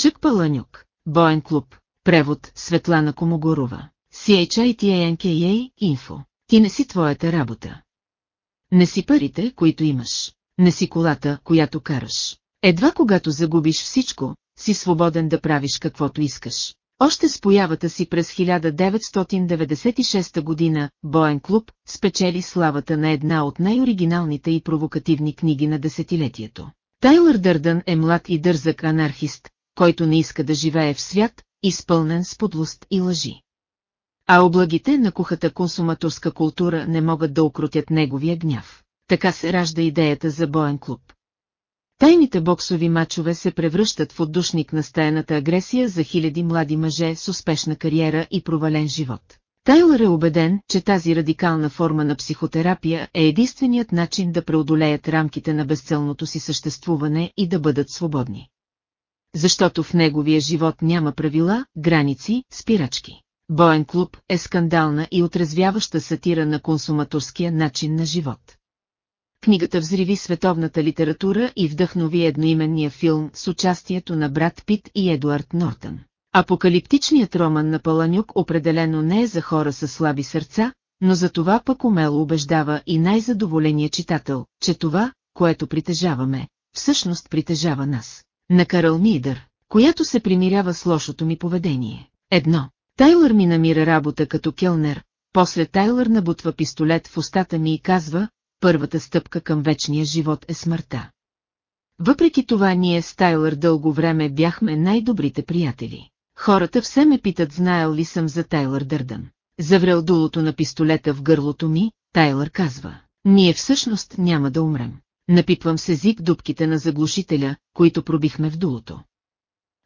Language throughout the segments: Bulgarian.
Чък Паланюк, Боен клуб, превод Светлана Комогорова, CHITANKA Info. Ти не си твоята работа. Не си парите, които имаш. Не си колата, която караш. Едва когато загубиш всичко, си свободен да правиш каквото искаш. Още с появата си през 1996 година, Боен клуб спечели славата на една от най-оригиналните и провокативни книги на десетилетието. Тайлър Дърдън е млад и дързък анархист, който не иска да живее в свят, изпълнен с подлост и лъжи. А облагите на кухата консуматорска култура не могат да укротят неговия гняв. Така се ражда идеята за боен клуб. Тайните боксови мачове се превръщат в отдушник на стаяната агресия за хиляди млади мъже с успешна кариера и провален живот. Тайлър е убеден, че тази радикална форма на психотерапия е единственият начин да преодолеят рамките на безцелното си съществуване и да бъдат свободни. Защото в неговия живот няма правила, граници, спирачки. Боен клуб е скандална и отрезвяваща сатира на консуматорския начин на живот. Книгата взриви световната литература и вдъхнови едноименния филм с участието на брат Пит и Едуард Нортън. Апокалиптичният роман на Паланюк определено не е за хора с слаби сърца, но за това пък умело убеждава и най-задоволения читател, че това, което притежаваме, всъщност притежава нас. На Карл Мидър, която се примирява с лошото ми поведение. Едно. Тайлър ми намира работа като келнер, после Тайлър набутва пистолет в устата ми и казва, първата стъпка към вечния живот е смъртта. Въпреки това ние с Тайлър дълго време бяхме най-добрите приятели. Хората все ме питат знаел ли съм за Тайлър Дърдън. Заврел дулото на пистолета в гърлото ми, Тайлър казва. Ние всъщност няма да умрем. Напипвам се зик дубките на заглушителя, които пробихме в дулото.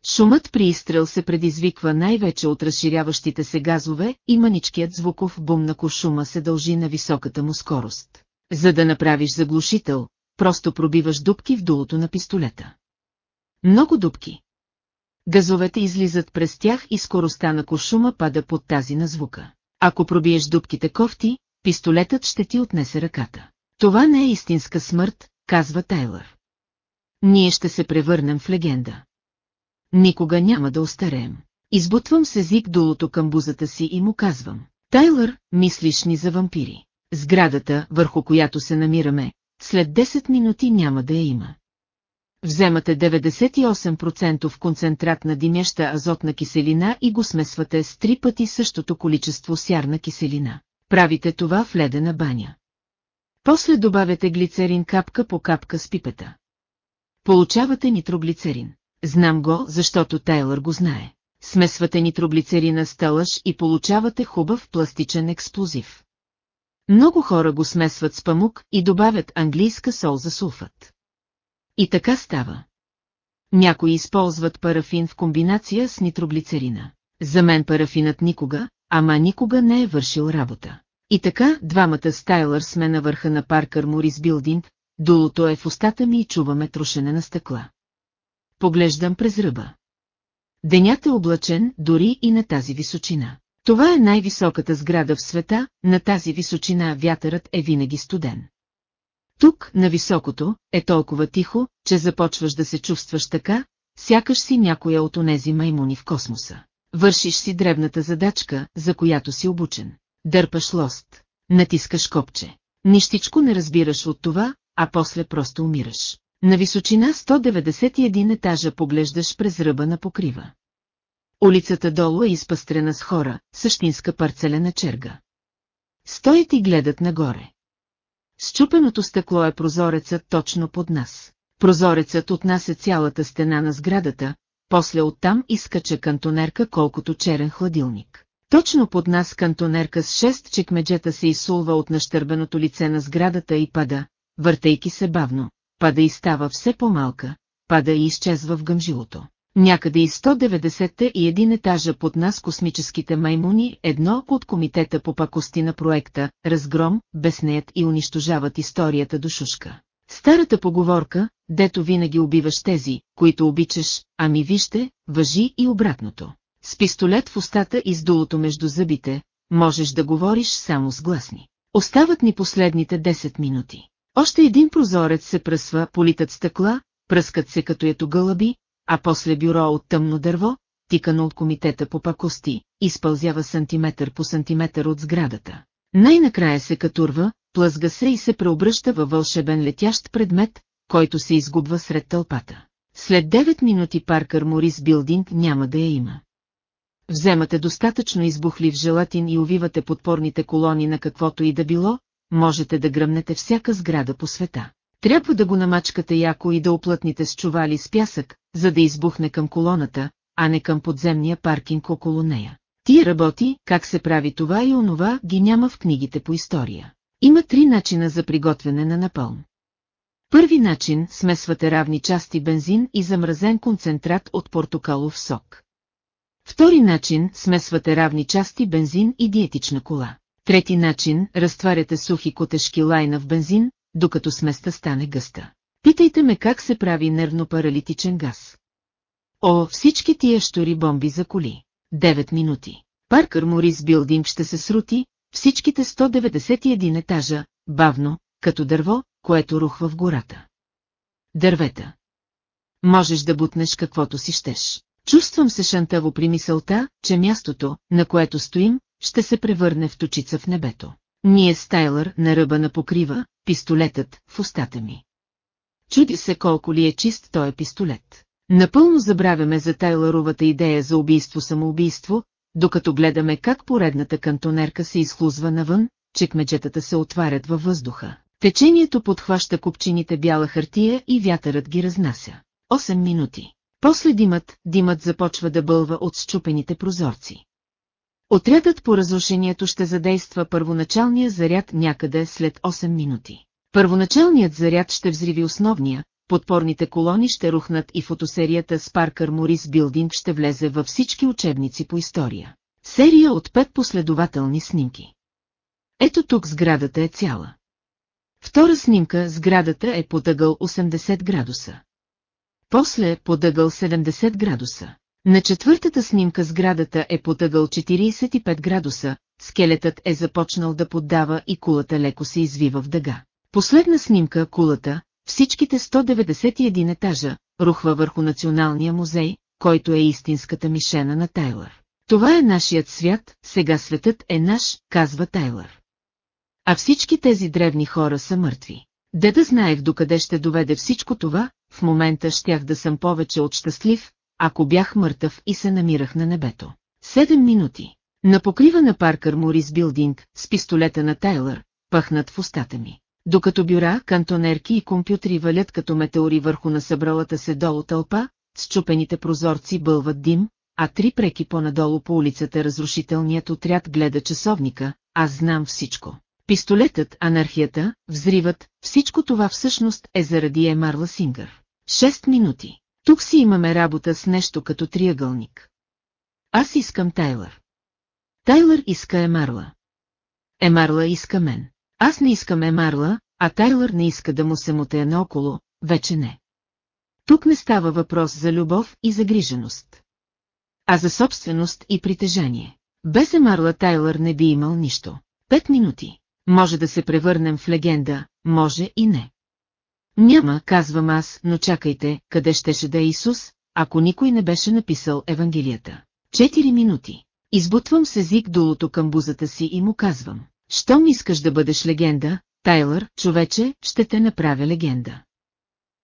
Шумът при изстрел се предизвиква най-вече от разширяващите се газове и маничкият звуков бум на кошума се дължи на високата му скорост. За да направиш заглушител, просто пробиваш дубки в дулото на пистолета. Много дубки. Газовете излизат през тях и скоростта на кошума пада под тази на звука. Ако пробиеш дубките кофти, пистолетът ще ти отнесе ръката. Това не е истинска смърт, казва Тайлър. Ние ще се превърнем в легенда. Никога няма да остареем. Избутвам се зик долото към бузата си и му казвам. Тайлър, мислиш ни за вампири. Сградата, върху която се намираме, след 10 минути няма да я има. Вземате 98% концентрат на димяща азотна киселина и го смесвате с три пъти същото количество сярна киселина. Правите това в ледена баня. После добавяте глицерин капка по капка с пипета. Получавате нитроглицерин. Знам го, защото Тайлър го знае. Смесвате нитроглицерина с талъж и получавате хубав пластичен експлозив. Много хора го смесват с памук и добавят английска сол за сулфат. И така става. Някои използват парафин в комбинация с нитроглицерина. За мен парафинът никога, ама никога не е вършил работа. И така, двамата с Тайлър сме на върха на Паркър Морис Билдинг, дулото е в устата ми и чуваме трошене на стъкла. Поглеждам през ръба. Денят е облачен дори и на тази височина. Това е най-високата сграда в света, на тази височина вятърът е винаги студен. Тук, на високото, е толкова тихо, че започваш да се чувстваш така, сякаш си някоя от онези маймуни в космоса. Вършиш си дребната задачка, за която си обучен. Дърпаш лост, натискаш копче. Нищичко не разбираш от това, а после просто умираш. На височина 191 етажа поглеждаш през ръба на покрива. Улицата долу е изпъстрена с хора, същинска парцелена черга. Стоят и гледат нагоре. Счупеното стъкло е прозорецът точно под нас. Прозорецът отнася цялата стена на сградата, после оттам изкача кантонерка колкото черен хладилник. Точно под нас кантонерка с шест чекмеджета се изсулва от нащърбеното лице на сградата и пада, въртейки се бавно, пада и става все по-малка, пада и изчезва в гъмжилото. Някъде и 190 и един етажа под нас космическите маймуни, едно от комитета по пакости на проекта, разгром, безнеят и унищожават историята до шушка. Старата поговорка, дето винаги убиваш тези, които обичаш, ами вижте, въжи и обратното. С пистолет в устата и с дулото между зъбите, можеш да говориш само с гласни. Остават ни последните 10 минути. Още един прозорец се пръсва, политът стъкла, пръскат се като ето гълъби, а после бюро от тъмно дърво, тикано от комитета по пакости, изпълзява сантиметър по сантиметър от сградата. Най-накрая се катурва, плъзга се и се преобръща във вълшебен летящ предмет, който се изгубва сред тълпата. След 9 минути Паркър Морис Билдинг няма да я има. Вземате достатъчно избухлив желатин и увивате подпорните колони на каквото и да било, можете да гръмнете всяка сграда по света. Трябва да го намачкате яко и да оплътните с чували с пясък, за да избухне към колоната, а не към подземния паркинг около нея. Тия работи, как се прави това и онова, ги няма в книгите по история. Има три начина за приготвяне на напълн. Първи начин – смесвате равни части бензин и замразен концентрат от портокалов сок. Втори начин – смесвате равни части бензин и диетична кола. Трети начин – разтваряте сухи котешки лайна в бензин, докато сместа стане гъста. Питайте ме как се прави нервно-паралитичен газ. О, всички тия штори бомби за коли. 9 минути. Паркър Морис Билдинг ще се срути, всичките 191 етажа, бавно, като дърво, което рухва в гората. Дървета. Можеш да бутнеш каквото си щеш. Чувствам се шантаво при мисълта, че мястото, на което стоим, ще се превърне в точица в небето. Ние с Тайлър на ръба на покрива, пистолетът в устата ми. Чуди се колко ли е чист той пистолет. Напълно забравяме за Тайлъровата идея за убийство-самоубийство, докато гледаме как поредната кантонерка се изхлузва навън, чекмеджетата се отварят във въздуха. Течението подхваща купчините бяла хартия и вятърът ги разнася. 8 минути. После димът, димът започва да бълва от счупените прозорци. Отрядът по разрушението ще задейства първоначалния заряд някъде след 8 минути. Първоначалният заряд ще взриви основния, подпорните колони ще рухнат и фотосерията с Паркър Морис Билдинг ще влезе във всички учебници по история. Серия от пет последователни снимки. Ето тук сградата е цяла. Втора снимка сградата е под ъгъл 80 градуса. После под ъгъл 70 градуса. На четвъртата снимка сградата е под ъгъл 45 градуса, скелетът е започнал да поддава и кулата леко се извива в дъга. Последна снимка кулата, всичките 191 етажа, рухва върху Националния музей, който е истинската мишена на Тайлър. Това е нашият свят, сега светът е наш, казва Тайлър. А всички тези древни хора са мъртви. Де да знаех докъде ще доведе всичко това, в момента щях да съм повече от щастлив, ако бях мъртъв и се намирах на небето. Седем минути. На покрива на Паркър Морис Билдинг, с пистолета на Тайлър, пъхнат в устата ми. Докато бюра, кантонерки и компютри валят като метеори върху на събралата се долу тълпа, с чупените прозорци бълват дим, а три преки по-надолу по улицата разрушителният отряд гледа часовника, аз знам всичко. Пистолетът, анархията, взривът, всичко това всъщност е заради Емарла Сингър. Шест минути. Тук си имаме работа с нещо като триъгълник. Аз искам Тайлър. Тайлър иска Емарла. Емарла иска мен. Аз не искам Емарла, а Тайлър не иска да му се мутея наоколо, вече не. Тук не става въпрос за любов и загриженост. А за собственост и притежание. Без Емарла Тайлър не би имал нищо. Пет минути. Може да се превърнем в легенда, може и не. Няма, казвам аз, но чакайте, къде щеше да е Исус, ако никой не беше написал Евангелията. Четири минути. Избутвам с език долото към бузата си и му казвам. Щом искаш да бъдеш легенда, Тайлър, човече, ще те направя легенда.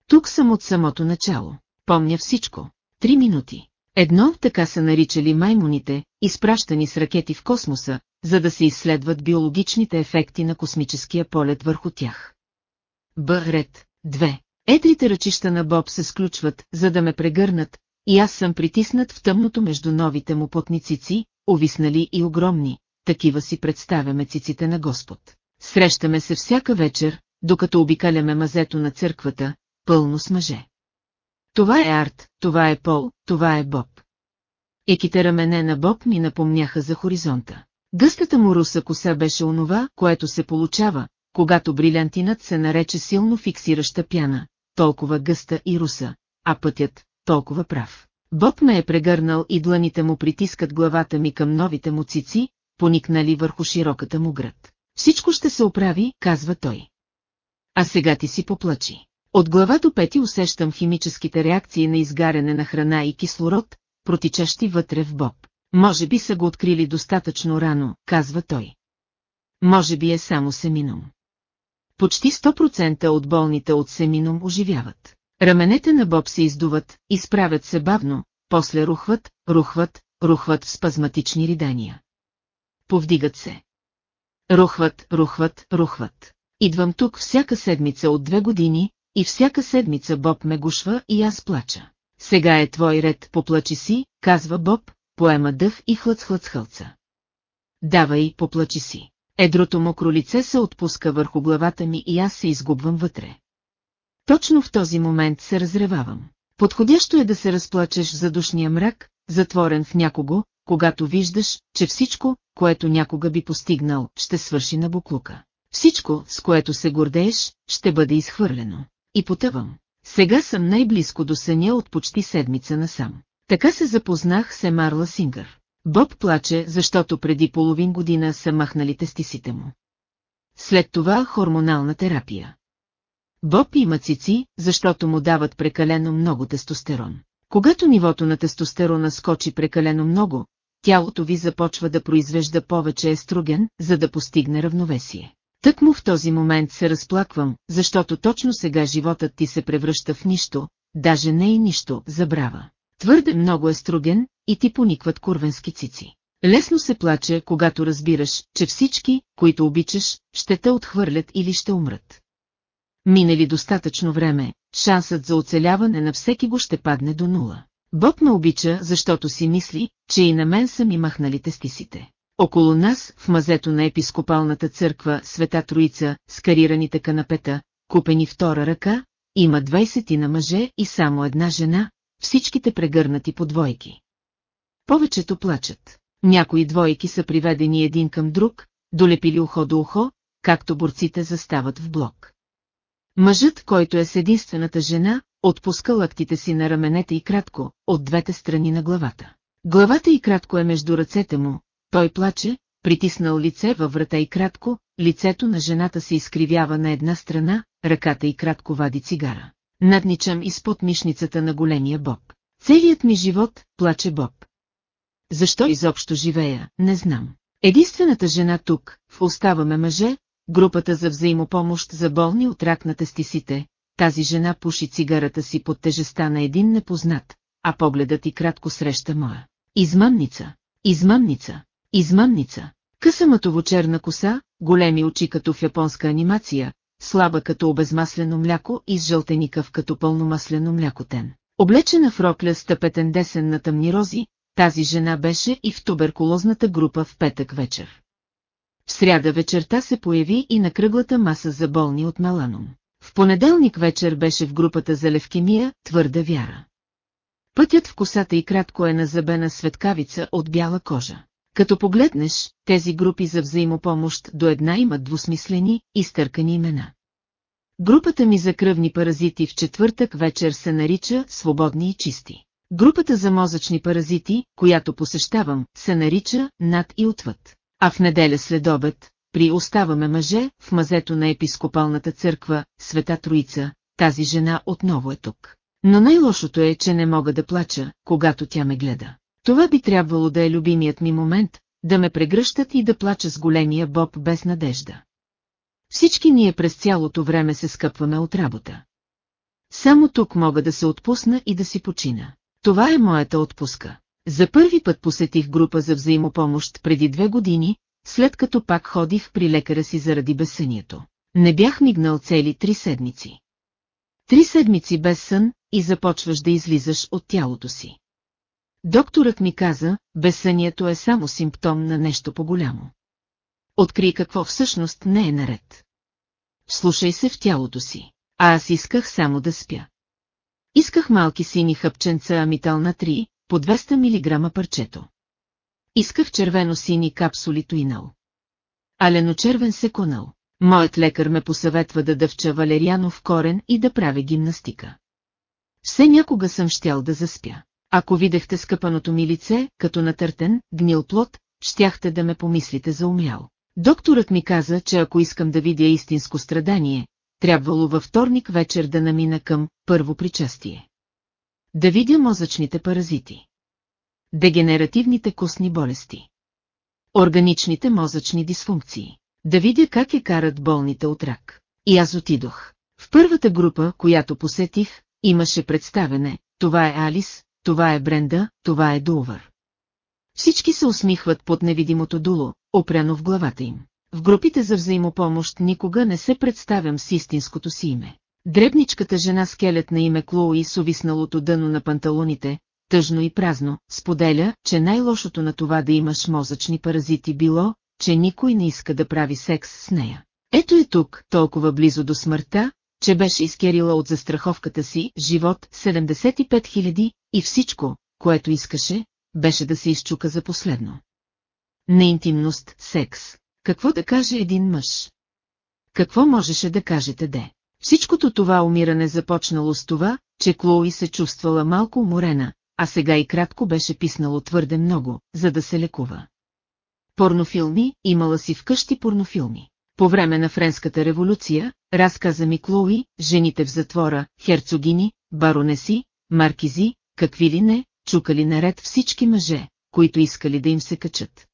Тук съм от самото начало. Помня всичко. Три минути. Едно, така са наричали маймуните, изпращани с ракети в космоса, за да се изследват биологичните ефекти на космическия полет върху тях. Б. Ред. 2. Едрите ръчища на Боб се сключват, за да ме прегърнат, и аз съм притиснат в тъмното между новите му потницици, увиснали и огромни, такива си представяме циците на Господ. Срещаме се всяка вечер, докато обикаляме мазето на църквата, пълно с мъже. Това е Арт, това е Пол, това е Боб. Еките рамене на Боб ми напомняха за хоризонта. Гъстата му руса коса беше онова, което се получава, когато брилянтинът се нарече силно фиксираща пяна, толкова гъста и руса, а пътят толкова прав. Боб ме е прегърнал и дланите му притискат главата ми към новите му цици, поникнали върху широката му град. Всичко ще се оправи, казва той. А сега ти си поплачи. От глава до пети усещам химическите реакции на изгаряне на храна и кислород, протичащи вътре в Боб. Може би са го открили достатъчно рано, казва той. Може би е само семином. Почти 100% от болните от семином оживяват. Раменете на Боб се издуват, изправят се бавно, после рухват, рухват, рухват в спазматични ридания. Повдигат се. Рухват, рухват, рухват. Идвам тук всяка седмица от две години, и всяка седмица Боб ме гушва и аз плача. Сега е твой ред, поплачи си, казва Боб, поема дъх и хлъц-хлъц-хълца. Давай, поплачи си. Едрото мокро лице се отпуска върху главата ми и аз се изгубвам вътре. Точно в този момент се разревавам. Подходящо е да се разплачеш в задушния мрак, затворен в някого, когато виждаш, че всичко, което някога би постигнал, ще свърши на буклука. Всичко, с което се гордееш, ще бъде изхвърлено. И потъвам. Сега съм най-близко до съня от почти седмица насам. Така се запознах с Емарла Сингър. Боб плаче, защото преди половин година са махнали тестисите му. След това хормонална терапия. Боб има цици, защото му дават прекалено много тестостерон. Когато нивото на тестостерона скочи прекалено много, тялото ви започва да произвежда повече естроген, за да постигне равновесие. Тък му в този момент се разплаквам, защото точно сега животът ти се превръща в нищо, даже не и нищо, забрава. Твърде много естроген, и ти поникват курвенски цици. Лесно се плаче, когато разбираш, че всички, които обичаш, ще те отхвърлят или ще умрат. Мине ли достатъчно време, шансът за оцеляване на всеки го ще падне до нула. Бог ме обича, защото си мисли, че и на мен са ми махнали тестисите. Около нас, в мазето на епископалната църква Света Троица, с карираните канапета, купени втора ръка, има 20 на мъже и само една жена, всичките прегърнати по двойки. Повечето плачат. Някои двойки са приведени един към друг, долепили ухо до ухо, както борците застават в блок. Мъжът, който е с единствената жена, отпуска лъктите си на раменете и кратко, от двете страни на главата. Главата и кратко е между ръцете му, той плаче, притиснал лице във врата и кратко, лицето на жената се изкривява на една страна, ръката и кратко вади цигара. Надничам изпод мишницата на големия Боб. Целият ми живот, плаче Боб. Защо изобщо живея, не знам. Единствената жена тук, в оставаме мъже, групата за взаимопомощ за болни от рак на тестисите, тази жена пуши цигарата си под тежеста на един непознат, а погледът и кратко среща моя. Измамница, измамница, измамница. Къса матово-черна коса, големи очи като в японска анимация, слаба като обезмаслено мляко и жълтеникъв като пълномаслено млякотен. Облечена в рокля с тъпетен десен на тъмни рози, тази жена беше и в туберкулозната група в петък вечер. В сряда вечерта се появи и на кръглата маса за болни от меланом. В понеделник вечер беше в групата за левкемия, твърда вяра. Пътят в косата и кратко е на забена светкавица от бяла кожа. Като погледнеш, тези групи за взаимопомощ до една имат двусмислени, изтъркани имена. Групата ми за кръвни паразити в четвъртък вечер се нарича «Свободни и чисти». Групата за мозъчни паразити, която посещавам, се нарича «Над и отвъд». А в неделя след обед, при оставаме мъже, в мазето на епископалната църква, Света Троица, тази жена отново е тук. Но най-лошото е, че не мога да плача, когато тя ме гледа. Това би трябвало да е любимият ми момент, да ме прегръщат и да плача с големия Боб без надежда. Всички ние през цялото време се скъпваме от работа. Само тук мога да се отпусна и да си почина. Това е моята отпуска. За първи път посетих група за взаимопомощ преди две години, след като пак ходих при лекаря си заради безсънието. Не бях мигнал цели три седмици. Три седмици без сън и започваш да излизаш от тялото си. Докторът ми каза, безсънието е само симптом на нещо по-голямо. Откри какво всъщност не е наред. Слушай се в тялото си, а аз исках само да спя. Исках малки сини хъпченца амитал на 3, по 200 мг парчето. Исках червено-сини капсули туинал. Аленочервен секунал. Моят лекар ме посъветва да дъвча валерианов корен и да правя гимнастика. Все някога съм щял да заспя. Ако видехте скъпаното ми лице, като натъртен, гнил плод, щяхте да ме помислите за умял. Докторът ми каза, че ако искам да видя истинско страдание, трябвало във вторник вечер да намина към първо причастие. Да видя мозъчните паразити. Дегенеративните костни болести. Органичните мозъчни дисфункции. Да видя как я карат болните от рак. И аз отидох. В първата група, която посетих, имаше представене. Това е Алис, това е Бренда, това е Дулвър. Всички се усмихват под невидимото дуло, опряно в главата им. В групите за взаимопомощ никога не се представям с истинското си име. Дребничката жена скелет на име Клоуи с увисналото дъно на панталоните, тъжно и празно, споделя, че най-лошото на това да имаш мозъчни паразити било, че никой не иска да прави секс с нея. Ето е тук, толкова близо до смъртта, че беше изкерила от застраховката си живот 75 000 и всичко, което искаше, беше да се изчука за последно. Неинтимност, секс. Какво да каже един мъж? Какво можеше да кажете де? Всичкото това умиране започнало с това, че Клоуи се чувствала малко уморена, а сега и кратко беше писнало твърде много, за да се лекува. Порнофилми, имала си вкъщи порнофилми. По време на Френската революция, разказа ми Клоуи, жените в затвора, херцогини, баронеси, маркизи, какви ли не, чукали наред всички мъже, които искали да им се качат.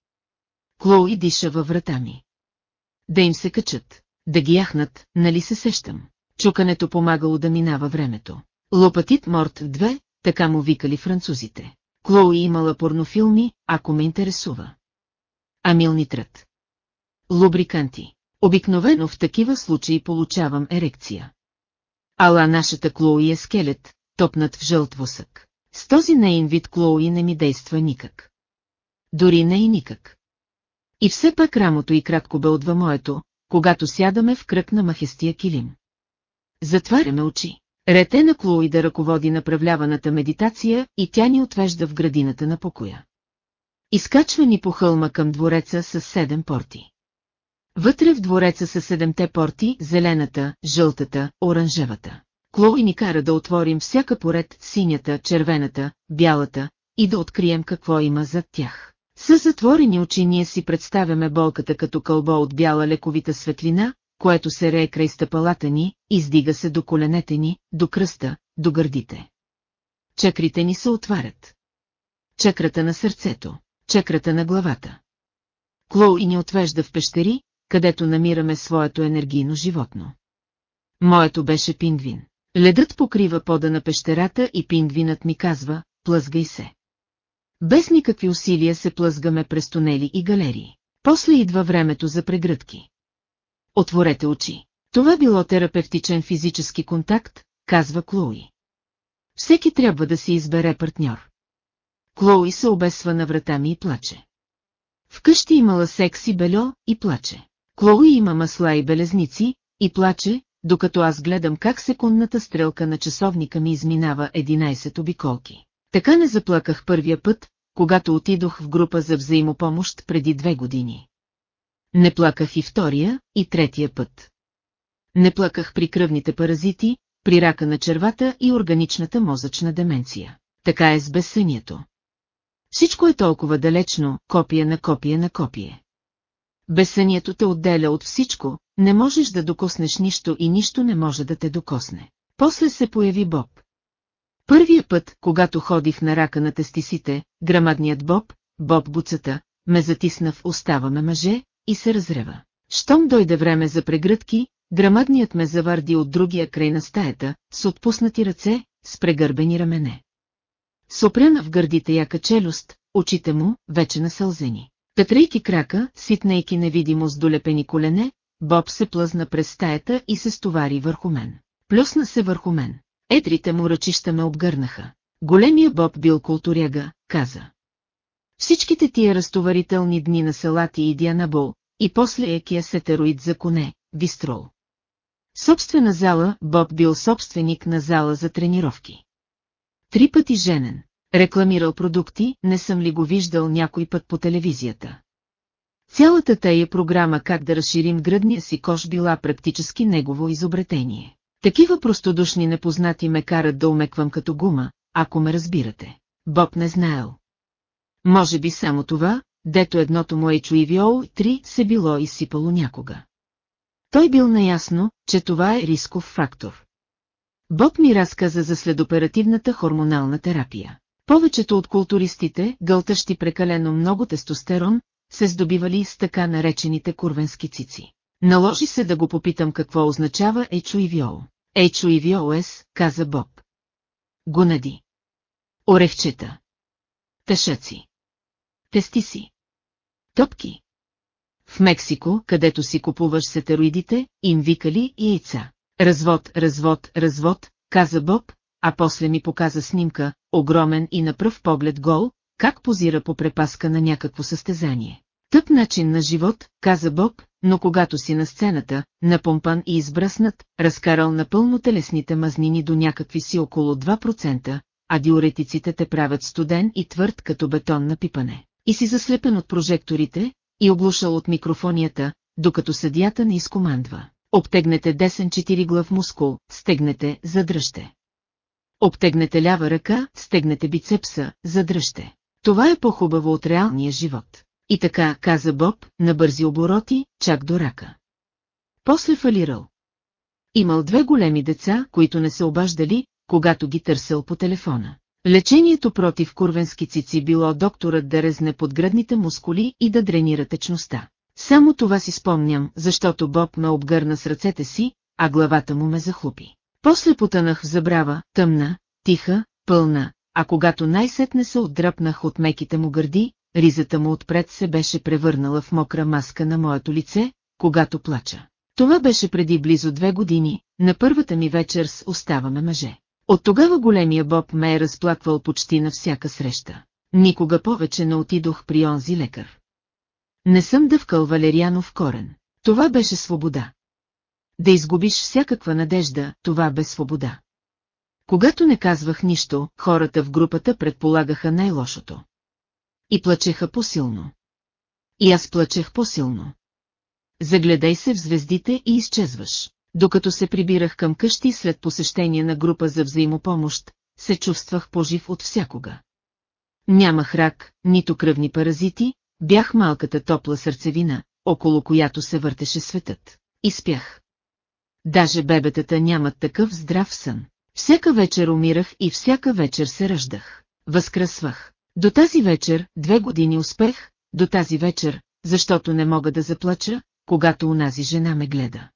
Клоуи диша във врата ми. Да им се качат, да ги яхнат, нали се сещам. Чукането помагало да минава времето. Лопатит Морт 2, така му викали французите. Клоуи имала порнофилми, ако ме интересува. Амилнитрат. Лубриканти. Обикновено в такива случаи получавам ерекция. Ала нашата Клоуи е скелет, топнат в жълт восък. С този нейн вид Клоуи не ми действа никак. Дори не и никак. И все пак рамото и кратко бе отва моето, когато сядаме в кръг на махестия килим. Затваряме очи. Рете на Клоуи да ръководи направляваната медитация и тя ни отвежда в градината на покоя. Изкачва ни по хълма към двореца с седем порти. Вътре в двореца са седемте порти, зелената, жълтата, оранжевата. Клоуи ни кара да отворим всяка поред синята, червената, бялата и да открием какво има зад тях. С затворени очи ние си представяме болката като кълбо от бяла лековита светлина, което се рее край стъпалата ни, издига се до коленете ни, до кръста, до гърдите. Чакрите ни се отварят. Чакрата на сърцето, чакрата на главата. Клоу ни отвежда в пещери, където намираме своето енергийно животно. Моето беше пингвин. Ледът покрива пода на пещерата и пингвинът ми казва, плъзгай се. Без никакви усилия се плъзгаме през тунели и галерии. После идва времето за прегръдки. Отворете очи. Това било терапевтичен физически контакт, казва Клоуи. Всеки трябва да си избере партньор. Клоуи се обесва на врата ми и плаче. Вкъщи имала секси бельо и плаче. Клоуи има масла и белезници и плаче, докато аз гледам как секундната стрелка на часовника ми изминава 11 обиколки. Така не заплаках първия път, когато отидох в група за взаимопомощ преди две години. Не плаках и втория, и третия път. Не плаках при кръвните паразити, при рака на червата и органичната мозъчна деменция. Така е с безсънието. Всичко е толкова далечно, копие на копие на копие. Безсънието те отделя от всичко, не можеш да докоснеш нищо и нищо не може да те докосне. После се появи Боб. Първия път, когато ходих на рака на тестисите, грамадният Боб, Боб буцата, ме затисна в оставаме мъже и се разрева. Щом дойде време за прегръдки, грамадният ме заварди от другия край на стаята, с отпуснати ръце, с прегърбени рамене. Сопряна в гърдите яка челюст, очите му, вече насълзени. Петрейки крака, ситнейки невидимо с долепени колене, Боб се плъзна през стаята и се стовари върху мен. Плюсна се върху мен. Едрите му ръчища ме обгърнаха. Големия Боб бил културяга, каза. Всичките тия разтоварителни дни на салати и Дианабол, и после екия сетероид за коне, Вистрол. Собствена зала, Боб бил собственик на зала за тренировки. Три пъти женен. Рекламирал продукти, не съм ли го виждал някой път по телевизията. Цялата тая програма как да разширим гръдния си кош била практически негово изобретение. Такива простодушни непознати ме карат да умеквам като гума, ако ме разбирате. Боб не знаел. Може би само това, дето едното му ечо и виол 3 се било изсипало някога. Той бил наясно, че това е рисков фактор. Боб ми разказа за следоперативната хормонална терапия. Повечето от културистите, гълтащи прекалено много тестостерон, се здобивали с така наречените курвенски цици. Наложи се да го попитам какво означава HIV. HIVOS, каза Боб. Гонади. Орехчета. Тъшъци. Тестиси. Топки. В Мексико, където си купуваш сетероидите, им викали и яйца. Развод, развод, развод, каза Боб, а после ми показа снимка, огромен и на пръв поглед гол, как позира по препаска на някакво състезание. Тъп начин на живот, каза Боб, но когато си на сцената, напомпан и избръснат, разкарал напълно телесните мазнини до някакви си около 2%, а диуретиците те правят студен и твърд като бетон на пипане. И си заслепен от прожекторите, и оглушал от микрофонията, докато съдията не изкомандва. Обтегнете десен четириглав мускул, стегнете, задръжте. Обтегнете лява ръка, стегнете бицепса, задръжте. Това е по-хубаво от реалния живот. И така, каза Боб, на бързи обороти, чак до рака. После фалирал. Имал две големи деца, които не се обаждали, когато ги търсил по телефона. Лечението против курвенски цици било докторът да резне подгръдните мускули и да дренира течността. Само това си спомням, защото Боб ме обгърна с ръцете си, а главата му ме захлупи. После потънах в забрава, тъмна, тиха, пълна, а когато най-сетне се отдръпнах от меките му гърди, ризата му отпред се беше превърнала в мокра маска на моето лице, когато плача. Това беше преди близо две години, на първата ми вечер с Оставаме мъже. От тогава големия Боб ме е разплаквал почти на всяка среща. Никога повече не отидох при онзи лекар. Не съм дъвкал валерианов корен. Това беше свобода. Да изгубиш всякаква надежда, това бе свобода. Когато не казвах нищо, хората в групата предполагаха най-лошото. И плачеха по-силно. И аз плачех по-силно. Загледай се в звездите и изчезваш. Докато се прибирах към къщи след посещение на група за взаимопомощ, се чувствах пожив от всякога. Нямах рак, нито кръвни паразити, бях малката топла сърцевина, около която се въртеше светът. И спях. Даже бебетата нямат такъв здрав сън. Всяка вечер умирах и всяка вечер се ръждах. Възкръсвах. До тази вечер, две години успех, до тази вечер, защото не мога да заплача, когато унази жена ме гледа.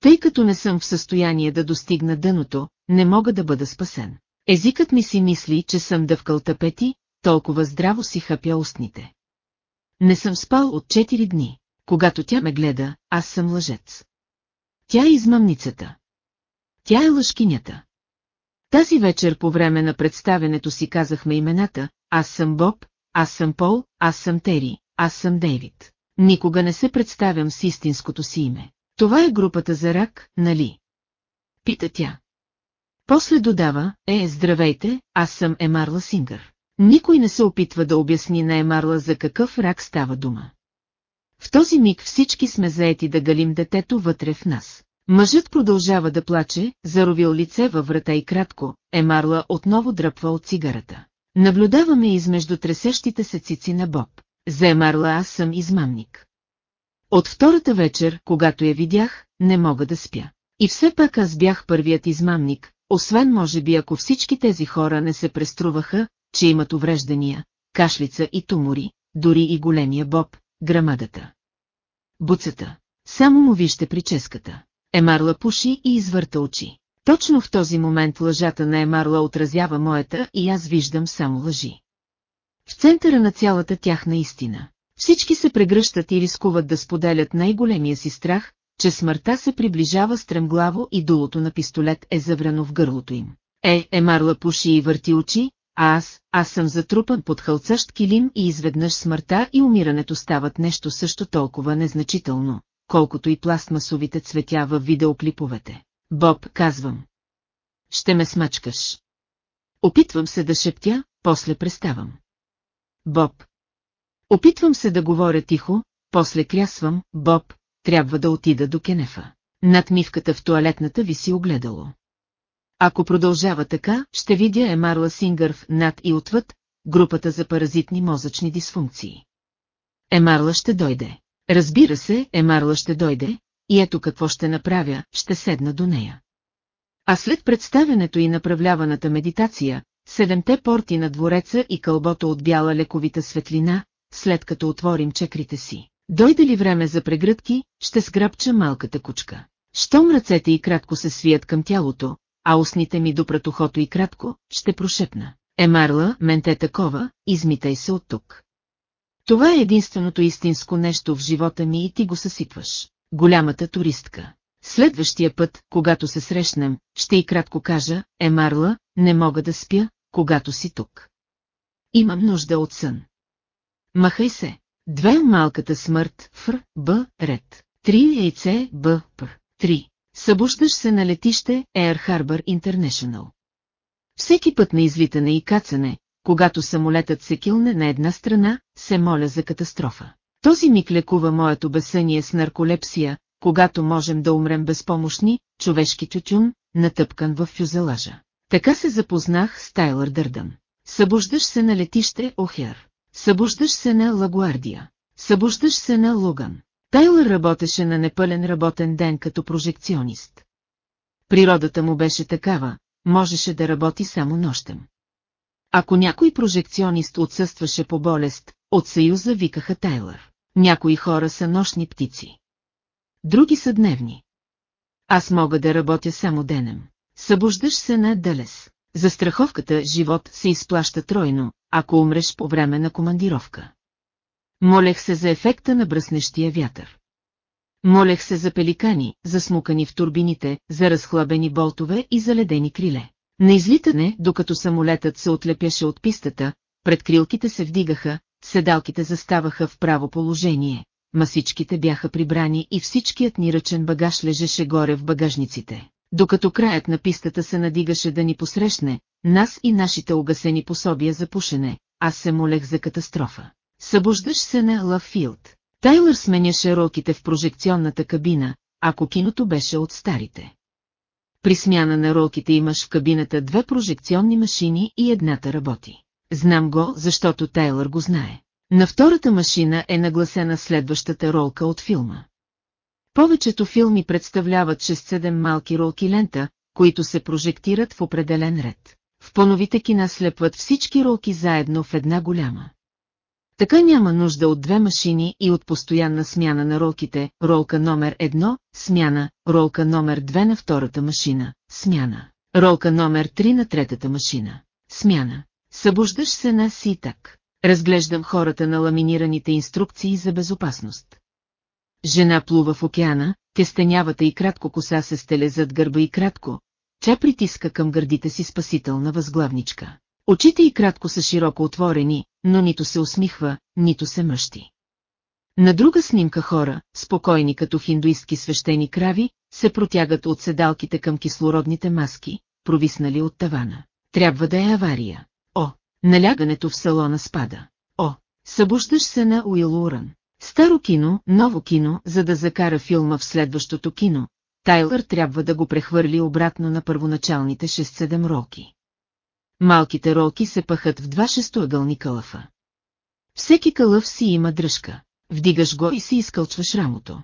Тъй като не съм в състояние да достигна дъното, не мога да бъда спасен. Езикът ми си мисли, че съм дъвкал тапети, толкова здраво си хапя устните. Не съм спал от 4 дни. Когато тя ме гледа, аз съм лъжец. Тя е измъмницата. Тя е лъжкинята. Тази вечер по време на представенето си казахме имената, аз съм Боб, аз съм Пол, аз съм Тери, аз съм Дейвид. Никога не се представям с истинското си име. Това е групата за рак, нали? Пита тя. После додава, е, здравейте, аз съм Емарла Сингър. Никой не се опитва да обясни на Емарла за какъв рак става дума. В този миг всички сме заети да галим детето вътре в нас. Мъжът продължава да плаче, заровил лице във врата и кратко, Емарла отново дръпва от цигарата. Наблюдаваме измежду тресещите се цици на Боб. За Емарла аз съм измамник. От втората вечер, когато я видях, не мога да спя. И все пак аз бях първият измамник, освен може би ако всички тези хора не се преструваха, че имат увреждания, кашлица и тумори, дори и големия боб, грамадата. Буцата. Само му вижте прическата. Емарла пуши и извърта очи. Точно в този момент лъжата на Емарла отразява моята и аз виждам само лъжи. В центъра на цялата тяхна истина. Всички се прегръщат и рискуват да споделят най-големия си страх, че смъртта се приближава стремглаво и дулото на пистолет е завряно в гърлото им. Е, Емарла пуши и върти очи, а аз, аз съм затрупан под хълцащ килим и изведнъж смъртта и умирането стават нещо също толкова незначително, колкото и пластмасовите цветя във видеоклиповете. Боб, казвам. Ще ме смачкаш. Опитвам се да шептя, после преставам. Боб. Опитвам се да говоря тихо, после крясвам, Боб, трябва да отида до Кенефа. Над мивката в туалетната виси огледало. Ако продължава така, ще видя Емарла Сингърв над и отвъд, групата за паразитни мозъчни дисфункции. Емарла ще дойде. Разбира се, Емарла ще дойде, и ето какво ще направя, ще седна до нея. А след представянето и направляваната медитация, седемте порти на двореца и кълбото от бяла лековита светлина, след като отворим чекрите си. Дойде ли време за прегръдки, ще сграбча малката кучка. Щом ръцете и кратко се свият към тялото, а устните ми допрат ухото и кратко, ще прошепна. Емарла, менте такова, измитай се от тук. Това е единственото истинско нещо в живота ми и ти го съсипваш. Голямата туристка. Следващия път, когато се срещнем, ще и кратко кажа, Емарла, не мога да спя, когато си тук. Имам нужда от сън. Махай се. Две малката смърт, фр, б, ред. Три яйце, б, п. Три. Събуждаш се на летище Air Harbor International. Всеки път на излитане и кацане, когато самолетът се килне на една страна, се моля за катастрофа. Този миг лекува моето безсъние с нарколепсия, когато можем да умрем безпомощни, човешки тютюн, натъпкан в фюзелажа. Така се запознах с Тайлър Дърдън. Събуждаш се на летище Охер. Събуждаш се на Лагуардия. Събуждаш се на Логан. Тайлър работеше на непълен работен ден като прожекционист. Природата му беше такава, можеше да работи само нощем. Ако някой прожекционист отсъстваше по болест, от съюза викаха Тайлър. Някои хора са нощни птици. Други са дневни. Аз мога да работя само денем. Събуждаш се на Дълес. За страховката живот се изплаща тройно, ако умреш по време на командировка. Молех се за ефекта на бръснещия вятър. Молех се за пеликани, засмукани в турбините, за разхлабени болтове и заледени криле. На излитане, докато самолетът се отлепяше от пистата, пред крилките се вдигаха, седалките заставаха в право положение, масичките бяха прибрани и всичкият ни ръчен багаж лежеше горе в багажниците. Докато краят на пистата се надигаше да ни посрещне, нас и нашите угасени пособия за пушене, аз се молех за катастрофа. Събуждаш се на Лафилд. Тайлър сменяше ролките в прожекционната кабина, ако киното беше от старите. При смяна на ролките имаш в кабината две прожекционни машини и едната работи. Знам го, защото Тайлър го знае. На втората машина е нагласена следващата ролка от филма. Повечето филми представляват 6-7 малки ролки лента, които се прожектират в определен ред. В поновите кина слепват всички ролки заедно в една голяма. Така няма нужда от две машини и от постоянна смяна на ролките, ролка номер едно, смяна, ролка номер две на втората машина, смяна, ролка номер три на третата машина, смяна. Събуждаш се на си так. Разглеждам хората на ламинираните инструкции за безопасност. Жена плува в океана, тестенявата и кратко коса се стеле зад гърба и кратко, тя притиска към гърдите си спасителна възглавничка. Очите й кратко са широко отворени, но нито се усмихва, нито се мъщи. На друга снимка хора, спокойни като хиндуистки свещени крави, се протягат от седалките към кислородните маски, провиснали от тавана. Трябва да е авария. Налягането в салона спада. О, събуждаш се на Уил Уран. Старо кино, ново кино, за да закара филма в следващото кино, Тайлър трябва да го прехвърли обратно на първоначалните 6-7 ролки. Малките ролки се пъхат в два шестоъгълни кълъфа. Всеки кълъв си има дръжка. Вдигаш го и си изкълчваш рамото.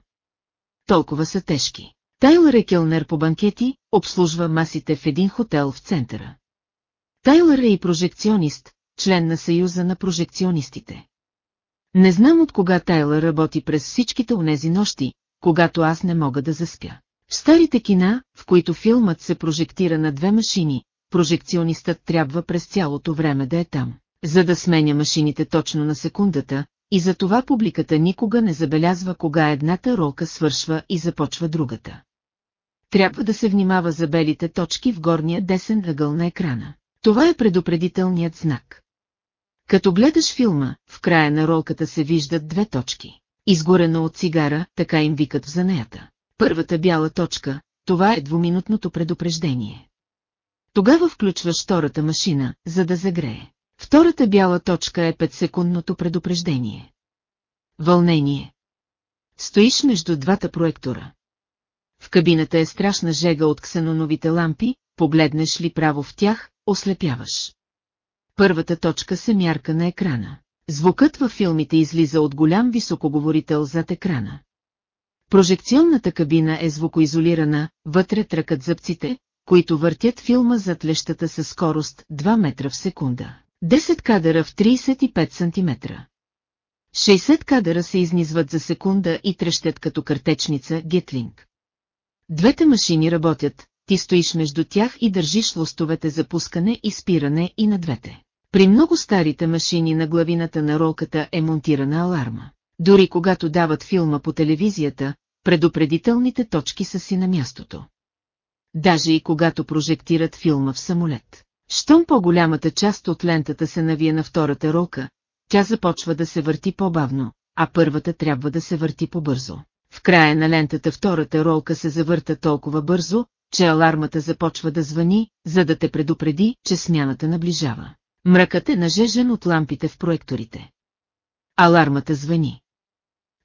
Толкова са тежки. Тайлър е келнер по банкети, обслужва масите в един хотел в центъра. Тайлър е и прожекционист, член на Съюза на прожекционистите. Не знам от кога Тайлър работи през всичките онези нощи, когато аз не мога да заспя. В старите кина, в които филмът се прожектира на две машини, прожекционистът трябва през цялото време да е там, за да сменя машините точно на секундата, и за това публиката никога не забелязва кога едната ролка свършва и започва другата. Трябва да се внимава за белите точки в горния десен ъгъл на екрана. Това е предупредителният знак. Като гледаш филма, в края на ролката се виждат две точки. Изгорено от цигара, така им викат в занеята. Първата бяла точка, това е двуминутното предупреждение. Тогава включваш втората машина, за да загрее. Втората бяла точка е 5-секундното предупреждение. Вълнение. Стоиш между двата проектора. В кабината е страшна жега от ксеноновите лампи, погледнеш ли право в тях, ослепяваш. Първата точка се мярка на екрана. Звукът във филмите излиза от голям високоговорител зад екрана. Прожекционната кабина е звукоизолирана, вътре тръкат зъбците, които въртят филма зад лещата със скорост 2 метра в секунда. 10 кадъра в 35 см. 60 кадъра се изнизват за секунда и трещят като картечница Гетлинг. Двете машини работят, ти стоиш между тях и държиш лостовете за пускане и спиране и на двете. При много старите машини на главината на ролката е монтирана аларма. Дори когато дават филма по телевизията, предупредителните точки са си на мястото. Даже и когато прожектират филма в самолет. Щом по-голямата част от лентата се навие на втората ролка, тя започва да се върти по-бавно, а първата трябва да се върти по-бързо. В края на лентата втората ролка се завърта толкова бързо, че алармата започва да звъни, за да те предупреди, че смяната наближава. Мръкът е нажежен от лампите в проекторите. Алармата звъни.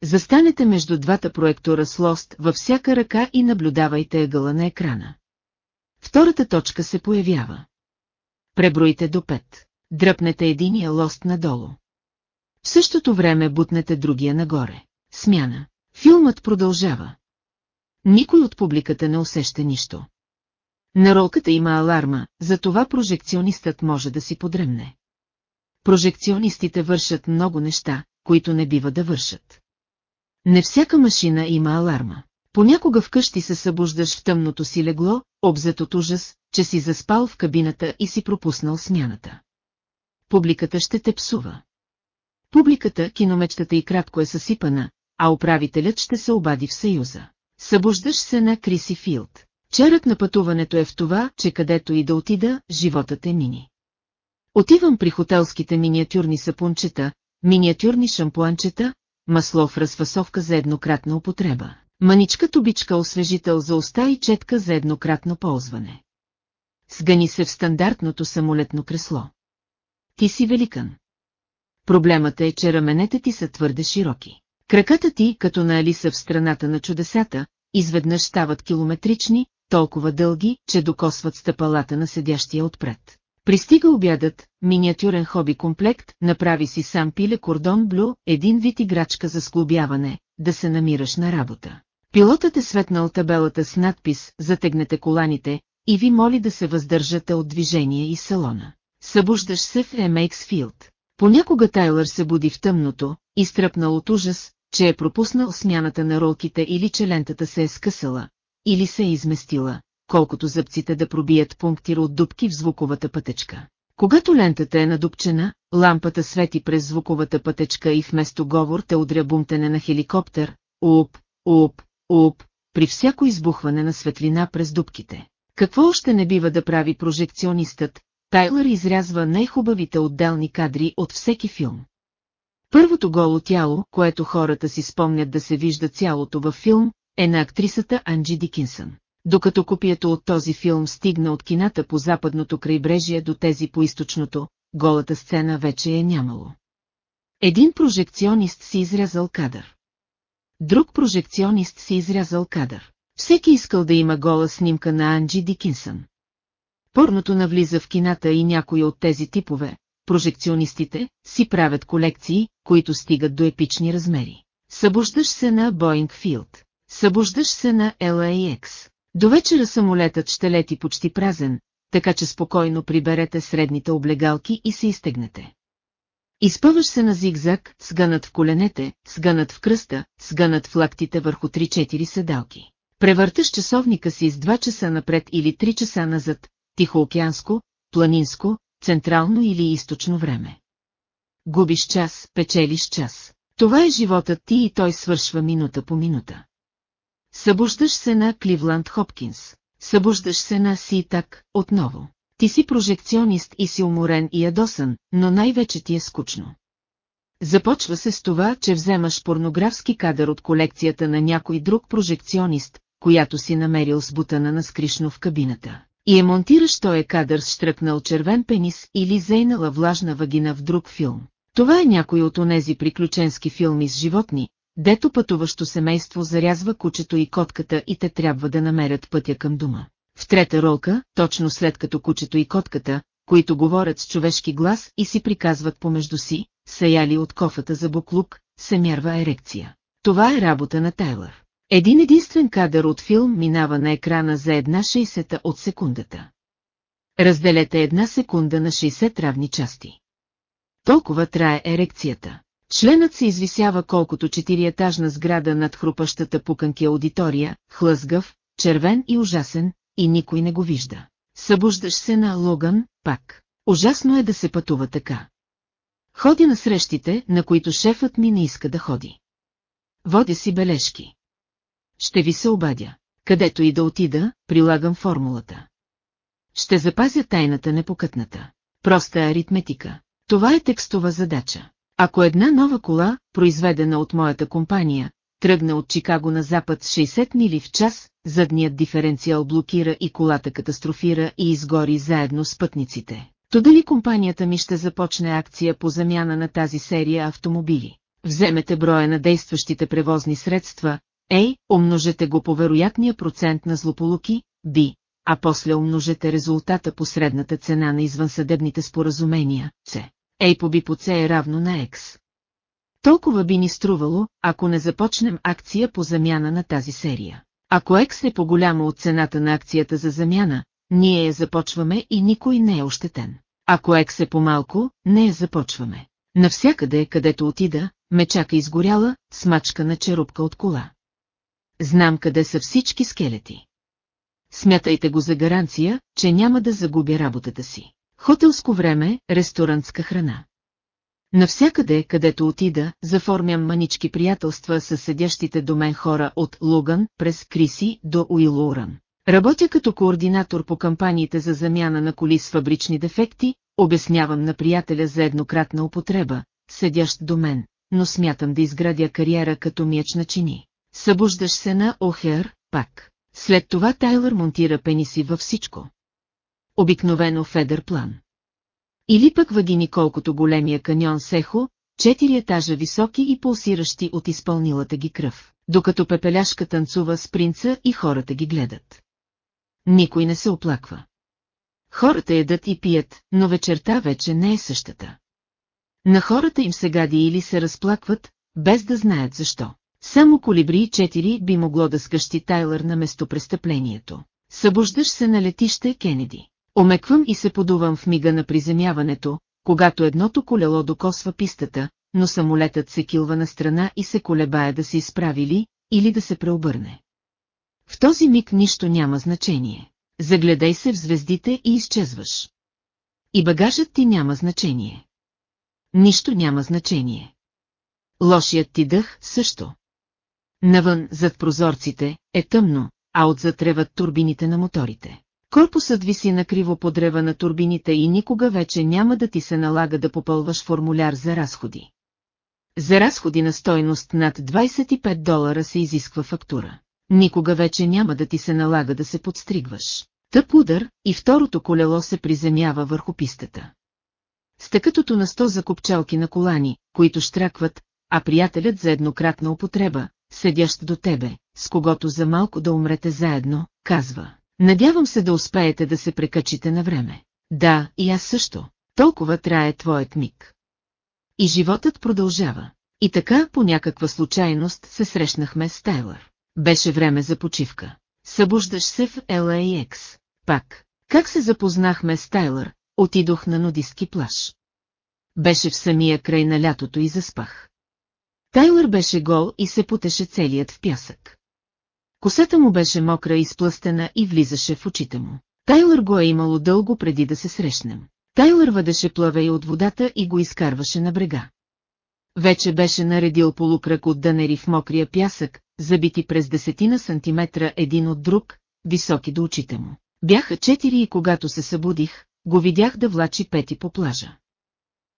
Застанете между двата проектора с лост във всяка ръка и наблюдавайте ъгъла на екрана. Втората точка се появява. Преброите до 5. Дръпнете единия лост надолу. В същото време бутнете другия нагоре. Смяна. Филмът продължава. Никой от публиката не усеща нищо. На ролката има аларма, затова прожекционистът може да си подремне. Прожекционистите вършат много неща, които не бива да вършат. Не всяка машина има аларма. Понякога вкъщи се събуждаш в тъмното си легло, обзет от ужас, че си заспал в кабината и си пропуснал смяната. Публиката ще те псува. Публиката, киномечтата и кратко е съсипана, а управителят ще се обади в съюза. Събуждаш се на Криси Филд. Черът на пътуването е в това, че където и да отида, животът е мини. Отивам при хотелските миниатюрни сапунчета, миниатюрни шампуанчета, масло в разфасовка за еднократна употреба, маничка тубичка освежител за уста и четка за еднократно ползване. Сгани се в стандартното самолетно кресло. Ти си великан. Проблемът е, че раменете ти са твърде широки. Краката ти, като на Алиса в страната на чудесата, изведнъж стават километрични, толкова дълги, че докосват стъпалата на седящия отпред. Пристига обядът, миниатюрен хоби комплект, направи си сам пиле кордон блю, един вид играчка за склобяване, да се намираш на работа. Пилотът е светнал табелата с надпис «Затегнете коланите» и ви моли да се въздържате от движение и салона. Събуждаш се в Емейкс Филд. Понякога Тайлър се буди в тъмното, изтръпнал от ужас, че е пропуснал смяната на ролките или че лентата се е скъсала, или се е изместила, колкото зъбците да пробият пунктир от дупки в звуковата пътечка. Когато лентата е надупчена, лампата свети през звуковата пътечка и вместо говор те удря бумтене на хеликоптер, уп, уп, уп, при всяко избухване на светлина през дупките. Какво още не бива да прави прожекционистът, Тайлър изрязва най-хубавите отделни кадри от всеки филм. Първото голо тяло, което хората си спомнят да се вижда цялото във филм, е на актрисата Анджи Дикинсън. Докато копието от този филм стигна от кината по западното крайбрежие до тези по източното, голата сцена вече е нямало. Един прожекционист си изрязал кадър. Друг прожекционист си изрязал кадър. Всеки искал да има гола снимка на Анджи Дикинсън. Порното навлиза в кината и някои от тези типове, прожекционистите, си правят колекции, които стигат до епични размери. Събуждаш се на Боинг Филд. Събуждаш се на LAX. До вечера самолетът ще лети почти празен, така че спокойно приберете средните облегалки и се изтегнете. Изпъваш се на зигзаг, сгънат в коленете, сгънат в кръста, сгънат в лактите върху 3-4 седалки. Превърташ часовника си с 2 часа напред или 3 часа назад, тихоокеанско, планинско, централно или източно време. Губиш час, печелиш час. Това е животът ти и той свършва минута по минута. Събуждаш се на Кливланд Хопкинс. Събуждаш се на Ситак, отново. Ти си прожекционист и си уморен и ядосан, но най-вече ти е скучно. Започва се с това, че вземаш порнографски кадър от колекцията на някой друг прожекционист, която си намерил с бутана на скришно в кабината. И е монтираш той е кадър с штръкнал червен пенис или зейнала влажна вагина в друг филм. Това е някой от онези приключенски филми с животни, дето пътуващо семейство зарязва кучето и котката и те трябва да намерят пътя към дома. В трета ролка, точно след като кучето и котката, които говорят с човешки глас и си приказват помежду си, са яли от кофата за буклук, се мярва ерекция. Това е работа на Тайлър. Един единствен кадър от филм минава на екрана за една 60 от секундата. Разделете една секунда на 60 равни части. Толкова трае ерекцията. Членът се извисява колкото четириетажна сграда над хрупащата пуканки аудитория, хлъзгав, червен и ужасен, и никой не го вижда. Събуждаш се на Логан, пак. Ужасно е да се пътува така. Ходи на срещите, на които шефът ми не иска да ходи. Водя си бележки. Ще ви се обадя. Където и да отида, прилагам формулата. Ще запазя тайната непокътната. Проста аритметика. Това е текстова задача. Ако една нова кола, произведена от моята компания, тръгне от Чикаго на запад с 60 мили в час, задният диференциал блокира и колата катастрофира и изгори заедно с пътниците. То дали компанията ми ще започне акция по замяна на тази серия автомобили? Вземете броя на действащите превозни средства, A, умножете го по вероятния процент на злополуки, B, а после умножете резултата по средната цена на извънсъдебните споразумения, C. A по B по C е равно на X. Толкова би ни струвало, ако не започнем акция по замяна на тази серия. Ако X е по-голяма от цената на акцията за замяна, ние я започваме и никой не е ощетен. Ако X е по-малко, не я започваме. Навсякъде, където отида, ме чака изгоряла, смачка на черупка от кола. Знам къде са всички скелети. Смятайте го за гаранция, че няма да загубя работата си. Хотелско време, ресторантска храна. Навсякъде, където отида, заформям манички приятелства с седящите до мен хора от Луган през Криси до Уилуран. Работя като координатор по кампаниите за замяна на коли с фабрични дефекти, обяснявам на приятеля за еднократна употреба, седящ до мен, но смятам да изградя кариера като меч на чини. Събуждаш се на Охер, пак. След това Тайлър монтира пениси във всичко. Обикновено Федер план. Или пък вагини колкото големия каньон Сехо, четири етажа високи и пулсиращи от изпълнилата ги кръв, докато пепеляшка танцува с принца и хората ги гледат. Никой не се оплаква. Хората ядат и пият, но вечерта вече не е същата. На хората им се гади или се разплакват, без да знаят защо. Само колибри 4 би могло да скъщи Тайлър на местопрестъплението. Събуждаш се на летище Кенеди. Омеквам и се подувам в мига на приземяването, когато едното колело докосва пистата, но самолетът се килва на страна и се колебае да се изправи ли, или да се преобърне. В този миг нищо няма значение. Загледай се в звездите и изчезваш. И багажът ти няма значение. Нищо няма значение. Лошият ти дъх също. Навън, зад прозорците, е тъмно, а отзад реват турбините на моторите. Корпусът виси на криво подрева на турбините и никога вече няма да ти се налага да попълваш формуляр за разходи. За разходи на стойност над 25 долара се изисква фактура. Никога вече няма да ти се налага да се подстригваш. Тъп удар и второто колело се приземява върху пистата. Стъкатото на сто закопчалки на колани, които штракват, а приятелят за еднократна употреба, седящ до тебе, с когото за малко да умрете заедно, казва. Надявам се да успеете да се прекачите на време. Да, и аз също. Толкова трае твоят миг. И животът продължава. И така, по някаква случайност, се срещнахме с Тайлър. Беше време за почивка. Събуждаш се в LAX. Пак. Как се запознахме с Тайлър, отидох на нудистки плаж. Беше в самия край на лятото и заспах. Тайлър беше гол и се путеше целият в пясък. Косата му беше мокра и сплъстена и влизаше в очите му. Тайлър го е имало дълго преди да се срещнем. Тайлър въдеше плавей от водата и го изкарваше на брега. Вече беше наредил полукръг от дънери в мокрия пясък, забити през десетина сантиметра един от друг, високи до очите му. Бяха четири и когато се събудих, го видях да влачи пети по плажа.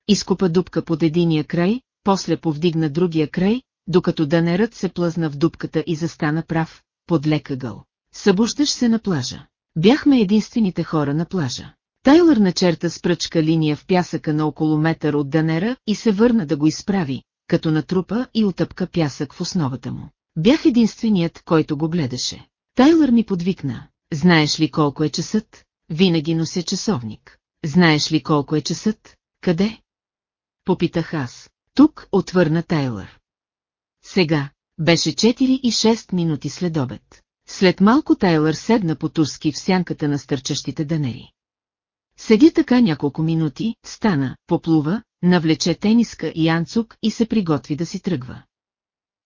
Изкопа дупка под единия край, после повдигна другия край, докато дънерът се плъзна в дупката и застана прав, под лека гъл. Събуждаш се на плажа. Бяхме единствените хора на плажа. Тайлър начерта с пръчка линия в пясъка на около метър от Данера и се върна да го изправи, като натрупа и отъпка пясък в основата му. Бях единственият, който го гледаше. Тайлър ми подвикна. Знаеш ли колко е часът? Винаги нося часовник. Знаеш ли колко е часът? Къде? Попитах аз. Тук отвърна Тайлър. Сега, Беше 4 и 6 минути след обед. След малко Тайлър седна по турски в сянката на стърчащите данери. Седи така няколко минути, стана, поплува, навлече тениска и анцук и се приготви да си тръгва.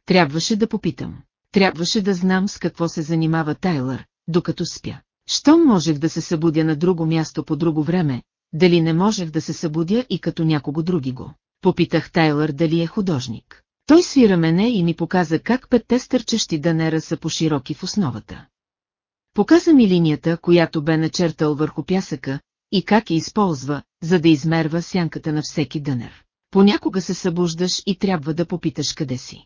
Трябваше да попитам. Трябваше да знам с какво се занимава Тайлър, докато спя. Щом можех да се събудя на друго място по друго време, дали не можех да се събудя и като някого други го. Попитах Тайлър дали е художник. Той свира мене и ми показа как петте стърчащи данера са по-широки в основата. Показа ми линията, която бе начертал върху пясъка, и как я използва, за да измерва сянката на всеки дънер. Понякога се събуждаш и трябва да попиташ къде си.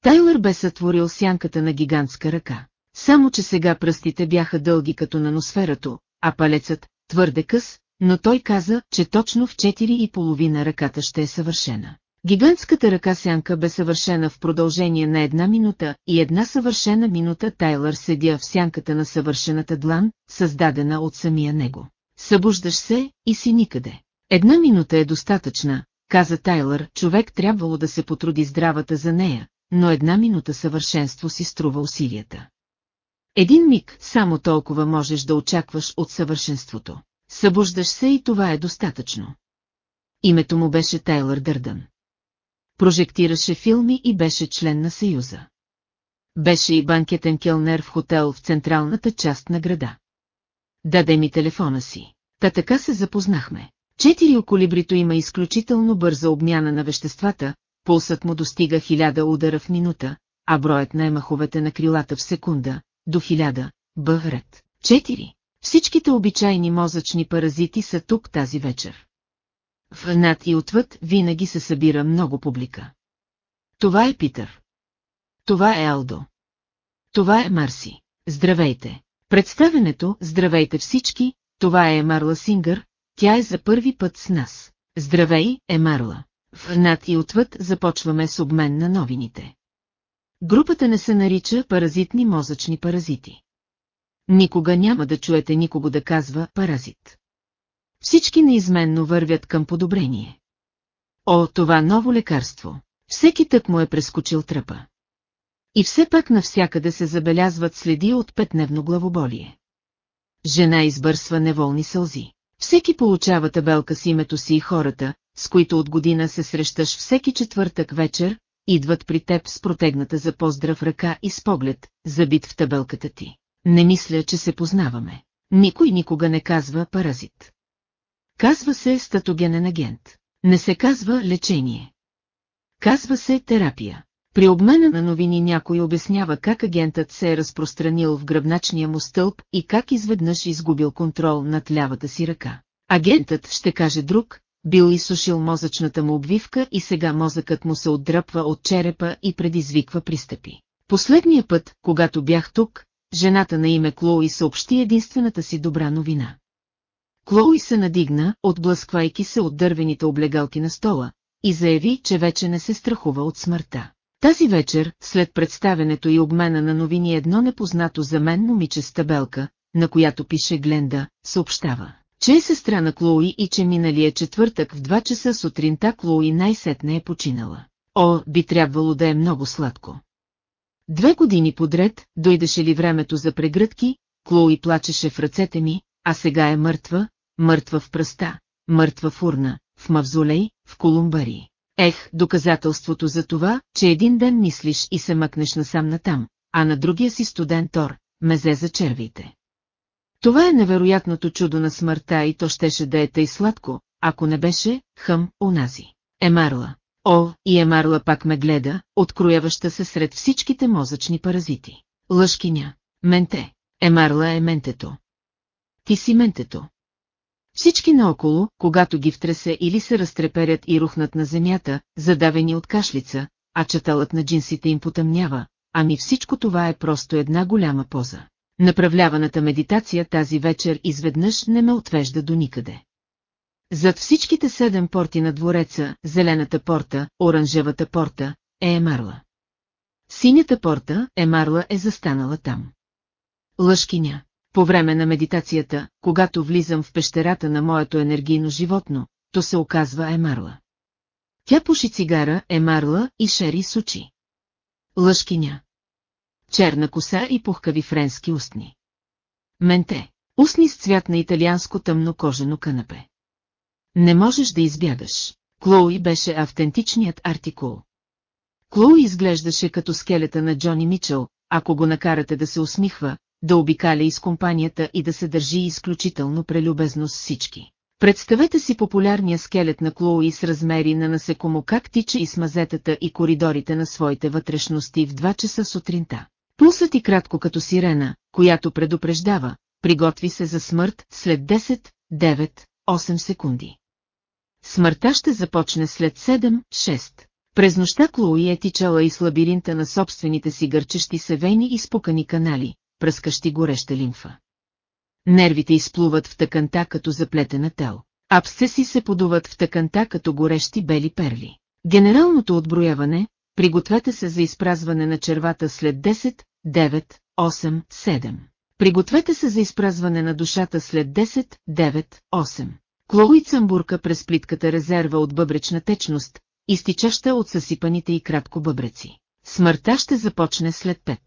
Тайлър бе сътворил сянката на гигантска ръка. Само че сега пръстите бяха дълги като на носферато, а палецът твърде къс, но той каза, че точно в 4 и половина ръката ще е съвършена. Гигантската ръка сянка бе съвършена в продължение на една минута и една съвършена минута Тайлър седя в сянката на съвършената длан, създадена от самия него. Събуждаш се и си никъде. Една минута е достатъчна, каза Тайлър, човек трябвало да се потруди здравата за нея, но една минута съвършенство си струва усилията. Един миг само толкова можеш да очакваш от съвършенството. Събуждаш се и това е достатъчно. Името му беше Тайлър Дърдън. Прожектираше филми и беше член на Съюза. Беше и банкетен келнер в хотел в централната част на града. Даде ми телефона си. Та така се запознахме. Четири колибрито има изключително бърза обмяна на веществата, пулсът му достига хиляда удара в минута, а броят на емаховете на крилата в секунда, до хиляда, бъвред. Четири. Всичките обичайни мозъчни паразити са тук тази вечер. В над и отвъд винаги се събира много публика. Това е Питър. Това е Алдо. Това е Марси. Здравейте. Представенето «Здравейте всички», това е Марла Сингър, тя е за първи път с нас. Здравей, Емарла. В над и отвъд започваме с обмен на новините. Групата не се нарича паразитни мозъчни паразити. Никога няма да чуете никого да казва паразит. Всички неизменно вървят към подобрение. О, това ново лекарство! Всеки тък му е прескочил тръпа. И все пак навсякъде се забелязват следи от петневно главоболие. Жена избърсва неволни сълзи. Всеки получава табелка с името си и хората, с които от година се срещаш всеки четвъртък вечер, идват при теб с протегната за поздрав ръка и с поглед, забит в табелката ти. Не мисля, че се познаваме. Никой никога не казва паразит. Казва се статогенен агент. Не се казва лечение. Казва се терапия. При обмена на новини някой обяснява как агентът се е разпространил в гръбначния му стълб и как изведнъж изгубил контрол над лявата си ръка. Агентът ще каже друг, бил изсушил мозъчната му обвивка и сега мозъкът му се отдръпва от черепа и предизвиква пристъпи. Последния път, когато бях тук, жената на име Клоуи съобщи единствената си добра новина. Клоуи се надигна, отблъсквайки се от дървените облегалки на стола, и заяви, че вече не се страхува от смъртта. Тази вечер, след представенето и обмена на новини едно непознато за мен момиче с табелка, на която пише Гленда, съобщава, че е сестра на Клоуи и че миналия четвъртък в 2 часа сутринта Клоуи най-сетне е починала. О, би трябвало да е много сладко. Две години подред, дойдеше ли времето за прегръдки, Клоуи плачеше в ръцете ми, а сега е мъртва, мъртва в пръста, мъртва в урна, в мавзолей, в колумбари. Ех, доказателството за това, че един ден мислиш и се мъкнеш насам натам, а на другия си студен тор, мезе за червите. Това е невероятното чудо на смъртта и то щеше да е тъй сладко, ако не беше, хъм, унази. Емарла. О, и Емарла пак ме гледа, открояваща се сред всичките мозъчни паразити. Лъжкиня. Менте. Емарла е ментето. Ти си ментето. Всички наоколо, когато ги втресе или се разтреперят и рухнат на земята, задавени от кашлица, а чаталът на джинсите им потъмнява, ами всичко това е просто една голяма поза. Направляваната медитация тази вечер изведнъж не ме отвежда до никъде. Зад всичките седем порти на двореца, зелената порта, оранжевата порта, е Емарла. Синята порта, Емарла е застанала там. Лъжкиня. По време на медитацията, когато влизам в пещерата на моето енергийно животно, то се оказва Емарла. Тя пуши цигара, Емарла и шери с очи. лъжкиня. Черна коса и пухкави френски устни. Менте, устни с цвят на италианско тъмно кожено канапе. Не можеш да избягаш. Клоуи беше автентичният артикул. Клоуи изглеждаше като скелета на Джони Мичел, ако го накарате да се усмихва, да обикаля из компанията и да се държи изключително прелюбезно с всички. Представете си популярния скелет на Клоуи с размери на насекомо как тича и смазетата и коридорите на своите вътрешности в 2 часа сутринта. Пулсът и кратко като сирена, която предупреждава, приготви се за смърт след 10, 9, 8 секунди. Смъртта ще започне след 7, 6. През нощта Клоуи е тичала из лабиринта на собствените си гърчещи се вени и спукани канали, пръскащи гореща лимфа. Нервите изплуват в тъканта като заплетена тел. Абсцеси се подуват в тъканта като горещи бели перли. Генералното отброяване, пригответе се за изпразване на червата след 10, 9, 8, 7. Пригответе се за изпразване на душата след 10, 9, 8. Клоуи цъмбурка през плитката резерва от бъбречна течност, изтичаща от съсипаните и кратко бъбреци. Смъртта ще започне след 5.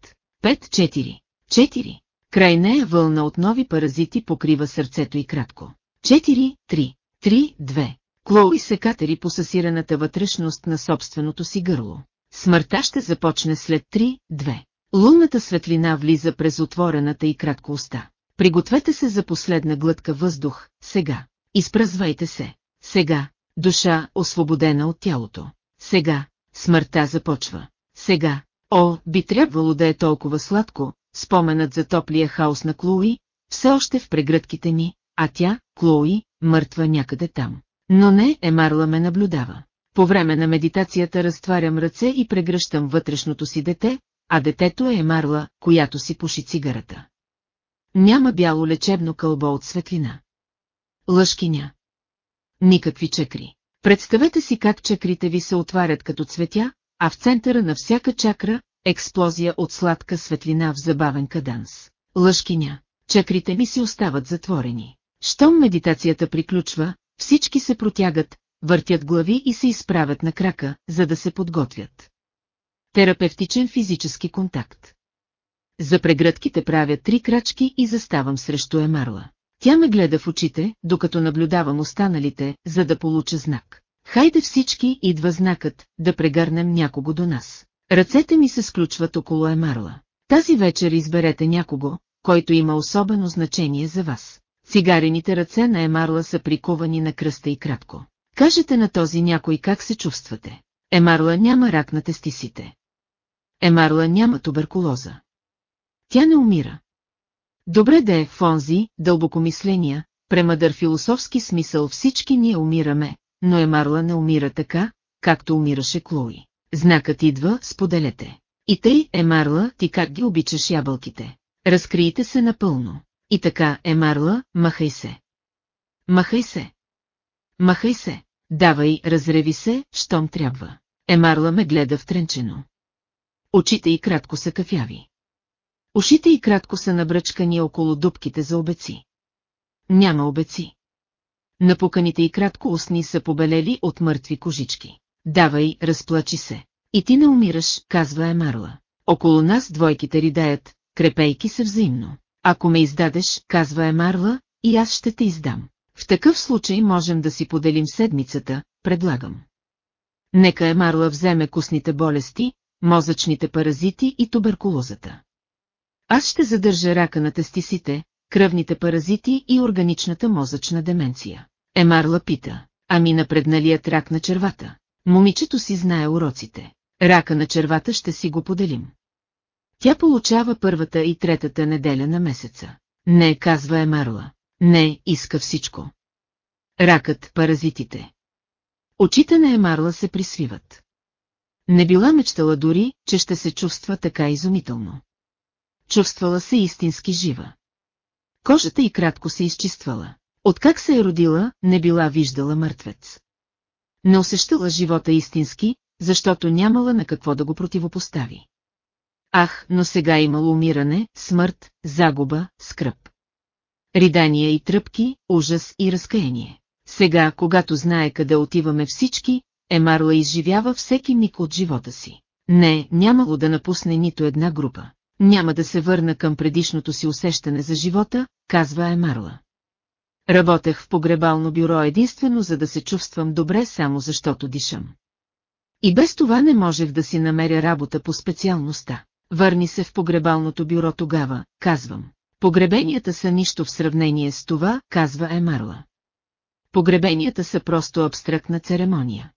5-4. 4. Край нея вълна от нови паразити покрива сърцето и кратко. 4, 3, 3, 2. Клоуи се катери по съсираната вътрешност на собственото си гърло. Смъртта ще започне след 3, 2. Лунната светлина влиза през отворената и кратко уста. Пригответе се за последна глътка въздух, сега. Изпразвайте се. Сега. Душа, освободена от тялото. Сега. Смъртта започва. Сега. О, би трябвало да е толкова сладко, споменът за топлия хаос на Клоуи, все още в прегръдките ми, а тя, Клоуи, мъртва някъде там. Но не, Емарла ме наблюдава. По време на медитацията разтварям ръце и прегръщам вътрешното си дете, а детето е Емарла, която си пуши цигарата. Няма бяло лечебно кълбо от светлина. Лъжкиня. Никакви чакри. Представете си как чакрите ви се отварят като цветя, а в центъра на всяка чакра експлозия от сладка светлина в забавен каданс. Лъжкиня, чакрите ми си остават затворени. Щом медитацията приключва, всички се протягат, въртят глави и се изправят на крака, за да се подготвят. Терапевтичен физически контакт. За прегръдките правя три крачки и заставам срещу Емарла. Тя ме гледа в очите, докато наблюдавам останалите, за да получа знак. Хайде всички, идва знакът, да прегърнем някого до нас. Ръцете ми се сключват около Емарла. Тази вечер изберете някого, който има особено значение за вас. Цигарените ръце на Емарла са прикувани на кръста и кратко. Кажете на този някой как се чувствате. Емарла няма рак на тестисите. Емарла няма туберкулоза. Тя не умира. Добре да е в онзи, дълбокомисления, премъдър философски смисъл всички ние умираме, но Емарла не умира така, както умираше Клои. Знакът идва, споделете. И тъй, Емарла, ти как ги обичаш ябълките. Разкрийте се напълно. И така, Емарла, махай се. Махай се. Махай се. Давай, разреви се, щом трябва. Емарла ме гледа втренчено. Очите й кратко са кафяви. Ушите й кратко са набръчкани около дубките за обеци. Няма обеци. Напуканите й кратко устни са побелели от мъртви кожички. Давай, разплачи се. И ти не умираш, казва Емарла. Около нас двойките ридаят, крепейки се взаимно. Ако ме издадеш, казва Емарла, и аз ще те издам. В такъв случай можем да си поделим седмицата, предлагам. Нека Емарла вземе костните болести, мозъчните паразити и туберкулозата. Аз ще задържа рака на тестисите, кръвните паразити и органичната мозъчна деменция. Емарла пита, ами напредналият рак на червата. Момичето си знае уроците. Рака на червата ще си го поделим. Тя получава първата и третата неделя на месеца. Не, казва Емарла. Не, иска всичко. Ракът, паразитите. Очите на Емарла се присвиват. Не била мечтала дори, че ще се чувства така изумително. Чувствала се истински жива. Кожата й кратко се изчиствала. Откак се е родила, не била виждала мъртвец. Не усещала живота истински, защото нямала на какво да го противопостави. Ах, но сега имало умиране, смърт, загуба, скръп. Ридания и тръпки, ужас и разкаяние. Сега, когато знае къде отиваме всички, Емарла изживява всеки миг от живота си. Не, нямало да напусне нито една група. Няма да се върна към предишното си усещане за живота, казва Емарла. Работех в погребално бюро единствено за да се чувствам добре само защото дишам. И без това не можех да си намеря работа по специалността. Върни се в погребалното бюро тогава, казвам. Погребенията са нищо в сравнение с това, казва Емарла. Погребенията са просто абстрактна церемония.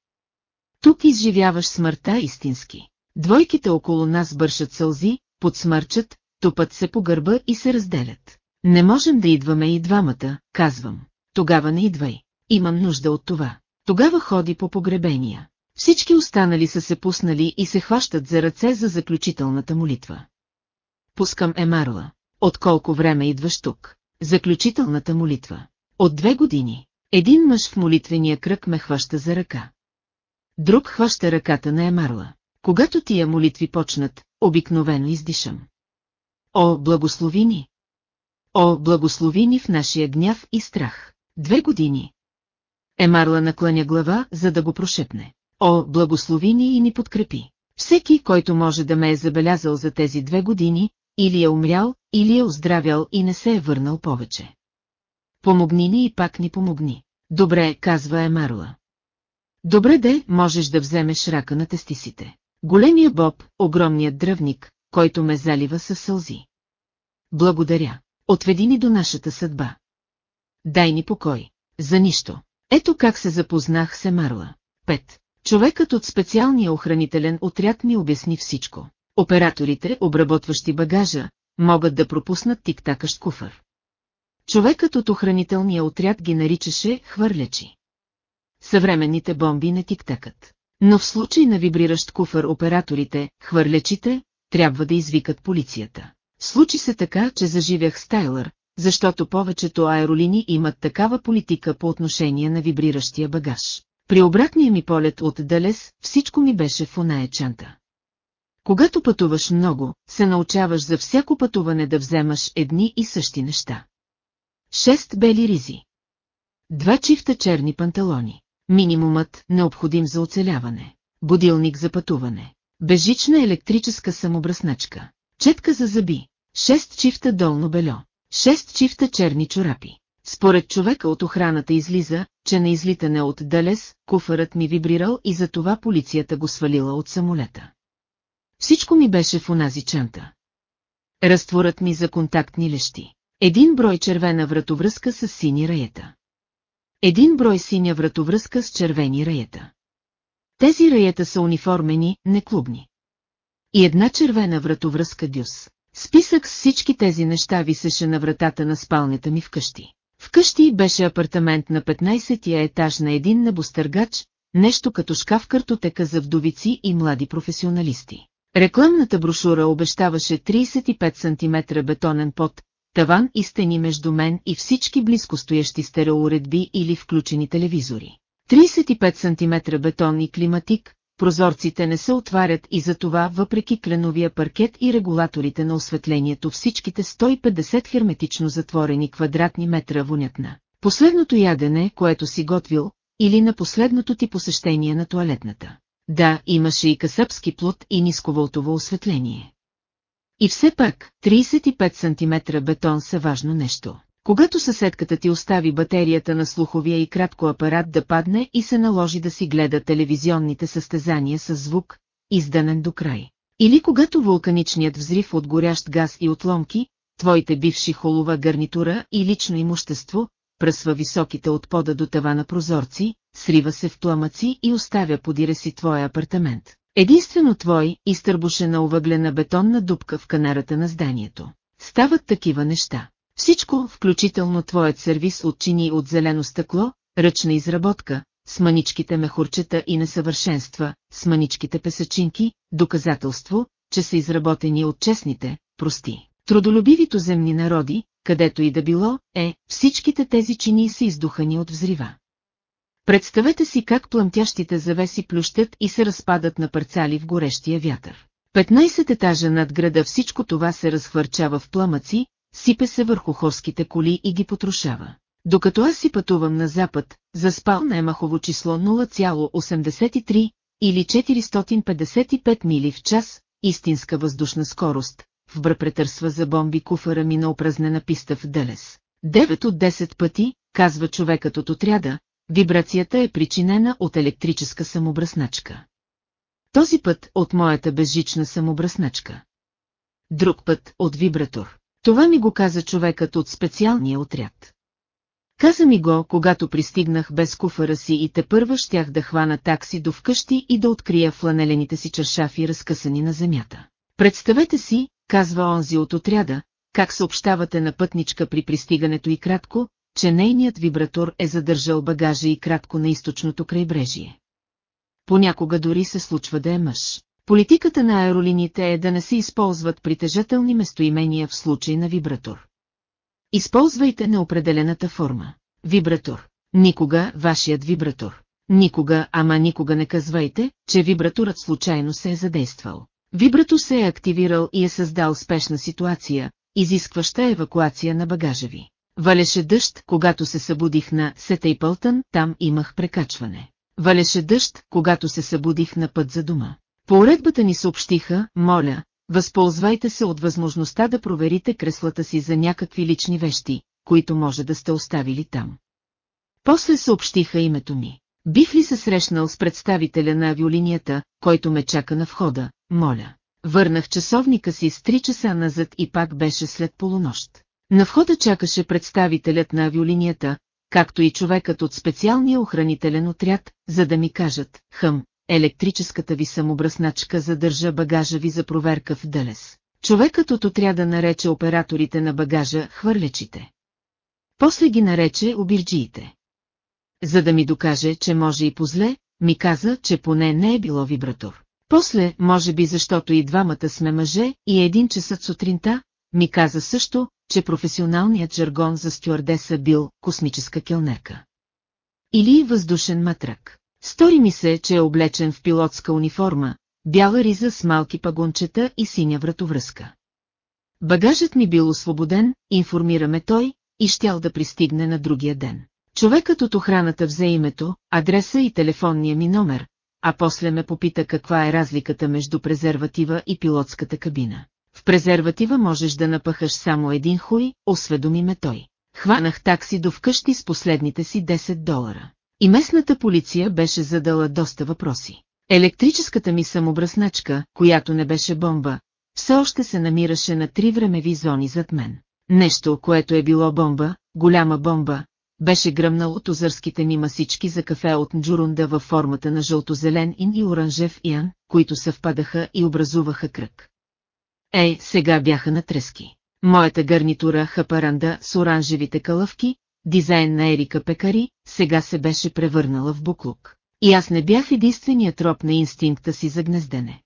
Тук изживяваш смъртта истински. Двойките около нас бършат сълзи, подсмърчат, тупат се по гърба и се разделят. Не можем да идваме и двамата, казвам. Тогава не идвай. Имам нужда от това. Тогава ходи по погребения. Всички останали са се пуснали и се хващат за ръце за заключителната молитва. Пускам Емарла. От колко време идваш тук? Заключителната молитва. От две години. Един мъж в молитвения кръг ме хваща за ръка. Друг хваща ръката на Емарла. Когато тия молитви почнат, обикновено издишам. О, благослови ни! О, благослови ни в нашия гняв и страх. Две години. Емарла накланя глава, за да го прошепне. О, благослови ни и ни подкрепи. Всеки, който може да ме е забелязал за тези две години, или е умрял, или е оздравял и не се е върнал повече. Помогни ни и пак ни помогни. Добре, казва Емарла. Добре де, можеш да вземеш рака на тестисите. Големия Боб, огромният дръвник, който ме залива със сълзи. Благодаря. Отведи ни до нашата съдба. Дай ни покой. За нищо. Ето как се запознах с Емарла. Пет. Човекът от специалния охранителен отряд ми обясни всичко. Операторите, обработващи багажа, могат да пропуснат тиктакащ куфър. Човекът от охранителния отряд ги наричаше хвърлячи. Съвременните бомби не тиктакат. Но в случай на вибриращ куфър операторите, хвърлячите, трябва да извикат полицията. Случи се така, че заживях Стайлър, защото повечето аеролини имат такава политика по отношение на вибриращия багаж. При обратния ми полет от Далес, всичко ми беше в оная чанта. Когато пътуваш много, се научаваш за всяко пътуване да вземаш едни и същи неща. Шест бели ризи. Два чифта черни панталони. Минимумът, необходим за оцеляване. Будилник за пътуване. Бежична електрическа самобръсначка. Четка за зъби. Шест чифта долно бельо. Шест чифта черни чорапи. Според човека от охраната излиза, че на излитане от Далес, куфарът ми вибрирал и за това полицията го свалила от самолета. Всичко ми беше в онази чанта. Разтворът ми за контактни лещи. Един брой червена вратовръзка с сини раета. Един брой синя вратовръзка с червени раета. Тези раета са униформени, не клубни. И една червена вратовръзка дюс. Списък с всички тези неща висеше на вратата на спалнята ми вкъщи. Вкъщи беше апартамент на 15-я етаж на един небостъргач, нещо като шкаф картотека за вдовици и млади професионалисти. Рекламната брошура обещаваше 35 см бетонен пот, таван и стени между мен и всички близкостоящи стереоуредби или включени телевизори. 35 см бетон и климатик, прозорците не се отварят и затова въпреки кленовия паркет и регулаторите на осветлението всичките 150 херметично затворени квадратни метра вонят на последното ядене, което си готвил, или на последното ти посещение на туалетната. Да, имаше и касъпски плод и нисковолтово осветление. И все пак, 35 см бетон са важно нещо. Когато съседката ти остави батерията на слуховия и кратко апарат да падне и се наложи да си гледа телевизионните състезания с звук, изданен до край. Или когато вулканичният взрив от горящ газ и отломки, твоите бивши холова гарнитура и лично имущество, пръсва високите от пода до тавана прозорци, срива се в пламъци и оставя подире си твоя апартамент. Единствено твой, изтърбушена овъглена бетонна дупка в канарата на зданието. Стават такива неща. Всичко, включително твоят сервис от чини от зелено стъкло, ръчна изработка, с маничките мехурчета и несъвършенства, с маничките песачинки, доказателство, че са изработени от честните, прости, трудолюбивито земни народи, където и да било, е, всичките тези чини са издухани от взрива. Представете си как плъмтящите завеси плющат и се разпадат на парцали в горещия вятър. 15 етажа над града всичко това се разхвърчава в пламъци, сипе се върху хорските коли и ги потрушава. Докато аз си пътувам на запад, заспал на Емахово число 0,83 или 455 мили в час, истинска въздушна скорост, в бър претърсва за бомби куфара ми на опразнена писта в Делес. 9 от 10 пъти, казва човекът от отряда, вибрацията е причинена от електрическа самобръсначка. Този път от моята безжична самобръсначка. Друг път от вибратор. Това ми го каза човекът от специалния отряд. Каза ми го, когато пристигнах без куфара си и те първа щях да хвана такси до вкъщи и да открия фланелените си чершафи разкъсани на земята. Представете си, казва онзи от отряда, как съобщавате на пътничка при пристигането и кратко, че нейният вибратор е задържал багажа и кратко на източното крайбрежие. Понякога дори се случва да е мъж. Политиката на аеролиниите е да не се използват притежателни местоимения в случай на вибратор. Използвайте неопределената форма. Вибратор. Никога вашият вибратор. Никога, ама никога не казвайте, че вибраторът случайно се е задействал. Вибрато се е активирал и е създал спешна ситуация, изискваща евакуация на багажа ви. Валеше дъжд, когато се събудих на Сетейпълтън, там имах прекачване. Валеше дъжд, когато се събудих на път за дома. По уредбата ни съобщиха, моля, възползвайте се от възможността да проверите креслата си за някакви лични вещи, които може да сте оставили там. После съобщиха името ми. Бих ли се срещнал с представителя на авиолинията, който ме чака на входа, моля. Върнах часовника си с 3 часа назад и пак беше след полунощ. На входа чакаше представителят на авиолинията, както и човекът от специалния охранителен отряд, за да ми кажат, хъм, електрическата ви самобръсначка задържа багажа ви за проверка в Дълес. Човекът от отряда нарече операторите на багажа хвърлечите. После ги нарече обирджиите. За да ми докаже, че може и позле, ми каза, че поне не е било вибратор. После, може би защото и двамата сме мъже, и един часът сутринта, ми каза също, че професионалният жаргон за стюардеса бил космическа келнерка. Или въздушен матрак. Стори ми се, че е облечен в пилотска униформа, бяла риза с малки пагончета и синя вратовръзка. Багажът ми бил освободен, информираме той, и щял да пристигне на другия ден. Човекът от охраната взе името, адреса и телефонния ми номер, а после ме попита каква е разликата между презерватива и пилотската кабина. Презерватива можеш да напъхаш само един хуй, осведоми ме той. Хванах такси до вкъщи с последните си 10 долара. И местната полиция беше задала доста въпроси. Електрическата ми самобръсначка, която не беше бомба, все още се намираше на три времеви зони зад мен. Нещо, което е било бомба, голяма бомба, беше гръмнал от озърските ми масички за кафе от Джурунда във формата на жълтозелен ин и оранжев ян, които съвпадаха и образуваха кръг. Ей, сега бяха на трески. Моята гарнитура хапаранда с оранжевите калъвки, дизайн на Ерика Пекари, сега се беше превърнала в буклук. И аз не бях единственият троп на инстинкта си за гнездене.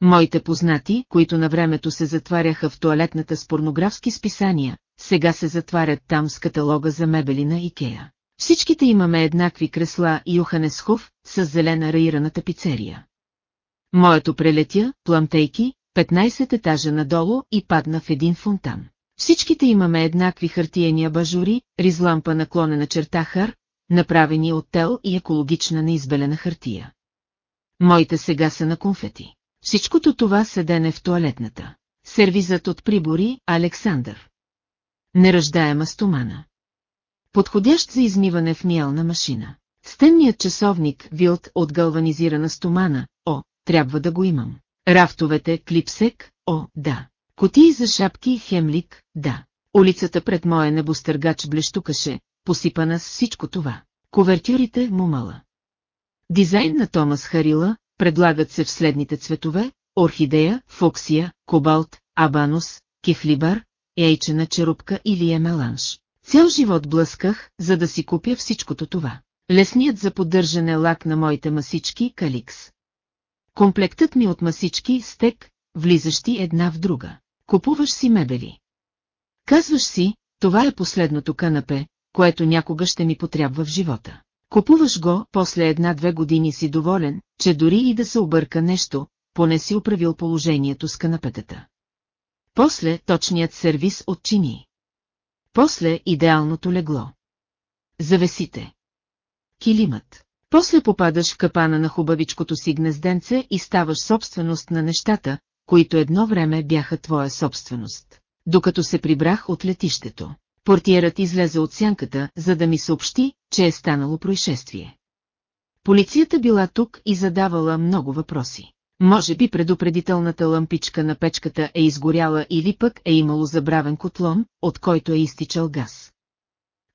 Моите познати, които на времето се затваряха в туалетната с порнографски списания, сега се затварят там с каталога за мебели на Икея. Всичките имаме еднакви кресла и Йоханесхов с зелена раирана тапицерия. Моето прелетя, пламтейки, 15 етажа надолу и падна в един фонтан. Всичките имаме еднакви хартиени абажури, ризлампа наклонена черта хар, направени от тел и екологична неизбелена хартия. Моите сега са на конфети. Всичкото това седене в туалетната. Сервизът от прибори Александър. Неръждаема стомана. Подходящ за измиване в миелна машина. Стенният часовник, вилт от галванизирана стомана, о, трябва да го имам. Рафтовете, клипсек, о, да. Котии за шапки, хемлик, да. Улицата пред моя небостъргач блещукаше, посипана с всичко това. Ковертюрите мумала. Дизайн на Томас Харила, предлагат се в следните цветове, орхидея, фоксия, кобалт, абанус, кефлибар, ейчена черупка или емеланж. Цял живот блъсках, за да си купя всичкото това. Лесният за поддържане лак на моите масички каликс. Комплектът ми от масички стек, влизащи една в друга. Купуваш си мебели. Казваш си, това е последното канапе, което някога ще ми потрябва в живота. Купуваш го, после една-две години си доволен, че дори и да се обърка нещо, поне си управил положението с канапетата. После точният сервис от чини. После идеалното легло. Завесите. Килимът. После попадаш в капана на хубавичкото си гнезденце и ставаш собственост на нещата, които едно време бяха твоя собственост. Докато се прибрах от летището, портиерът излезе от сянката, за да ми съобщи, че е станало происшествие. Полицията била тук и задавала много въпроси. Може би предупредителната лампичка на печката е изгоряла или пък е имало забравен котлон, от който е изтичал газ.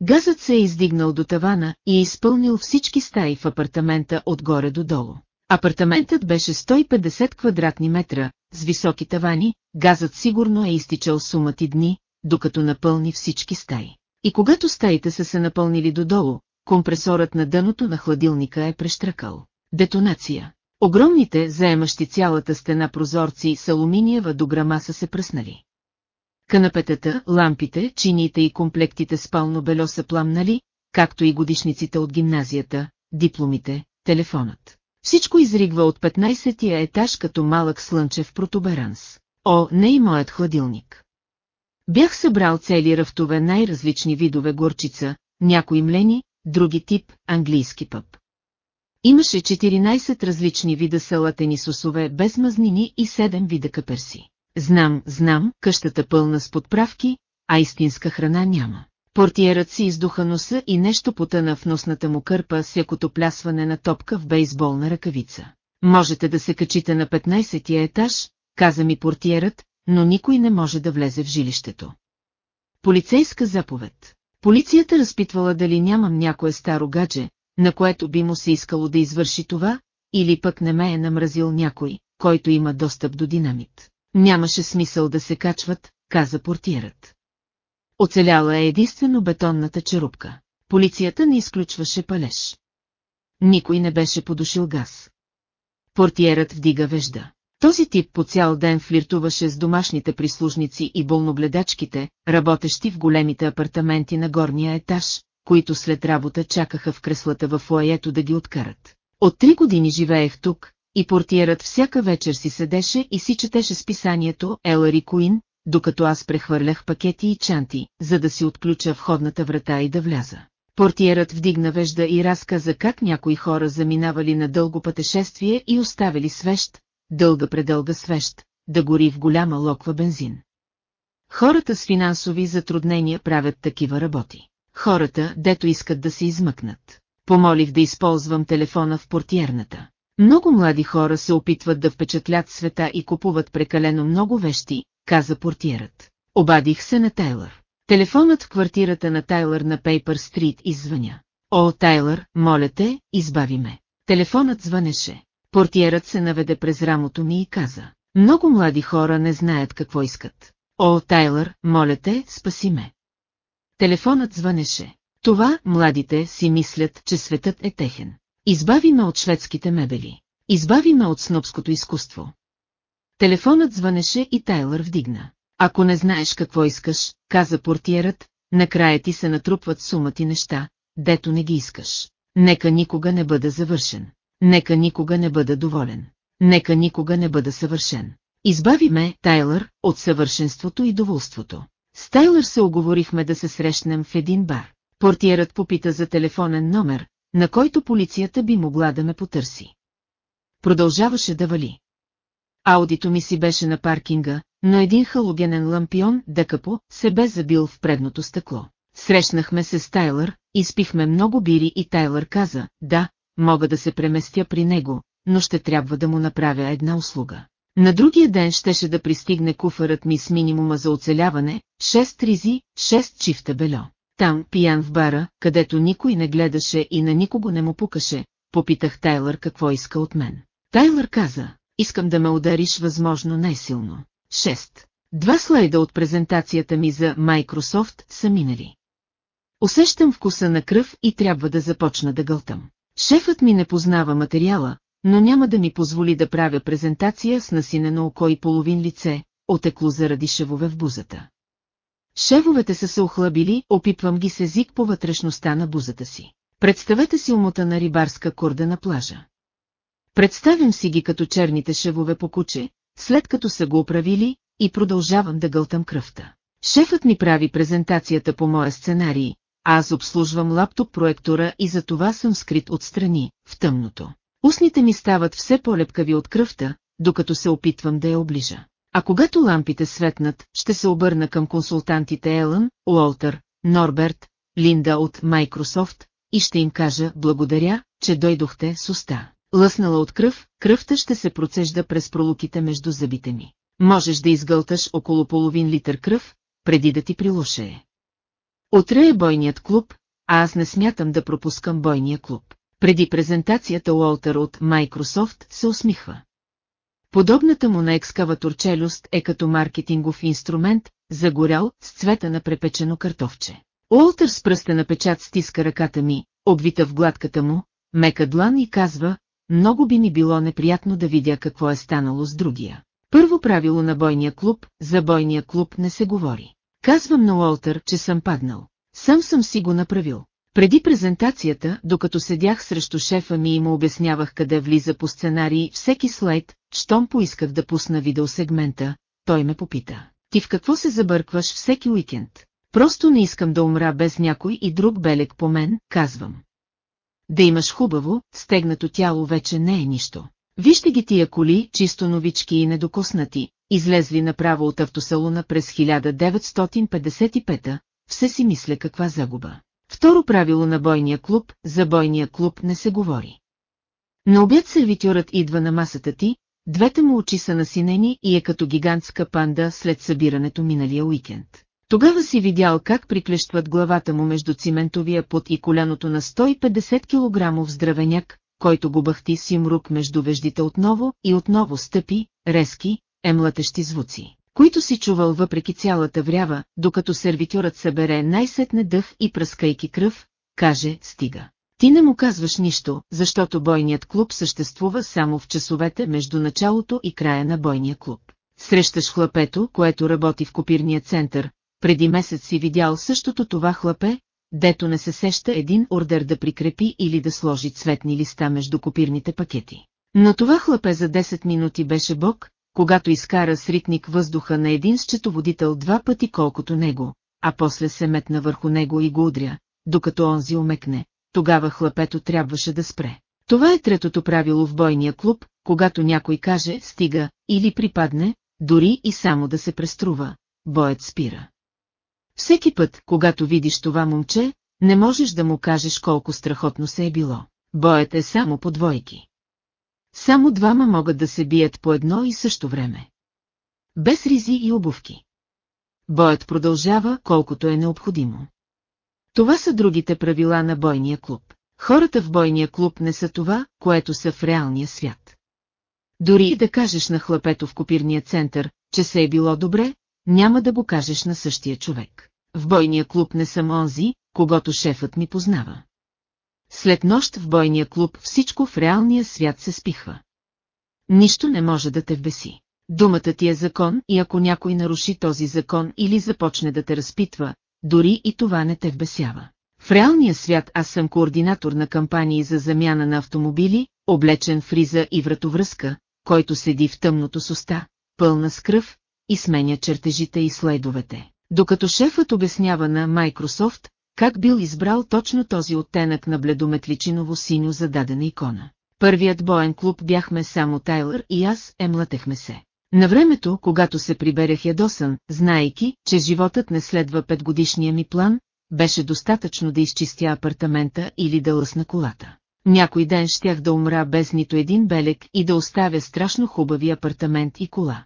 Газът се е издигнал до тавана и е изпълнил всички стаи в апартамента отгоре до долу. Апартаментът беше 150 квадратни метра, с високи тавани, газът сигурно е изтичал сумати дни, докато напълни всички стаи. И когато стаите са се напълнили додолу, компресорът на дъното на хладилника е прещръкал. Детонация. Огромните, заемащи цялата стена прозорци с алуминиева дограма са се пръснали. Канапетата, лампите, чините и комплектите спално бельо са пламнали, както и годишниците от гимназията, дипломите, телефонът. Всичко изригва от 15-тия етаж като малък слънчев протуберанс. О, не и моят хладилник. Бях събрал цели рафтове най-различни видове горчица, някои млени, други тип, английски пъп. Имаше 14 различни вида салатени сосове без мазнини и 7 вида каперси. Знам, знам, къщата пълна с подправки, а истинска храна няма. Портиерът си издуха носа и нещо потъна в носната му кърпа с якото плясване на топка в бейсболна ръкавица. Можете да се качите на 15-тия етаж, каза ми портиерът, но никой не може да влезе в жилището. Полицейска заповед. Полицията разпитвала дали нямам някое старо гадже, на което би му се искало да извърши това, или пък не ме е намразил някой, който има достъп до динамит. Нямаше смисъл да се качват, каза портиерът. Оцеляла е единствено бетонната черупка. Полицията не изключваше палеж. Никой не беше подушил газ. Портиерът вдига вежда. Този тип по цял ден флиртуваше с домашните прислужници и болногледачките, работещи в големите апартаменти на горния етаж, които след работа чакаха в креслата в фоаето да ги откарат. От три години живеех тук, и портиерът всяка вечер си седеше и си четеше списанието Елари Куин, докато аз прехвърлях пакети и чанти, за да си отключа входната врата и да вляза. Портиерът вдигна вежда и разказа как някои хора заминавали на дълго пътешествие и оставили свещ, дълга предълга свещ, да гори в голяма локва бензин. Хората с финансови затруднения правят такива работи. Хората, дето искат да се измъкнат. Помолих да използвам телефона в портиерната. Много млади хора се опитват да впечатлят света и купуват прекалено много вещи, каза портиерът. Обадих се на Тайлър. Телефонът в квартирата на Тайлър на Пейпер Стрит извъня. О, Тайлър, моля те, избави ме. Телефонът звънеше. Портиерът се наведе през рамото ми и каза. Много млади хора не знаят какво искат. О, Тайлър, моля те, спаси ме. Телефонът звънеше. Това, младите, си мислят, че светът е техен. Избави ме от шведските мебели. Избави ме от снобското изкуство. Телефонът звънеше и Тайлър вдигна. Ако не знаеш какво искаш, каза портиерът, накрая ти се натрупват сумати неща, дето не ги искаш. Нека никога не бъда завършен. Нека никога не бъда доволен. Нека никога не бъда съвършен. Избави ме, Тайлър, от съвършенството и доволството. С Тайлър се оговорихме да се срещнем в един бар. Портиерът попита за телефонен номер, на който полицията би могла да ме потърси. Продължаваше да вали. Аудито ми си беше на паркинга, но един халогенен лампион, дъкапо, се бе забил в предното стъкло. Срещнахме се с Тайлър, изпихме много бири и Тайлър каза, да, мога да се преместя при него, но ще трябва да му направя една услуга. На другия ден щеше да пристигне куфарът ми с минимума за оцеляване, 6 ризи, 6 чифта бельо. Там, пиян в бара, където никой не гледаше и на никого не му пукаше, попитах Тайлър какво иска от мен. Тайлър каза, искам да ме удариш възможно най-силно. 6. Два слайда от презентацията ми за Microsoft са минали. Усещам вкуса на кръв и трябва да започна да гълтам. Шефът ми не познава материала, но няма да ми позволи да правя презентация с насинено око и половин лице, отекло заради шевове в бузата. Шевовете са се охлабили, опитвам ги с език по вътрешността на бузата си. Представете си умота на рибарска корда на плажа. Представям си ги като черните шевове по куче, след като са го оправили, и продължавам да гълтам кръвта. Шефът ми прави презентацията по моя сценарий, а аз обслужвам лаптоп-проектора и за това съм скрит отстрани, в тъмното. Устните ми стават все по-лепкави от кръвта, докато се опитвам да я оближа. А когато лампите светнат, ще се обърна към консултантите Елън, Уолтер, Норберт, Линда от Microsoft и ще им кажа благодаря, че дойдохте с уста. Лъснала от кръв, кръвта ще се процежда през пролуките между зъбите ми. Можеш да изгълташ около половин литър кръв, преди да ти прилушее. Утре е бойният клуб, а аз не смятам да пропускам бойния клуб. Преди презентацията Уолтер от Microsoft се усмихва. Подобната му на екскаватор челюст е като маркетингов инструмент, загорял с цвета на препечено картофче. Уолтер с пръста на печат стиска ръката ми, обвита в гладката му, мека длан и казва, много би ми било неприятно да видя какво е станало с другия. Първо правило на бойния клуб, за бойния клуб не се говори. Казвам на Уолтер, че съм паднал. Сам съм си го направил. Преди презентацията, докато седях срещу шефа ми и му обяснявах къде влиза по сценарий всеки слайд, щом поисках да пусна видеосегмента, той ме попита. Ти в какво се забъркваш всеки уикенд? Просто не искам да умра без някой и друг белег по мен, казвам. Да имаш хубаво, стегнато тяло вече не е нищо. Вижте ги тия коли, чисто новички и недокоснати, излезли направо от автосалона през 1955 все си мисля каква загуба. Второ правило на бойния клуб, за бойния клуб не се говори. На обяд сервитьорът идва на масата ти, двете му очи са насинени и е като гигантска панда след събирането миналия уикенд. Тогава си видял как приклещват главата му между циментовия пот и коляното на 150 кг здравеняк, който го бахти си мрук между веждите отново и отново стъпи, резки, емлатещи звуци, които си чувал въпреки цялата врява, докато сервитюрът събере най-сетне дъх и пръскайки кръв, каже «Стига». Ти не му казваш нищо, защото бойният клуб съществува само в часовете между началото и края на бойния клуб. Срещаш хлапето, което работи в копирния център, преди месец си видял същото това хлапе, дето не се сеща един ордер да прикрепи или да сложи цветни листа между копирните пакети. Но това хлапе за 10 минути беше бог, когато изкара с ритник въздуха на един счетоводител два пъти колкото него, а после се метна върху него и го удря, докато онзи омекне, тогава хлапето трябваше да спре. Това е третото правило в бойния клуб, когато някой каже «стига» или припадне, дори и само да се преструва, боят спира. Всеки път, когато видиш това момче, не можеш да му кажеш колко страхотно се е било. Боят е само по двойки. Само двама могат да се бият по едно и също време. Без ризи и обувки. Боят продължава колкото е необходимо. Това са другите правила на бойния клуб. Хората в бойния клуб не са това, което са в реалния свят. Дори и да кажеш на хлапето в копирния център, че се е било добре, няма да го кажеш на същия човек. В бойния клуб не съм онзи, когато шефът ми познава. След нощ в бойния клуб всичко в реалния свят се спихва. Нищо не може да те вбеси. Думата ти е закон и ако някой наруши този закон или започне да те разпитва, дори и това не те вбесява. В реалния свят аз съм координатор на кампании за замяна на автомобили, облечен в и вратовръзка, който седи в тъмното с пълна с кръв, и сменя чертежите и слайдовете. Докато шефът обяснява на Microsoft, как бил избрал точно този оттенък на бледометличиново синьо за дадена икона. Първият боен клуб бяхме само Тайлър и аз, емлатехме се. На времето, когато се приберех ядосан, знаейки, че животът не следва петгодишния ми план, беше достатъчно да изчистя апартамента или да лъсна колата. Някой ден щях да умра без нито един белек и да оставя страшно хубави апартамент и кола.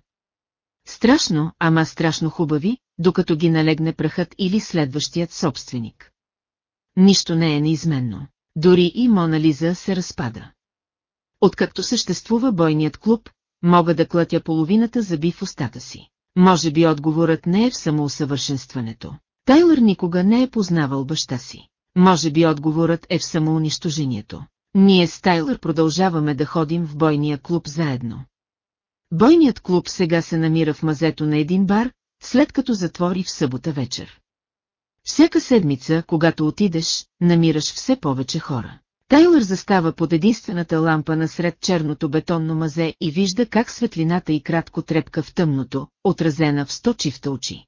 Страшно, ама страшно хубави, докато ги налегне прахът или следващият собственик. Нищо не е неизменно. Дори и Мона Лиза се разпада. Откакто съществува бойният клуб, мога да клатя половината зъби в устата си. Може би отговорът не е в самоусъвършенстването. Тайлър никога не е познавал баща си. Може би отговорът е в самоунищожението. Ние с Тайлър продължаваме да ходим в бойния клуб заедно. Бойният клуб сега се намира в мазето на един бар, след като затвори в събота вечер. Всяка седмица, когато отидеш, намираш все повече хора. Тайлър застава под единствената лампа насред черното бетонно мазе и вижда как светлината и кратко трепка в тъмното, отразена в сто чифта очи.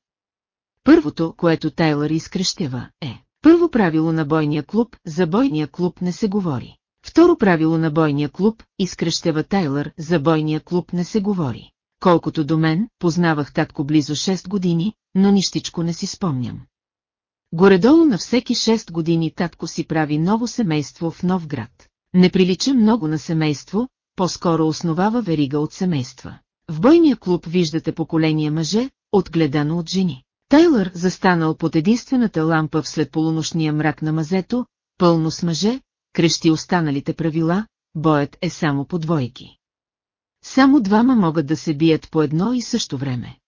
Първото, което Тайлър изкрещява, е Първо правило на бойния клуб, за бойния клуб не се говори. Второ правило на бойния клуб, изкръщава Тайлър, за бойния клуб не се говори. Колкото до мен, познавах татко близо 6 години, но нищичко не си спомням. Горедолу на всеки 6 години татко си прави ново семейство в нов град. Не прилича много на семейство, по-скоро основава верига от семейства. В бойния клуб виждате поколение мъже, отгледано от жени. Тайлър застанал под единствената лампа вслед полунощния мрак на мазето, пълно с мъже, крещи останалите правила, боят е само по двойки. Само двама могат да се бият по едно и също време.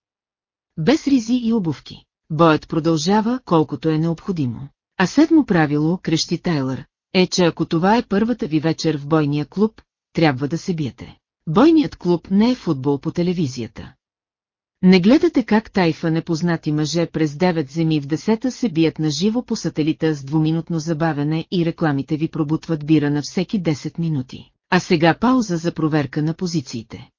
Без ризи и обувки. Боят продължава колкото е необходимо. А седмо правило, крещи Тайлър, е, че ако това е първата ви вечер в бойния клуб, трябва да се биете. Бойният клуб не е футбол по телевизията. Не гледате как тайфа непознати мъже през 9 земи в 10 се бият на живо по сателита с двуминутно забавене и рекламите ви пробутват бира на всеки 10 минути. А сега пауза за проверка на позициите.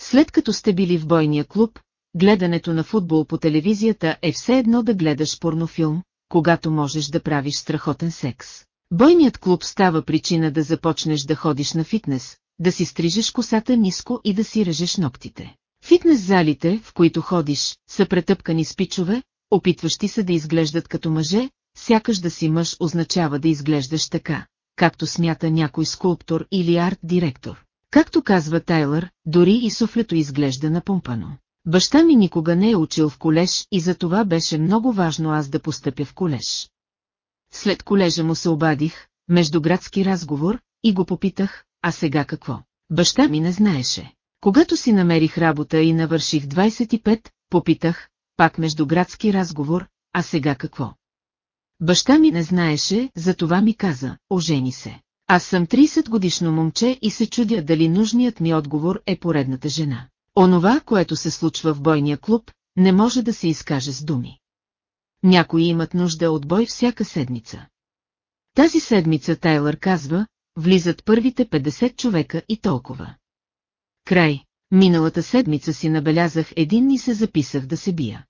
След като сте били в бойния клуб, гледането на футбол по телевизията е все едно да гледаш порнофилм, когато можеш да правиш страхотен секс. Бойният клуб става причина да започнеш да ходиш на фитнес, да си стрижеш косата ниско и да си режеш ногтите. Фитнес залите, в които ходиш, са претъпкани с пичове, опитващи се да изглеждат като мъже, сякаш да си мъж означава да изглеждаш така, както смята някой скулптор или арт-директор. Както казва Тайлър, дори и суфлето изглежда напомпано. Баща ми никога не е учил в колеж и за това беше много важно аз да постъпя в колеж. След колежа му се обадих, между градски разговор, и го попитах, а сега какво? Баща ми не знаеше. Когато си намерих работа и навърших 25, попитах, пак между градски разговор, а сега какво? Баща ми не знаеше, за това ми каза, ожени се. Аз съм 30 годишно момче и се чудя дали нужният ми отговор е поредната жена. Онова, което се случва в бойния клуб, не може да се изкаже с думи. Някои имат нужда от бой всяка седмица. Тази седмица Тайлър казва, влизат първите 50 човека и толкова. Край, миналата седмица си набелязах един и се записах да се бия.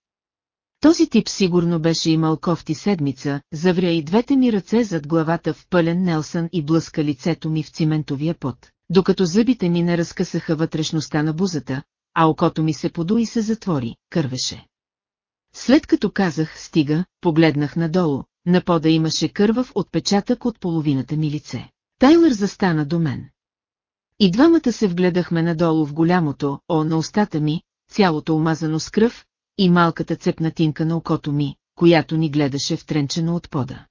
Този тип сигурно беше имал кофти седмица, завря и двете ми ръце зад главата в пълен Нелсън и блъска лицето ми в циментовия пот, докато зъбите ми не разкъсаха вътрешността на бузата, а окото ми се поду и се затвори, кървеше. След като казах «стига», погледнах надолу, на пода имаше кървав отпечатък от половината ми лице. Тайлър застана до мен. И двамата се вгледахме надолу в голямото, о, на устата ми, цялото омазано с кръв, и малката цепнатинка на окото ми, която ни гледаше втренчено от пода.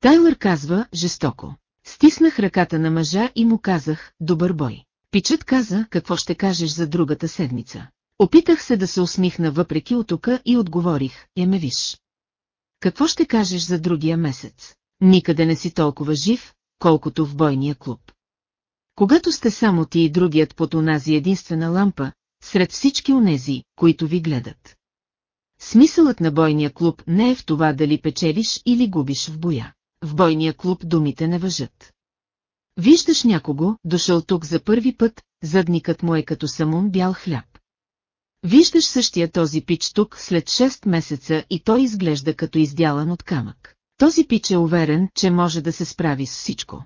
Тайлър казва, жестоко. Стиснах ръката на мъжа и му казах, добър бой. Пичът каза, какво ще кажеш за другата седмица. Опитах се да се усмихна въпреки отука и отговорих, я ме виж. Какво ще кажеш за другия месец? Никъде не си толкова жив, колкото в бойния клуб. Когато сте само ти и другият под онази единствена лампа, сред всички онези, които ви гледат. Смисълът на бойния клуб не е в това дали печелиш или губиш в боя. В бойния клуб думите не въжат. Виждаш някого, дошъл тук за първи път, задникът му е като самун бял хляб. Виждаш същия този пич тук след 6 месеца и той изглежда като издялан от камък. Този пич е уверен, че може да се справи с всичко.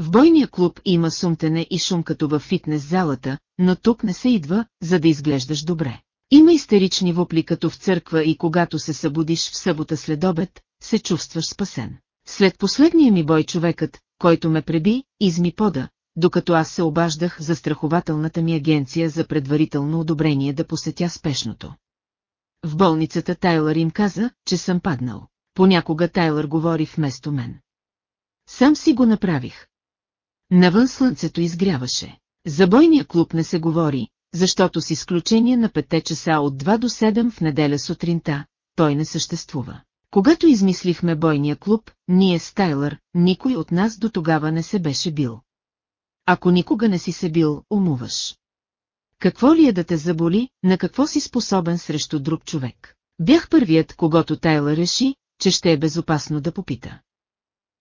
В бойния клуб има сумтене и шум като във фитнес залата, но тук не се идва, за да изглеждаш добре. Има истерични вопли като в църква и когато се събудиш в събота след обед, се чувстваш спасен. След последния ми бой човекът, който ме преби, изми пода, докато аз се обаждах за страхователната ми агенция за предварително одобрение да посетя спешното. В болницата Тайлър им каза, че съм паднал. Понякога Тайлър говори вместо мен. Сам си го направих. Навън слънцето изгряваше. За бойния клуб не се говори, защото с изключение на петте часа от 2 до 7 в неделя сутринта, той не съществува. Когато измислихме бойния клуб, ние с Тайлър, никой от нас до тогава не се беше бил. Ако никога не си се бил, умуваш. Какво ли е да те заболи, на какво си способен срещу друг човек? Бях първият, когато Тайлър реши, че ще е безопасно да попита.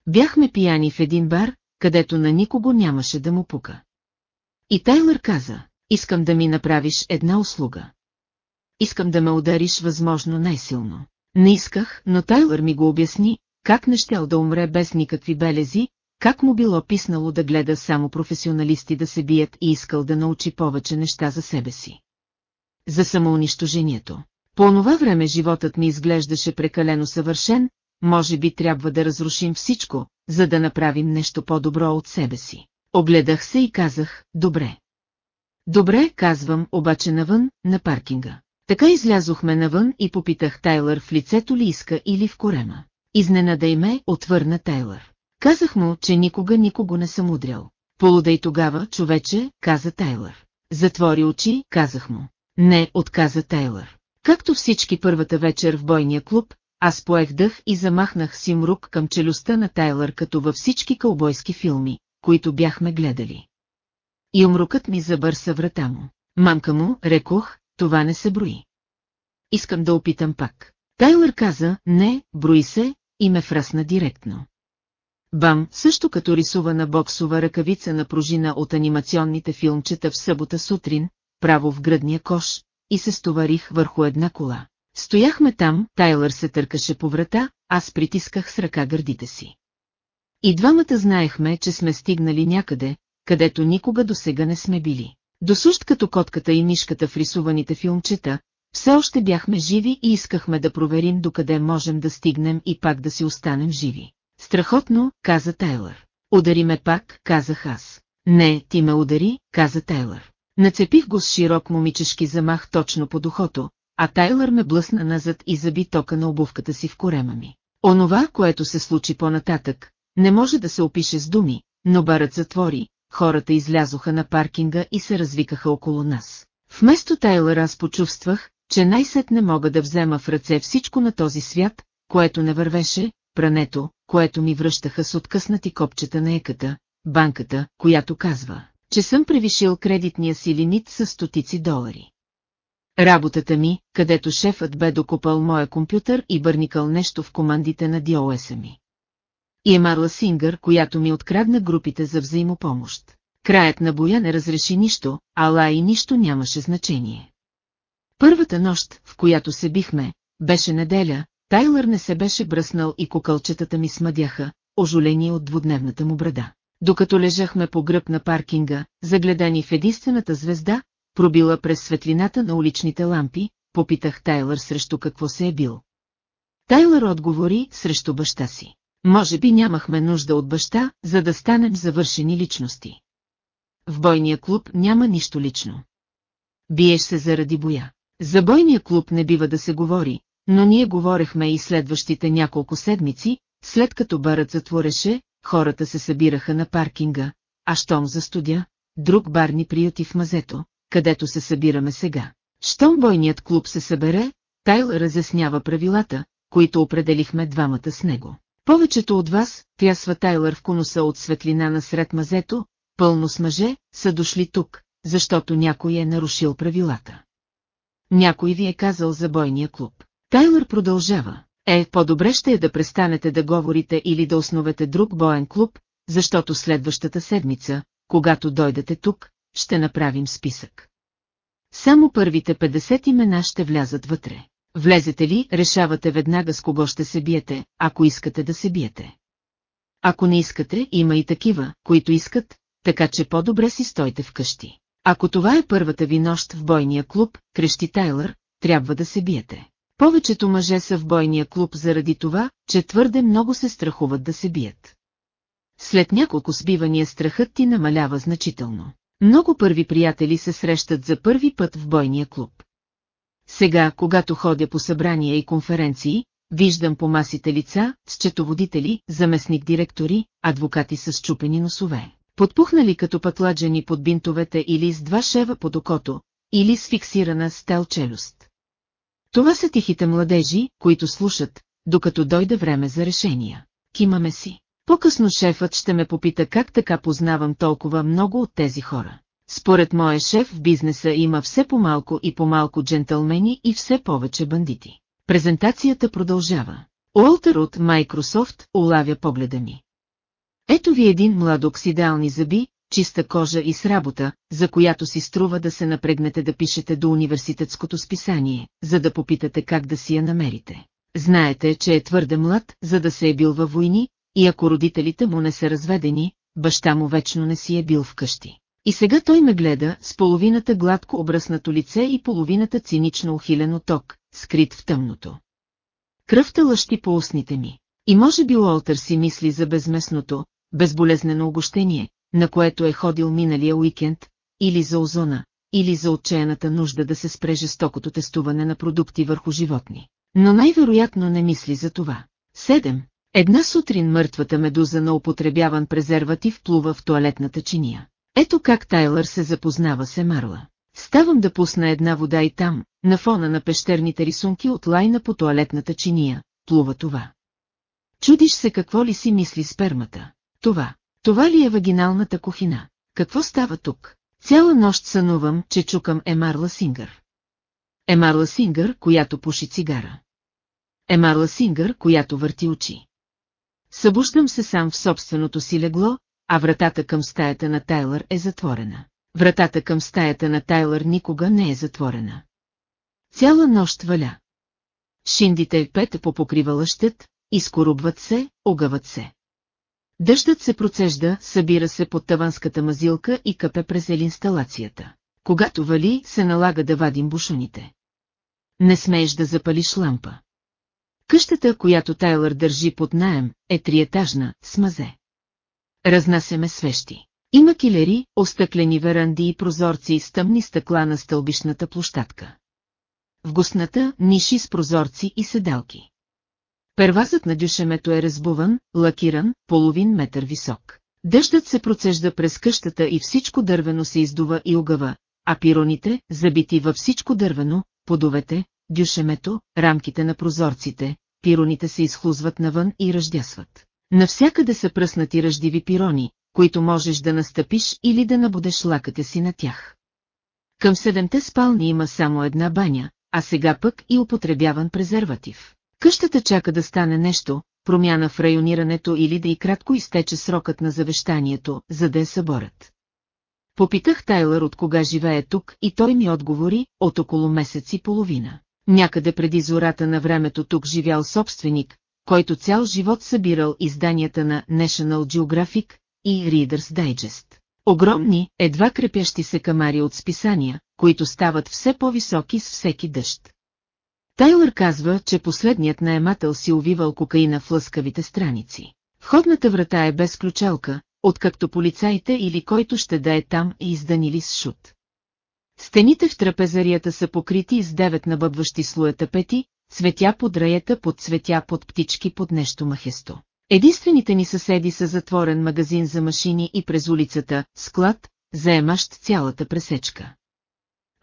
Бяхме пияни в един бар, където на никого нямаше да му пука. И Тайлър каза, искам да ми направиш една услуга. Искам да ме удариш възможно най-силно. Не исках, но Тайлър ми го обясни, как не щял да умре без никакви белези, как му било писнало да гледа само професионалисти да се бият и искал да научи повече неща за себе си. За самоунищожението. По онова време животът ми изглеждаше прекалено съвършен, може би трябва да разрушим всичко, за да направим нещо по-добро от себе си. Огледах се и казах, добре. Добре, казвам, обаче навън, на паркинга. Така излязохме навън и попитах Тайлър в лицето ли иска или в корема. Изненадай ме, отвърна Тайлър. Казах му, че никога никого не съм удрял. Полудай тогава, човече, каза Тайлър. Затвори очи, казах му. Не, отказа Тайлър. Както всички първата вечер в бойния клуб, аз поех дъх и замахнах си мрук към челюстта на Тайлър като във всички кълбойски филми, които бяхме гледали. И умрукът ми забърса врата му. Мамка му, рекох, това не се брои. Искам да опитам пак. Тайлър каза, не, брои се, и ме фрасна директно. Бам, също като рисувана боксова ръкавица на пружина от анимационните филмчета в събота сутрин, право в гръдния кош, и се стоварих върху една кола. Стояхме там, Тайлър се търкаше по врата, аз притисках с ръка гърдите си. И двамата знаехме, че сме стигнали някъде, където никога досега не сме били. Досущ като котката и мишката в рисуваните филмчета, все още бяхме живи и искахме да проверим докъде можем да стигнем и пак да си останем живи. Страхотно, каза Тайлър. Удари ме пак, казах аз. Не, ти ме удари, каза Тайлър. Нацепих го с широк момичешки замах точно по духото, а Тайлър ме блъсна назад и заби тока на обувката си в корема ми. Онова, което се случи по-нататък, не може да се опише с думи, но барът затвори, хората излязоха на паркинга и се развикаха около нас. Вместо Тайлър аз почувствах, че най-сетне мога да взема в ръце всичко на този свят, което не вървеше, прането, което ми връщаха с откъснати копчета на еката, банката, която казва, че съм превишил кредитния си лимит с стотици долари. Работата ми, където шефът бе докопал моя компютър и бърникал нещо в командите на DOS-а ми. И е Марла Сингър, която ми открадна групите за взаимопомощ. Краят на боя не разреши нищо, ала и нищо нямаше значение. Първата нощ, в която се бихме, беше неделя, Тайлър не се беше бръснал и кокълчетата ми смъдяха, ожолени от двудневната му брада. Докато лежахме по гръб на паркинга, загледани в единствената звезда, пробила през светлината на уличните лампи, попитах Тайлър срещу какво се е бил. Тайлър отговори срещу баща си. Може би нямахме нужда от баща, за да станем завършени личности. В бойния клуб няма нищо лично. Биеш се заради боя. За бойния клуб не бива да се говори, но ние говорехме и следващите няколко седмици, след като барът затвореше, хората се събираха на паркинга, а щом застудя, друг бар ни приюти в мазето, където се събираме сега. Щом бойният клуб се събере, Тайл разяснява правилата, които определихме двамата с него. Повечето от вас, трясва Тайлър в конуса от светлина насред мазето, пълно с мъже, са дошли тук, защото някой е нарушил правилата. Някой ви е казал за бойния клуб. Тайлър продължава. Е, по-добре ще е да престанете да говорите или да основете друг боен клуб, защото следващата седмица, когато дойдете тук, ще направим списък. Само първите 50 имена ще влязат вътре. Влезете ли, решавате веднага с кого ще се биете, ако искате да се биете. Ако не искате, има и такива, които искат, така че по-добре си стойте вкъщи. Ако това е първата ви нощ в бойния клуб, крещи Тайлър, трябва да се биете. Повечето мъже са в бойния клуб заради това, че твърде много се страхуват да се бият. След няколко сбивания страхът ти намалява значително. Много първи приятели се срещат за първи път в бойния клуб. Сега, когато ходя по събрания и конференции, виждам по масите лица, счетоводители, заместник-директори, адвокати с чупени носове. Подпухнали като пътладжени под бинтовете или с два шева под окото, или с фиксирана стел челюст. Това са тихите младежи, които слушат, докато дойде време за решения. Кимаме си. По-късно шефът ще ме попита как така познавам толкова много от тези хора. Според моя шеф в бизнеса има все по-малко и по-малко джентълмени и все повече бандити. Презентацията продължава. Уолтер от Microsoft улавя погледа ми. Ето ви един младок с идеални зъби, чиста кожа и с работа, за която си струва да се напрегнете да пишете до университетското списание, за да попитате как да си я намерите. знаете, че е твърде млад, за да се е бил във войни, и ако родителите му не са разведени, баща му вечно не си е бил вкъщи. И сега той ме гледа с половината гладко обръснато лице и половината цинично ухилен ток, скрит в тъмното. Кръвта лъщи по устните ми. И може би Уолтер си мисли за безместното, безболезнено огощение, на което е ходил миналия уикенд, или за озона, или за отчаяната нужда да се спре жестокото тестуване на продукти върху животни. Но най-вероятно не мисли за това. Седем. Една сутрин мъртвата медуза на употребяван презерватив плува в туалетната чиния. Ето как Тайлър се запознава с Емарла. Ставам да пусна една вода и там, на фона на пещерните рисунки от лайна по туалетната чиния, плува това. Чудиш се какво ли си мисли спермата. Това, това ли е вагиналната кухина? Какво става тук? Цяла нощ сънувам, че чукам Емарла Сингър. Емарла Сингър, която пуши цигара. Емарла Сингър, която върти очи. Събуждам се сам в собственото си легло, а вратата към стаята на Тайлър е затворена. Вратата към стаята на Тайлър никога не е затворена. Цяла нощ валя. Шиндите пет по покрива щет, изкорубват се, огъват се. Дъждът се процежда, събира се под таванската мазилка и капе през инсталацията. Когато вали, се налага да вадим бушоните. Не смееш да запалиш лампа. Къщата, която Тайлър държи под наем, е триетажна, с мазе. Разнасяме свещи. Има килери, остъклени веранди и прозорци с тъмни стъкла на стълбишната площадка. В гостната ниши с прозорци и седалки. Первазът на дюшемето е разбуван, лакиран, половин метър висок. Дъждът се процежда през къщата и всичко дървено се издува и огъва, а пироните, забити във всичко дървено, подовете, дюшемето, рамките на прозорците, пироните се изхлузват навън и ръждясват. Навсякъде са пръснати ръждиви пирони, които можеш да настъпиш или да набудеш лаката си на тях. Към седемте спални има само една баня, а сега пък и употребяван презерватив. Къщата чака да стане нещо, промяна в районирането или да и кратко изтече срокът на завещанието, за да я съборят. Попитах Тайлър от кога живее тук и той ми отговори от около месец и половина. Някъде преди зората на времето тук живял собственик, който цял живот събирал изданията на National Geographic и Reader's Digest. Огромни, едва крепящи се камари от списания, които стават все по-високи с всеки дъжд. Тайлър казва, че последният наемател си увивал кокаина в лъскавите страници. Входната врата е без ключалка, откакто полицаите или който ще да е там и изданили с шут. Стените в трапезарията са покрити с девет набъбващи слоя тапети, цветя под раята под цветя под птички под нещо махесто. Единствените ни съседи са затворен магазин за машини и през улицата, склад, заемащ цялата пресечка.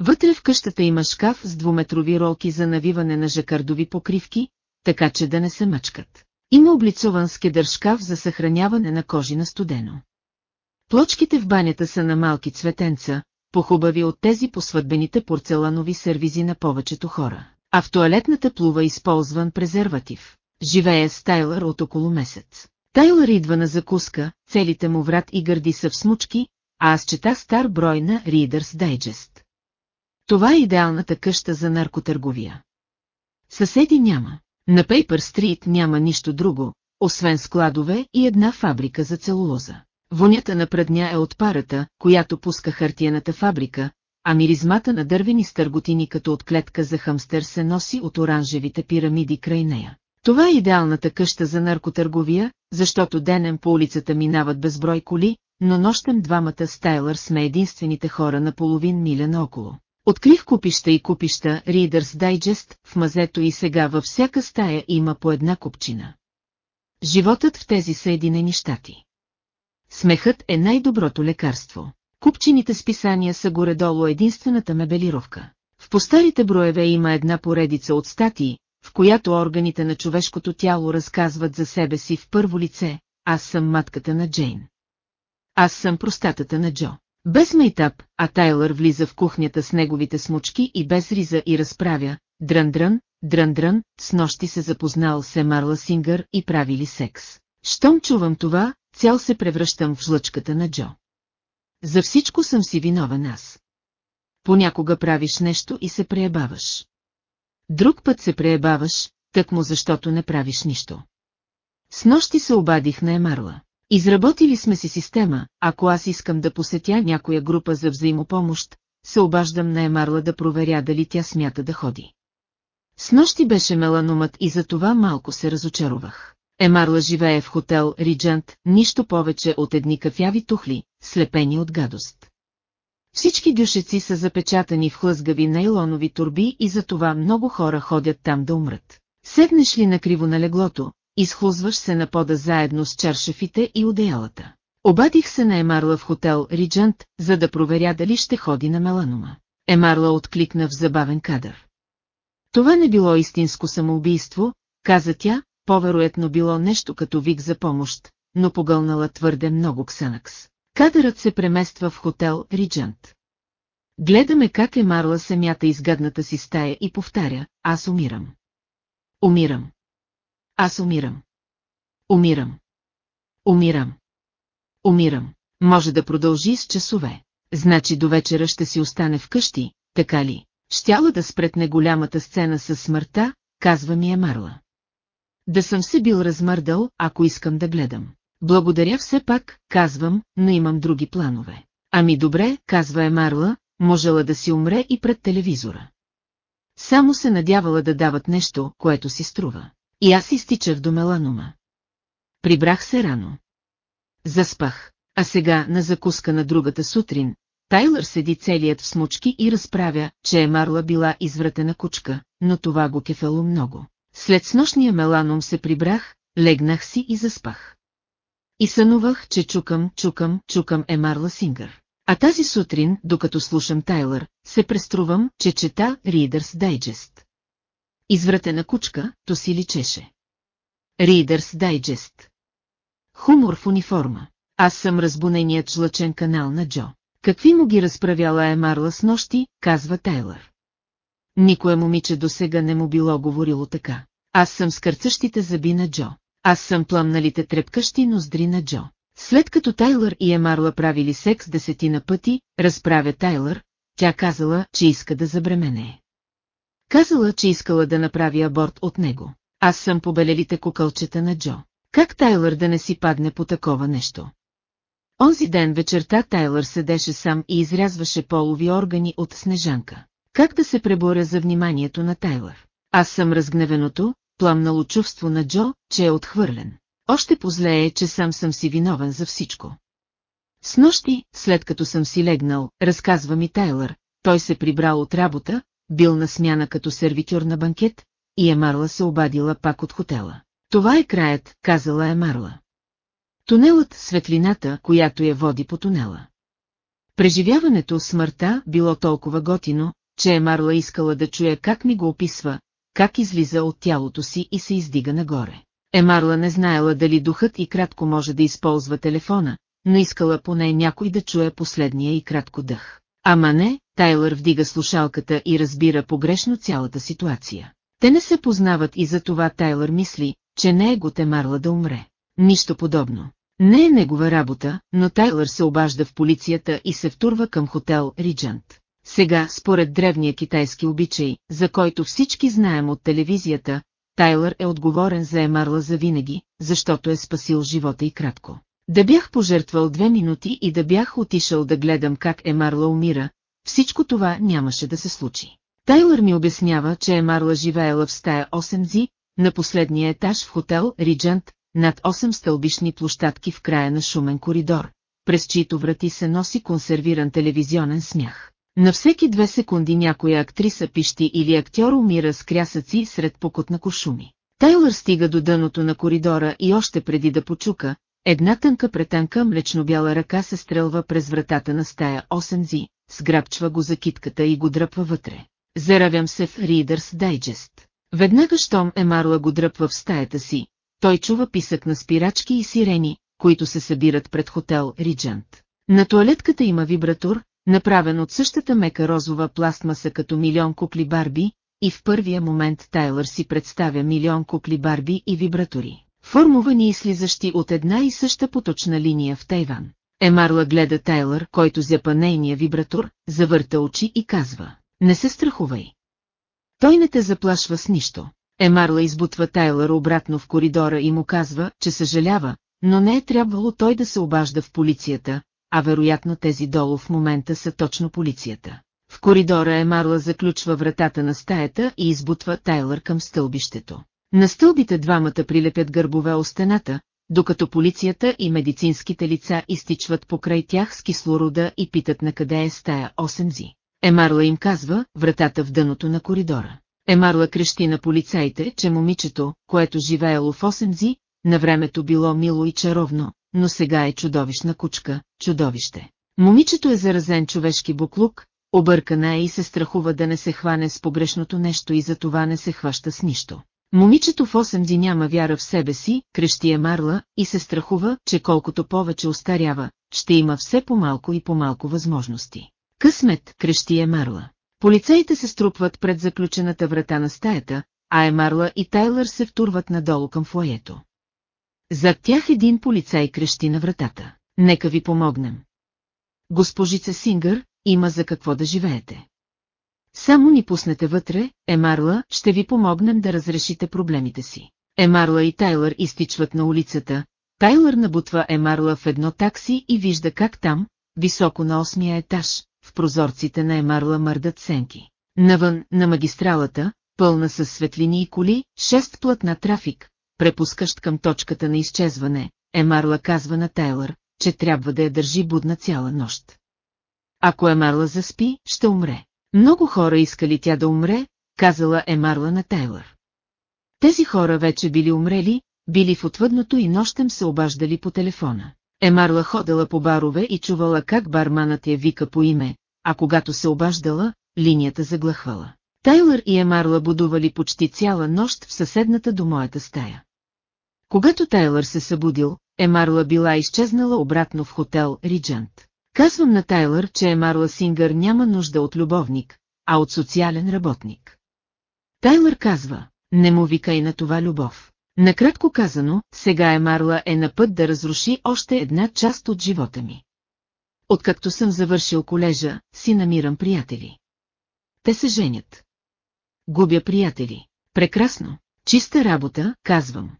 Вътре в къщата има шкаф с двуметрови ролки за навиване на жакардови покривки, така че да не се мъчкат. Има облицован скедър шкаф за съхраняване на кожи на студено. Плочките в банята са на малки цветенца, похубави от тези по сватбените порцеланови сервизи на повечето хора. А в туалетната плува използван презерватив. Живее с Тайлър от около месец. Тайлър идва на закуска, целите му врат и гърди са в смучки, а аз чета стар брой на Reader's Digest. Това е идеалната къща за наркотърговия. Съседи няма. На Пейпер Стрит няма нищо друго, освен складове и една фабрика за целулоза. Вонята на предня е от парата, която пуска хартияната фабрика, а миризмата на дървени стърготини като от клетка за хамстер се носи от оранжевите пирамиди край нея. Това е идеалната къща за наркотърговия, защото денем по улицата минават безброй коли, но нощем двамата Стайлър сме единствените хора на половин миля наоколо. Открих купища и купища Reader's Digest в мазето и сега във всяка стая има по една купчина. Животът в тези Съединени щати. Смехът е най-доброто лекарство. Купчините с писания са горе-долу единствената мебелировка. В постарите броеве има една поредица от статии, в която органите на човешкото тяло разказват за себе си в първо лице, аз съм матката на Джейн. Аз съм простатата на Джо. Без мейтап, а Тайлър влиза в кухнята с неговите смучки и без риза и разправя, дрън-дрън, дрън-дрън, с нощи се запознал с Емарла Сингър и правили секс. Щом чувам това, цял се превръщам в жлъчката на Джо. За всичко съм си виновен аз. Понякога правиш нещо и се преебаваш. Друг път се преебаваш, тъкмо защото не правиш нищо. С нощи се обадих на Емарла. Изработили сме си система, ако аз искам да посетя някоя група за взаимопомощ, се обаждам на Емарла да проверя дали тя смята да ходи. С нощи беше меланомът и за това малко се разочаровах. Емарла живее в хотел Риджант, нищо повече от едни кафяви тухли, слепени от гадост. Всички дюшеци са запечатани в хлъзгави нейлонови турби и за това много хора ходят там да умрат. Седнеш ли накриво на леглото, изхлузваш се на пода заедно с чаршафите и одеялата. Обадих се на Емарла в хотел Риджант, за да проверя дали ще ходи на меланома. Емарла откликна в забавен кадър. Това не било истинско самоубийство, каза тя, повероятно било нещо като вик за помощ, но погълнала твърде много ксанакс. Кадърът се премества в хотел Риджант. Гледаме как е Марла семята изгадната си стая и повтаря, аз умирам. Умирам. Аз умирам. Умирам. Умирам. Умирам. Може да продължи с часове. Значи до вечера ще си остане вкъщи, така ли? Щяла да спретне голямата сцена с смъртта, казва ми е Марла. Да съм се бил размърдал, ако искам да гледам. Благодаря все пак, казвам, но имам други планове. Ами добре, казва Емарла, можела да си умре и пред телевизора. Само се надявала да дават нещо, което си струва. И аз изтичах до меланома. Прибрах се рано. Заспах, а сега на закуска на другата сутрин, Тайлър седи целият в смучки и разправя, че Емарла била извратена кучка, но това го кефело много. След снощния меланом се прибрах, легнах си и заспах. И сънувах, че чукам, чукам, чукам Емарла Сингър. А тази сутрин, докато слушам Тайлър, се преструвам, че чета Reader's Digest. Извратена кучка, то си личеше. Reader's Digest. Хумор в униформа. Аз съм разбуненият жлъчен канал на Джо. Какви му ги разправяла Емарла с нощи, казва Тайлър. Никое момиче до сега не му било говорило така. Аз съм скърцащите зъби на Джо. Аз съм пламналите трепкащи ноздри на Джо. След като Тайлър и Емарла правили секс десетина пъти, разправя Тайлър, тя казала, че иска да забремене. Казала, че искала да направи аборт от него. Аз съм побелелите кукълчета на Джо. Как Тайлър да не си падне по такова нещо? Онзи ден вечерта Тайлър седеше сам и изрязваше полови органи от снежанка. Как да се преборя за вниманието на Тайлър? Аз съм разгневеното, пламнало чувство на Джо, че е отхвърлен. Още позлее, че сам съм си виновен за всичко. С нощи, след като съм си легнал, разказва ми Тайлър, той се прибрал от работа, бил на смяна като сервитюр на банкет, и Емарла се обадила пак от хотела. Това е краят, казала Емарла. Тунелът, светлината, която я води по тунела. Преживяването смъртта било толкова готино, че Емарла искала да чуя как ми го описва, как излиза от тялото си и се издига нагоре. Емарла не знаела дали духът и кратко може да използва телефона, но искала поне някой да чуе последния и кратко дъх. Ама не, Тайлър вдига слушалката и разбира погрешно цялата ситуация. Те не се познават и за това Тайлър мисли, че не е го Темарла да умре. Нищо подобно. Не е негова работа, но Тайлър се обажда в полицията и се втурва към хотел Риджант. Сега, според древния китайски обичай, за който всички знаем от телевизията, Тайлър е отговорен за Емарла за винаги, защото е спасил живота и кратко. Да бях пожертвал две минути и да бях отишъл да гледам как Емарла умира, всичко това нямаше да се случи. Тайлър ми обяснява, че Емарла живеела в стая 8 зи, на последния етаж в хотел Риджант, над 8 стълбишни площадки в края на шумен коридор, през чието врати се носи консервиран телевизионен смях. На всеки две секунди някоя актриса пищи или актьор умира с крясъци сред покотна кошуми. Тайлър стига до дъното на коридора и още преди да почука, една тънка претънка млечно-бяла ръка се стрелва през вратата на стая 8 зи, сграбчва го за китката и го дръпва вътре. Заравям се в Reader's Digest. Веднага щом Емарла го дръпва в стаята си, той чува писък на спирачки и сирени, които се събират пред хотел Риджант. На туалетката има вибратор, направен от същата мека розова пластмаса като милион кукли Барби, и в първия момент Тайлър си представя милион кукли Барби и вибратори, формувани и слизащи от една и съща поточна линия в Тайван. Емарла гледа Тайлър, който зяпа нейния вибратор, завърта очи и казва, не се страхувай. Той не те заплашва с нищо. Емарла избутва Тайлър обратно в коридора и му казва, че съжалява, но не е трябвало той да се обажда в полицията, а вероятно тези долу в момента са точно полицията. В коридора Емарла заключва вратата на стаята и избутва Тайлър към стълбището. На стълбите двамата прилепят гърбове о стената, докато полицията и медицинските лица изтичват покрай тях с кислорода и питат на къде е стая 8 Емарла им казва, вратата в дъното на коридора. Емарла крещи на полицаите, че момичето, което живеело в 8 на времето било мило и чаровно, но сега е чудовищна кучка, чудовище. Момичето е заразен човешки буклук, объркана е и се страхува да не се хване с погрешното нещо и за това не се хваща с нищо. Момичето в 8 ди няма вяра в себе си, крещи е Марла и се страхува, че колкото повече остарява, ще има все по-малко и по-малко възможности. Късмет, крещи е Марла. Полицаите се струпват пред заключената врата на стаята, а Емарла и Тайлър се втурват надолу към фоето. Зад тях един полицай крещи на вратата. Нека ви помогнем. Госпожица Сингър, има за какво да живеете. Само ни пуснете вътре, Емарла, ще ви помогнем да разрешите проблемите си. Емарла и Тайлър изтичват на улицата, Тайлър набутва Емарла в едно такси и вижда как там, високо на осмия етаж, в прозорците на Емарла мърдат сенки. Навън, на магистралата, пълна с светлини и коли, шест плътна трафик, препускащ към точката на изчезване, Емарла казва на Тайлър, че трябва да я държи будна цяла нощ. Ако Емарла заспи, ще умре. Много хора искали тя да умре, казала Емарла на Тайлър. Тези хора вече били умрели, били в отвъдното и нощем се обаждали по телефона. Емарла ходила по барове и чувала как барманът я вика по име, а когато се обаждала, линията заглъхвала. Тайлър и Емарла будували почти цяла нощ в съседната до моята стая. Когато Тайлър се събудил, Емарла била изчезнала обратно в хотел Риджант. Казвам на Тайлър, че Емарла Сингър няма нужда от любовник, а от социален работник. Тайлър казва, не му викай на това любов. Накратко казано, сега Емарла е на път да разруши още една част от живота ми. Откакто съм завършил колежа, си намирам приятели. Те се женят. Губя приятели. Прекрасно. Чиста работа, казвам.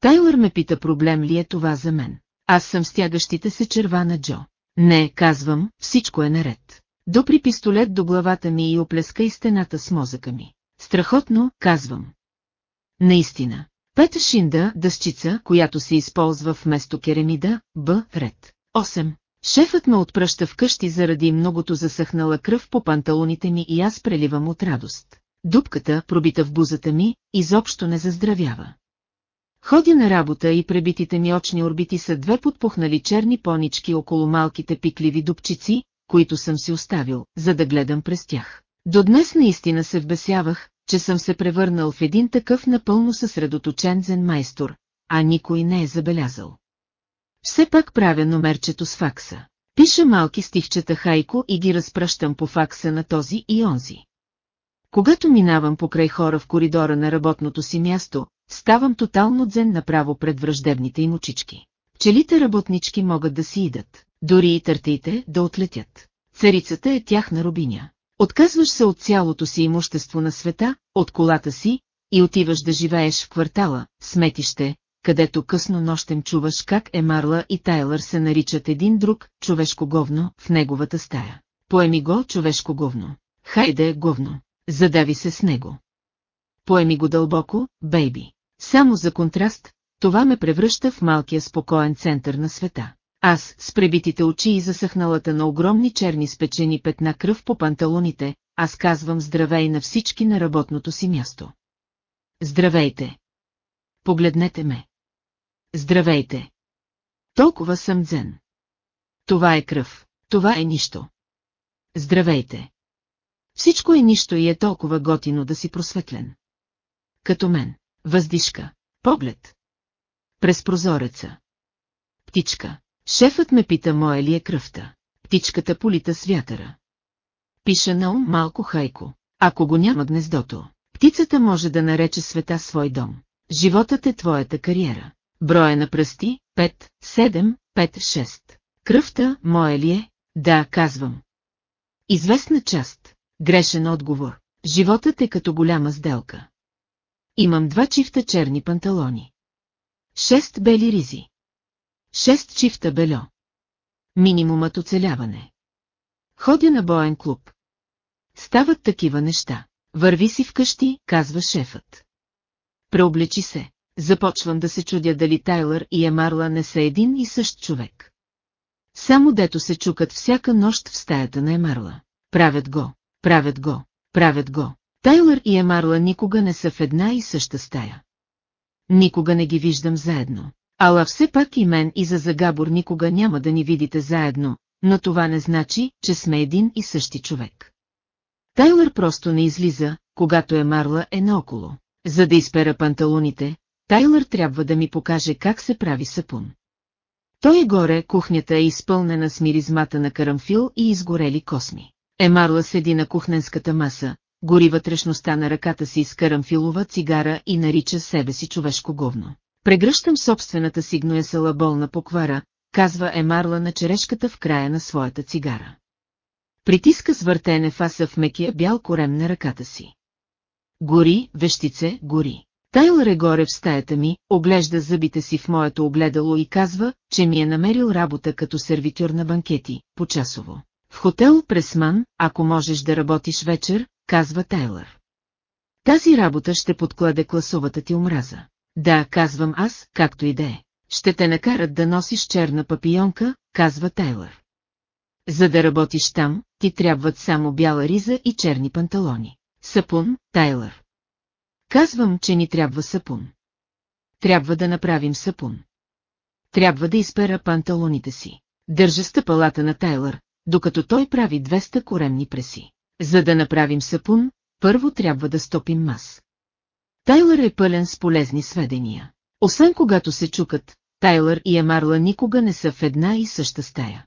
Тайлър ме пита проблем ли е това за мен. Аз съм стягащите се черва на Джо. Не, казвам, всичко е наред. Допри пистолет до главата ми и оплеска и стената с мозъка ми. Страхотно, казвам. Наистина. Пета шинда, дъщица, която се използва вместо керамида, Б, ред. 8. Шефът ме отпръща вкъщи заради многото засъхнала кръв по панталоните ми и аз преливам от радост. Дупката, пробита в бузата ми, изобщо не заздравява. Ходя на работа и пребитите ми очни орбити са две подпухнали черни понички около малките пикливи дупчици, които съм си оставил, за да гледам през тях. До днес наистина се вбесявах, че съм се превърнал в един такъв напълно съсредоточен зен майстор, а никой не е забелязал. Все пак правя номерчето с факса. Пиша малки стихчета хайко и ги разпръщам по факса на този и онзи. Когато минавам покрай хора в коридора на работното си място, ставам тотално дзен направо пред враждебните им очички. Пчелите работнички могат да си идат, дори и търтите да отлетят. Царицата е тяхна рубиня. Отказваш се от цялото си имущество на света, от колата си, и отиваш да живееш в квартала, сметище, където късно нощем чуваш как Емарла и Тайлър се наричат един друг, човешко говно, в неговата стая. Поеми го, човешко говно. Хайде, говно. Задави се с него. Поеми го дълбоко, бейби. Само за контраст, това ме превръща в малкия спокоен център на света. Аз, с пребитите очи и засъхналата на огромни черни спечени петна кръв по панталоните, аз казвам здравей на всички на работното си място. Здравейте! Погледнете ме. Здравейте! Толкова съм дзен. Това е кръв, това е нищо. Здравейте! Всичко е нищо и е толкова готино да си просветлен. Като мен. Въздишка. Поглед. През прозореца. Птичка. Шефът ме пита моя ли е кръвта. Птичката полита с вятъра. Пиша на ум малко хайко. Ако го няма гнездото, птицата може да нарече света свой дом. Животът е твоята кариера. Броя на пръсти, 5, 7, 5, 6. Кръвта, моя ли е? Да, казвам. Известна част. Грешен отговор. Животът е като голяма сделка. Имам два чифта черни панталони. Шест бели ризи. Шест чифта бельо. Минимумът оцеляване. Ходя на боен клуб. Стават такива неща. Върви си вкъщи, казва шефът. Преоблечи се. Започвам да се чудя дали Тайлър и Емарла не са един и същ човек. Само дето се чукат всяка нощ в стаята на Емарла. Правят го, правят го, правят го. Тайлър и Емарла никога не са в една и съща стая. Никога не ги виждам заедно. Ала все пак и мен и за Загабор никога няма да ни видите заедно, но това не значи, че сме един и същи човек. Тайлър просто не излиза, когато Емарла е наоколо. За да изпера панталоните, Тайлър трябва да ми покаже как се прави сапун. Той е горе, кухнята е изпълнена с миризмата на карамфил и изгорели косми. Емарла седи на кухненската маса, гори вътрешността на ръката си с карамфилова цигара и нарича себе си човешко говно. Прегръщам собствената си гноесала болна поквара, казва Емарла на черешката в края на своята цигара. Притиска с въртене фаса в мекия бял корем на ръката си. Гори, вещице, гори. Тайлър е горе в стаята ми, оглежда зъбите си в моето огледало и казва, че ми е намерил работа като сервитюр на банкети, почасово. В хотел Пресман, ако можеш да работиш вечер, казва Тайлър. Тази работа ще подкладе класовата ти омраза. Да, казвам аз, както и да е. Ще те накарат да носиш черна папионка, казва Тайлър. За да работиш там, ти трябват само бяла риза и черни панталони. Сапун, Тайлър. Казвам, че ни трябва сапун. Трябва да направим сапун. Трябва да изпера панталоните си. Държа стъпалата на Тайлър, докато той прави 200 коремни преси. За да направим сапун, първо трябва да стопим мас. Тайлър е пълен с полезни сведения. Освен когато се чукат, Тайлър и Емарла никога не са в една и съща стая.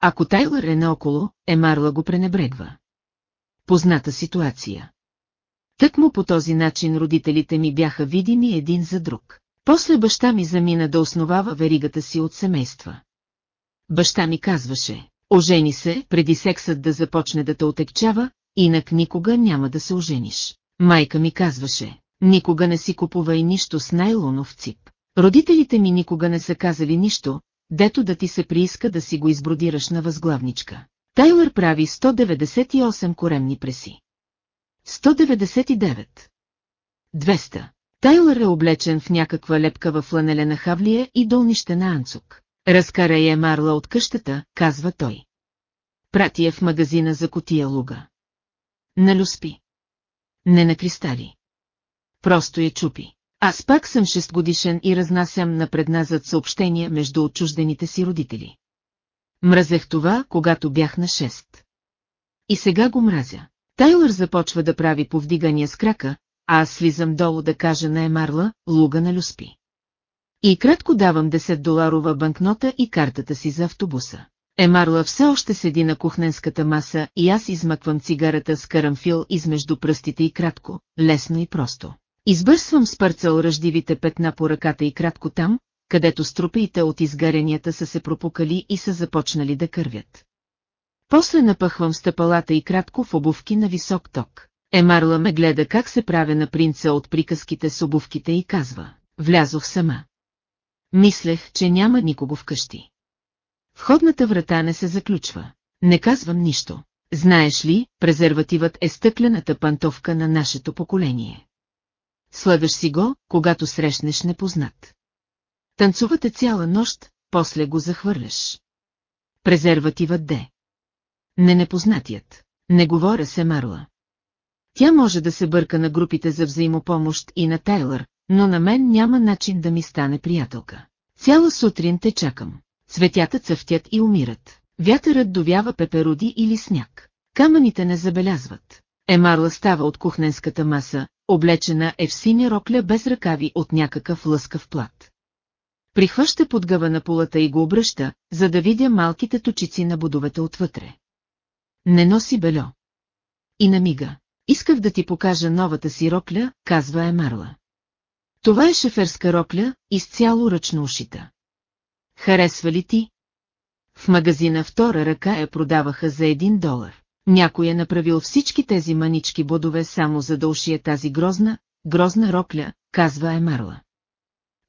Ако Тайлър е наоколо, Емарла го пренебрегва. Позната ситуация. Тък му по този начин родителите ми бяха видими един за друг. После баща ми замина да основава веригата си от семейства. Баща ми казваше, ожени се, преди сексът да започне да те отекчава, инак никога няма да се ожениш. Майка ми казваше, никога не си купувай нищо с найлонов цип. Родителите ми никога не са казали нищо, дето да ти се прииска да си го избродираш на възглавничка. Тайлър прави 198 коремни преси. 199. 200. Тайлър е облечен в някаква лепкава фланелена хавлия и долнищена анцук. Разкарай е Марла от къщата, казва той. Прати е в магазина за котия луга. На люспи. Не на кристали. Просто я чупи. Аз пак съм шестгодишен и разнасям напредназад съобщения между отчуждените си родители. Мразех това, когато бях на 6. И сега го мразя. Тайлър започва да прави повдигания с крака, а аз слизам долу да кажа на Емарла, луга на Люспи. И кратко давам 10 доларова банкнота и картата си за автобуса. Емарла все още седи на кухненската маса и аз измъквам цигарата с карамфил измежду пръстите и кратко, лесно и просто. Избърсвам с парцел ръждивите петна по ръката и кратко там, където струпеите от изгаренията са се пропукали и са започнали да кървят. После напъхвам стъпалата и кратко в обувки на висок ток. Емарла ме гледа как се правя на принца от приказките с обувките и казва, влязох сама. Мислех, че няма никого вкъщи. Входната врата не се заключва. Не казвам нищо. Знаеш ли, презервативът е стъклената пантовка на нашето поколение. Слагаш си го, когато срещнеш непознат. Танцувате цяла нощ, после го захвърляш. Презервативът де. Не непознатият. Не говоря се Марла. Тя може да се бърка на групите за взаимопомощ и на Тайлър, но на мен няма начин да ми стане приятелка. Цяла сутрин те чакам. Цветята цъфтят и умират. Вятърът довява пеперуди или сняг. Камъните не забелязват. Емарла става от кухненската маса, облечена е в синя рокля без ръкави от някакъв лъскав плат. Прихваща подгъва на полата и го обръща, за да видя малките точици на будовете отвътре. Не носи бельо. И намига. Исках да ти покажа новата си рокля, казва Емарла. Това е шеферска рокля, изцяло ръчно ушита. Харесва ли ти? В магазина втора ръка я продаваха за един долар. Някой е направил всички тези манички бодове само за да ушие тази грозна, грозна рокля, казва Емарла.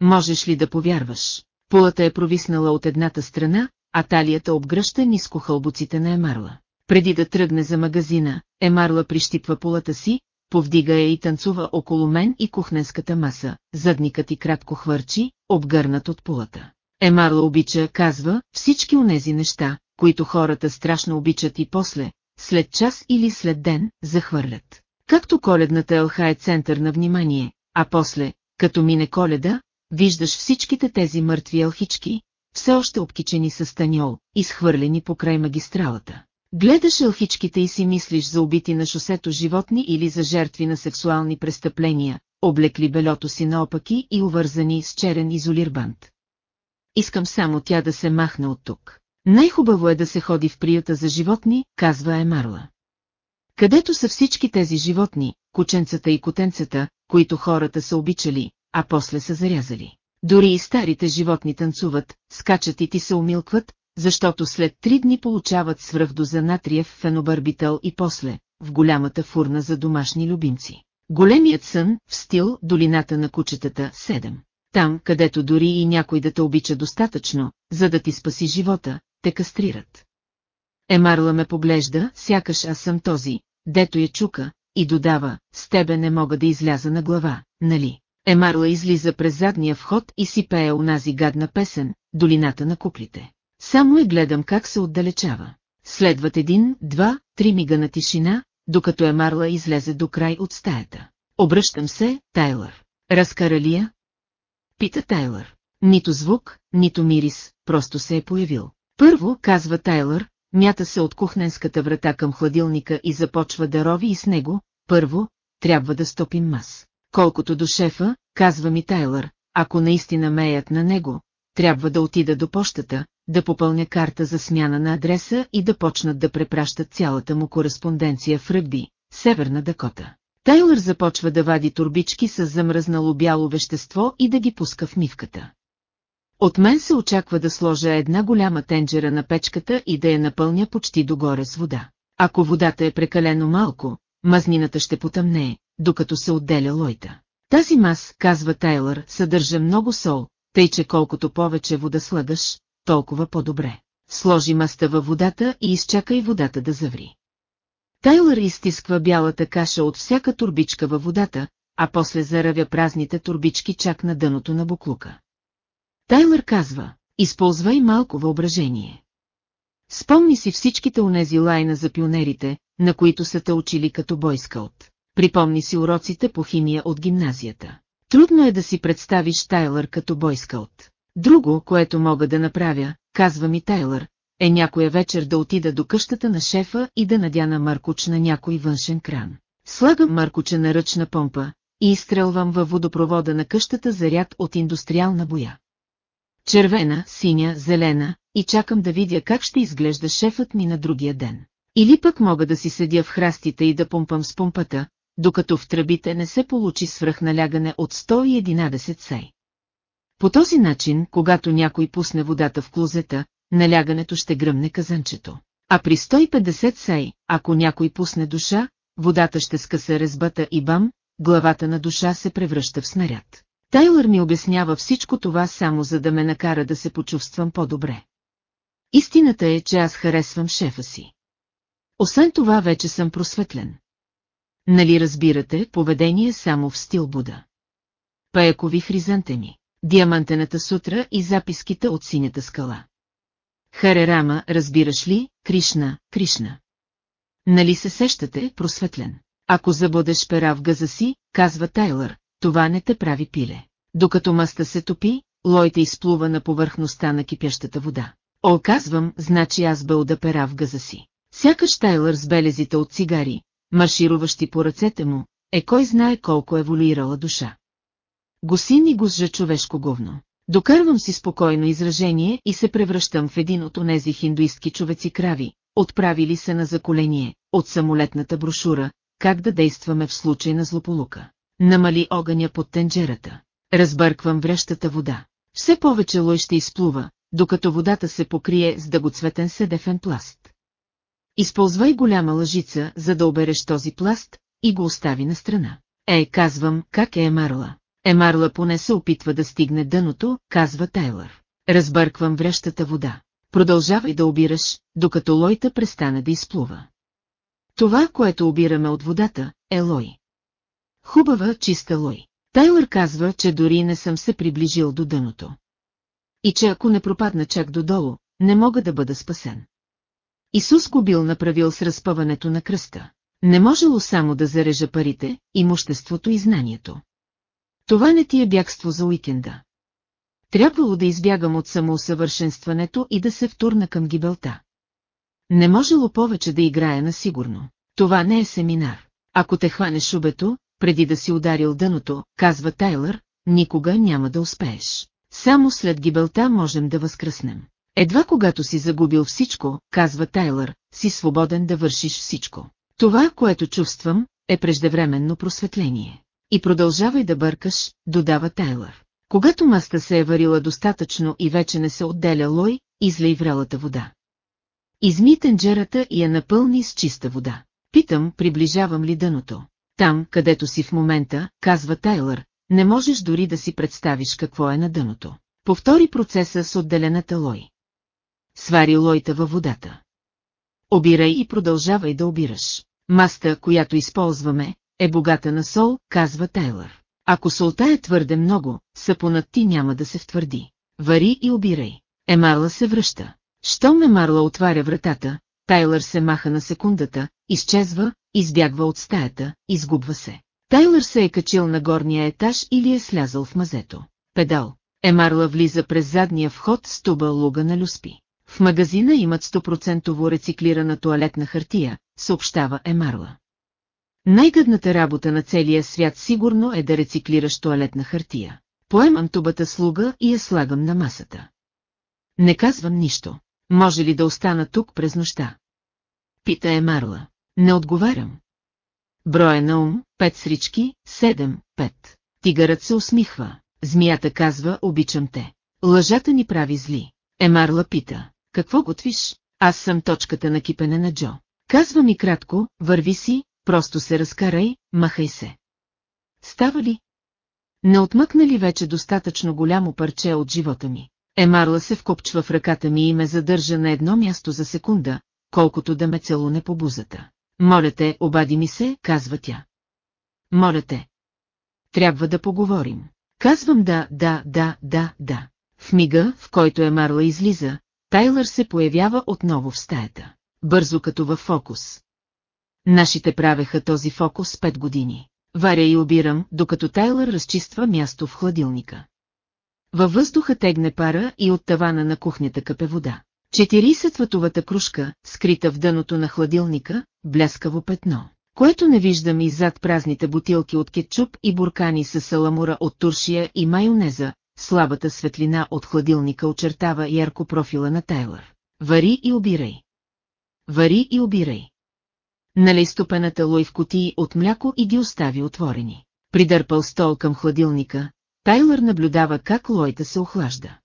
Можеш ли да повярваш? Пулата е провиснала от едната страна, а талията обгръща ниско хълбоците на Емарла. Преди да тръгне за магазина, Емарла прищипва полата си, повдига я и танцува около мен и кухненската маса, задникът и кратко хвърчи, обгърнат от полата. Емарла обича, казва, всички онези неща, които хората страшно обичат и после, след час или след ден, захвърлят. Както коледната елха е център на внимание, а после, като мине коледа, виждаш всичките тези мъртви елхички, все още обкичени с станьол, изхвърлени покрай магистралата. Гледаш елхичките и си мислиш за убити на шосето животни или за жертви на сексуални престъпления, облекли белото си наопаки и увързани с черен изолирбант. Искам само тя да се махне от тук. Най-хубаво е да се ходи в приюта за животни, казва Емарла. Където са всички тези животни, кученцата и котенцата, които хората са обичали, а после са зарязали. Дори и старите животни танцуват, скачат и ти се умилкват, защото след три дни получават свръхдоза натриев фенобарбител и после, в голямата фурна за домашни любимци. Големият сън, в стил, долината на кучетата, 7. Там, където дори и някой да те обича достатъчно, за да ти спаси живота, те кастрират. Емарла ме поглежда, сякаш аз съм този, дето я чука, и додава, с тебе не мога да изляза на глава, нали? Емарла излиза през задния вход и си пее унази гадна песен, долината на куклите. Само я гледам как се отдалечава. Следват един, два, три мига на тишина, докато Емарла излезе до край от стаята. Обръщам се, Тайлър. Разкара ли я? Пита Тайлър. Нито звук, нито мирис, просто се е появил. Първо, казва Тайлър, мята се от кухненската врата към хладилника и започва да рови и с него, първо, трябва да стопим мас. Колкото до шефа, казва ми Тайлър, ако наистина меят на него, трябва да отида до почтата, да попълня карта за смяна на адреса и да почнат да препращат цялата му кореспонденция в Ръгби, Северна Дакота. Тайлър започва да вади турбички с замръзнало бяло вещество и да ги пуска в мивката. От мен се очаква да сложа една голяма тенджера на печката и да я напълня почти догоре с вода. Ако водата е прекалено малко, мазнината ще потъмнее, докато се отделя лойта. Тази мас, казва Тайлър, съдържа много сол, тъй че колкото повече вода слагаш, толкова по-добре. Сложи маста във водата и изчакай водата да заври. Тайлър изтисква бялата каша от всяка турбичка във водата, а после заравя празните турбички чак на дъното на буклука. Тайлър казва, използвай малко въображение. Спомни си всичките онези лайна за пионерите, на които са те учили като бойскаут. Припомни си уроците по химия от гимназията. Трудно е да си представиш Тайлър като бойскаут. Друго, което мога да направя, казва ми Тайлър, е някоя вечер да отида до къщата на шефа и да надяна Маркуч на някой външен кран. Слагам Маркуча на ръчна помпа и изстрелвам във водопровода на къщата заряд от индустриална боя. Червена, синя, зелена и чакам да видя как ще изглежда шефът ми на другия ден. Или пък мога да си седя в храстите и да помпам с помпата, докато в тръбите не се получи свръхналягане от 111 сей. По този начин, когато някой пусне водата в клозета, налягането ще гръмне казанчето. А при 150 сей, ако някой пусне душа, водата ще скъса резбата и бам, главата на душа се превръща в снаряд. Тайлър ми обяснява всичко това само за да ме накара да се почувствам по-добре. Истината е, че аз харесвам шефа си. Освен това вече съм просветлен. Нали разбирате, поведение само в стил Буда. Паякови хризантеми, диамантената сутра и записките от синята скала. Харерама, разбираш ли, Кришна, Кришна. Нали се сещате, просветлен? Ако забудеш пера в газа си, казва Тайлър, това не те прави пиле. Докато маста се топи, лойта изплува на повърхността на кипящата вода. О, казвам, значи аз бъл да пера в газа си. Сякаш Тайлър с белезите от цигари, маршируващи по ръцете му, е кой знае колко еволюирала душа. Госин и госжа човешко говно. Докарвам си спокойно изражение и се превръщам в един от онези хиндуистки човеци крави, отправили се на заколение, от самолетната брошура, как да действаме в случай на злополука. Намали огъня под тенджерата. Разбърквам врещата вода. Все повече лой ще изплува, докато водата се покрие с дъгоцветен седефен пласт. Използвай голяма лъжица, за да обереш този пласт, и го остави на страна. Е, казвам, как е Емарла. Емарла поне се опитва да стигне дъното, казва Тайлър. Разбърквам врещата вода. Продължавай да обираш, докато лойта престане да изплува. Това, което обираме от водата, е лой. Хубава, чиста лой. Тайлър казва, че дори не съм се приближил до дъното. И че ако не пропадна чак додолу, не мога да бъда спасен. Исус го бил направил с разпъването на кръста. Не можело само да зарежа парите, имуществото и знанието. Това не ти е бягство за уикенда. Трябвало да избягам от самоусъвършенстването и да се втурна към гибелта. Не можело повече да играя на сигурно. Това не е семинар. Ако те хванеш шубето, преди да си ударил дъното, казва Тайлър, никога няма да успееш. Само след гибелта можем да възкръснем. Едва когато си загубил всичко, казва Тайлър, си свободен да вършиш всичко. Това, което чувствам, е преждевременно просветление. И продължавай да бъркаш, додава Тайлър. Когато маста се е варила достатъчно и вече не се отделя лой, излей вралата вода. Изми тенджерата и я напълни с чиста вода. Питам, приближавам ли дъното. Там, където си в момента, казва Тайлър, не можеш дори да си представиш какво е на дъното. Повтори процеса с отделената лой. Свари лойта във водата. Обирай и продължавай да обираш. Маста, която използваме, е богата на сол, казва Тайлър. Ако солта е твърде много, сапонът ти няма да се втвърди. Вари и обирай. Емарла се връща. Щом Емарла отваря вратата, Тайлър се маха на секундата, изчезва, избягва от стаята, изгубва се. Тайлър се е качил на горния етаж или е слязал в мазето. Педал. Емарла влиза през задния вход с туба луга на люспи. В магазина имат 100% рециклирана туалетна хартия, съобщава Емарла. Най-гъдната работа на целия свят сигурно е да рециклираш туалетна хартия. Поемам тубата слуга и я слагам на масата. Не казвам нищо. Може ли да остана тук през нощта? Пита е Марла. Не отговарям. Броя на ум, пет срички, седем, пет. Тигърът се усмихва. Змията казва, обичам те. Лъжата ни прави зли. Емарла пита. Какво готвиш? Аз съм точката на кипене на Джо. Казва ми кратко, върви си, просто се разкарай, махай се. Става ли? Не отмъкна ли вече достатъчно голямо парче от живота ми? Емарла се вкопчва в ръката ми и ме задържа на едно място за секунда, колкото да ме целуне по бузата. Моля те, обади ми се, казва тя. Моля те. Трябва да поговорим. Казвам да, да, да, да, да. В мига, в който Емарла излиза, Тайлър се появява отново в стаята. Бързо като във фокус. Нашите правеха този фокус пет години. Варя и обирам, докато Тайлър разчиства място в хладилника. Във въздуха тегне пара и от тавана на кухнята капе вода. 40 кружка, скрита в дъното на хладилника, бляскаво петно, което не виждам и зад празните бутилки от кетчуп и буркани с саламура от туршия и майонеза, слабата светлина от хладилника очертава ярко профила на Тайлър. Вари и обирай. Вари и обирай. Налей стопената лой в кутии от мляко и ги остави отворени. Придърпал стол към хладилника, Тайлър наблюдава как лойта се охлажда.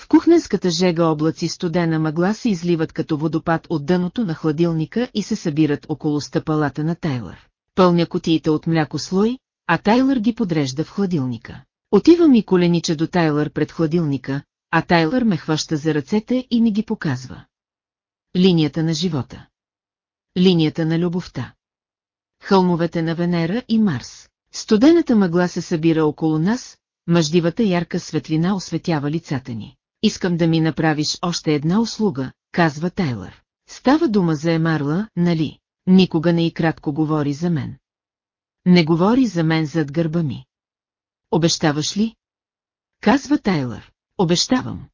В кухненската жега облаци студена мъгла се изливат като водопад от дъното на хладилника и се събират около стъпалата на Тайлър. Пълня кутиите от мляко слой, а Тайлър ги подрежда в хладилника. Отивам и коленича до Тайлър пред хладилника, а Тайлър ме хваща за ръцете и ми ги показва. Линията на живота. Линията на любовта. Хълмовете на Венера и Марс. Студената мъгла се събира около нас, мъждивата ярка светлина осветява лицата ни. Искам да ми направиш още една услуга, казва Тайлър. Става дума за Емарла, нали? Никога не и кратко говори за мен. Не говори за мен зад гърба ми. Обещаваш ли? Казва Тайлър. Обещавам.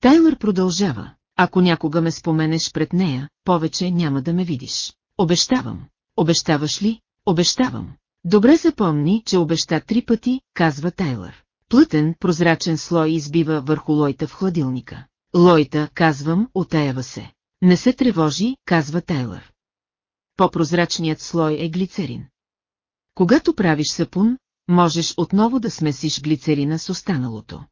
Тайлър продължава. Ако някога ме споменеш пред нея, повече няма да ме видиш. Обещавам. Обещаваш ли? Обещавам. Добре запомни, че обеща три пъти, казва Тайлър. Плътен, прозрачен слой избива върху лойта в хладилника. Лойта, казвам, отаява се. Не се тревожи, казва Тайлър. По-прозрачният слой е глицерин. Когато правиш сапун, можеш отново да смесиш глицерина с останалото.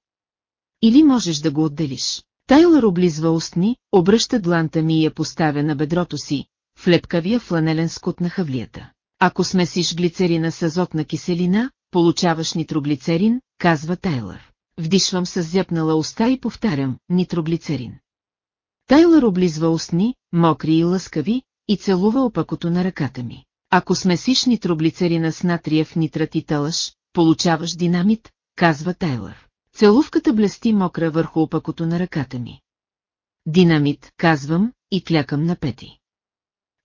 Или можеш да го отделиш. Тайлър облизва устни, обръща дланта ми и я поставя на бедрото си, в лепкавия фланелен скут на хавлията. Ако смесиш глицерина с азотна киселина, получаваш нитроглицерин, казва Тайлър. Вдишвам с зяпнала уста и повтарям, нитроглицерин. Тайлър облизва устни, мокри и лъскави, и целува опакото на ръката ми. Ако смесиш нитроглицерина с натриев нитрат и тълъж, получаваш динамит, казва Тайлър. Целувката блести мокра върху опакото на ръката ми. Динамит, казвам, и клякам на пети.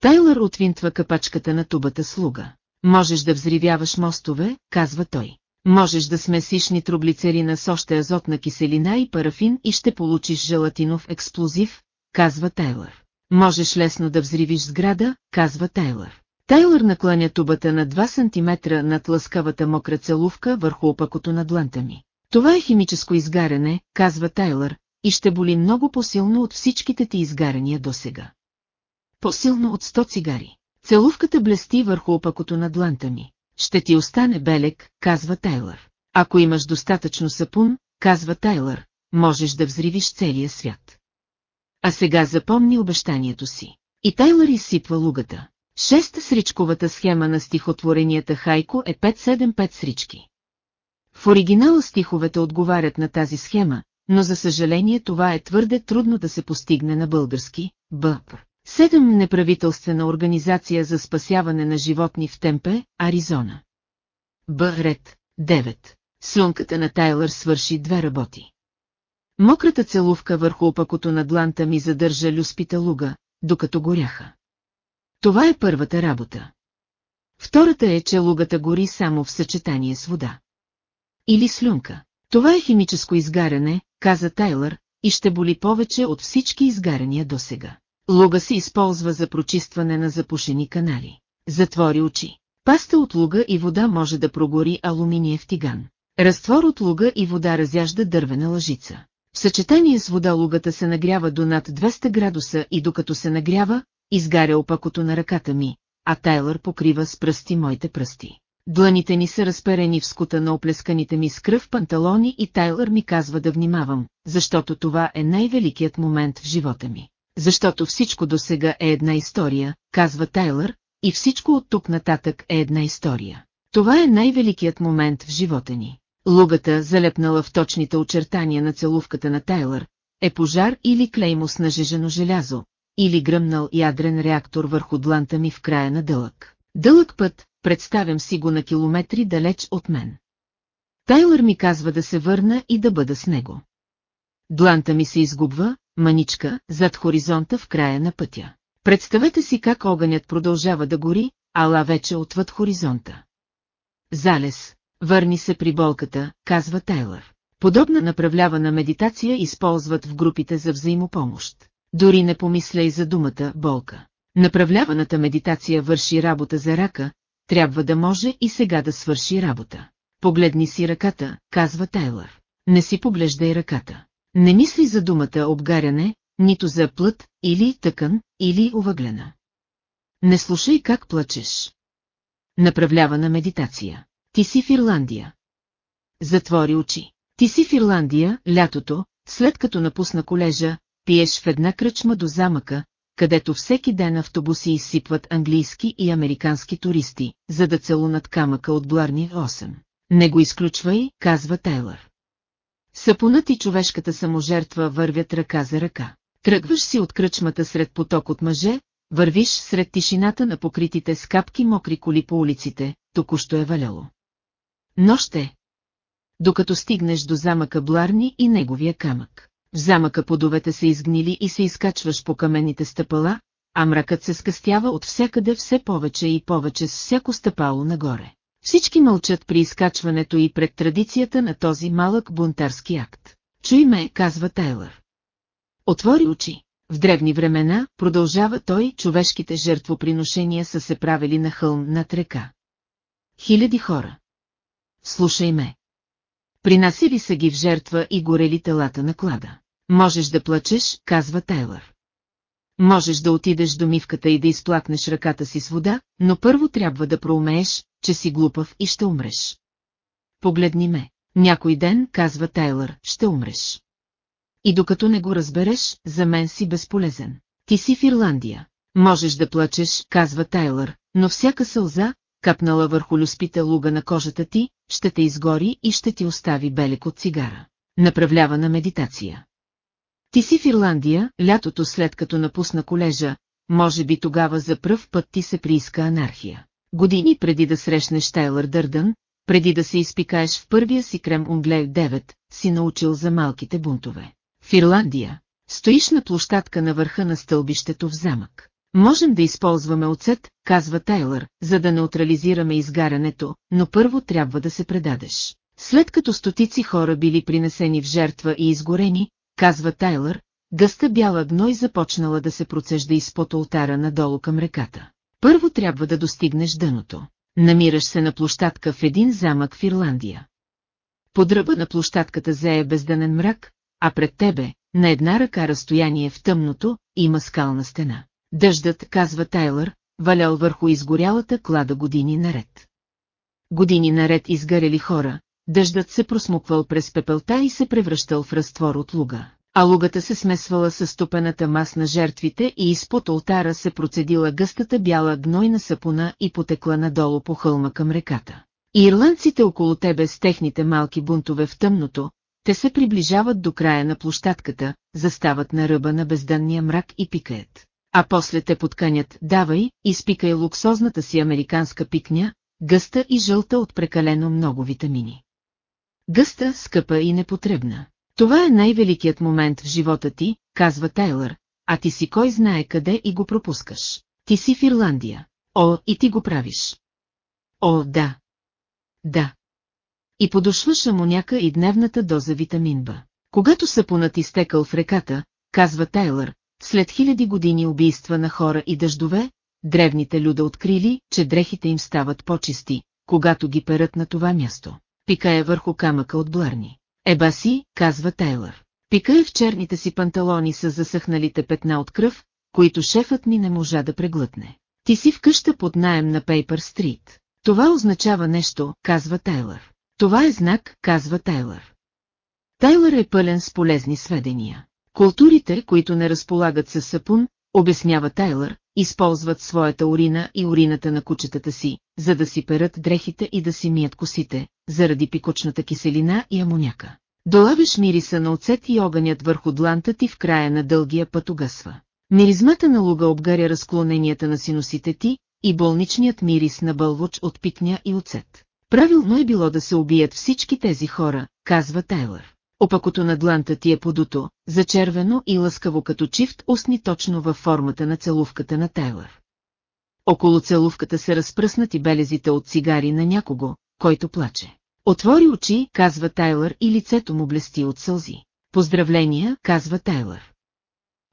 Тайлър отвинтва капачката на тубата слуга. Можеш да взривяваш мостове, казва той. Можеш да смесиш нитроглицерина с още азотна киселина и парафин и ще получиш желатинов експлозив, казва Тайлър. Можеш лесно да взривиш сграда, казва Тайлър. Тайлър накланя тубата на 2 см над лъскавата мокра целувка върху опакото на дланта ми. Това е химическо изгаряне, казва Тайлър, и ще боли много по-силно от всичките ти изгаряния досега. По-силно от 100 цигари. Целувката блести върху опакото на дланта ми. Ще ти остане белек, казва Тайлър. Ако имаш достатъчно сапун, казва Тайлър, можеш да взривиш целия свят. А сега запомни обещанието си. И Тайлър изсипва лугата. Шеста сричковата схема на стихотворенията Хайко е 575 срички. В оригинала стиховете отговарят на тази схема, но за съжаление това е твърде трудно да се постигне на български, БП. Седем неправителствена организация за спасяване на животни в Темпе, Аризона. Б. Ред, 9. Слунката на Тайлър свърши две работи. Мократа целувка върху опакото на дланта ми задържа люспита луга, докато горяха. Това е първата работа. Втората е, че лугата гори само в съчетание с вода. Или слюнка. Това е химическо изгаряне, каза Тайлър, и ще боли повече от всички изгаряния досега. Луга се използва за прочистване на запушени канали. Затвори очи. Паста от луга и вода може да прогори алуминиев тиган. Разтвор от луга и вода разяжда дървена лъжица. В съчетание с вода лугата се нагрява до над 200 градуса и докато се нагрява, изгаря опакото на ръката ми, а Тайлър покрива с пръсти моите пръсти. Дланите ни са разперени в скута на оплесканите ми с кръв панталони и Тайлър ми казва да внимавам, защото това е най-великият момент в живота ми. Защото всичко до сега е една история, казва Тайлър, и всичко от тук нататък е една история. Това е най-великият момент в живота ни. Лугата, залепнала в точните очертания на целувката на Тайлър, е пожар или клеймо с нажежено желязо, или гръмнал ядрен реактор върху дланта ми в края на дълъг. Дълъг път, представям си го на километри далеч от мен. Тайлър ми казва да се върна и да бъда с него. Дланта ми се изгубва, маничка, зад хоризонта в края на пътя. Представете си как огънят продължава да гори, ала вече отвъд хоризонта. Залез, върни се при болката, казва Тайлър. Подобна направлявана медитация използват в групите за взаимопомощ. Дори не помисля и за думата болка. Направляваната медитация върши работа за рака, трябва да може и сега да свърши работа. Погледни си ръката, казва Тайлър. Не си поглеждай ръката. Не мисли за думата обгаряне, нито за плът, или тъкан, или овъглена. Не слушай как плачеш. Направлявана медитация. Ти си в Ирландия. Затвори очи. Ти си в Ирландия, лятото, след като напусна колежа, пиеш в една кръчма до замъка, където всеки ден автобуси изсипват английски и американски туристи, за да целунат камъка от Бларни 8. Не го изключвай, казва Тайлър. Сапунът и човешката саможертва вървят ръка за ръка. Тръгваш си от кръчмата сред поток от мъже, вървиш сред тишината на покритите с капки мокри коли по улиците, току-що е валяло. Нощ е. Докато стигнеш до замъка Бларни и неговия камък. В замъка подовете са изгнили и се изкачваш по каменните стъпала, а мракът се скъстява от всякъде все повече и повече с всяко стъпало нагоре. Всички мълчат при изкачването и пред традицията на този малък бунтарски акт. Чуй ме, казва Тайлър. Отвори очи. В древни времена, продължава той, човешките жертвоприношения са се правили на хълм над река. Хиляди хора. Слушай ме. Принасили са ги в жертва и горели телата на клада. Можеш да плачеш, казва Тайлър. Можеш да отидеш до мивката и да изплакнеш ръката си с вода, но първо трябва да проумееш, че си глупав и ще умреш. Погледни ме. Някой ден, казва Тайлър, ще умреш. И докато не го разбереш, за мен си безполезен. Ти си в Ирландия. Можеш да плачеш, казва Тайлър, но всяка сълза, капнала върху люспите луга на кожата ти, ще те изгори и ще ти остави белек от цигара. Направлява на медитация. Ти си в Ирландия, лятото след като напусна колежа, може би тогава за пръв път ти се прииска анархия. Години преди да срещнеш Тайлър Дърдън, преди да се изпикаеш в първия си крем Унгле 9, си научил за малките бунтове. В Ирландия, стоиш на площадка на върха на стълбището в замък. Можем да използваме оцет, казва Тайлър, за да неутрализираме изгарянето, но първо трябва да се предадеш. След като стотици хора били принесени в жертва и изгорени, казва Тайлър, гъста бяла гной започнала да се процежда изпод ултара надолу към реката. Първо трябва да достигнеш дъното. Намираш се на площадка в един замък в Ирландия. Под ръба на площадката зее бездънен мрак, а пред тебе, на една ръка разстояние в тъмното, има скална стена. Дъждът, казва Тайлър, валял върху изгорялата клада години наред. Години наред изгарели хора, дъждът се просмуквал през пепелта и се превръщал в разтвор от луга, а лугата се смесвала с стопената мас на жертвите и изпод ултара се процедила гъстата бяла гнойна сапуна и потекла надолу по хълма към реката. И ирландците около тебе с техните малки бунтове в тъмното, те се приближават до края на площадката, застават на ръба на бездънния мрак и пикаят. А после те подканят, давай, изпикай луксозната си американска пикня, гъста и жълта от прекалено много витамини. Гъста, скъпа и непотребна. Това е най-великият момент в живота ти, казва Тайлър, а ти си кой знае къде и го пропускаш. Ти си в Ирландия. О, и ти го правиш. О, да. Да. И подошва шамоняка и дневната доза витамин Б. Когато сапунът изтекал в реката, казва Тайлър, след хиляди години убийства на хора и дъждове, древните люда открили, че дрехите им стават по-чисти, когато ги перат на това място. Пикае върху камъка от блърни. Еба си, казва Тайлър. Пикае в черните си панталони с засъхналите петна от кръв, които шефът ми не можа да преглътне. Ти си в къща под найем на Пейпер Стрит. Това означава нещо, казва Тайлър. Това е знак, казва Тайлър. Тайлър е пълен с полезни сведения. Културите, които не разполагат със сапун, обяснява Тайлър, използват своята урина и урината на кучетата си, за да си перат дрехите и да си мият косите, заради пикочната киселина и амоняка. Долавиш мириса на оцет и огънят върху дланта ти в края на дългия път угасва. Миризмата на луга обгаря разклоненията на синусите ти и болничният мирис на бълвоч от пикня и оцет. Правилно е било да се убият всички тези хора, казва Тайлър. Опакото на дланта ти е подуто, зачервено и лъскаво като чифт устни точно във формата на целувката на Тайлър. Около целувката се разпръснати белезите от цигари на някого, който плаче. Отвори очи, казва Тайлър и лицето му блести от сълзи. Поздравления, казва Тайлър.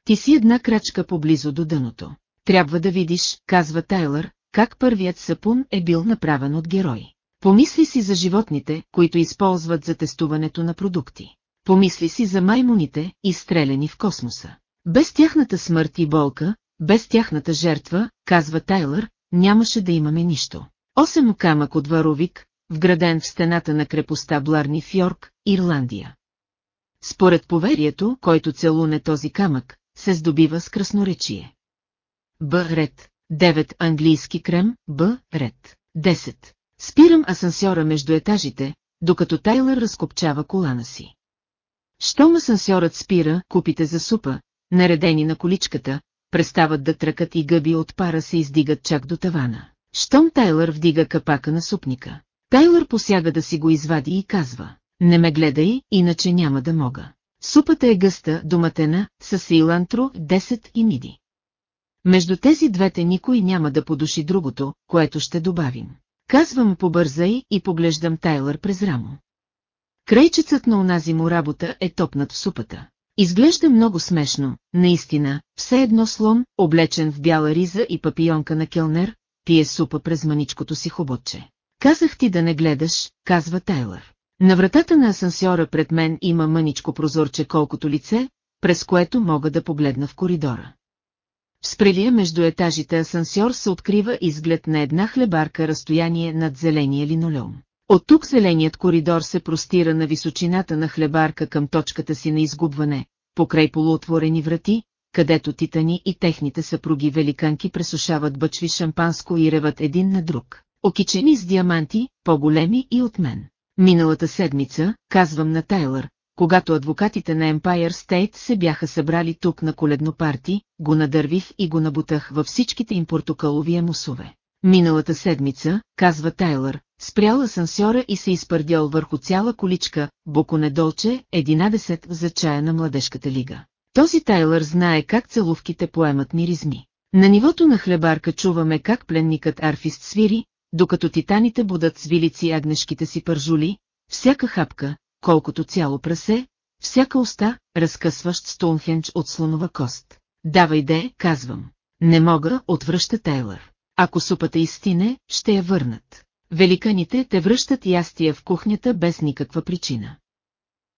Ти си една крачка поблизо до дъното. Трябва да видиш, казва Тайлър, как първият сапун е бил направен от герой. Помисли си за животните, които използват за тестуването на продукти. Помисли си за маймуните, изстреляни в космоса. Без тяхната смърт и болка, без тяхната жертва, казва Тайлър, нямаше да имаме нищо. Осем камък от варовик, вграден в стената на крепостта Бларни в Йорк, Ирландия. Според поверието, който целуне този камък, се здобива с красноречие. Б. Ред. 9. Английски крем. Б. Ред. 10. Спирам асансьора между етажите, докато Тайлър разкопчава колана си. Щом асансьорът спира, купите за супа, наредени на количката, престават да тръкат и гъби от пара се издигат чак до тавана. Щом Тайлър вдига капака на супника. Тайлър посяга да си го извади и казва, не ме гледай, иначе няма да мога. Супата е гъста, доматена, с силантро, 10 и миди. Между тези двете никой няма да подуши другото, което ще добавим. Казвам побързай и поглеждам Тайлър през рамо. Крайчецът на онази му работа е топнат в супата. Изглежда много смешно, наистина, все едно слон, облечен в бяла риза и папионка на келнер, пие супа през маничкото си хоботче. Казах ти да не гледаш, казва Тайлър. На вратата на асансьора пред мен има мъничко прозорче колкото лице, през което мога да погледна в коридора. В спрелия между етажите асансьор се открива изглед на една хлебарка разстояние над зеления линолеум. От тук зеленият коридор се простира на височината на хлебарка към точката си на изгубване, покрай полуотворени врати, където титани и техните съпруги великанки пресушават бъчви шампанско и реват един на друг. Окичени с диаманти, по-големи и от мен. Миналата седмица, казвам на Тайлър, когато адвокатите на Empire State се бяха събрали тук на коледно парти, го надървих и го набутах във всичките им портокалови емусове. Миналата седмица, казва Тайлър, спрял асансьора и се изпърдял върху цяла количка, Боконедолче, 11 за чая на младежката лига. Този Тайлър знае как целувките поемат миризми. На нивото на хлебарка чуваме как пленникът арфист свири, докато титаните будат вилици агнешките си пържули, всяка хапка, колкото цяло прасе, всяка уста, разкъсващ Стоунхендж от слонова кост. Давай де, казвам. Не мога, отвръща Тейлър. Ако супата изстине, ще я върнат. Великаните те връщат ястия в кухнята без никаква причина.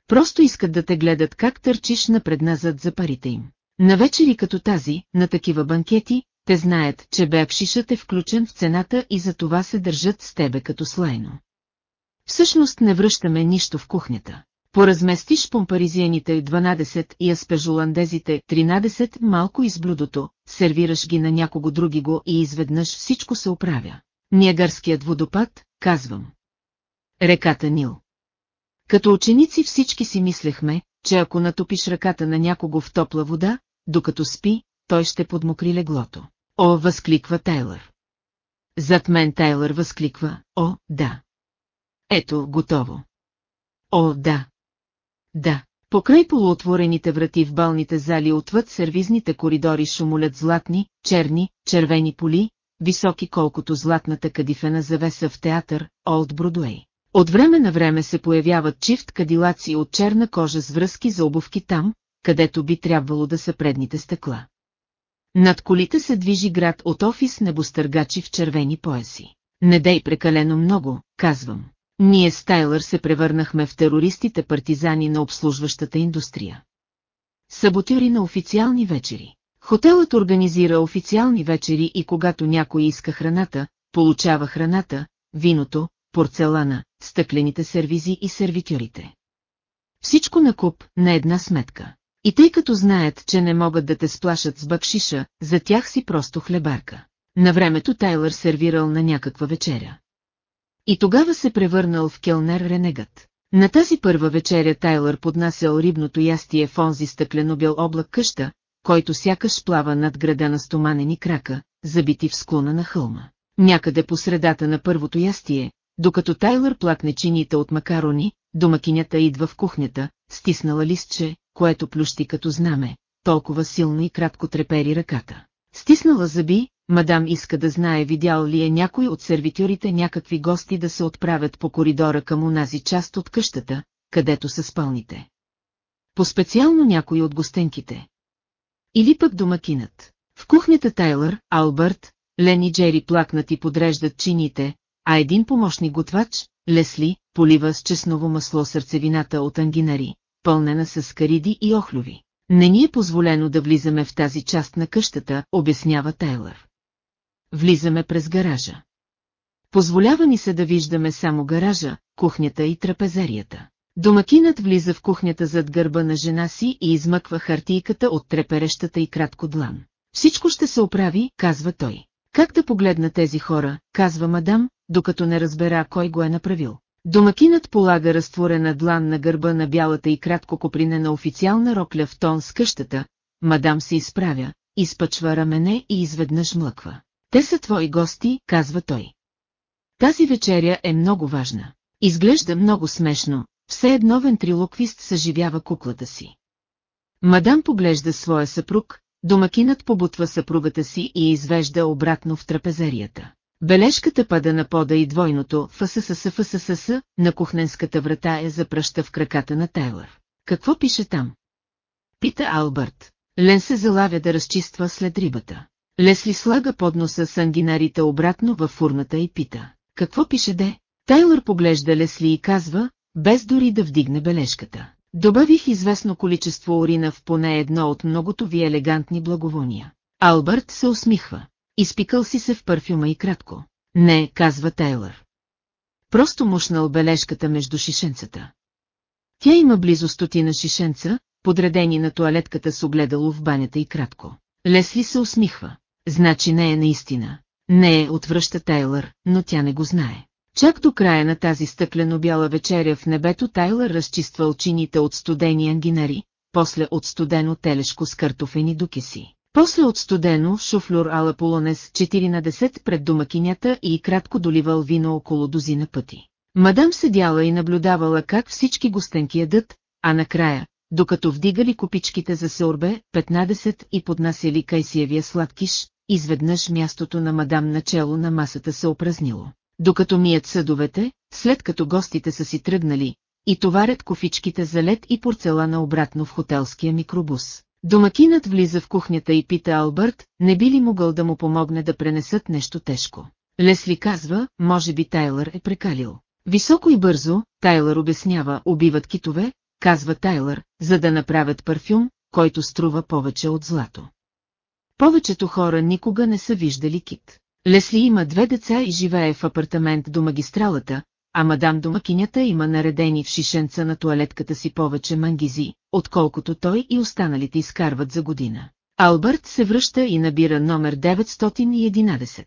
Просто искат да те гледат как търчиш напред-назад за парите им. На вечери като тази, на такива банкети, те знаят, че беапшишът е включен в цената и за това се държат с тебе като слайно. Всъщност не връщаме нищо в кухнята. Поразместиш помпаризиените 12 и аспежоландезите 13 малко из блюдото, сервираш ги на някого други го и изведнъж всичко се оправя. Ниагарският водопад, казвам. Реката Нил. Като ученици всички си мислехме, че ако натопиш ръката на някого в топла вода, докато спи, той ще подмокри леглото. О, възкликва Тайлър. Зад мен Тайлър възкликва, о, да. Ето, готово. О, да. Да. Покрай полуотворените врати в балните зали отвъд сервизните коридори шумолят златни, черни, червени поли, високи колкото златната кадифена завеса в театър, Олд Бродуей. От време на време се появяват чифт кадилаци от черна кожа с връзки за обувки там, където би трябвало да са предните стъкла. Над колите се движи град от офис небостъргачи в червени пояси. Не дей прекалено много, казвам. Ние с Тайлър се превърнахме в терористите партизани на обслужващата индустрия. Саботюри на официални вечери. Хотелът организира официални вечери и когато някой иска храната, получава храната, виното, порцелана, стъклените сервизи и сервитюрите. Всичко на куп, на една сметка. И тъй като знаят, че не могат да те сплашат с бакшиша, за тях си просто хлебарка. На времето Тайлър сервирал на някаква вечеря. И тогава се превърнал в келнер ренегат. На тази първа вечеря Тайлър поднасял рибното ястие в онзи стъклено-бял облак къща, който сякаш плава над града на стоманени крака, забити в склона на хълма. Някъде по средата на първото ястие, докато Тайлър плакне чините от макарони, домакинята идва в кухнята, стиснала листче, което плющи като знаме, толкова силно и кратко трепери ръката. Стиснала зъби, мадам иска да знае видял ли е някой от сервитюрите някакви гости да се отправят по коридора към унази част от къщата, където са спалните. По-специално някой от гостенките. Или пък домакинът. В кухнята Тайлър, Албърт, Лен и Джери плакнат и подреждат чините, а един помощник готвач, Лесли, полива с чесново масло сърцевината от ангинари, пълнена с кариди и охлюви. Не ни е позволено да влизаме в тази част на къщата, обяснява Тайлър. Влизаме през гаража. Позволява ни се да виждаме само гаража, кухнята и трапезерията. Домакинът влиза в кухнята зад гърба на жена си и измъква хартийката от треперещата и кратко длан. Всичко ще се оправи, казва той. Как да погледна тези хора, казва мадам, докато не разбера кой го е направил. Домакинът полага разтворена длан на гърба на бялата и кратко копринена официална рокля в тон с къщата, мадам се изправя, изпъчва рамене и изведнъж млъква. Те са твои гости, казва той. Тази вечеря е много важна. Изглежда много смешно, все едно вентрилоквист съживява куклата си. Мадам поглежда своя съпруг, домакинът побутва съпругата си и извежда обратно в трапезерията. Бележката пада на пода и двойното ФССС ФССС на кухненската врата е запръща в краката на Тайлър. Какво пише там? Пита Албърт. Лен се залавя да разчиства след рибата. Лесли слага подноса с ангинарите обратно във фурната и пита. Какво пише де? Тайлър поглежда Лесли и казва, без дори да вдигне бележката. Добавих известно количество урина в поне едно от многото ви елегантни благовония. Албърт се усмихва. Изпикал си се в парфюма и кратко. Не, казва Тейлър. Просто мушнал бележката между шишенцата. Тя има близо стотина шишенца, подредени на туалетката с огледало в банята и кратко. Лесли се усмихва. Значи не е наистина. Не е, отвръща Тайлър, но тя не го знае. Чак до края на тази стъклено-бяла вечеря в небето Тайлър разчиства очините от студени ангинари, после от студено телешко с картофени дукеси. После от студено шуфлюр ала полонес 4 на 10 пред домакинята и кратко доливал вино около дозина пъти. Мадам седяла и наблюдавала как всички гостенки ядат, а накрая, докато вдигали копичките за сорбе, 15 и поднасяли кайсиевия сладкиш, изведнъж мястото на мадам начало на масата се опразнило. Докато мият съдовете, след като гостите са си тръгнали, и товарят кофичките за лед и порцелана обратно в хотелския микробус. Домакинът влиза в кухнята и пита Албърт, не би ли могъл да му помогне да пренесат нещо тежко. Лесли казва, може би Тайлър е прекалил. Високо и бързо, Тайлър обяснява, убиват китове, казва Тайлър, за да направят парфюм, който струва повече от злато. Повечето хора никога не са виждали кит. Лесли има две деца и живее в апартамент до магистралата, а мадам домакинята има наредени в шишенца на туалетката си повече мангизи, отколкото той и останалите изкарват за година. Албърт се връща и набира номер 911.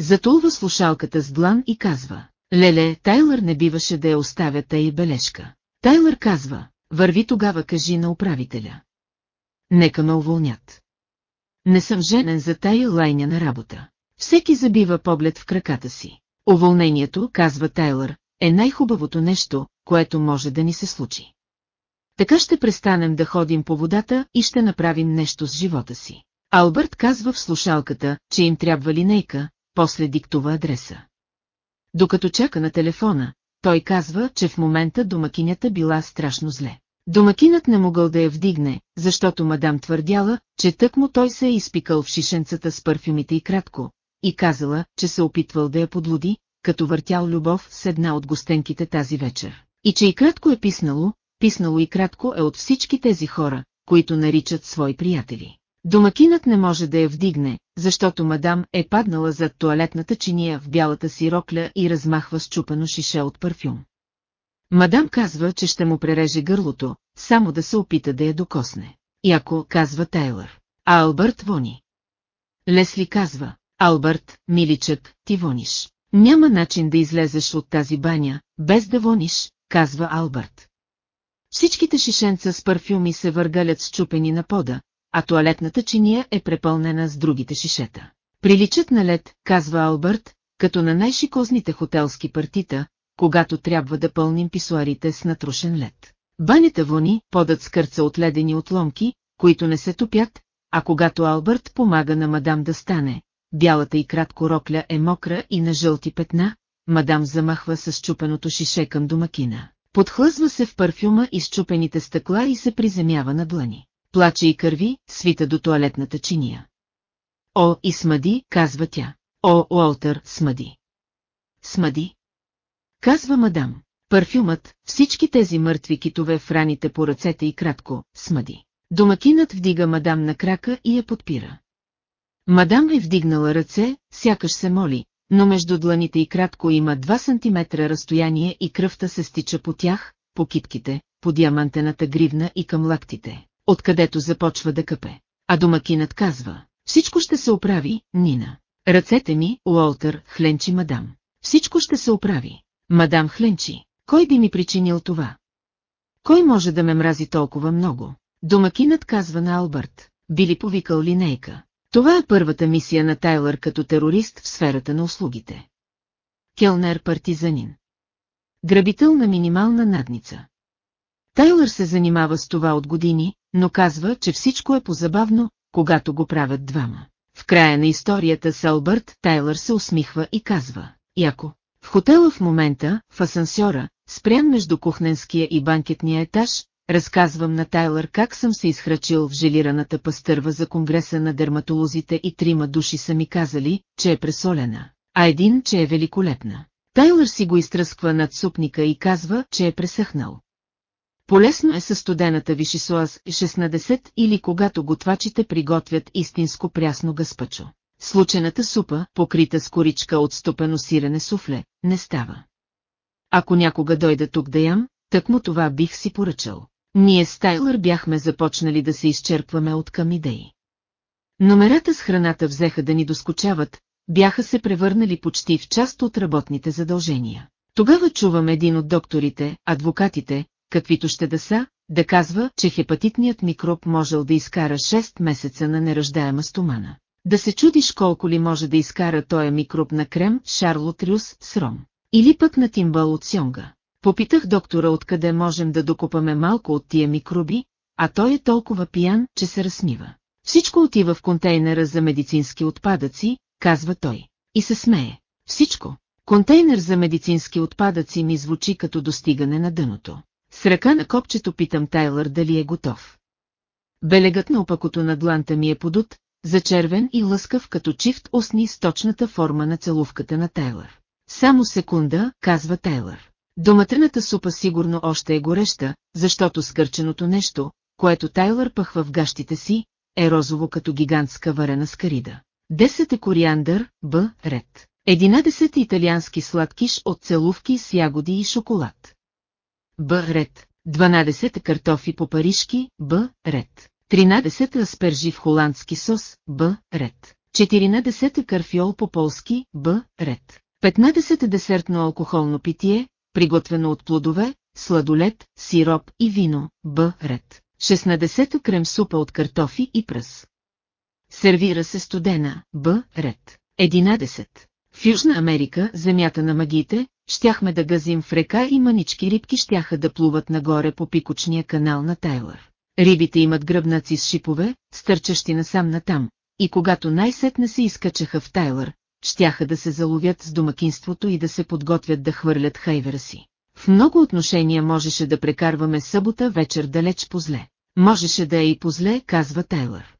Затулва слушалката с длан и казва, Леле, Тайлър не биваше да я оставя тъй бележка. Тайлър казва, върви тогава кажи на управителя. Нека ме уволнят. Не съм женен за тая лайня на работа. Всеки забива поглед в краката си. Уволнението, казва Тайлър, е най-хубавото нещо, което може да ни се случи. Така ще престанем да ходим по водата и ще направим нещо с живота си. Албърт казва в слушалката, че им трябва линейка, после диктува адреса. Докато чака на телефона, той казва, че в момента домакинята била страшно зле. Домакинът не могъл да я вдигне, защото мадам твърдяла, че тък му той се е изпикал в шишенцата с парфюмите и кратко, и казала, че се опитвал да я подлуди, като въртял любов с една от гостенките тази вечер. И че и кратко е писнало, писнало и кратко е от всички тези хора, които наричат свои приятели. Домакинът не може да я вдигне, защото мадам е паднала зад туалетната чиния в бялата си рокля и размахва счупено шише от парфюм. Мадам казва, че ще му пререже гърлото, само да се опита да я докосне. И ако, казва Тайлър, а Албърт вони. Лесли казва, Албърт, миличък, ти вониш. Няма начин да излезеш от тази баня, без да вониш, казва Албърт. Всичките шишенца с парфюми се въргалят счупени на пода, а туалетната чиния е препълнена с другите шишета. Приличат на лед, казва Албърт, като на най-шикозните хотелски партита, когато трябва да пълним писуарите с натрушен лед. Банята вони, подът скърца от ледени отломки, които не се топят, а когато Албърт помага на мадам да стане, бялата и кратко рокля е мокра и на жълти петна, мадам замахва с чупеното шише към домакина. Подхлъзва се в парфюма и счупените стъкла и се приземява на длани. Плаче и кърви, свита до туалетната чиния. О, и смади, казва тя. О, Уолтър, смади. Смади. Казва мадам. Парфюмът, всички тези мъртви китове в раните по ръцете и кратко, смади. Домакинът вдига мадам на крака и я подпира. Мадам е вдигнала ръце, сякаш се моли, но между дланите и кратко има 2 см разстояние и кръвта се стича по тях, по китките, по диамантената гривна и към лактите, откъдето започва да къпе. А домакинът казва, всичко ще се оправи, Нина. Ръцете ми, Уолтер, хленчи мадам. Всичко ще се оправи. Мадам хленчи, кой би ми причинил това? Кой може да ме мрази толкова много? Домакинът казва на Албърт, били повикал линейка. Това е първата мисия на Тайлър като терорист в сферата на услугите. Келнер-партизанин. Грабител на минимална надница. Тайлър се занимава с това от години, но казва, че всичко е позабавно, когато го правят двама. В края на историята с Албърт Тайлър се усмихва и казва, яко. В хотела в момента, в асансьора, спрян между кухненския и банкетния етаж, разказвам на Тайлър как съм се изхрачил в желираната пастърва за конгреса на дерматолозите и трима души са ми казали, че е пресолена, а един, че е великолепна. Тайлър си го изтръсква над супника и казва, че е пресъхнал. Полесно е със студената вишисуаз 16 или когато готвачите приготвят истинско прясно гъспачо. Случената супа, покрита с коричка от стопено сирене суфле, не става. Ако някога дойда тук да ям, так му това бих си поръчал. Ние с Тайлър бяхме започнали да се изчерпваме от към идеи. Номерата с храната взеха да ни доскочават, бяха се превърнали почти в част от работните задължения. Тогава чувам един от докторите, адвокатите, каквито ще да са, да казва, че хепатитният микроб можел да изкара 6 месеца на неръждаема стомана. Да се чудиш колко ли може да изкара тоя микроб на крем Шарлот Рюс с ром. Или пък на тимбал от сьонга. Попитах доктора откъде можем да докупаме малко от тия микроби, а той е толкова пиян, че се разсмива. Всичко отива в контейнера за медицински отпадъци, казва той. И се смее. Всичко. Контейнер за медицински отпадъци ми звучи като достигане на дъното. С ръка на копчето питам Тайлър дали е готов. Белегът на опакото на дланта ми е подут, зачервен и лъскав като чифт устни с точната форма на целувката на Тайлър. Само секунда, казва Тайлър. Доматрената супа сигурно още е гореща, защото скърченото нещо, което Тайлър пъхва в гащите си, е розово като гигантска варена скарида. Десет е кориандър, Б, ред. Единадесет италиански сладкиш от целувки с ягоди и шоколад. Б, ред. 12 картофи по парижки, Б, ред. 13 аспержи в холандски сос, Б, ред. 14 карфиол по полски, Б, ред. 15 десертно алкохолно питие, приготвено от плодове, сладолет, сироп и вино, Б, ред. 16 крем супа от картофи и пръс. Сервира се студена, Б, ред. 11. В Южна Америка, земята на магите, щяхме да газим в река и манички рибки щяха да плуват нагоре по пикочния канал на Тайлър. Рибите имат гръбнаци с шипове, стърчащи насам натам, и когато най-сетне се изкачаха в Тайлър, щяха да се заловят с домакинството и да се подготвят да хвърлят хайвера си. В много отношения можеше да прекарваме събота вечер далеч по зле. Можеше да е и по зле, казва Тайлър.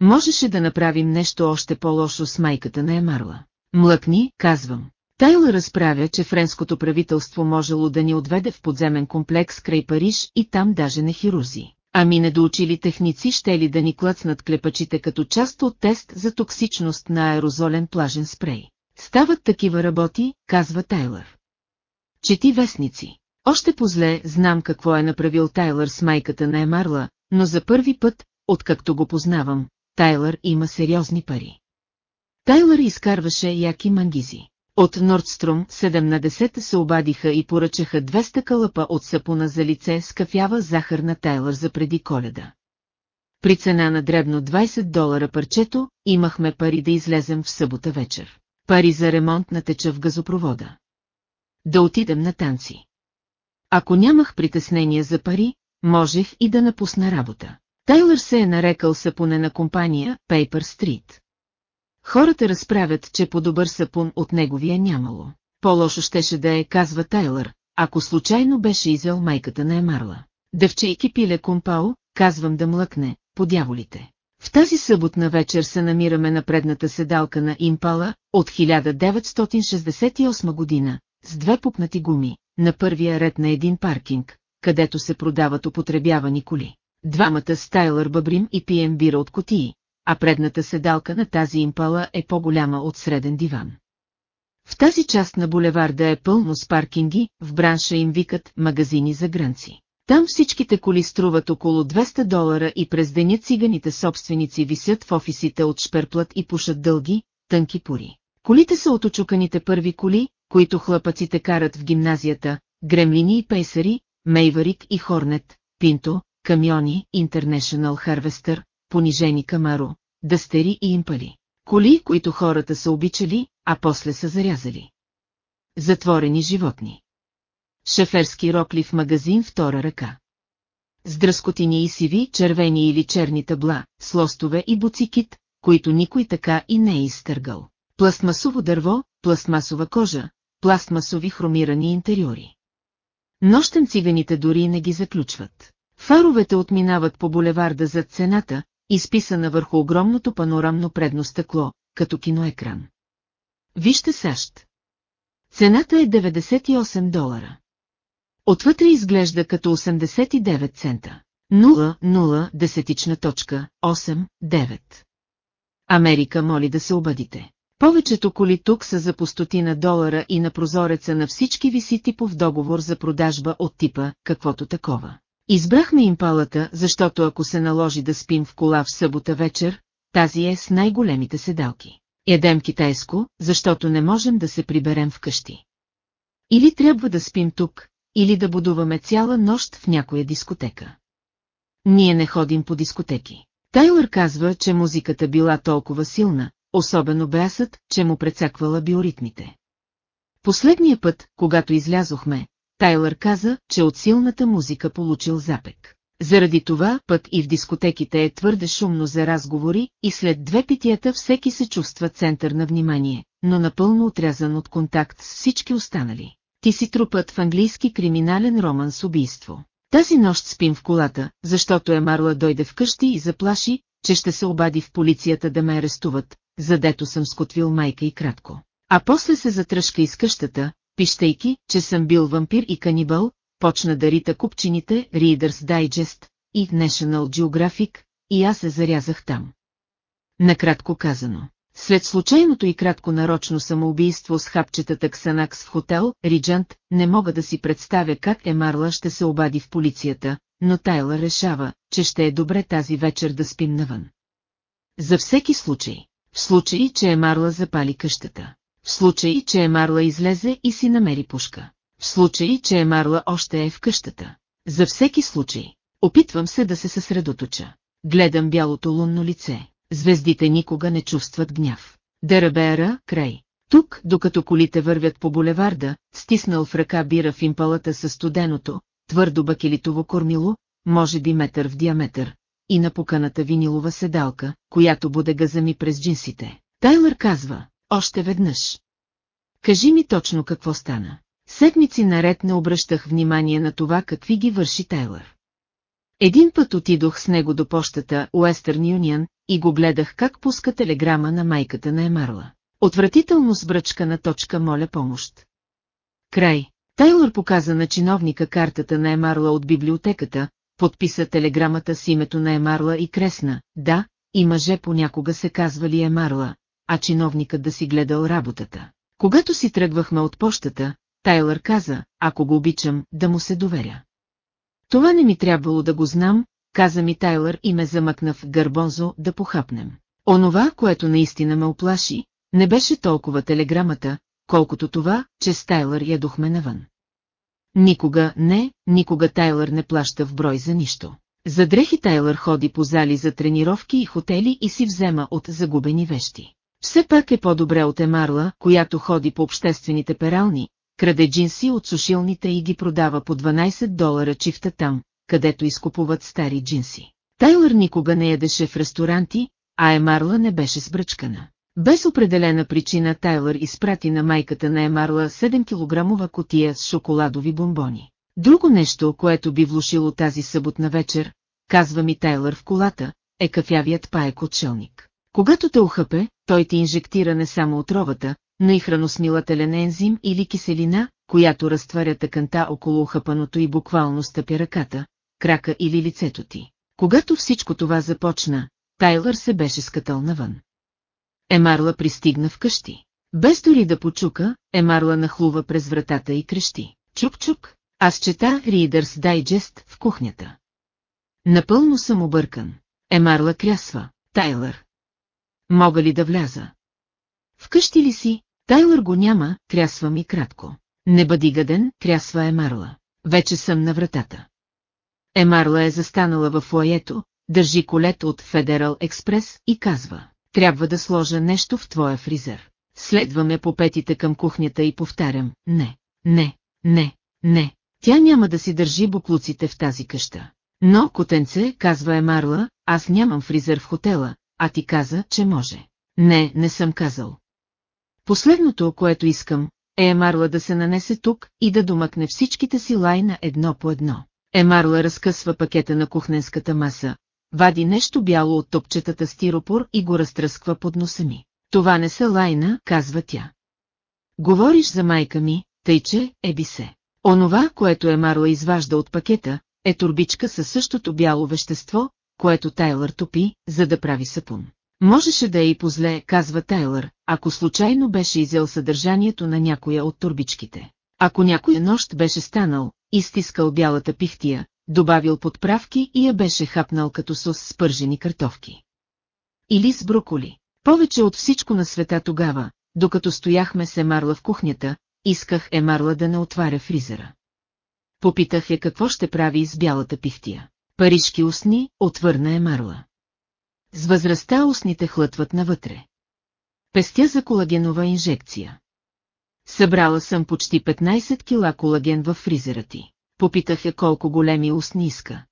Можеше да направим нещо още по-лошо с майката на Емарла. Млъкни, казвам. Тайлър разправя, че френското правителство можело да ни отведе в подземен комплекс край Париж и там даже не хирузи. Ами недоучили техници ще ли да ни клъцнат клепачите като част от тест за токсичност на аерозолен плажен спрей. Стават такива работи, казва Тайлър. Чети вестници. Още позле знам какво е направил Тайлър с майката на Емарла, но за първи път, откакто го познавам, Тайлър има сериозни пари. Тайлър изкарваше яки мангизи. От Нордстром 70 се обадиха и поръчаха 200 кълъпа от сапуна за лице с кафява захарна Тайлър за преди коледа. При цена на дребно 20 долара парчето, имахме пари да излезем в събота вечер. Пари за ремонт на теча в газопровода. Да отидем на танци. Ако нямах притеснение за пари, можех и да напусна работа. Тайлър се е нарекал сапуне на компания Paper Street. Хората разправят, че по-добър сапун от неговия нямало. По-лошо щеше да е, казва Тайлър, ако случайно беше изел майката на Емарла. Дъвчейки пиле компао, казвам да млъкне, по дяволите. В тази съботна вечер се намираме на предната седалка на Импала от 1968 година, с две пупнати гуми, на първия ред на един паркинг, където се продават употребявани коли. Двамата с Тайлър бъбрим и пием бира от котии, а предната седалка на тази импала е по-голяма от среден диван. В тази част на булеварда е пълно с паркинги, в бранша им викат магазини за грънци. Там всичките коли струват около 200 долара и през деня циганите собственици висят в офисите от шперплът и пушат дълги, тънки пори. Колите са от очуканите първи коли, които хлапаците карат в гимназията, гремлини и пейсари, Мейварик и Хорнет, Пинто, камиони, International Harvester, понижени Камаро, дъстери и импали. Коли, които хората са обичали, а после са зарязали. Затворени животни. Шеферски рокли в магазин втора ръка. С и сиви, червени или черни табла, с лостове и буцикит, които никой така и не е изтъргал. Пластмасово дърво, пластмасова кожа, пластмасови хромирани интериори. Нощем циганите дори не ги заключват. Фаровете отминават по булеварда зад цената, изписана върху огромното панорамно предно стъкло, като киноекран. Вижте САЩ. Цената е 98 долара. Отвътре изглежда като 89 цента. 0, 0, десетична точка, 8, 9. Америка моли да се обадите. Повечето коли тук са за по стотина долара и на прозореца на всички виси типов договор за продажба от типа, каквото такова. Избрахме импалата, защото ако се наложи да спим в кола в събота вечер, тази е с най-големите седалки. Ядем китайско, защото не можем да се приберем вкъщи. Или трябва да спим тук, или да будуваме цяла нощ в някоя дискотека. Ние не ходим по дискотеки. Тайлър казва, че музиката била толкова силна, особено бясът, че му прецаквала биоритмите. Последния път, когато излязохме, Тайлър каза, че от силната музика получил запек. Заради това път и в дискотеките е твърде шумно за разговори и след две питията всеки се чувства център на внимание, но напълно отрязан от контакт с всички останали. Ти си трупът в английски криминален роман с убийство. Тази нощ спим в колата, защото Емарла дойде вкъщи и заплаши, че ще се обади в полицията да ме арестуват, задето съм скотвил майка и кратко. А после се затръшка из къщата, пищейки, че съм бил вампир и канибал, почна да рита купчините Reader's Digest и National Geographic, и аз се зарязах там. Накратко казано. След случайното и кратко нарочно самоубийство с хапчетата Ксанакс в хотел, Риджант, не мога да си представя как Емарла ще се обади в полицията, но Тайла решава, че ще е добре тази вечер да спим навън. За всеки случай. В случай, че Емарла запали къщата. В случай, че Емарла излезе и си намери пушка. В случай, че Емарла още е в къщата. За всеки случай. Опитвам се да се съсредоточа. Гледам бялото лунно лице. Звездите никога не чувстват гняв. Дерабера, край. Тук, докато колите вървят по булеварда, стиснал в ръка бира в импалата със студеното, твърдо бакелитово кормило, може би метър в диаметър, и на поканата винилова седалка, която буде газа през джинсите. Тайлър казва, още веднъж. Кажи ми точно какво стана. Седмици наред не обръщах внимание на това какви ги върши Тайлър. Един път отидох с него до почтата Уестърн Юнион и го гледах как пуска телеграма на майката на Емарла. Отвратително сбръчкана точка моля помощ. Край. Тайлър показа на чиновника картата на Емарла от библиотеката, подписа телеграмата с името на Емарла и кресна, да, и мъже понякога се казвали Емарла, а чиновникът да си гледал работата. Когато си тръгвахме от почтата, Тайлър каза, ако го обичам, да му се доверя. Това не ми трябвало да го знам, каза ми Тайлър и ме замъкна в гърбонзо да похапнем. Онова, което наистина ме оплаши, не беше толкова телеграмата, колкото това, че с Тайлър ядохме навън. Никога, не, никога Тайлър не плаща в брой за нищо. За дрехи Тайлър ходи по зали за тренировки и хотели и си взема от загубени вещи. Все пак е по-добре от Емарла, която ходи по обществените перални, краде джинси от сушилните и ги продава по 12 долара чифта там, където изкупуват стари джинси. Тайлър никога не ядеше в ресторанти, а Емарла не беше сбръчкана. Без определена причина Тайлър изпрати на майката на Емарла 7 килограмова котия с шоколадови бомбони. Друго нещо, което би влушило тази съботна вечер, казва ми Тайлър в колата, е кафявият паек отшелник. Когато те ухъпе, той ти инжектира не само отровата, но и храносмилателен ензим или киселина, която разтваря тъканта около ухъпаното и буквално стъпя ръката, крака или лицето ти. Когато всичко това започна, Тайлър се беше скатал навън. Емарла пристигна вкъщи. Без дори да почука, Емарла нахлува през вратата и крещи. Чук-чук, аз чета Reader's Digest в кухнята. Напълно съм объркан. Емарла крясва. Тайлър. Мога ли да вляза? Вкъщи ли си? Тайлър го няма, трясва ми кратко. Не бъди гаден, трясва Емарла. Вече съм на вратата. Емарла е застанала в фуаето, държи колет от Федерал Експрес и казва, трябва да сложа нещо в твоя фризер. Следваме по петите към кухнята и повтарям, не, не, не, не, тя няма да си държи буклуците в тази къща. Но, котенце, казва Емарла, аз нямам фризер в хотела, а ти каза, че може. Не, не съм казал. Последното, което искам, е Емарла да се нанесе тук и да домъкне всичките си лайна едно по едно. Емарла разкъсва пакета на кухненската маса, вади нещо бяло от топчетата стиропор и го разтръсква под носа ми. Това не са лайна, казва тя. Говориш за майка ми, тъй че, еби се. Онова, което Емарла изважда от пакета, е турбичка със същото бяло вещество, което Тайлър топи, за да прави сапун. Можеше да е и позле, казва Тайлър, ако случайно беше изел съдържанието на някоя от турбичките. Ако някоя нощ беше станал, изтискал бялата пихтия, добавил подправки и я беше хапнал като сос с пържени картофки. Или с броколи. Повече от всичко на света тогава, докато стояхме с Емарла в кухнята, исках Емарла да не отваря фризера. Попитах я какво ще прави с бялата пихтия. Парижки устни, отвърна Емарла. С възрастта устните хлътват навътре. Пестя за колагенова инжекция. Събрала съм почти 15 кила колаген в фризера ти. Попитах я колко големи устни иска.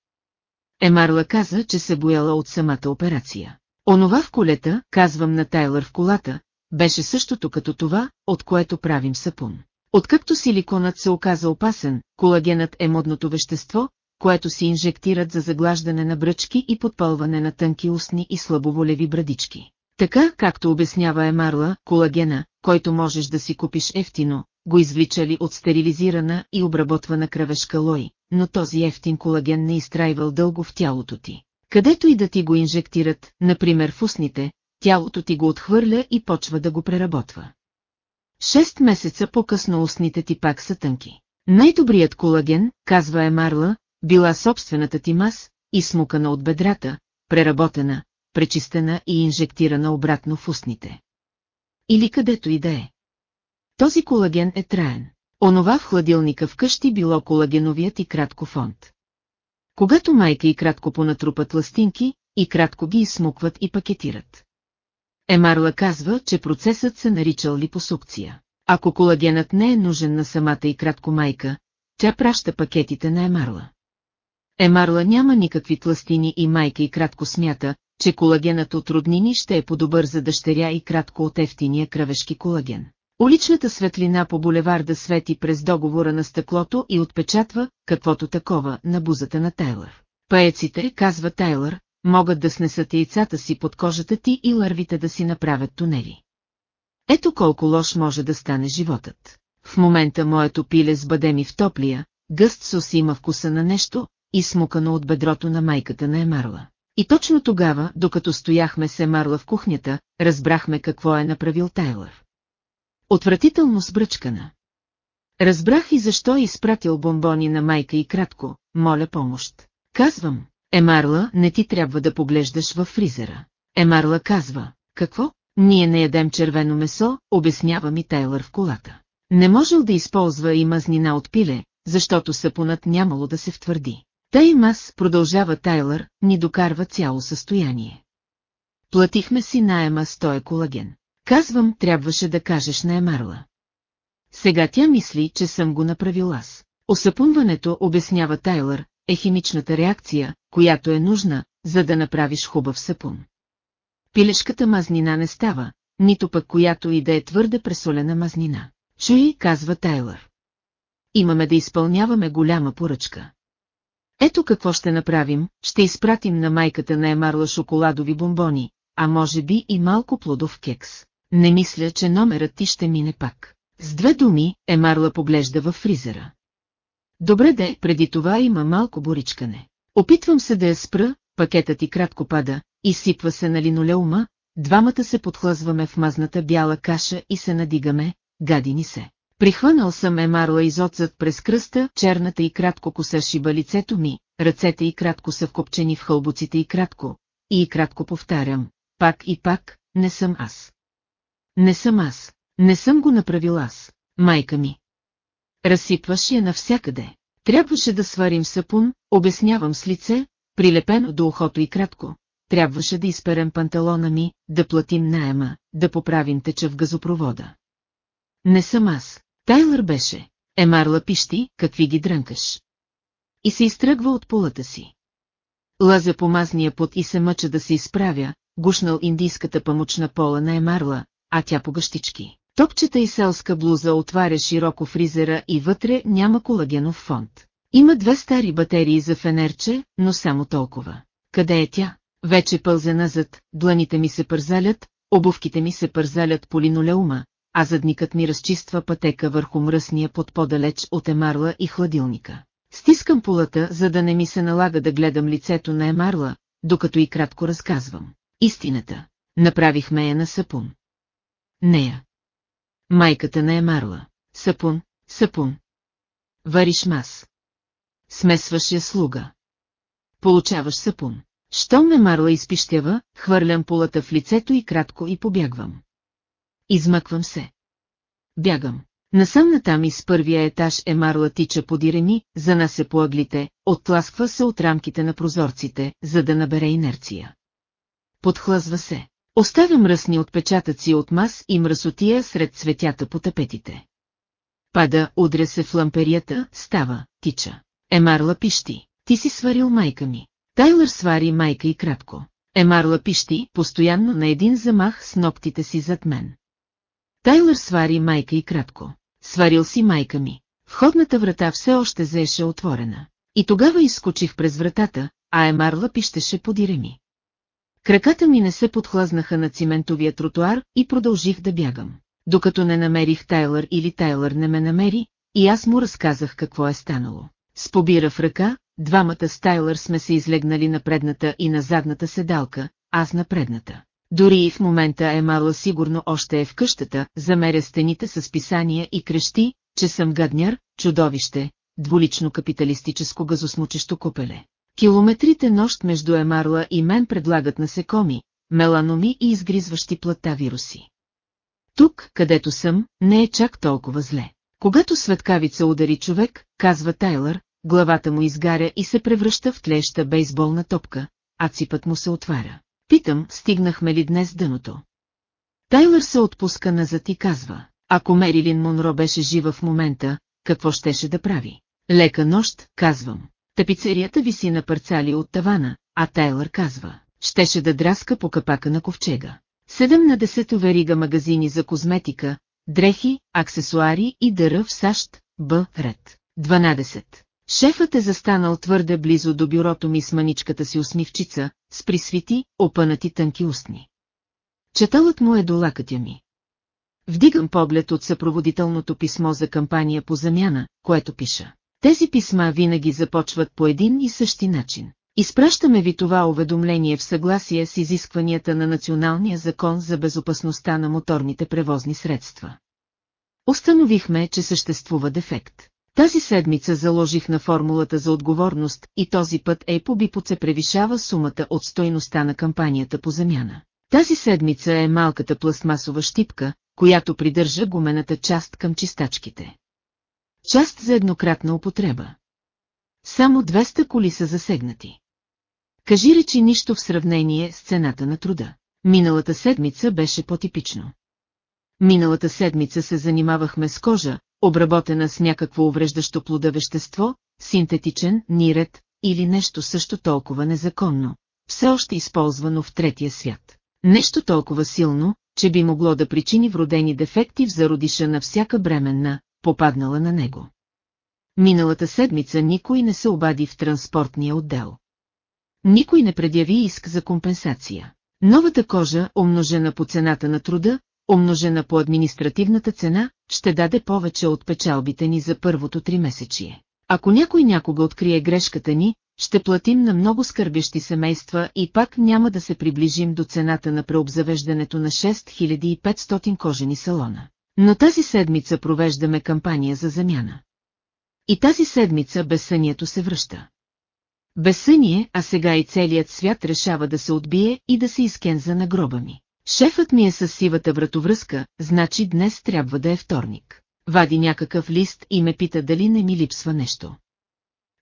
Емарла каза, че се бояла от самата операция. Онова в колета, казвам на Тайлър в колата, беше същото като това, от което правим сапун. Откакто силиконът се оказа опасен, колагенът е модното вещество, което си инжектират за заглаждане на бръчки и подпълване на тънки устни и слабоволеви брадички. Така, както обяснява Емарла, колагена, който можеш да си купиш ефтино, го извличали от стерилизирана и обработвана кръвешка лой, но този ефтин колаген не изтрайвал дълго в тялото ти. Където и да ти го инжектират, например в устните, тялото ти го отхвърля и почва да го преработва. Шест месеца по-късно устните ти пак са тънки. Най-добрият колаген, казва Емарла, била собствената ти мас, изсмукана от бедрата, преработена, пречистена и инжектирана обратно в устните. Или където и да е. Този колаген е траен. Онова в хладилника вкъщи било колагеновият и кратко фонд. Когато майка и кратко понатрупат ластинки, и кратко ги изсмукват и пакетират. Емарла казва, че процесът се наричал липосукция. Ако колагенът не е нужен на самата и кратко майка, тя праща пакетите на Емарла. Емарла няма никакви тластини и майка и кратко смята, че колагенът от роднини ще е по-добър за дъщеря и кратко от ефтиния кръвешки колаген. Уличната светлина по булеварда свети през договора на стъклото и отпечатва, каквото такова, на бузата на Тайлър. Паеците, казва Тайлър, могат да снесат яйцата си под кожата ти и лървите да си направят тунели. Ето колко лош може да стане животът. В момента моето пиле с бадеми в топлия, гъст сос има вкуса на нещо, изсмукано от бедрото на майката на Емарла. И точно тогава, докато стояхме с Емарла в кухнята, разбрахме какво е направил Тайлър. Отвратително сбръчкана. Разбрах и защо е изпратил бомбони на майка и кратко, моля помощ. Казвам, Емарла, не ти трябва да поглеждаш във фризера. Емарла казва, какво? Ние не ядем червено месо, обяснява ми Тайлър в колата. Не можел да използва и мазнина от пиле, защото сапунът нямало да се втвърди. И мас, продължава Тайлър, ни докарва цяло състояние. Платихме си найема с тоя колаген. Казвам, трябваше да кажеш на Емарла. Сега тя мисли, че съм го направил аз. Осъпунването, обяснява Тайлър, е химичната реакция, която е нужна, за да направиш хубав сапун. Пилешката мазнина не става, нито пък която и да е твърде пресолена мазнина. Чуй, казва Тайлър. Имаме да изпълняваме голяма поръчка. Ето какво ще направим, ще изпратим на майката на Емарла шоколадови бомбони, а може би и малко плодов кекс. Не мисля, че номерът ти ще мине пак. С две думи, Емарла поглежда във фризера. Добре де, преди това има малко боричкане. Опитвам се да я спра, пакетът ти кратко пада, изсипва се на линолеума, двамата се подхлъзваме в мазната бяла каша и се надигаме, гадини се. Прихванал съм Емарла изотзад през кръста, черната и кратко коса шиба лицето ми, ръцете и кратко са вкопчени в хълбуците и кратко, и кратко повтарям, пак и пак, не съм аз. Не съм аз, не съм го направил аз, майка ми. Разсипваш я навсякъде. Трябваше да сварим сапун, обяснявам с лице, прилепено до ухото и кратко. Трябваше да изперем панталона ми, да платим найема, да поправим теча в газопровода. Не съм аз. Тайлър беше. Емарла пищи, какви ги дрънкаш. И се изтръгва от полата си. Лазя по мазния пот и се мъча да се изправя, гушнал индийската памучна пола на Емарла, а тя по гъщички. Топчета и селска блуза отваря широко фризера и вътре няма колагенов фонд. Има две стари батерии за фенерче, но само толкова. Къде е тя? Вече пълзе назад, дланите ми се пързалят, обувките ми се пързалят по линолеума, а задникът ми разчиства пътека върху мръсния под по-далеч от емарла и хладилника. Стискам полата, за да не ми се налага да гледам лицето на емарла, докато и кратко разказвам. Истината. Направихме я на сапун. Нея. Майката на емарла. Сапун, сапун. Вариш мас. Смесваш я слуга. Получаваш сапун. Щом ме марла изпищява, хвърлям полата в лицето и кратко и побягвам. Измъквам се. Бягам. Насам натам из първия етаж е марла тича подирени, занася по ъглите, оттласква се от рамките на прозорците, за да набере инерция. Подхлъзва се. Оставя мръсни отпечатъци от мас и мръсотия сред цветята по тапетите. Пада, удря се в ламперията, става, тича. Емарла пищи. Ти си сварил майка ми. Тайлър свари майка и кратко. Емарла пищи, постоянно на един замах с ногтите си зад мен. Тайлър свари майка и кратко. Сварил си майка ми. Входната врата все още заеше отворена. И тогава изскочих през вратата, а Емарла пищеше подире ми. Краката ми не се подхлазнаха на циментовия тротуар и продължих да бягам. Докато не намерих Тайлър или Тайлър не ме намери, и аз му разказах какво е станало. С побира в ръка, двамата с Тайлър сме се излегнали на предната и на задната седалка, аз на предната. Дори и в момента Емарла сигурно още е в къщата, замеря стените с писания и крещи, че съм гадняр, чудовище, двулично капиталистическо газосмучещо купеле. Километрите нощ между Емарла и мен предлагат насекоми, меланоми и изгризващи плътта вируси. Тук, където съм, не е чак толкова зле. Когато светкавица удари човек, казва Тайлър, главата му изгаря и се превръща в тлеща бейсболна топка, а ципът му се отваря. Питам, стигнахме ли днес дъното? Тайлър се отпуска назад и казва, ако Мерилин Монро беше жива в момента, какво щеше да прави? Лека нощ, казвам. Тапицерията виси на парцали от тавана, а Тайлър казва, щеше да драска по капака на ковчега. Седем на десето верига магазини за козметика, дрехи, аксесуари и дъра в САЩ, Б. Ред. 12. Шефът е застанал твърде близо до бюрото ми с маничката си усмивчица, с присвити, опънати тънки устни. Четалът му е до лакътя ми. Вдигам поглед от съпроводителното писмо за кампания по замяна, което пиша. Тези писма винаги започват по един и същи начин. Изпращаме ви това уведомление в съгласие с изискванията на Националния закон за безопасността на моторните превозни средства. Установихме, че съществува дефект. Тази седмица заложих на формулата за отговорност и този път ЕПО се превишава сумата от стойността на кампанията по замяна. Тази седмица е малката пластмасова щипка, която придържа гумената част към чистачките. Част за еднократна употреба. Само 200 коли са засегнати. Кажи речи нищо в сравнение с цената на труда. Миналата седмица беше по-типично. Миналата седмица се занимавахме с кожа, обработена с някакво увреждащо плода вещество, синтетичен, нирет или нещо също толкова незаконно, все още използвано в третия свят. Нещо толкова силно, че би могло да причини вродени дефекти в зародиша на всяка бременна, попаднала на него. Миналата седмица никой не се обади в транспортния отдел. Никой не предяви иск за компенсация. Новата кожа, умножена по цената на труда, умножена по административната цена, ще даде повече от печалбите ни за първото три месечие. Ако някой някога открие грешката ни, ще платим на много скърбещи семейства и пак няма да се приближим до цената на преобзавеждането на 6500 кожени салона. Но тази седмица провеждаме кампания за замяна. И тази седмица безсънието се връща. Безсъние, а сега и целият свят решава да се отбие и да се изкенза на гроба ми. Шефът ми е с сивата вратовръзка, значи днес трябва да е вторник. Вади някакъв лист и ме пита дали не ми липсва нещо.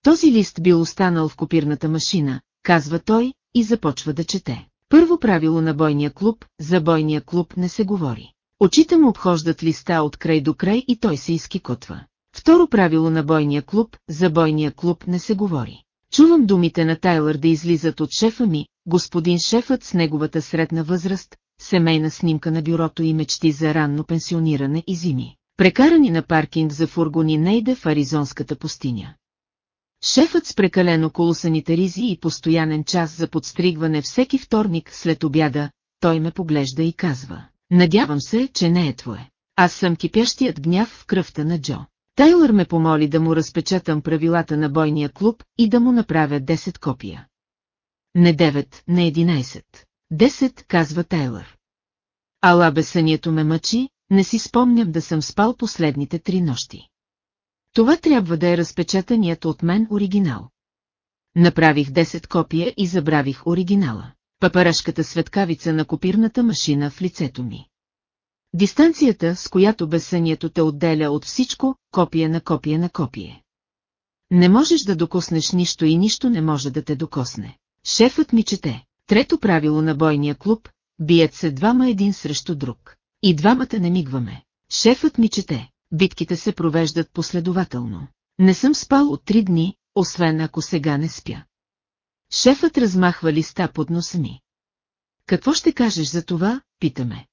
Този лист бил останал в копирната машина, казва той, и започва да чете. Първо правило на бойния клуб, за бойния клуб не се говори. Очите му обхождат листа от край до край и той се изкикотва. Второ правило на бойния клуб, за бойния клуб не се говори. Чувам думите на Тайлър да излизат от шефа ми, господин шефът с неговата средна възраст, семейна снимка на бюрото и мечти за ранно пенсиониране и зими. Прекарани на паркинг за фургони Нейде в Аризонската пустиня. Шефът с прекалено колосаните и постоянен час за подстригване всеки вторник след обяда, той ме поглежда и казва. Надявам се, че не е твое. Аз съм кипящият гняв в кръвта на Джо. Тайлър ме помоли да му разпечатам правилата на бойния клуб и да му направя 10 копия. Не 9, не 11. 10, казва Тайлър. Ала безсънието ме мъчи, не си спомням да съм спал последните три нощи. Това трябва да е разпечатаният от мен оригинал. Направих 10 копия и забравих оригинала. Папарашката светкавица на копирната машина в лицето ми. Дистанцията, с която безсънието те отделя от всичко, копие на копие на копие. Не можеш да докоснеш нищо и нищо не може да те докосне. Шефът ми чете. Трето правило на бойния клуб, бият се двама един срещу друг. И двамата не мигваме. Шефът ми чете. Битките се провеждат последователно. Не съм спал от три дни, освен ако сега не спя. Шефът размахва листа под носа ми. Какво ще кажеш за това, питаме.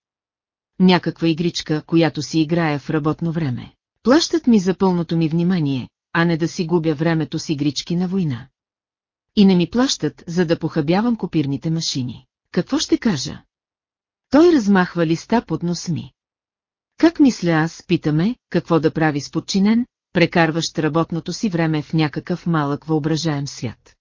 Някаква игричка, която си играя в работно време. Плащат ми за пълното ми внимание, а не да си губя времето с игрички на война. И не ми плащат, за да похабявам копирните машини. Какво ще кажа? Той размахва листа под нос ми. Как мисля аз, питаме, какво да прави с подчинен, прекарващ работното си време в някакъв малък въображаем свят.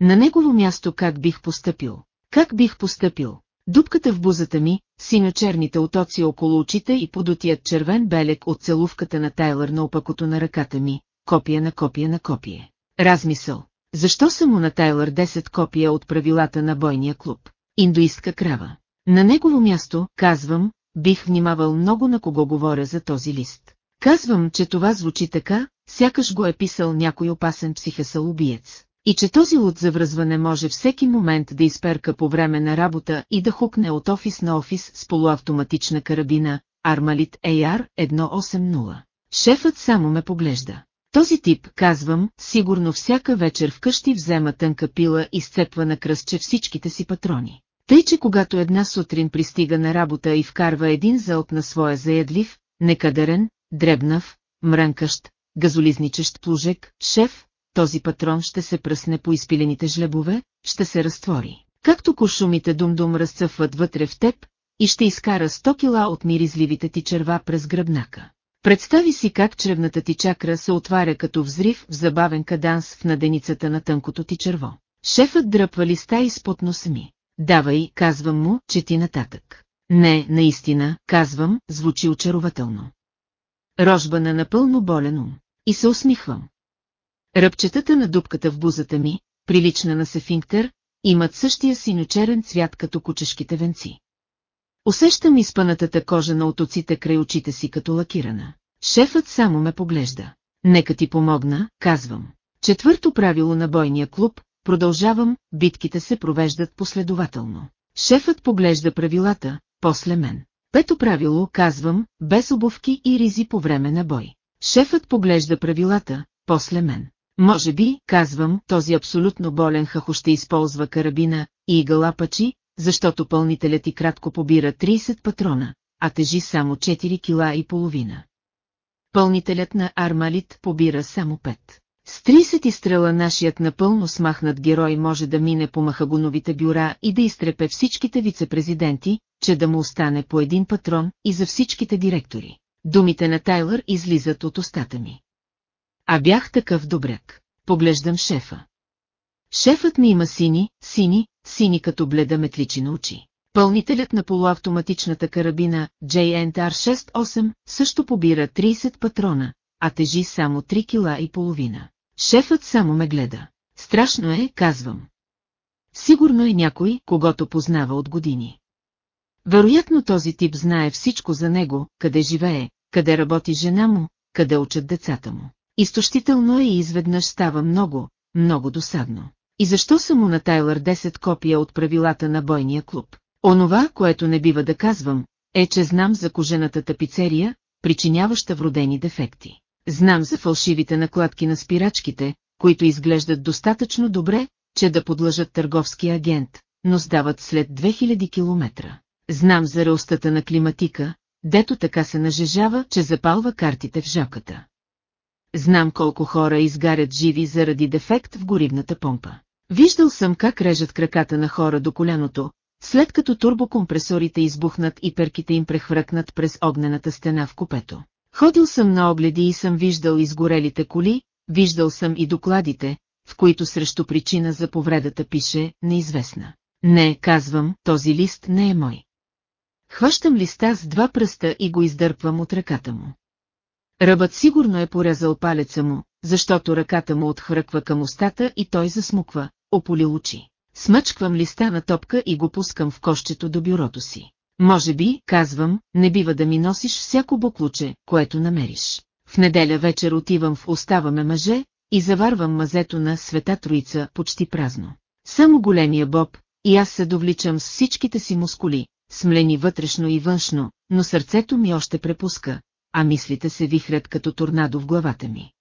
На негово място как бих постъпил? Как бих постъпил? Дупката в бузата ми, синьо-черните отоци около очите и подотият червен белек от целувката на Тайлър на опакото на ръката ми, копия на копия на копие. Размисъл. Защо са му на Тайлър 10 копия от правилата на бойния клуб? Индуистка крава. На негово място, казвам, бих внимавал много на кого говоря за този лист. Казвам, че това звучи така, сякаш го е писал някой опасен психесал-убиец. И че този луд за връзване може всеки момент да изперка по време на работа и да хукне от офис на офис с полуавтоматична карабина, Армалит AR 180. Шефът само ме поглежда. Този тип, казвам, сигурно всяка вечер вкъщи взема тънка пила и сцепва на кръстче всичките си патрони. Тъй, че когато една сутрин пристига на работа и вкарва един залп на своя заядлив, некадърен, дребнав, мрънкащ, газолизничещ плужек, шеф, този патрон ще се пръсне по изпилените жлебове, ще се разтвори. Както кошумите дум-дум разцъфват вътре в теб и ще изкара 100 кила от миризливите ти черва през гръбнака. Представи си как чревната ти чакра се отваря като взрив в забавен каданс в наденицата на тънкото ти черво. Шефът дръпва листа изпод носа ми. Давай, казвам му, чети нататък. Не, наистина, казвам, звучи очарователно. Рожба на напълно болен ум. И се усмихвам. Ръбчетата на дупката в бузата ми, прилична на сефинктер, имат същия синочерен цвят като кучешките венци. Усещам изпънатата кожа на отоците край очите си като лакирана. Шефът само ме поглежда. Нека ти помогна, казвам. Четвърто правило на бойния клуб, продължавам, битките се провеждат последователно. Шефът поглежда правилата, после мен. Пето правило, казвам, без обувки и ризи по време на бой. Шефът поглежда правилата, после мен. Може би, казвам, този абсолютно болен хахо ще използва карабина и галапачи, защото пълнителят и кратко побира 30 патрона, а тежи само 4 кила и половина. Пълнителят на Армалит побира само 5. С 30 изстрела нашият напълно смахнат герой може да мине по махагоновите бюра и да изтрепе всичките вице-президенти, че да му остане по един патрон и за всичките директори. Думите на Тайлър излизат от устата ми. А бях такъв добряк. Поглеждам шефа. Шефът ми има сини, сини, сини като бледа метличина очи. Пълнителят на полуавтоматичната карабина JNTR-68 също побира 30 патрона, а тежи само 3 кила и половина. Шефът само ме гледа. Страшно е, казвам. Сигурно е някой, когато познава от години. Вероятно този тип знае всичко за него, къде живее, къде работи жена му, къде учат децата му. Изтощително е и изведнъж става много, много досадно. И защо са му на Тайлър 10 копия от правилата на бойния клуб? Онова, което не бива да казвам, е, че знам за кожената тапицерия, причиняваща вродени дефекти. Знам за фалшивите накладки на спирачките, които изглеждат достатъчно добре, че да подлъжат търговски агент, но сдават след 2000 км. Знам за реостата на климатика, дето така се нажежава, че запалва картите в жоката. Знам колко хора изгарят живи заради дефект в горивната помпа. Виждал съм как режат краката на хора до коляното, след като турбокомпресорите избухнат и перките им прехвръкнат през огнената стена в купето. Ходил съм на огледи и съм виждал изгорелите коли, виждал съм и докладите, в които срещу причина за повредата пише «неизвестна». Не, казвам, този лист не е мой. Хващам листа с два пръста и го издърпвам от ръката му. Ръбът сигурно е порязал палеца му, защото ръката му отхръква към устата и той засмуква, ополи очи. Смъчквам листа на топка и го пускам в кощето до бюрото си. Може би, казвам, не бива да ми носиш всяко буклуче, което намериш. В неделя вечер отивам в Оставаме мъже и заварвам мазето на Света Троица почти празно. Само големия Боб, и аз се довличам с всичките си мускули, смлени вътрешно и външно, но сърцето ми още препуска, а мислите се вихрят като торнадо в главата ми.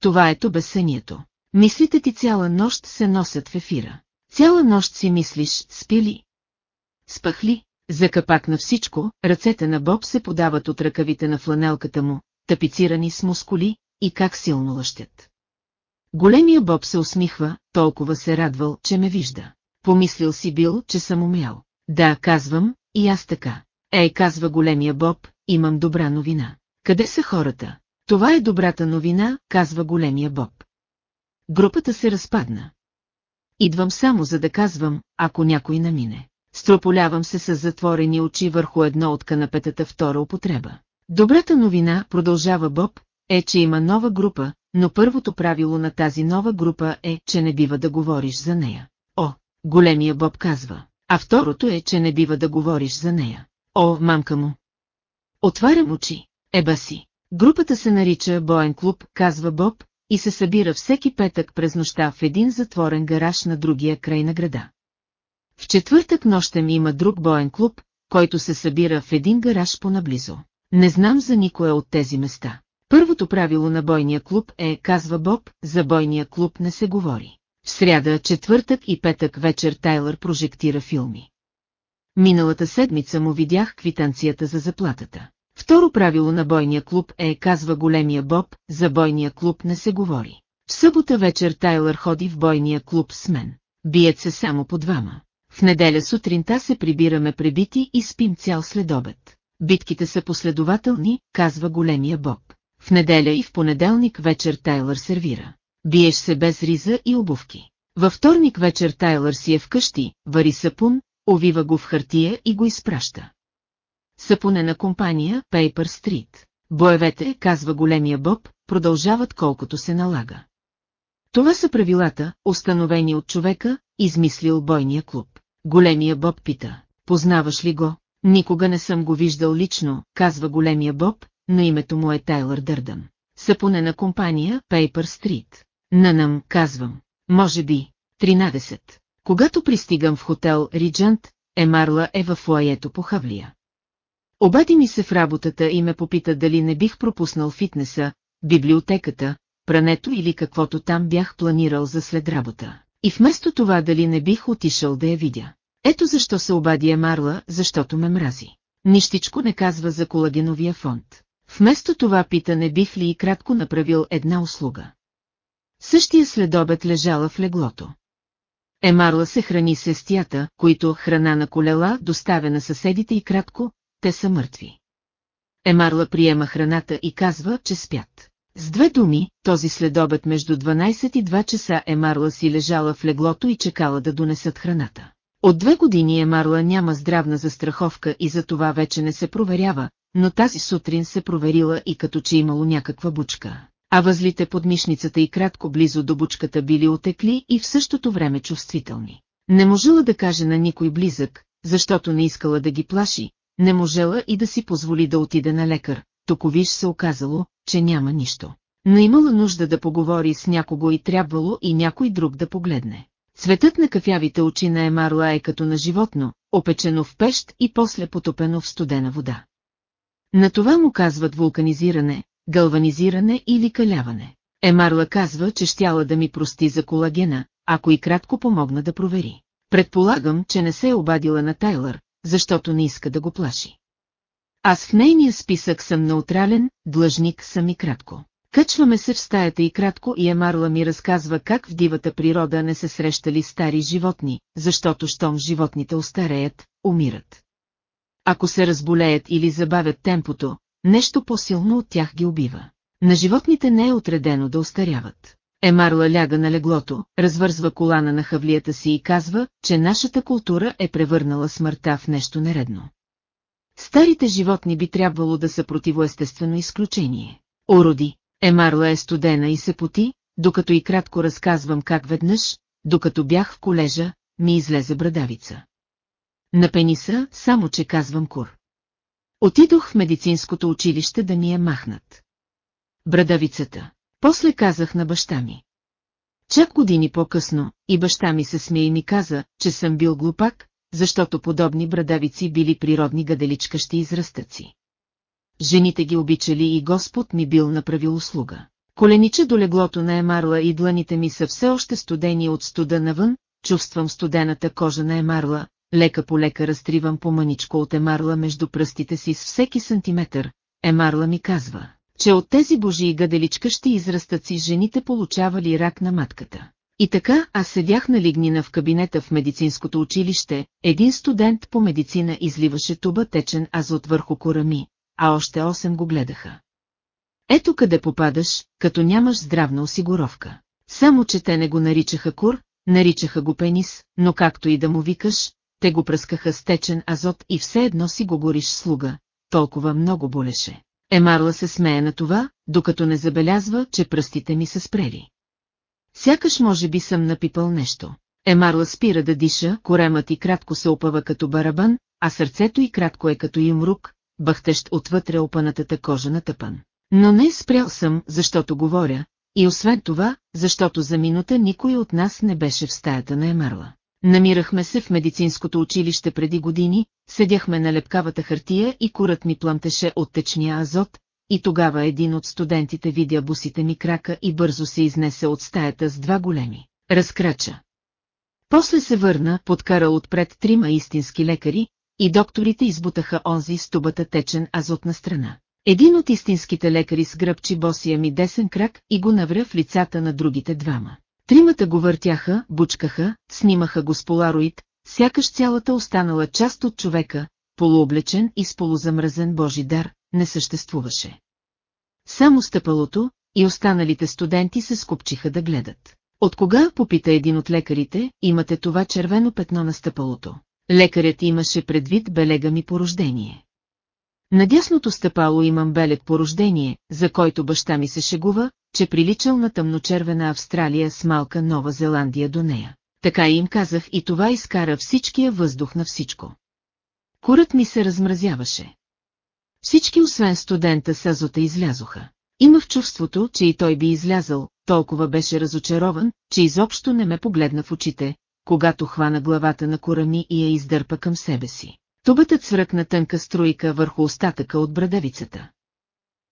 Това ето безсънието. Мислите ти цяла нощ се носят в ефира. Цяла нощ си мислиш, спи ли? Спах ли? За капак на всичко, ръцете на Боб се подават от ръкавите на фланелката му, тапицирани с мускули, и как силно лъщят. Големия Боб се усмихва, толкова се радвал, че ме вижда. Помислил си бил, че съм умял. Да, казвам, и аз така. Ей, казва големия Боб, имам добра новина. Къде са хората? Това е добрата новина, казва големия Боб. Групата се разпадна. Идвам само за да казвам, ако някой намине. Строполявам се с затворени очи върху едно от канапетата втора употреба. Добрата новина, продължава Боб, е, че има нова група, но първото правило на тази нова група е, че не бива да говориш за нея. О, големия Боб казва. А второто е, че не бива да говориш за нея. О, мамка му! Отварям очи. Еба си. Групата се нарича Боен клуб, казва Боб, и се събира всеки петък през нощта в един затворен гараж на другия край на града. В четвъртък нощем има друг боен клуб, който се събира в един гараж по-наблизо. Не знам за никое от тези места. Първото правило на бойния клуб е, казва Боб, за бойния клуб не се говори. В сряда, четвъртък и петък вечер Тайлър прожектира филми. Миналата седмица му видях квитанцията за заплатата. Второ правило на бойния клуб е, казва големия Боб, за бойния клуб не се говори. В събота вечер Тайлър ходи в бойния клуб с мен. Бият се само по двама. В неделя сутринта се прибираме пребити и спим цял следобед. Битките са последователни, казва големия Боб. В неделя и в понеделник вечер Тайлър сервира. Биеш се без риза и обувки. Във вторник вечер Тайлър си е вкъщи, вари сапун, овива го в хартия и го изпраща. Сапуне на компания Paper Street. Боевете, казва големия Боб, продължават колкото се налага. Това са правилата, установени от човека, измислил бойния клуб. Големия Боб пита, познаваш ли го? Никога не съм го виждал лично, казва големия Боб, но името му е Тайлър Дърдън. Сапоне на компания Paper Street. Нанам, казвам. Може би. 13. Когато пристигам в хотел Риджант, Емарла е във фуаето по Хавлия. Обади ми се в работата и ме попита дали не бих пропуснал фитнеса, библиотеката, прането или каквото там бях планирал за след работа. И вместо това дали не бих отишъл да я видя. Ето защо се обади Емарла, защото ме мрази. Нищичко не казва за колагеновия фонд. Вместо това пита не бих ли и кратко направил една услуга. Същия следобед лежала в леглото. Емарла се храни с естията, които храна на колела доставя на съседите и кратко, те са мъртви. Емарла приема храната и казва, че спят. С две думи, този следобед между 12 и 2 часа Емарла си лежала в леглото и чекала да донесат храната. От две години Емарла няма здравна застраховка и за това вече не се проверява, но тази сутрин се проверила и като че имало някаква бучка. А възлите под мишницата и кратко близо до бучката били отекли и в същото време чувствителни. Не можела да каже на никой близък, защото не искала да ги плаши, не можела и да си позволи да отиде на лекар, токовиш се оказало, че няма нищо. Но имала нужда да поговори с някого и трябвало и някой друг да погледне. Цветът на кафявите очи на Емарла е като на животно, опечено в пещ и после потопено в студена вода. На това му казват вулканизиране, галванизиране или каляване. Емарла казва, че щяла да ми прости за колагена, ако и кратко помогна да провери. Предполагам, че не се е обадила на Тайлър, защото не иска да го плаши. Аз в нейния списък съм неутрален, длъжник съм и кратко. Качваме се в стаята и кратко и Емарла ми разказва как в дивата природа не се срещали стари животни, защото щом животните остареят, умират. Ако се разболеят или забавят темпото, нещо по-силно от тях ги убива. На животните не е отредено да остаряват. Емарла ляга на леглото, развързва колана на хавлията си и казва, че нашата култура е превърнала смъртта в нещо нередно. Старите животни би трябвало да са противоестествено изключение. Ороди, Емарла е студена и се поти, докато и кратко разказвам как веднъж, докато бях в колежа, ми излезе брадавица. На пениса, само че казвам кур. Отидох в медицинското училище да ми я махнат. Брадавицата. После казах на баща ми. Чак години по-късно, и баща ми се смее и ми каза, че съм бил глупак, защото подобни брадавици били природни гаделичкащи израстъци. Жените ги обичали и Господ ми бил направил услуга. Коленича до леглото на Емарла и дланите ми са все още студени от студа навън, чувствам студената кожа на Емарла, лека по лека разтривам по мъничко от Емарла между пръстите си с всеки сантиметър. Емарла ми казва, че от тези божии гаделичкащи израстъци жените получавали рак на матката. И така аз седях на лигнина в кабинета в медицинското училище, един студент по медицина изливаше туба течен азот върху корами, а още 8 го гледаха. Ето къде попадаш, като нямаш здравна осигуровка. Само, че те не го наричаха кур, наричаха го пенис, но както и да му викаш, те го пръскаха с течен азот и все едно си го гориш слуга, толкова много болеше. Емарла се смее на това, докато не забелязва, че пръстите ми са спрели. Сякаш може би съм напипал нещо. Емарла спира да диша, коремът и кратко се опава като барабан, а сърцето и кратко е като юмрук, бъхтещ отвътре опанатата кожа на тъпан. Но не спрял съм, защото говоря, и освен това, защото за минута никой от нас не беше в стаята на Емарла. Намирахме се в медицинското училище преди години, седяхме на лепкавата хартия и курът ми пламтеше от течния азот, и тогава един от студентите видя бусите ми крака и бързо се изнесе от стаята с два големи. Разкрача. После се върна, подкарал отпред трима истински лекари, и докторите избутаха онзи с тубата течен азот на страна. Един от истинските лекари сгръбчи босия ми десен крак и го навря в лицата на другите двама. Тримата го въртяха, бучкаха, снимаха го с полароид, сякаш цялата останала част от човека, полуоблечен и с полузамръзен божи дар, не съществуваше. Само стъпалото и останалите студенти се скупчиха да гледат. От кога, попита един от лекарите, имате това червено петно на стъпалото? Лекарят имаше предвид белега ми по рождение. На дясното стъпало имам белег по рождение, за който баща ми се шегува, че приличал на тъмночервена Австралия с малка Нова Зеландия до нея. Така им казах и това изкара всичкия въздух на всичко. Курът ми се размразяваше. Всички освен студента с азота излязоха. Имах чувството, че и той би излязъл, толкова беше разочарован, че изобщо не ме погледна в очите, когато хвана главата на корами и я издърпа към себе си. Тубата цвръкна тънка струйка върху остатъка от брадавицата.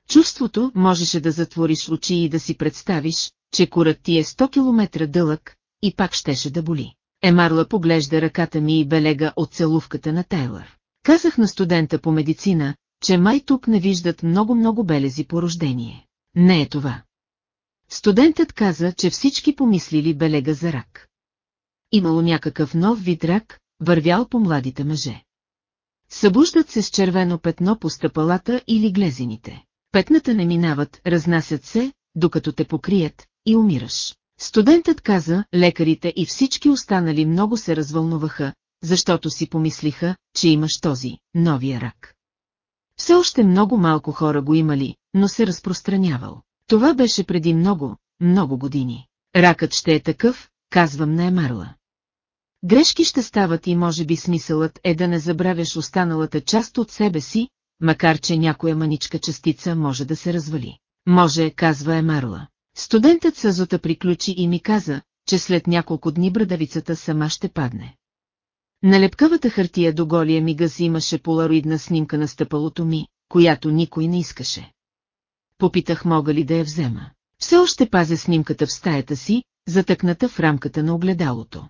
Чувството можеше да затвориш очи и да си представиш, че корът ти е 100 км дълъг, и пак щеше да боли. Емарла поглежда ръката ми и белега от целувката на Тейлър. Казах на студента по медицина, че май тук не виждат много-много белези по рождение. Не е това. Студентът каза, че всички помислили белега за рак. Имало някакъв нов вид рак, вървял по младите мъже. Събуждат се с червено петно по стъпалата или глезините. Петната не минават, разнасят се, докато те покрият, и умираш. Студентът каза, лекарите и всички останали много се развълнуваха, защото си помислиха, че имаш този, новия рак. Все още много малко хора го имали, но се разпространявал. Това беше преди много, много години. Ракът ще е такъв, казвам на Емарла. Грешки ще стават и може би смисълът е да не забравяш останалата част от себе си, макар че някоя маничка частица може да се развали. Може, казва Емарла. Студентът съзота приключи и ми каза, че след няколко дни брадавицата сама ще падне. На лепкавата хартия до голия ми газ имаше полароидна снимка на стъпалото ми, която никой не искаше. Попитах мога ли да я взема. Все още пазя снимката в стаята си, затъкната в рамката на огледалото.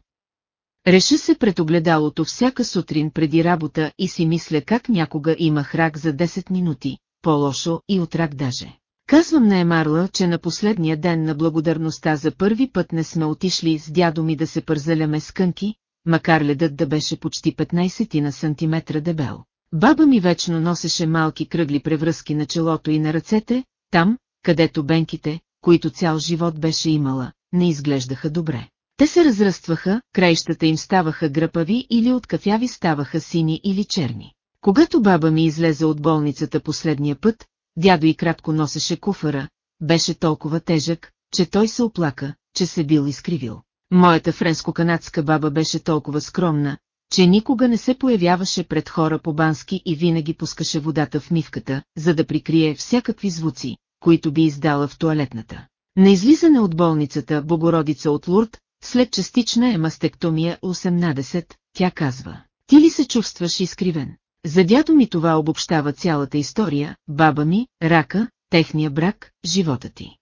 Реша се пред огледалото всяка сутрин преди работа и си мисля как някога имах рак за 10 минути, по-лошо и от рак даже. Казвам на Емарла, че на последния ден на благодарността за първи път не сме отишли с дядо ми да се пързаляме с кънки, макар ледът да беше почти 15 на сантиметра дебел. Баба ми вечно носеше малки кръгли превръзки на челото и на ръцете, там, където бенките, които цял живот беше имала, не изглеждаха добре. Те се разръстваха, краищата им ставаха гръпави или от кафяви ставаха сини или черни. Когато баба ми излезе от болницата последния път, дядо и кратко носеше куфара, беше толкова тежък, че той се оплака, че се бил изкривил. Моята френско-канадска баба беше толкова скромна, че никога не се появяваше пред хора по бански и винаги пускаше водата в мивката, за да прикрие всякакви звуци, които би издала в туалетната. На излизане от болницата Богородица от Лурд, след частична емастектомия 18, тя казва, ти ли се чувстваш изкривен? За дядо ми това обобщава цялата история, баба ми, рака, техния брак, живота ти.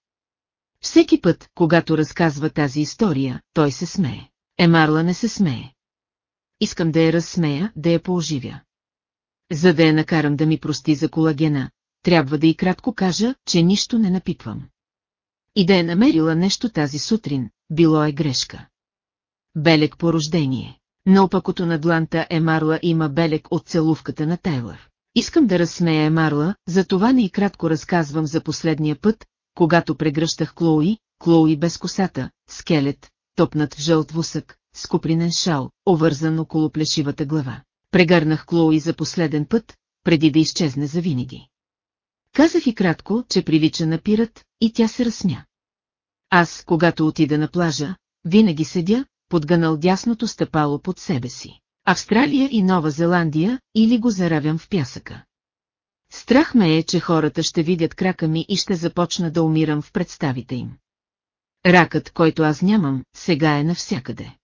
Всеки път, когато разказва тази история, той се смее. Емарла не се смее. Искам да я разсмея, да я пооживя. За да я накарам да ми прости за колагена, трябва да и кратко кажа, че нищо не напипвам. И да е намерила нещо тази сутрин, било е грешка. Белек по рождение. На опакото на дланта Емарла има белек от целувката на Тейлър. Искам да разсмея Емарла, за това не и кратко разказвам за последния път, когато прегръщах Клоуи, Клоуи без косата, скелет, топнат в жълт вусък, с купринен шал, овързан около плешивата глава. Прегърнах Клоуи за последен път, преди да изчезне завинаги. Казах и кратко, че прилича на пират, и тя се разсмя. Аз, когато отида на плажа, винаги седя, подгънал дясното стъпало под себе си. Австралия и Нова Зеландия, или го заравям в пясъка. Страх ме е, че хората ще видят крака ми и ще започна да умирам в представите им. Ракът, който аз нямам, сега е навсякъде.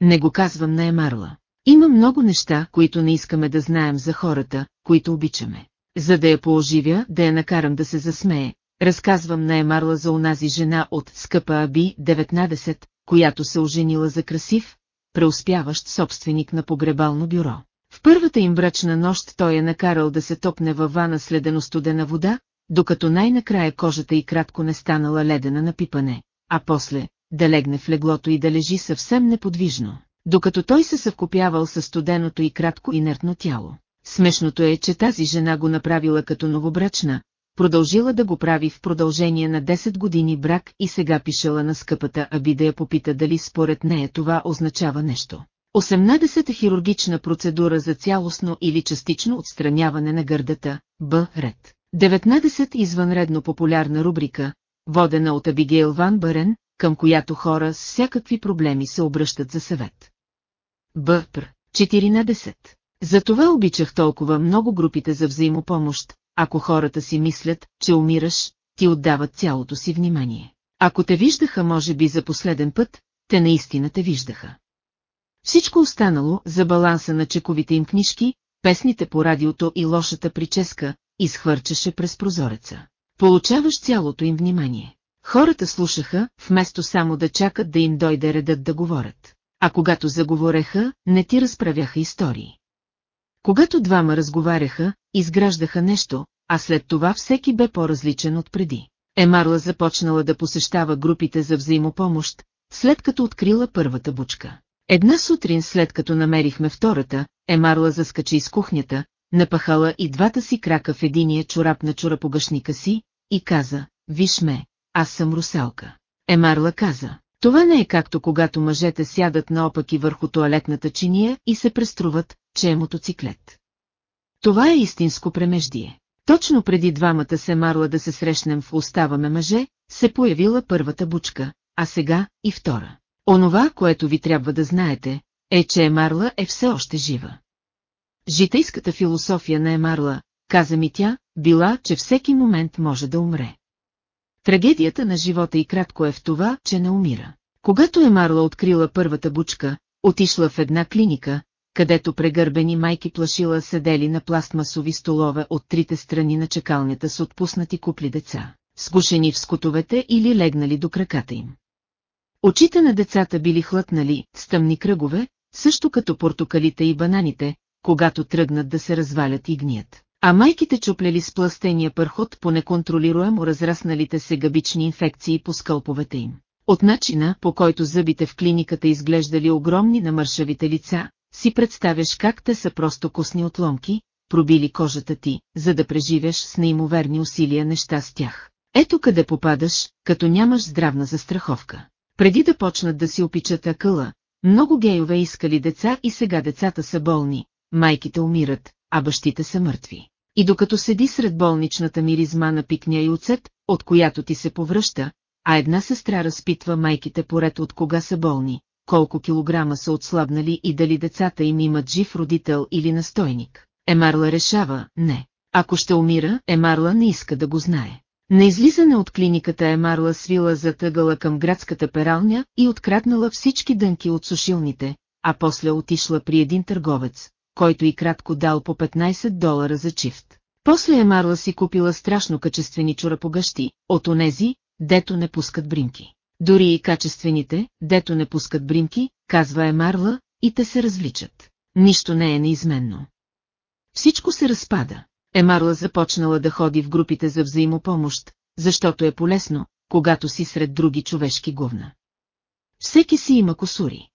Не го казвам на Емарла. Има много неща, които не искаме да знаем за хората, които обичаме. За да я пооживя, да я накарам да се засмее, разказвам на Емарла за онази жена от Скъпа Аби 19, която се оженила за красив, преуспяващ собственик на погребално бюро. В първата им брачна нощ той е накарал да се топне във вана следено студена вода, докато най-накрая кожата й кратко не станала ледена на пипане, а после да легне в леглото и да лежи съвсем неподвижно, докато той се съвкопявал със студеното и кратко инертно тяло. Смешното е, че тази жена го направила като новобрачна, продължила да го прави в продължение на 10 години брак и сега пишела на скъпата Аби да я попита дали според нея това означава нещо. 18-та хирургична процедура за цялостно или частично отстраняване на гърдата, Б. Ред. 19 извънредно популярна рубрика, водена от Абигейл Ван Барен, към която хора с всякакви проблеми се обръщат за съвет. Б. Пр. 14. Затова обичах толкова много групите за взаимопомощ, ако хората си мислят, че умираш, ти отдават цялото си внимание. Ако те виждаха може би за последен път, те наистина те виждаха. Всичко останало, за баланса на чековите им книжки, песните по радиото и лошата прическа, изхвърчаше през прозореца. Получаваш цялото им внимание. Хората слушаха, вместо само да чакат да им дойде редът да говорят. А когато заговореха, не ти разправяха истории. Когато двама разговаряха, изграждаха нещо, а след това всеки бе по-различен от преди. Емарла започнала да посещава групите за взаимопомощ, след като открила първата бучка. Една сутрин след като намерихме втората, Емарла заскачи из кухнята, напахала и двата си крака в единия чорап на чорапогашника си, и каза, виж ме, аз съм русалка. Емарла каза, това не е както когато мъжете сядат наопаки върху туалетната чиния и се преструват, че е мотоциклет. Това е истинско премеждие. Точно преди двамата се марла да се срещнем в Оставаме мъже, се появила първата бучка, а сега и втора. Онова, което ви трябва да знаете, е, че Емарла е все още жива. Житейската философия на Емарла, каза ми тя, била, че всеки момент може да умре. Трагедията на живота и кратко е в това, че не умира. Когато Емарла открила първата бучка, отишла в една клиника, където прегърбени майки плашила седели на пластмасови столове от трите страни на чекалнята с отпуснати купли деца, скушени в скотовете или легнали до краката им. Очите на децата били хлътнали, с тъмни кръгове, също като портокалите и бананите, когато тръгнат да се развалят и гният. А майките чупляли с пластения пърхот по неконтролируемо разрасналите се габични инфекции по скълповете им. От начина, по който зъбите в клиниката изглеждали огромни на мършавите лица, си представяш как те са просто косни отломки, пробили кожата ти, за да преживеш с неимоверни усилия неща с тях. Ето къде попадаш, като нямаш здравна застраховка. Преди да почнат да си опичат акъла, много гейове искали деца и сега децата са болни, майките умират, а бащите са мъртви. И докато седи сред болничната миризма на пикня и оцет, от която ти се повръща, а една сестра разпитва майките поред от кога са болни, колко килограма са отслабнали и дали децата им имат жив родител или настойник. Емарла решава, не. Ако ще умира, Емарла не иска да го знае. На излизане от клиниката Емарла свила затъгала към градската пералня и откраднала всички дънки от сушилните, а после отишла при един търговец, който и кратко дал по 15 долара за чифт. После Емарла си купила страшно качествени чорапогъщи, от онези, дето не пускат бримки. Дори и качествените, дето не пускат бримки, казва Емарла, и те се развличат. Нищо не е неизменно. Всичко се разпада. Емарла започнала да ходи в групите за взаимопомощ, защото е полезно, когато си сред други човешки говна. Всеки си има косури.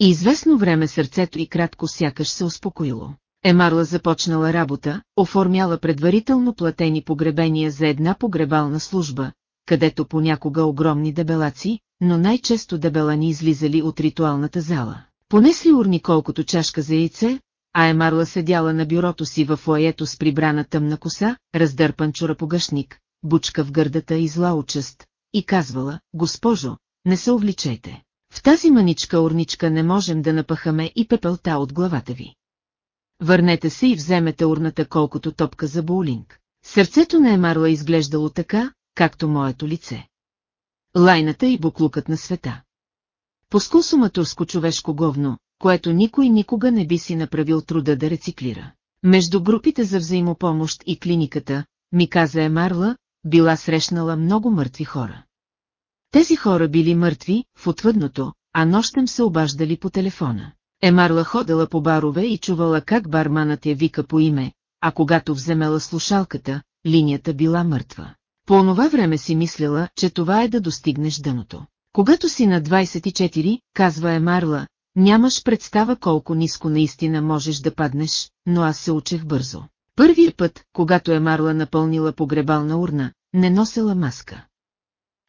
И известно време сърцето и кратко сякаш се успокоило. Емарла започнала работа, оформяла предварително платени погребения за една погребална служба, където понякога огромни дебелаци, но най-често дебелани излизали от ритуалната зала. Понесли урни колкото чашка за яйце, а Емарла седяла на бюрото си в лаето с прибрана тъмна коса, раздърпан чурапогъшник, бучка в гърдата и зла участ, и казвала, госпожо, не се увличайте. В тази маничка урничка не можем да напъхаме и пепелта от главата ви. Върнете се и вземете урната колкото топка за боулинг. Сърцето на Емарла изглеждало така, както моето лице. Лайната и буклукът на света. Поскусуматурско човешко говно, което никой никога не би си направил труда да рециклира. Между групите за взаимопомощ и клиниката, ми каза Емарла, била срещнала много мъртви хора. Тези хора били мъртви, в отвъдното, а нощем се обаждали по телефона. Емарла ходела по барове и чувала как барманът я вика по име, а когато вземела слушалката, линията била мъртва. По онова време си мисляла, че това е да достигнеш дъното. Когато си на 24, казва Емарла, нямаш представа колко ниско наистина можеш да паднеш, но аз се учех бързо. Първият път, когато Емарла напълнила погребална урна, не носела маска.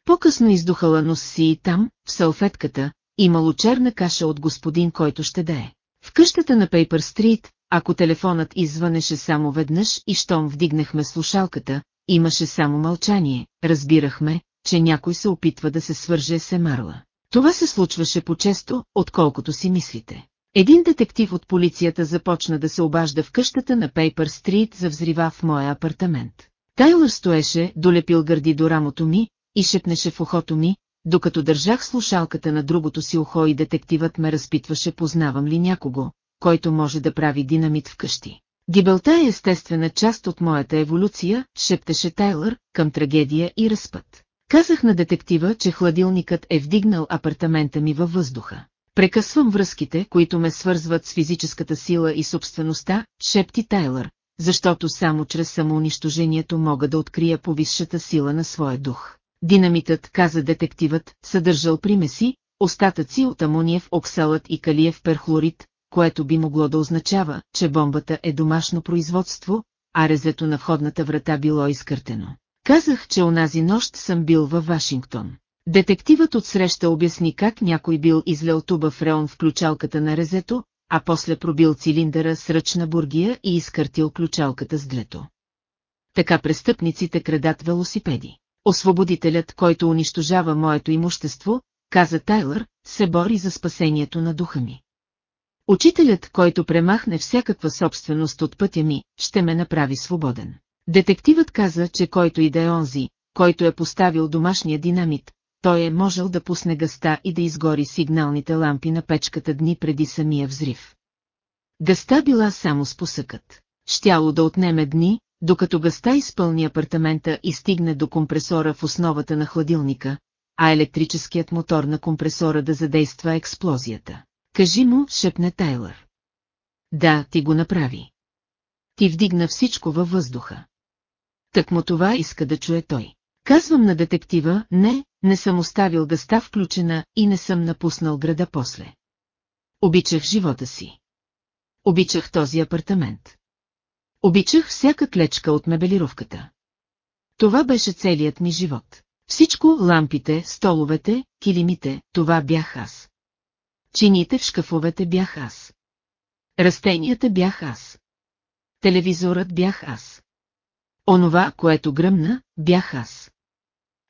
По-късно издухала нос си и там, в салфетката, имало черна каша от господин, който ще да е. В къщата на Пейпер Стрит, ако телефонът извънеше само веднъж и щом вдигнахме слушалката, имаше само мълчание, разбирахме, че някой се опитва да се свърже с Емарла. Това се случваше по-често, отколкото си мислите. Един детектив от полицията започна да се обажда в къщата на Пейпер Стрит за взрива в моя апартамент. Тайлър стоеше, долепил гърди до рамото ми, и шепнеше в ухото ми, докато държах слушалката на другото си ухо и детективът ме разпитваше познавам ли някого, който може да прави динамит вкъщи. Гибелта е естествена част от моята еволюция, шептеше Тайлър, към трагедия и разпът. Казах на детектива, че хладилникът е вдигнал апартамента ми във въздуха. Прекъсвам връзките, които ме свързват с физическата сила и собствеността, шепти Тайлър, защото само чрез самоунищожението мога да открия повисшата сила на своя дух. Динамитът, каза детективът, съдържал примеси, остатъци от амониев оксалът и калиев перхлорид, което би могло да означава, че бомбата е домашно производство, а резето на входната врата било изкъртено. Казах, че онази нощ съм бил във Вашингтон. Детективът отсреща обясни как някой бил излял туба фреон в ключалката на резето, а после пробил цилиндъра с ръчна бургия и изкъртил ключалката с длето. Така престъпниците крадат велосипеди. Освободителят, който унищожава моето имущество, каза Тайлър, се бори за спасението на духа ми. Учителят, който премахне всякаква собственост от пътя ми, ще ме направи свободен. Детективът каза, че който и да е онзи, който е поставил домашния динамит, той е можел да пусне гъста и да изгори сигналните лампи на печката дни преди самия взрив. Гъста била само спусъкът. Щяло да отнеме дни, докато гъста изпълни апартамента и стигне до компресора в основата на хладилника, а електрическият мотор на компресора да задейства експлозията. Кажи му, шепне Тайлър. Да, ти го направи. Ти вдигна всичко във въздуха. Так му това иска да чуе той. Казвам на детектива, не, не съм оставил гъста включена и не съм напуснал града после. Обичах живота си. Обичах този апартамент. Обичах всяка клечка от мебелировката. Това беше целият ми живот. Всичко, лампите, столовете, килимите, това бях аз. Чините в шкафовете бях аз. Растенията бях аз. телевизорът бях аз. Онова, което гръмна, бях аз.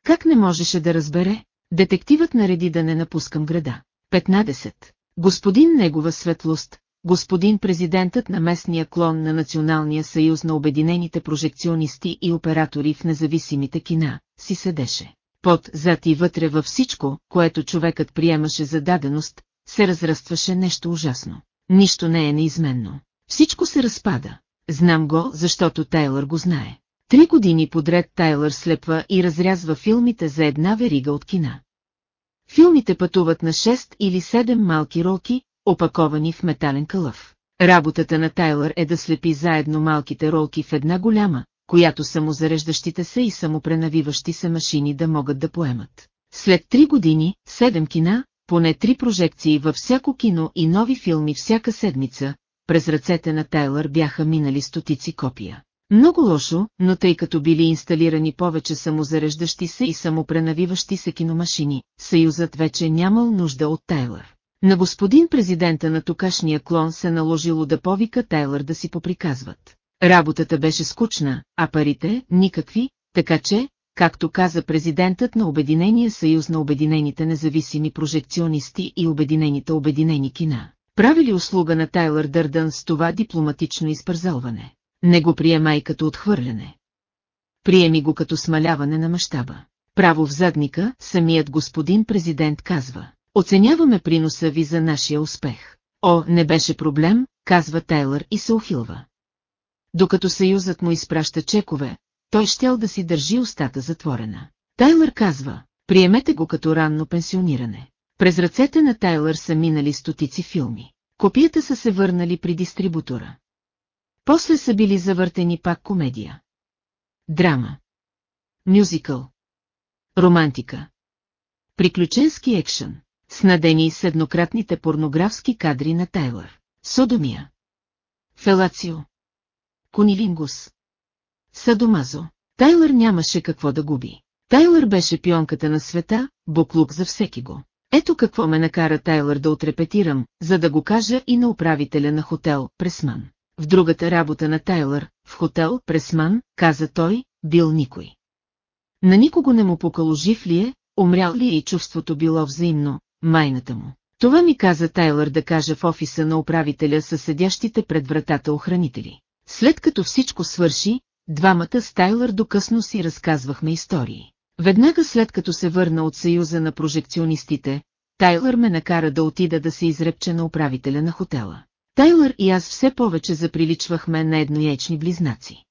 Как не можеше да разбере? Детективът нареди да не напускам града. 15. Господин Негова светлост, господин президентът на местния клон на Националния съюз на обединените прожекционисти и оператори в независимите кина, си седеше. Под, зад и вътре във всичко, което човекът приемаше за даденост, се разрастваше нещо ужасно. Нищо не е неизменно. Всичко се разпада. Знам го, защото Тайлър го знае. Три години подред Тайлър слепва и разрязва филмите за една верига от кина. Филмите пътуват на 6 или 7 малки ролки, опаковани в метален кълъв. Работата на Тайлър е да слепи заедно малките ролки в една голяма, която самозареждащите се и самопренавиващи се машини да могат да поемат. След три години, седем кина, поне три прожекции във всяко кино и нови филми всяка седмица, през ръцете на Тайлър бяха минали стотици копия. Много лошо, но тъй като били инсталирани повече самозареждащи се и самопренавиващи се киномашини, съюзът вече нямал нужда от Тайлър. На господин президента на токашния клон се наложило да повика Тайлър да си поприказват. Работата беше скучна, а парите – никакви, така че, както каза президентът на Обединения съюз на Обединените независими прожекционисти и Обединените обединени кина, правили услуга на Тайлър Дърдън с това дипломатично изпързалване. Не го приемай като отхвърляне. Приеми го като смаляване на мащаба. Право в задника, самият господин президент казва. Оценяваме приноса ви за нашия успех. О, не беше проблем, казва Тайлър и се ухилва. Докато съюзът му изпраща чекове, той щел да си държи устата затворена. Тайлър казва, приемете го като ранно пенсиониране. През ръцете на Тайлър са минали стотици филми. Копията са се върнали при дистрибутора. После са били завъртени пак комедия. Драма. Мюзикъл. Романтика. Приключенски екшън. Снадени с еднократните порнографски кадри на Тайлър. Содомия. Фелацио. Конилингус. Садомазо. Тайлър нямаше какво да губи. Тайлър беше пионката на света, буклук за всеки го. Ето какво ме накара Тайлър да отрепетирам, за да го кажа и на управителя на хотел Пресман. В другата работа на Тайлър, в хотел Пресман, каза той, бил никой. На никого не му покало жив ли е, умрял ли е и чувството било взаимно, майната му. Това ми каза Тайлър да каже в офиса на управителя със седящите пред вратата охранители. След като всичко свърши, двамата с Тайлър докъсно си разказвахме истории. Веднага след като се върна от съюза на прожекционистите, Тайлър ме накара да отида да се изрепче на управителя на хотела. Тайлър и аз все повече заприличвахме на едноячни близнаци.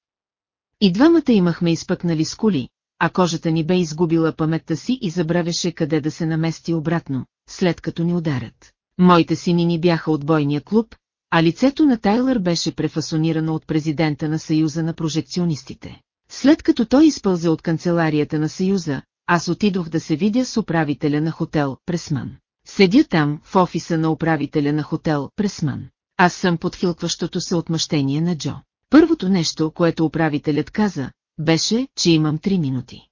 И двамата имахме изпъкнали скули, а кожата ни бе изгубила паметта си и забравяше къде да се намести обратно, след като ни ударят. Моите синини бяха от бойния клуб, а лицето на Тайлър беше префасонирано от президента на Съюза на прожекционистите. След като той изпълзе от канцеларията на Съюза, аз отидох да се видя с управителя на хотел Пресман. Седя там, в офиса на управителя на хотел Пресман. Аз съм подхилкващото се отмъщение на Джо. Първото нещо, което управителят каза, беше, че имам 3 минути.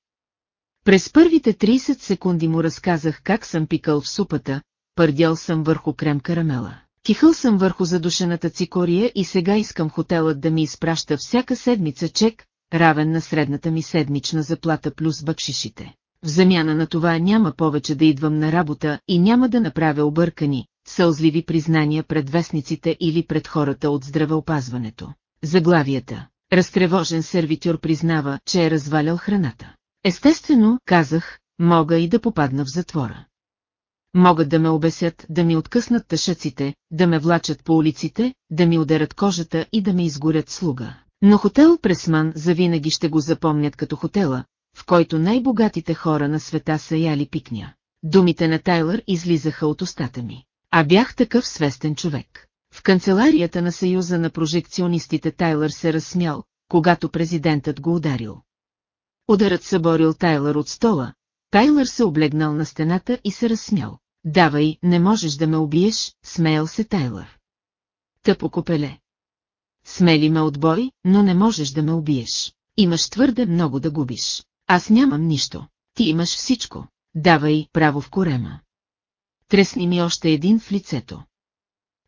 През първите 30 секунди му разказах как съм пикал в супата, пърдял съм върху крем карамела. Кихъл съм върху задушената цикория и сега искам хотелът да ми изпраща всяка седмица чек, равен на средната ми седмична заплата плюс бъкшишите. В замяна на това няма повече да идвам на работа и няма да направя объркани, сълзливи признания пред вестниците или пред хората от здравеопазването. Заглавията. Разтревожен сервитюр признава, че е развалял храната. Естествено, казах, мога и да попадна в затвора. Могат да ме обесят, да ми откъснат тъшъците, да ме влачат по улиците, да ми ударят кожата и да ме изгорят слуга. Но хотел Пресман завинаги ще го запомнят като хотела, в който най-богатите хора на света са яли пикня. Думите на Тайлър излизаха от устата ми. А бях такъв свестен човек. В канцеларията на Съюза на прожекционистите Тайлър се разсмял, когато президентът го ударил. Ударът съборил Тайлър от стола, Тайлър се облегнал на стената и се разсмял. Давай, не можеш да ме убиеш, смеял се Тайлър. Тъпо копеле. Смели ме от бой, но не можеш да ме убиеш. Имаш твърде много да губиш. Аз нямам нищо. Ти имаш всичко. Давай право в корема. Тресни ми още един в лицето.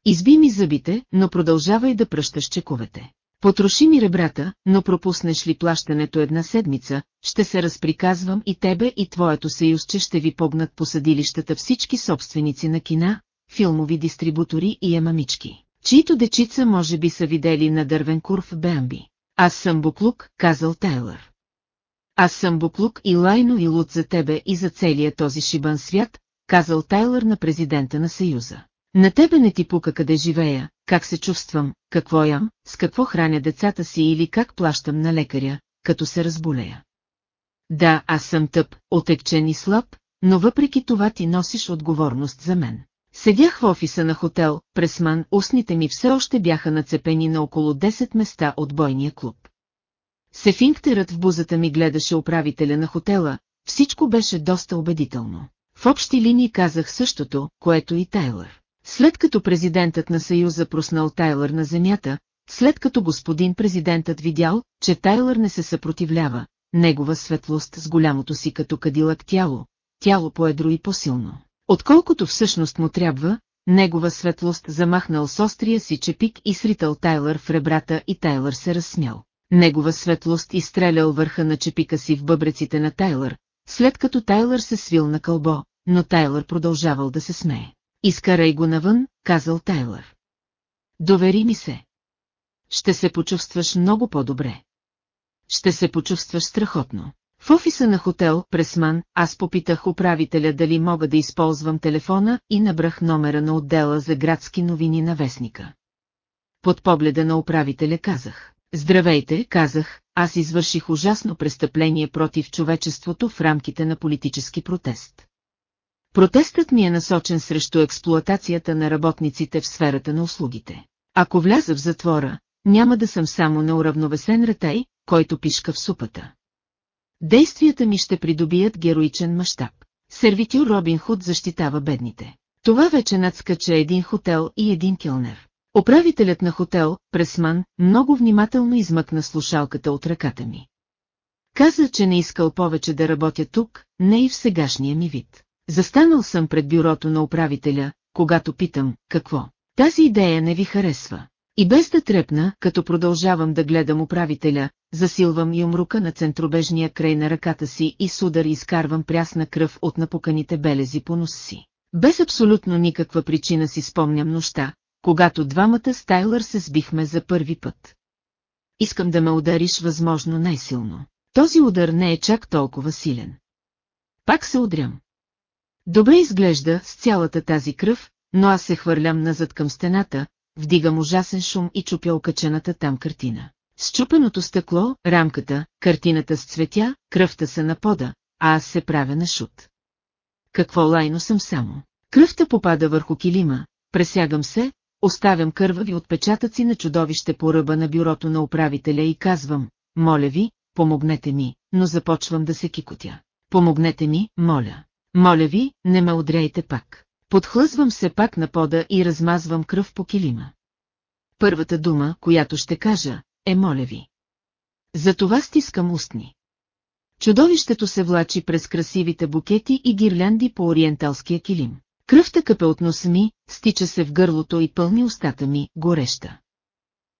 Изби ми зъбите, но продължавай да пръщаш чековете. Потроши ми ребрата, но пропуснеш ли плащането една седмица, ще се разприказвам и тебе и твоето съюзче ще ви погнат по съдилищата всички собственици на кина, филмови дистрибутори и емамички, чието дечица може би са видели на дървен кур Бемби. Аз съм буклук, казал Тайлър. Аз съм буклук и лайно и луд за тебе и за целия този шибан свят, казал Тайлър на президента на Съюза. На тебе не ти пука къде живея, как се чувствам, какво ям, с какво храня децата си или как плащам на лекаря, като се разболея. Да, аз съм тъп, отекчен и слаб, но въпреки това ти носиш отговорност за мен. Седях в офиса на хотел, пресман, устните ми все още бяха нацепени на около 10 места от бойния клуб. Сефинктерът в бузата ми гледаше управителя на хотела, всичко беше доста убедително. В общи линии казах същото, което и Тайлър. След като президентът на Съюза проснал Тайлър на земята, след като господин президентът видял, че Тайлър не се съпротивлява, негова светлост с голямото си като кадилък тяло, тяло по-едро и по-силно. Отколкото всъщност му трябва, негова светлост замахнал с острия си чепик и сритал Тайлър в ребрата и Тайлър се разсмял. Негова светлост изстрелял върха на чепика си в бъбреците на Тайлър, след като Тайлър се свил на кълбо, но Тайлър продължавал да се смее. Изкарай го навън, казал Тайлър. Довери ми се. Ще се почувстваш много по-добре. Ще се почувстваш страхотно. В офиса на хотел Пресман аз попитах управителя дали мога да използвам телефона и набрах номера на отдела за градски новини на вестника. Под погледа на управителя казах. Здравейте, казах, аз извърших ужасно престъпление против човечеството в рамките на политически протест. Протестът ми е насочен срещу експлуатацията на работниците в сферата на услугите. Ако вляза в затвора, няма да съм само неуравновесен ретей, който пишка в супата. Действията ми ще придобият героичен мащаб. Сервитюр Робин Худ защитава бедните. Това вече надскача един хотел и един келнер. Управителят на хотел, Пресман, много внимателно измъкна слушалката от ръката ми. Каза, че не искал повече да работя тук, не и в сегашния ми вид. Застанал съм пред бюрото на управителя, когато питам, какво? Тази идея не ви харесва. И без да трепна, като продължавам да гледам управителя, засилвам юмрука на центробежния край на ръката си и с удар изкарвам прясна кръв от напуканите белези по нос си. Без абсолютно никаква причина си спомням нощта, когато двамата с Тайлър се сбихме за първи път. Искам да ме удариш възможно най-силно. Този удар не е чак толкова силен. Пак се удрям. Добре изглежда с цялата тази кръв, но аз се хвърлям назад към стената, вдигам ужасен шум и чупя окачената там картина. Счупеното стъкло, рамката, картината с цветя, кръвта са на пода, а аз се правя на шут. Какво лайно съм само. Кръвта попада върху килима, пресягам се, оставям кървави отпечатъци на чудовище по ръба на бюрото на управителя и казвам, моля ви, помогнете ми, но започвам да се кикотя. Помогнете ми, моля. Моля ви, не ме удряйте пак. Подхлъзвам се пак на пода и размазвам кръв по килима. Първата дума, която ще кажа, е моля ви. Затова стискам устни. Чудовището се влачи през красивите букети и гирлянди по ориенталския килим. Кръвта къпе от носа ми, стича се в гърлото и пълни устата ми, гореща.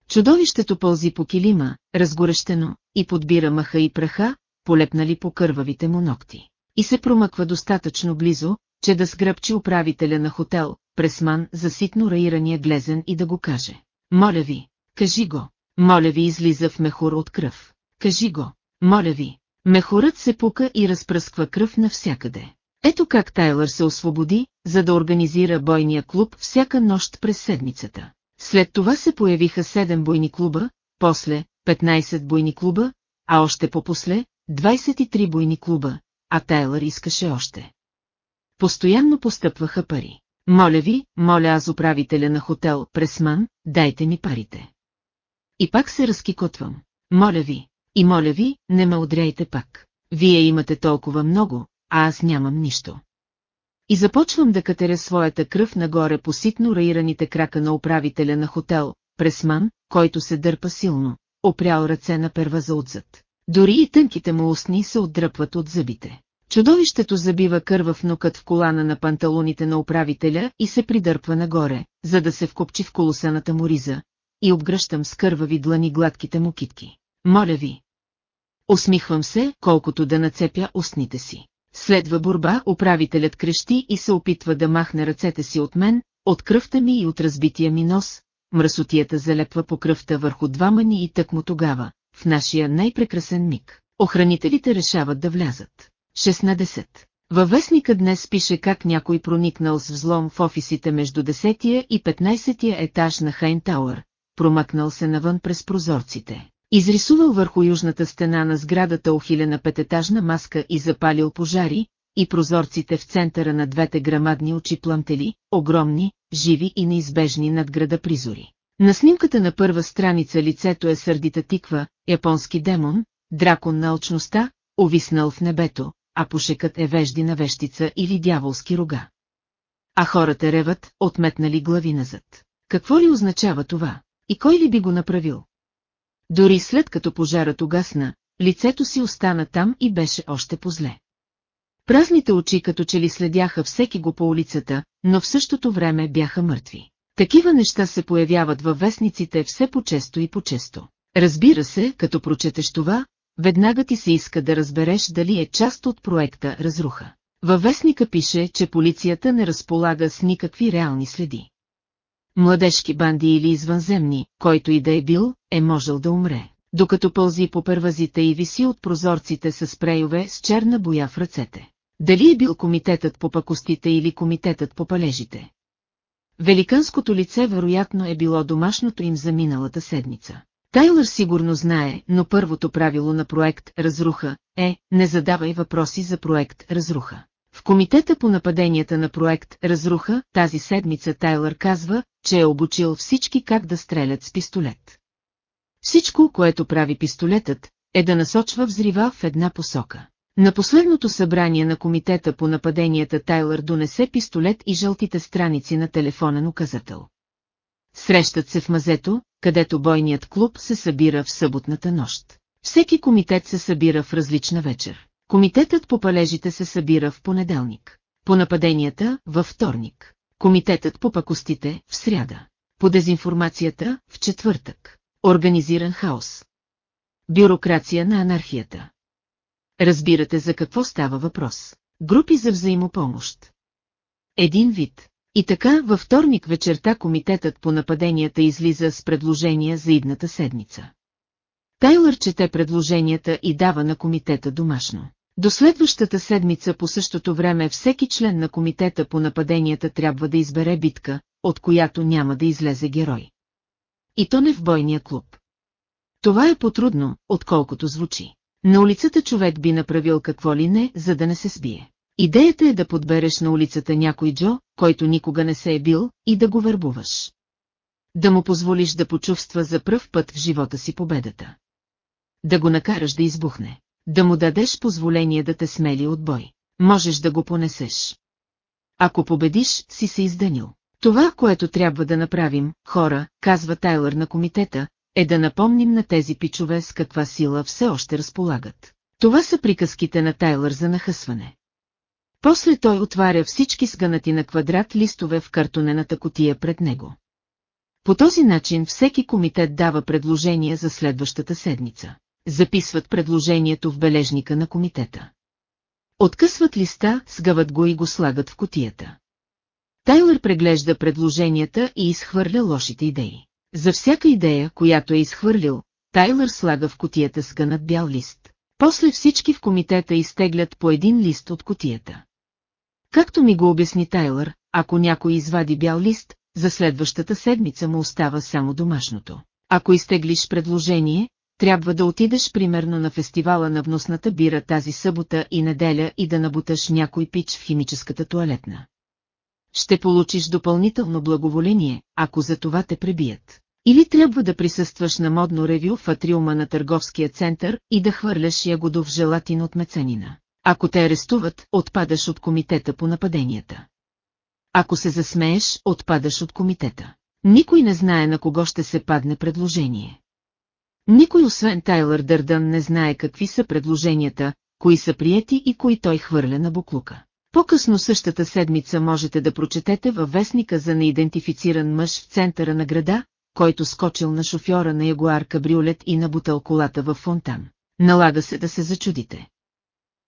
Чудовището пълзи по килима, разгорещено, и подбира мъха и праха, полепнали по кървавите му ногти и се промъква достатъчно близо, че да сгръбчи управителя на хотел, пресман за ситно раирания глезен и да го каже. Моля ви, кажи го. Моля ви излиза в мехур от кръв. Кажи го. Моля ви. Мехурът се пука и разпръсква кръв навсякъде. Ето как Тайлър се освободи, за да организира бойния клуб всяка нощ през седмицата. След това се появиха 7 бойни клуба, после 15 бойни клуба, а още по-после 23 бойни клуба, а Тайлър искаше още. Постоянно постъпваха пари. Моля ви, моля аз управителя на хотел Пресман, дайте ми парите. И пак се разкикотвам. Моля ви, и моля ви, не ме удряйте пак. Вие имате толкова много, а аз нямам нищо. И започвам да катеря своята кръв нагоре по ситно раираните крака на управителя на хотел, Пресман, който се дърпа силно, опрял ръце на перваза отзад. Дори и тънките му устни се отдръпват от зъбите. Чудовището забива кървав нокът в колана на панталоните на управителя и се придърпва нагоре, за да се вкопчи в колосаната му риза, и обгръщам с кървави длани гладките му китки. Моля ви. Усмихвам се, колкото да нацепя устните си. Следва борба, управителят крещи и се опитва да махне ръцете си от мен, от кръвта ми и от разбития ми нос, мръсотията залепва по кръвта върху двама ни и тъкмо тогава, в нашия най-прекрасен миг. Охранителите решават да влязат. 16. Във вестника днес пише как някой проникнал с взлом в офисите между 10 и 15 етаж на Хайн Тауър, промъкнал се навън през прозорците, изрисувал върху южната стена на сградата ухилена пететажна маска и запалил пожари, и прозорците в центъра на двете грамадни очи пламтели, огромни, живи и неизбежни над града призори. На снимката на първа страница лицето е сърдита тиква, японски демон, дракон на алчността, увиснал в небето, а пушекът е вежди на вещица или дяволски рога. А хората реват, отметнали глави назад. Какво ли означава това? И кой ли би го направил? Дори след като пожарът угасна, лицето си остана там и беше още позле. Празните очи като че ли следяха всеки го по улицата, но в същото време бяха мъртви. Такива неща се появяват във вестниците все по-често и по-често. Разбира се, като прочетеш това, веднага ти се иска да разбереш дали е част от проекта Разруха. Във вестника пише, че полицията не разполага с никакви реални следи. Младежки банди или извънземни, който и да е бил, е можел да умре, докато пълзи по първазите и виси от прозорците с спрейове с черна боя в ръцете. Дали е бил комитетът по пакостите или комитетът по палежите? Великанското лице вероятно е било домашното им за миналата седмица. Тайлър сигурно знае, но първото правило на проект Разруха е «Не задавай въпроси за проект Разруха». В комитета по нападенията на проект Разруха тази седмица Тайлър казва, че е обучил всички как да стрелят с пистолет. Всичко, което прави пистолетът, е да насочва взрива в една посока. На последното събрание на комитета по нападенията Тайлър донесе пистолет и жълтите страници на телефонен указател. Срещат се в мазето, където бойният клуб се събира в съботната нощ. Всеки комитет се събира в различна вечер. Комитетът по палежите се събира в понеделник. По нападенията – във вторник. Комитетът по пакостите – в сряда. По дезинформацията – в четвъртък. Организиран хаос. Бюрокрация на анархията. Разбирате за какво става въпрос. Групи за взаимопомощ. Един вид. И така, във вторник вечерта комитетът по нападенията излиза с предложения за идната седмица. Тайлър чете предложенията и дава на комитета домашно. До следващата седмица по същото време всеки член на комитета по нападенията трябва да избере битка, от която няма да излезе герой. И то не в бойния клуб. Това е потрудно, отколкото звучи. На улицата човек би направил какво ли не, за да не се сбие. Идеята е да подбереш на улицата някой Джо, който никога не се е бил, и да го вербуваш. Да му позволиш да почувства за пръв път в живота си победата. Да го накараш да избухне. Да му дадеш позволение да те смели от бой. Можеш да го понесеш. Ако победиш, си се издънил. Това, което трябва да направим, хора, казва Тайлър на комитета, е да напомним на тези пичове с каква сила все още разполагат. Това са приказките на Тайлър за нахъсване. После той отваря всички сгънати на квадрат листове в картонената котия пред него. По този начин всеки комитет дава предложение за следващата седмица. Записват предложението в бележника на комитета. Откъсват листа, сгъват го и го слагат в котията. Тайлър преглежда предложенията и изхвърля лошите идеи. За всяка идея, която е изхвърлил, Тайлър слага в котията сгънат бял лист. После всички в комитета изтеглят по един лист от котията. Както ми го обясни Тайлър, ако някой извади бял лист, за следващата седмица му остава само домашното. Ако изтеглиш предложение, трябва да отидеш примерно на фестивала на вносната бира тази събота и неделя и да набуташ някой пич в химическата туалетна. Ще получиш допълнително благоволение, ако за това те пребият. Или трябва да присъстваш на модно ревю в атриума на търговския център и да хвърляш ягодов желатин от меценина. Ако те арестуват, отпадаш от комитета по нападенията. Ако се засмееш, отпадаш от комитета. Никой не знае на кого ще се падне предложение. Никой освен Тайлър Дърдън не знае какви са предложенията, кои са приети и кои той хвърля на буклука. По-късно същата седмица можете да прочетете във вестника за неидентифициран мъж в центъра на града, който скочил на шофьора на Ягуар кабриолет и набутал колата в фонтан. Налага се да се зачудите.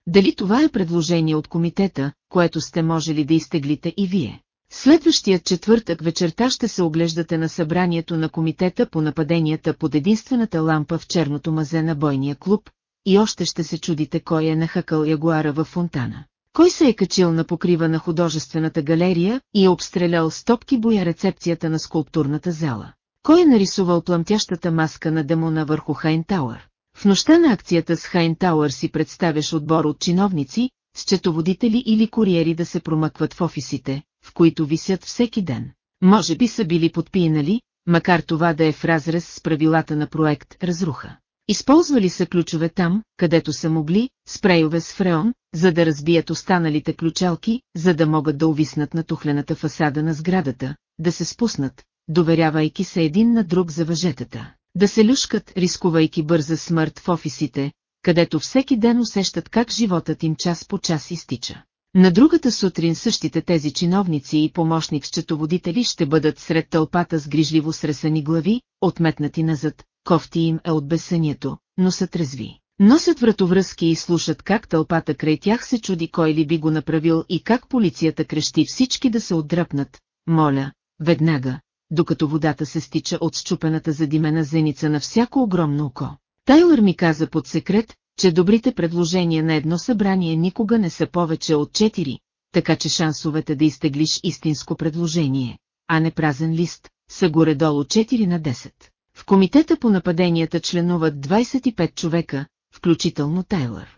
Дали това е предложение от комитета, което сте можели да изтеглите и вие? Следващият четвъртък вечерта ще се оглеждате на събранието на комитета по нападенията под единствената лампа в черното мазе на бойния клуб и още ще се чудите кой е нахъкал ягуара в фонтана. Кой се е качил на покрива на художествената галерия и е обстрелял стопки боя рецепцията на скулптурната зала? Кой е нарисувал пламтящата маска на демона върху Хайн Тауър? В нощта на акцията с Хайн Тауър си представяш отбор от чиновници, счетоводители или куриери да се промъкват в офисите, в които висят всеки ден. Може би са били подпинали, макар това да е в разрез с правилата на проект Разруха. Използвали са ключове там, където са могли, спрейове с фреон, за да разбият останалите ключалки, за да могат да увиснат на тухлената фасада на сградата, да се спуснат, доверявайки се един на друг за въжетата, да се люшкат, рискувайки бърза смърт в офисите, където всеки ден усещат как животът им час по час изтича. На другата сутрин същите тези чиновници и помощник-счетоводители ще бъдат сред тълпата с грижливо сресани глави, отметнати назад, кофти им е от безсънието, но са трезви. Носят вратовръзки и слушат как тълпата край тях се чуди кой ли би го направил и как полицията крещи всички да се отдръпнат, моля, веднага, докато водата се стича от щупената задимена зеница на всяко огромно око. Тайлър ми каза под секрет, че добрите предложения на едно събрание никога не са повече от 4, така че шансовете да изтеглиш истинско предложение, а не празен лист, са горе-долу 4 на 10. В комитета по нападенията членуват 25 човека, включително Тайлър.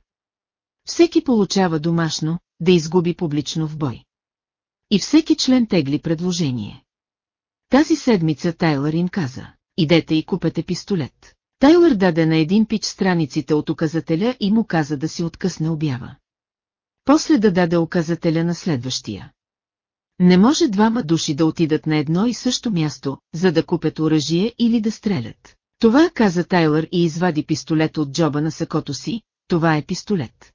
Всеки получава домашно, да изгуби публично в бой. И всеки член тегли предложение. Тази седмица Тайлър им каза, идете и купете пистолет. Тайлър даде на един пич страниците от указателя и му каза да си откъсне обява. После да даде указателя на следващия. Не може двама души да отидат на едно и също място, за да купят оръжие или да стрелят. Това каза Тайлър и извади пистолет от джоба на сакото си, това е пистолет.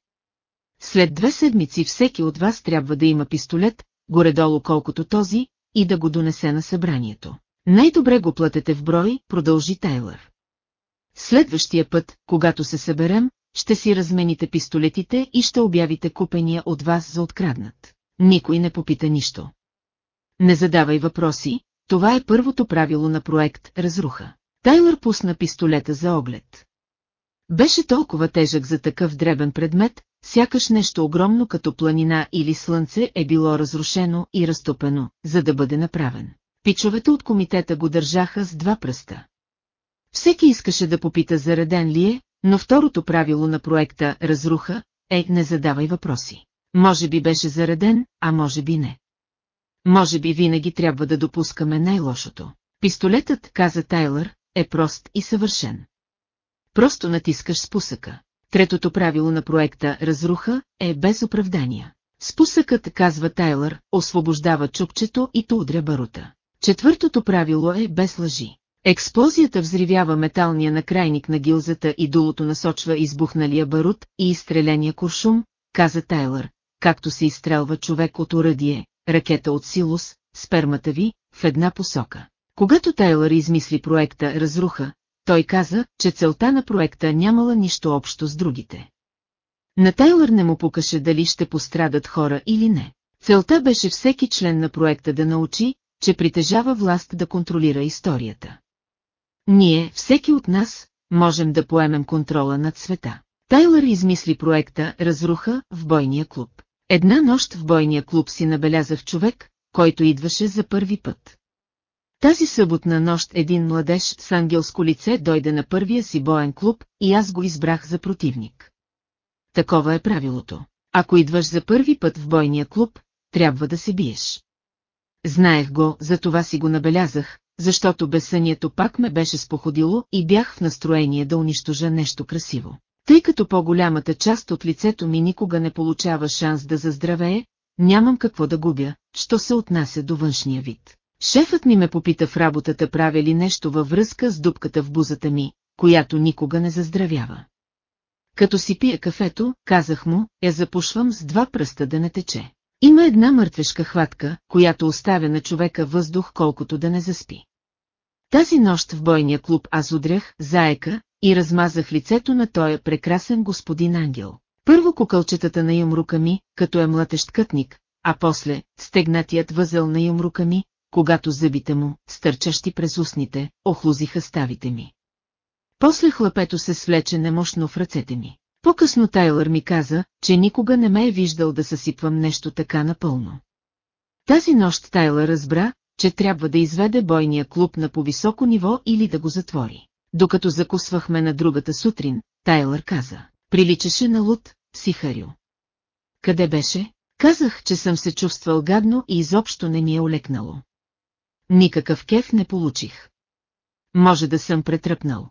След две седмици всеки от вас трябва да има пистолет, горе-долу колкото този, и да го донесе на събранието. Най-добре го платете в брой, продължи Тайлър. Следващия път, когато се съберем, ще си размените пистолетите и ще обявите купения от вас за откраднат. Никой не попита нищо. Не задавай въпроси, това е първото правило на проект Разруха. Тайлър пусна пистолета за оглед. Беше толкова тежък за такъв дребен предмет, сякаш нещо огромно като планина или слънце е било разрушено и разтопено, за да бъде направен. Пичовете от комитета го държаха с два пръста. Всеки искаше да попита зареден ли е, но второто правило на проекта «Разруха» е «Не задавай въпроси». Може би беше зареден, а може би не. Може би винаги трябва да допускаме най-лошото. Пистолетът, каза Тайлър, е прост и съвършен. Просто натискаш спусъка. Третото правило на проекта «Разруха» е без оправдания. Спусъкът, казва Тайлър, освобождава чупчето и то удря барута. Четвъртото правило е без лъжи. Експлозията взривява металния накрайник на гилзата и дулото насочва избухналия барут и изстреления куршум, каза Тайлър, както се изстрелва човек от уръдие, ракета от силус, спермата ви, в една посока. Когато Тайлър измисли проекта Разруха, той каза, че целта на проекта нямала нищо общо с другите. На Тайлър не му покаше дали ще пострадат хора или не. Целта беше всеки член на проекта да научи, че притежава власт да контролира историята. Ние, всеки от нас, можем да поемем контрола над света. Тайлър измисли проекта «Разруха» в бойния клуб. Една нощ в бойния клуб си набелязах човек, който идваше за първи път. Тази съботна нощ един младеж с ангелско лице дойде на първия си боен клуб и аз го избрах за противник. Такова е правилото. Ако идваш за първи път в бойния клуб, трябва да се биеш. Знаех го, за това си го набелязах, защото безсънието пак ме беше споходило и бях в настроение да унищожа нещо красиво. Тъй като по-голямата част от лицето ми никога не получава шанс да заздравее, нямам какво да губя, що се отнася до външния вид. Шефът ми ме попита в работата правя ли нещо във връзка с дупката в бузата ми, която никога не заздравява. Като си пия кафето, казах му, я запушвам с два пръста да не тече. Има една мъртвешка хватка, която оставя на човека въздух колкото да не заспи. Тази нощ в бойния клуб аз удрях заека и размазах лицето на тоя прекрасен господин ангел. Първо кукълчетата на юмрука ми, като е млатещ кътник, а после стегнатият възел на юмрука ми, когато зъбите му, стърчащи през устните, охлузиха ставите ми. После хлапето се свлече немощно в ръцете ми. По-късно Тайлър ми каза, че никога не ме е виждал да съсипвам нещо така напълно. Тази нощ Тайлър разбра, че трябва да изведе бойния клуб на повисоко ниво или да го затвори. Докато закусвахме на другата сутрин, Тайлър каза, приличаше на луд, психарю. Къде беше? Казах, че съм се чувствал гадно и изобщо не ми е олекнало. Никакъв кеф не получих. Може да съм претръпнал.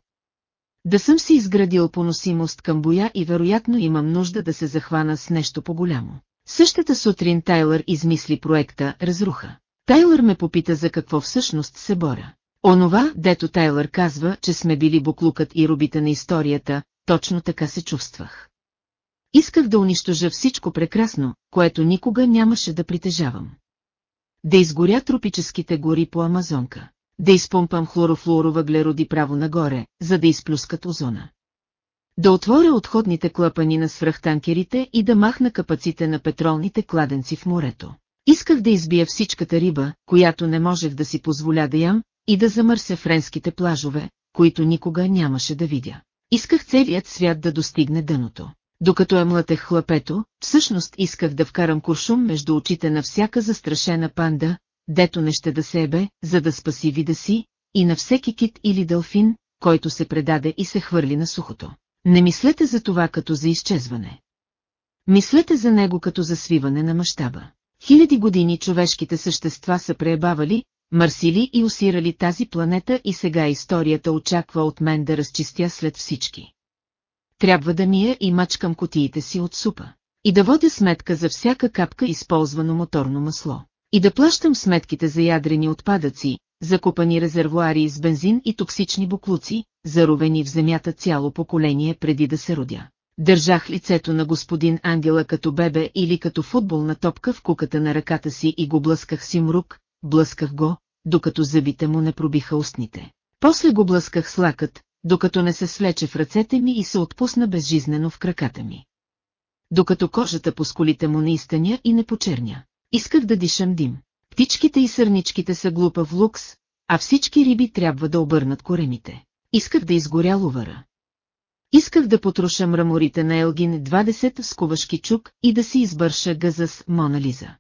Да съм си изградил поносимост към боя и вероятно имам нужда да се захвана с нещо по-голямо. Същата сутрин Тайлър измисли проекта «Разруха». Тайлър ме попита за какво всъщност се боря. Онова, дето Тайлър казва, че сме били буклукът и робите на историята, точно така се чувствах. Исках да унищожа всичко прекрасно, което никога нямаше да притежавам. Да изгоря тропическите гори по Амазонка. Да изпомпам хлорофлуорова право нагоре, за да изплюскат озона. Да отворя отходните клапани на свръхтанкерите и да махна капаците на петролните кладенци в морето. Исках да избия всичката риба, която не можех да си позволя да ям, и да замърся френските плажове, които никога нямаше да видя. Исках целият свят да достигне дъното. Докато е млътех хлапето, всъщност исках да вкарам куршум между очите на всяка застрашена панда, дето не ще да се ебе, за да спаси вида си, и на всеки кит или делфин, който се предаде и се хвърли на сухото. Не мислете за това като за изчезване. Мислете за него като за свиване на мащаба. Хиляди години човешките същества са преебавали, мърсили и усирали тази планета и сега историята очаква от мен да разчистя след всички. Трябва да мия и мачкам котиите си от супа. И да водя сметка за всяка капка използвано моторно масло. И да плащам сметките за ядрени отпадъци, закупани резервуари с бензин и токсични буклуци, заровени в земята цяло поколение преди да се родя. Държах лицето на господин Ангела като бебе или като футболна топка в куката на ръката си и го блъсках си мрук, блъсках го, докато зъбите му не пробиха устните. После го блъсках с лакът, докато не се свлече в ръцете ми и се отпусна безжизнено в краката ми. Докато кожата по сколите му не изтъня и не почерня. Исках да дишам дим. Птичките и сърничките са глупав лукс, а всички риби трябва да обърнат коремите. Исках да изгоря лувара. Исках да потроша мраморите на Елгин 20 с кувашки чук и да си избърша гъза с Мона Лиза.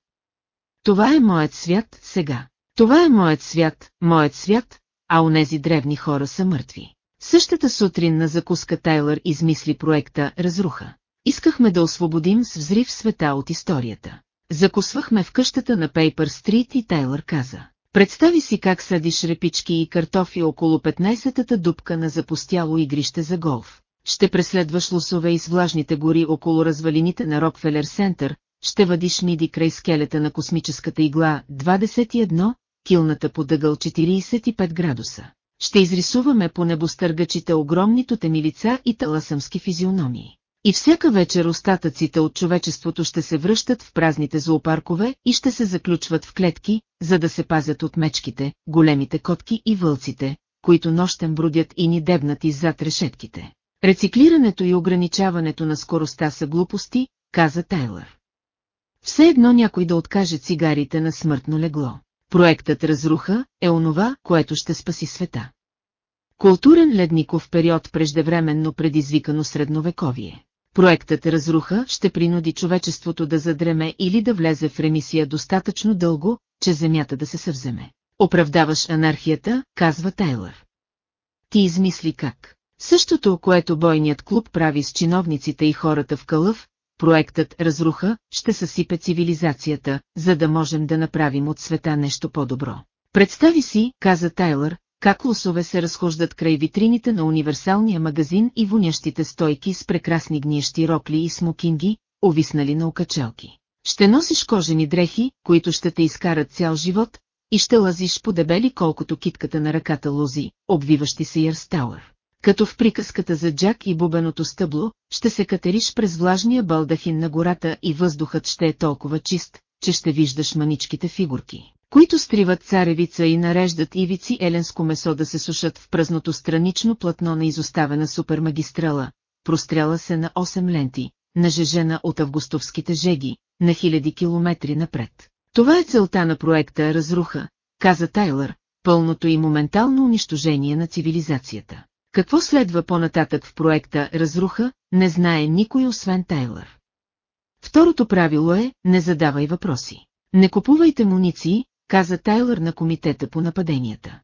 Това е моят свят сега. Това е моят свят, моят свят, а онези древни хора са мъртви. Същата сутрин на закуска Тайлър измисли проекта «Разруха». Искахме да освободим с взрив света от историята. Закусвахме в къщата на Пейпер Стрит и Тайлър каза. Представи си как съдиш репички и картофи около 15-та дупка на запустяло игрище за голф. Ще преследваш лосове из влажните гори около развалините на Рокфелер Сентър, ще въдиш миди край скелета на космическата игла 21, килната по дъгъл 45 градуса. Ще изрисуваме по небостъргачите огромни тотеми лица и таласъмски физиономии. И всяка вечер остатъците от човечеството ще се връщат в празните зоопаркове и ще се заключват в клетки, за да се пазят от мечките, големите котки и вълците, които нощем брудят и ни дебнат иззад решетките. Рециклирането и ограничаването на скоростта са глупости, каза Тайлър. Все едно някой да откаже цигарите на смъртно легло. Проектът Разруха е онова, което ще спаси света. Културен ледников период преждевременно предизвикано средновековие. Проектът Разруха ще принуди човечеството да задреме или да влезе в ремисия достатъчно дълго, че земята да се съвземе. Оправдаваш анархията, казва Тайлър. Ти измисли как. Същото, което бойният клуб прави с чиновниците и хората в кълъв, проектът Разруха ще съсипе цивилизацията, за да можем да направим от света нещо по-добро. Представи си, каза Тайлър, как лосове се разхождат край витрините на универсалния магазин и вонящите стойки с прекрасни гниещи рокли и смокинги, овиснали на окачалки. Ще носиш кожени дрехи, които ще те изкарат цял живот, и ще лазиш по дебели колкото китката на ръката лози, обвиващи се Ярстауър. Като в приказката за Джак и бубеното стъбло, ще се катериш през влажния балдахин на гората и въздухът ще е толкова чист, че ще виждаш маничките фигурки, които стриват царевица и нареждат ивици еленско месо да се сушат в празното странично платно на изоставена супермагистрала, простряла се на 8 ленти, нажежена от августовските жеги, на хиляди километри напред. Това е целта на проекта Разруха, каза Тайлър, пълното и моментално унищожение на цивилизацията. Какво следва по-нататък в проекта Разруха, не знае никой освен Тайлър. Второто правило е, не задавай въпроси. Не купувайте муниции, каза Тайлър на комитета по нападенията.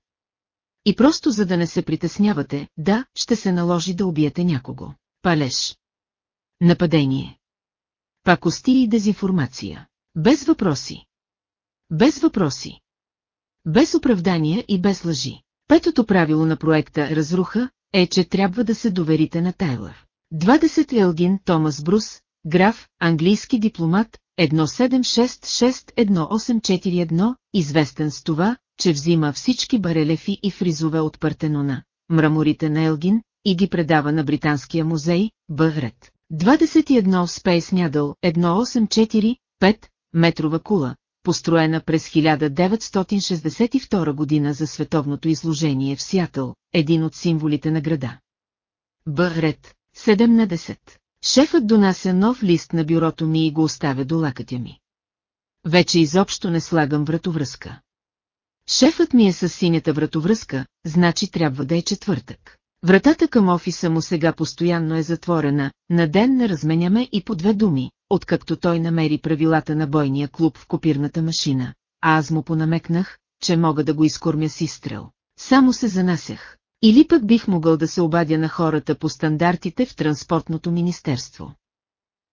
И просто за да не се притеснявате, да, ще се наложи да убиете някого. Палеж. Нападение. Пакости и дезинформация. Без въпроси. Без въпроси. Без оправдания и без лъжи. Петото правило на проекта Разруха е, че трябва да се доверите на Тайлър. 20 Елгин Томас Брус, граф, английски дипломат, 1766-1841, известен с това, че взима всички барелефи и фризове от Партенона, мраморите на Елгин, и ги предава на Британския музей, Бъгрет. 21 Space Needle 1845, метрова кула, построена през 1962 година за световното изложение в Сиатъл, един от символите на града. Бъгрет, 17. Шефът донася нов лист на бюрото ми и го оставя до лакътя ми. Вече изобщо не слагам вратовръзка. Шефът ми е с синята вратовръзка, значи трябва да е четвъртък. Вратата към офиса му сега постоянно е затворена, на ден не разменяме и по две думи, откакто той намери правилата на бойния клуб в копирната машина, а аз му понамекнах, че мога да го изкормя с изстрел. Само се занасях. Или пък бих могъл да се обадя на хората по стандартите в транспортното министерство.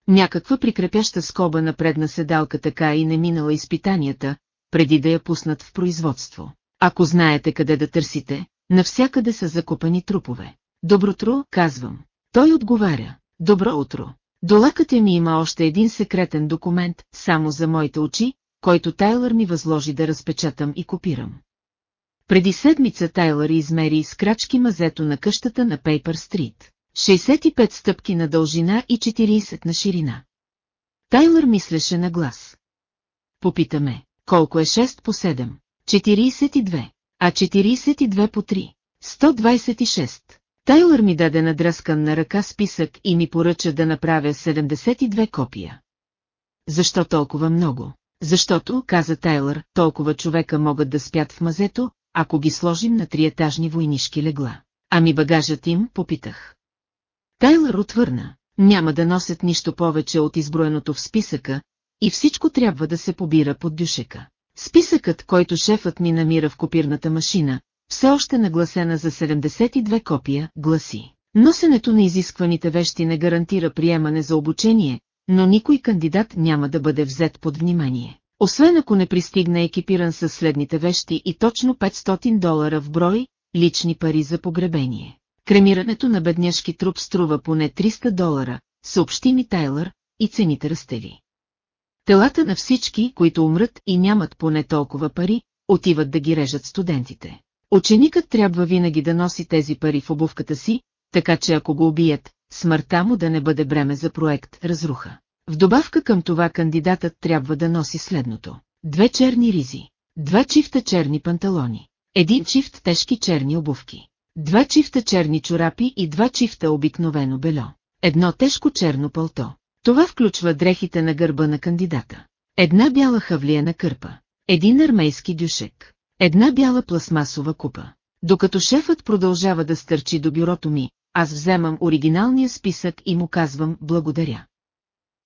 Някаква прикрепяща скоба на предна седалка така и не минала изпитанията, преди да я пуснат в производство. Ако знаете къде да търсите, навсякъде са закопани трупове. Добротро, казвам. Той отговаря. Добро утро. До лакътя ми има още един секретен документ, само за моите очи, който Тайлър ми възложи да разпечатам и копирам. Преди седмица Тайлър измери с крачки мазето на къщата на Пейпер Стрит. 65 стъпки на дължина и 40 на ширина. Тайлър мислеше на глас. Попитаме, колко е 6 по 7? 42, а 42 по 3. 126. Тайлър ми даде надръскан на ръка списък и ми поръча да направя 72 копия. Защо толкова много? Защото, каза Тайлър, толкова човека могат да спят в мазето, ако ги сложим на триетажни войнишки легла. Ами багажът им, попитах. Тайлър отвърна, няма да носят нищо повече от изброеното в списъка, и всичко трябва да се побира под дюшека. Списъкът, който шефът ми намира в копирната машина, все още нагласена за 72 копия, гласи. Носенето на изискваните вещи не гарантира приемане за обучение, но никой кандидат няма да бъде взет под внимание. Освен ако не пристигне екипиран с следните вещи и точно 500 долара в брой, лични пари за погребение. Кремирането на бедняшки труп струва поне 300 долара, съобщи ми Тайлър, и цените растели. Телата на всички, които умрат и нямат поне толкова пари, отиват да ги режат студентите. Ученикът трябва винаги да носи тези пари в обувката си, така че ако го убият, смъртта му да не бъде бреме за проект разруха. В добавка към това кандидатът трябва да носи следното. Две черни ризи, два чифта черни панталони, един чифт тежки черни обувки, два чифта черни чорапи и два чифта обикновено бельо, едно тежко черно пълто. Това включва дрехите на гърба на кандидата. Една бяла хавлия на кърпа, един армейски дюшек, една бяла пластмасова купа. Докато шефът продължава да стърчи до бюрото ми, аз вземам оригиналния списък и му казвам благодаря.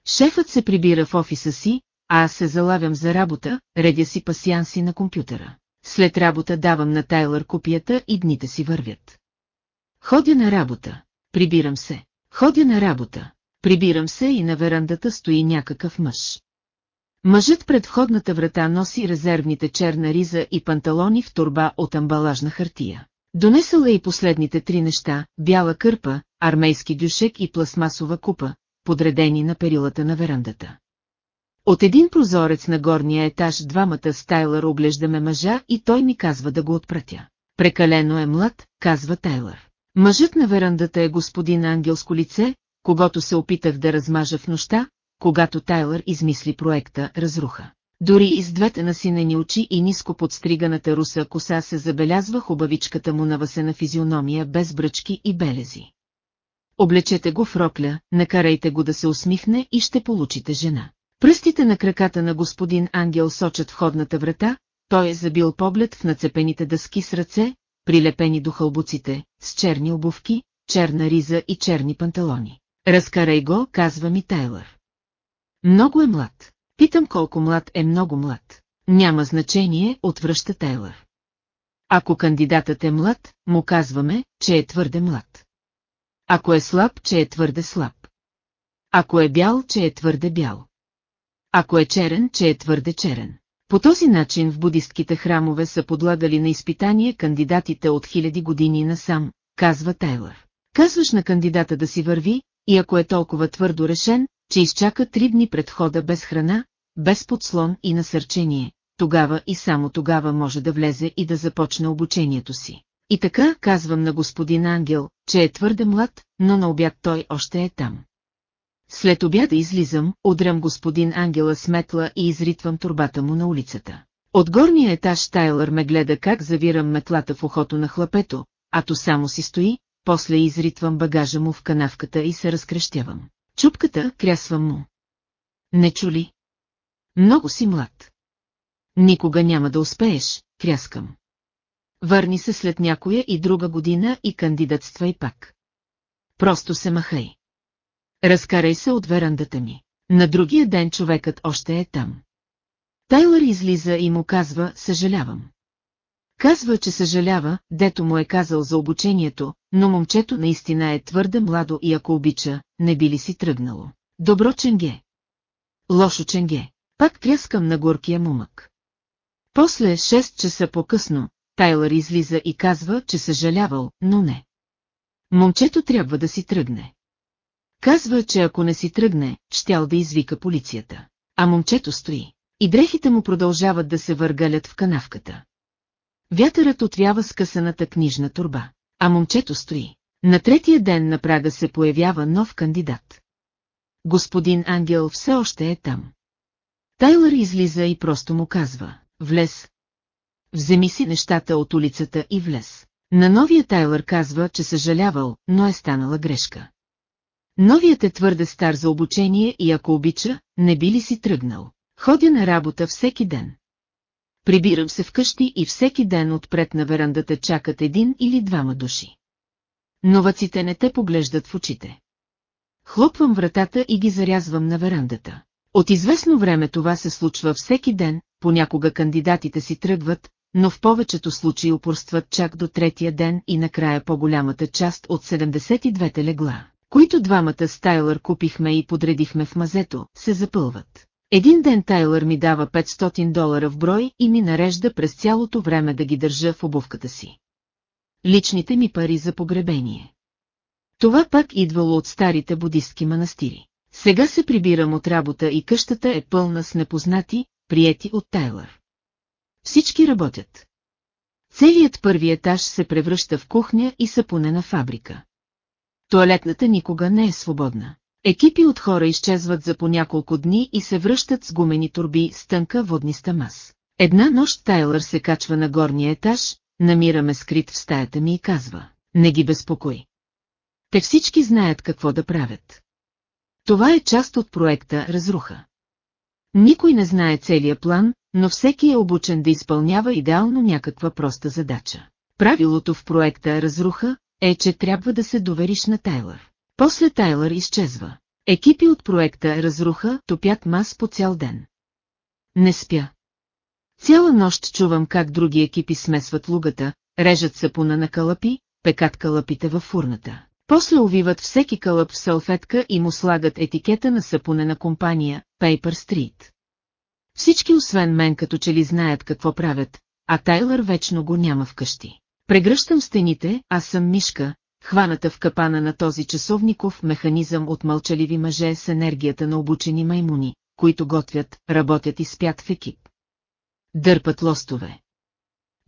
Шефът се прибира в офиса си, а аз се залавям за работа, редя си пасианси на компютъра. След работа давам на Тайлър копията и дните си вървят. Ходя на работа, прибирам се. Ходя на работа, прибирам се и на верандата стои някакъв мъж. Мъжът пред входната врата носи резервните черна риза и панталони в турба от амбалажна хартия. Донесъл е и последните три неща – бяла кърпа, армейски дюшек и пластмасова купа, подредени на перилата на верандата. От един прозорец на горния етаж двамата с Тайлър оглеждаме мъжа и той ми казва да го отпратя. Прекалено е млад, казва Тайлър. Мъжът на верандата е господин ангелско лице, когато се опитах да размажа в нощта, когато Тайлър измисли проекта Разруха. Дори и с двете насинени очи и ниско подстриганата руса коса се забелязва хубавичката му навасена физиономия без бръчки и белези. Облечете го в рокля, накарайте го да се усмихне и ще получите жена. Пръстите на краката на господин Ангел сочат входната врата, той е забил поглед в нацепените дъски с ръце, прилепени до хълбуците, с черни обувки, черна риза и черни панталони. Разкарай го, казва ми Тайлър. Много е млад. Питам колко млад е много млад. Няма значение, отвръща Тайлър. Ако кандидатът е млад, му казваме, че е твърде млад. Ако е слаб, че е твърде слаб. Ако е бял, че е твърде бял. Ако е черен, че е твърде черен. По този начин в будистките храмове са подлагали на изпитание кандидатите от хиляди години насам, казва Тайлър. Казваш на кандидата да си върви, и ако е толкова твърдо решен, че изчака три дни пред хода без храна, без подслон и насърчение, тогава и само тогава може да влезе и да започне обучението си. И така казвам на господин Ангел, че е твърде млад, но на обяд той още е там. След обяда излизам, удрям господин Ангела с метла и изритвам турбата му на улицата. От горния етаж Тайлър ме гледа как завирам метлата в ухото на хлапето, а то само си стои, после изритвам багажа му в канавката и се разкрещявам. Чупката крясвам му. Не чули? Много си млад. Никога няма да успееш, кряскам. Върни се след някоя и друга година и кандидатствай пак. Просто се махай. Разкарай се от верандата ми. На другия ден човекът още е там. Тайлър излиза и му казва, съжалявам. Казва, че съжалява, дето му е казал за обучението, но момчето наистина е твърде младо и ако обича, не би ли си тръгнало. Добро ченге. Лошо ченге. Пак тряскам на горкия мумък. После 6 часа по-късно, Тайлър излиза и казва, че съжалявал, но не. Момчето трябва да си тръгне. Казва, че ако не си тръгне, щял да извика полицията. А момчето стои. И дрехите му продължават да се въргалят в канавката. Вятърът отвява скъсаната книжна турба, а момчето стои. На третия ден на прага се появява нов кандидат. Господин Ангел все още е там. Тайлър излиза и просто му казва, влез. Вземи си нещата от улицата и влез. На новия Тайлър казва, че съжалявал, но е станала грешка. Новият е твърде стар за обучение и ако обича, не би ли си тръгнал. Ходя на работа всеки ден. Прибирам се вкъщи и всеки ден отпред на верандата чакат един или двама души. Новаците не те поглеждат в очите. Хлопвам вратата и ги зарязвам на верандата. От известно време това се случва всеки ден, понякога кандидатите си тръгват, но в повечето случаи упорстват чак до третия ден и накрая по-голямата част от 72-те легла, които двамата с Тайлър купихме и подредихме в мазето, се запълват. Един ден Тайлър ми дава 500 долара в брой и ми нарежда през цялото време да ги държа в обувката си. Личните ми пари за погребение. Това пак идвало от старите будистки манастири. Сега се прибирам от работа и къщата е пълна с непознати, приети от Тайлър. Всички работят. Целият първи етаж се превръща в кухня и сапунена фабрика. Туалетната никога не е свободна. Екипи от хора изчезват за по няколко дни и се връщат с гумени турби с тънка водниста мас. Една нощ Тайлър се качва на горния етаж, намираме скрит в стаята ми и казва, не ги безпокой. Те всички знаят какво да правят. Това е част от проекта Разруха. Никой не знае целия план, но всеки е обучен да изпълнява идеално някаква проста задача. Правилото в проекта Разруха е, че трябва да се довериш на Тайлър. После Тайлър изчезва. Екипи от проекта Разруха топят мас по цял ден. Не спя. Цяла нощ чувам как други екипи смесват лугата, режат сапуна на калъпи, пекат калъпите във фурната. После увиват всеки кълъп в салфетка и му слагат етикета на сапунена компания, Paper Street. Всички освен мен като че ли знаят какво правят, а Тайлър вечно го няма вкъщи. Прегръщам стените, аз съм мишка, хваната в капана на този часовников механизъм от мълчаливи мъже с енергията на обучени маймуни, които готвят, работят и спят в екип. Дърпат лостове.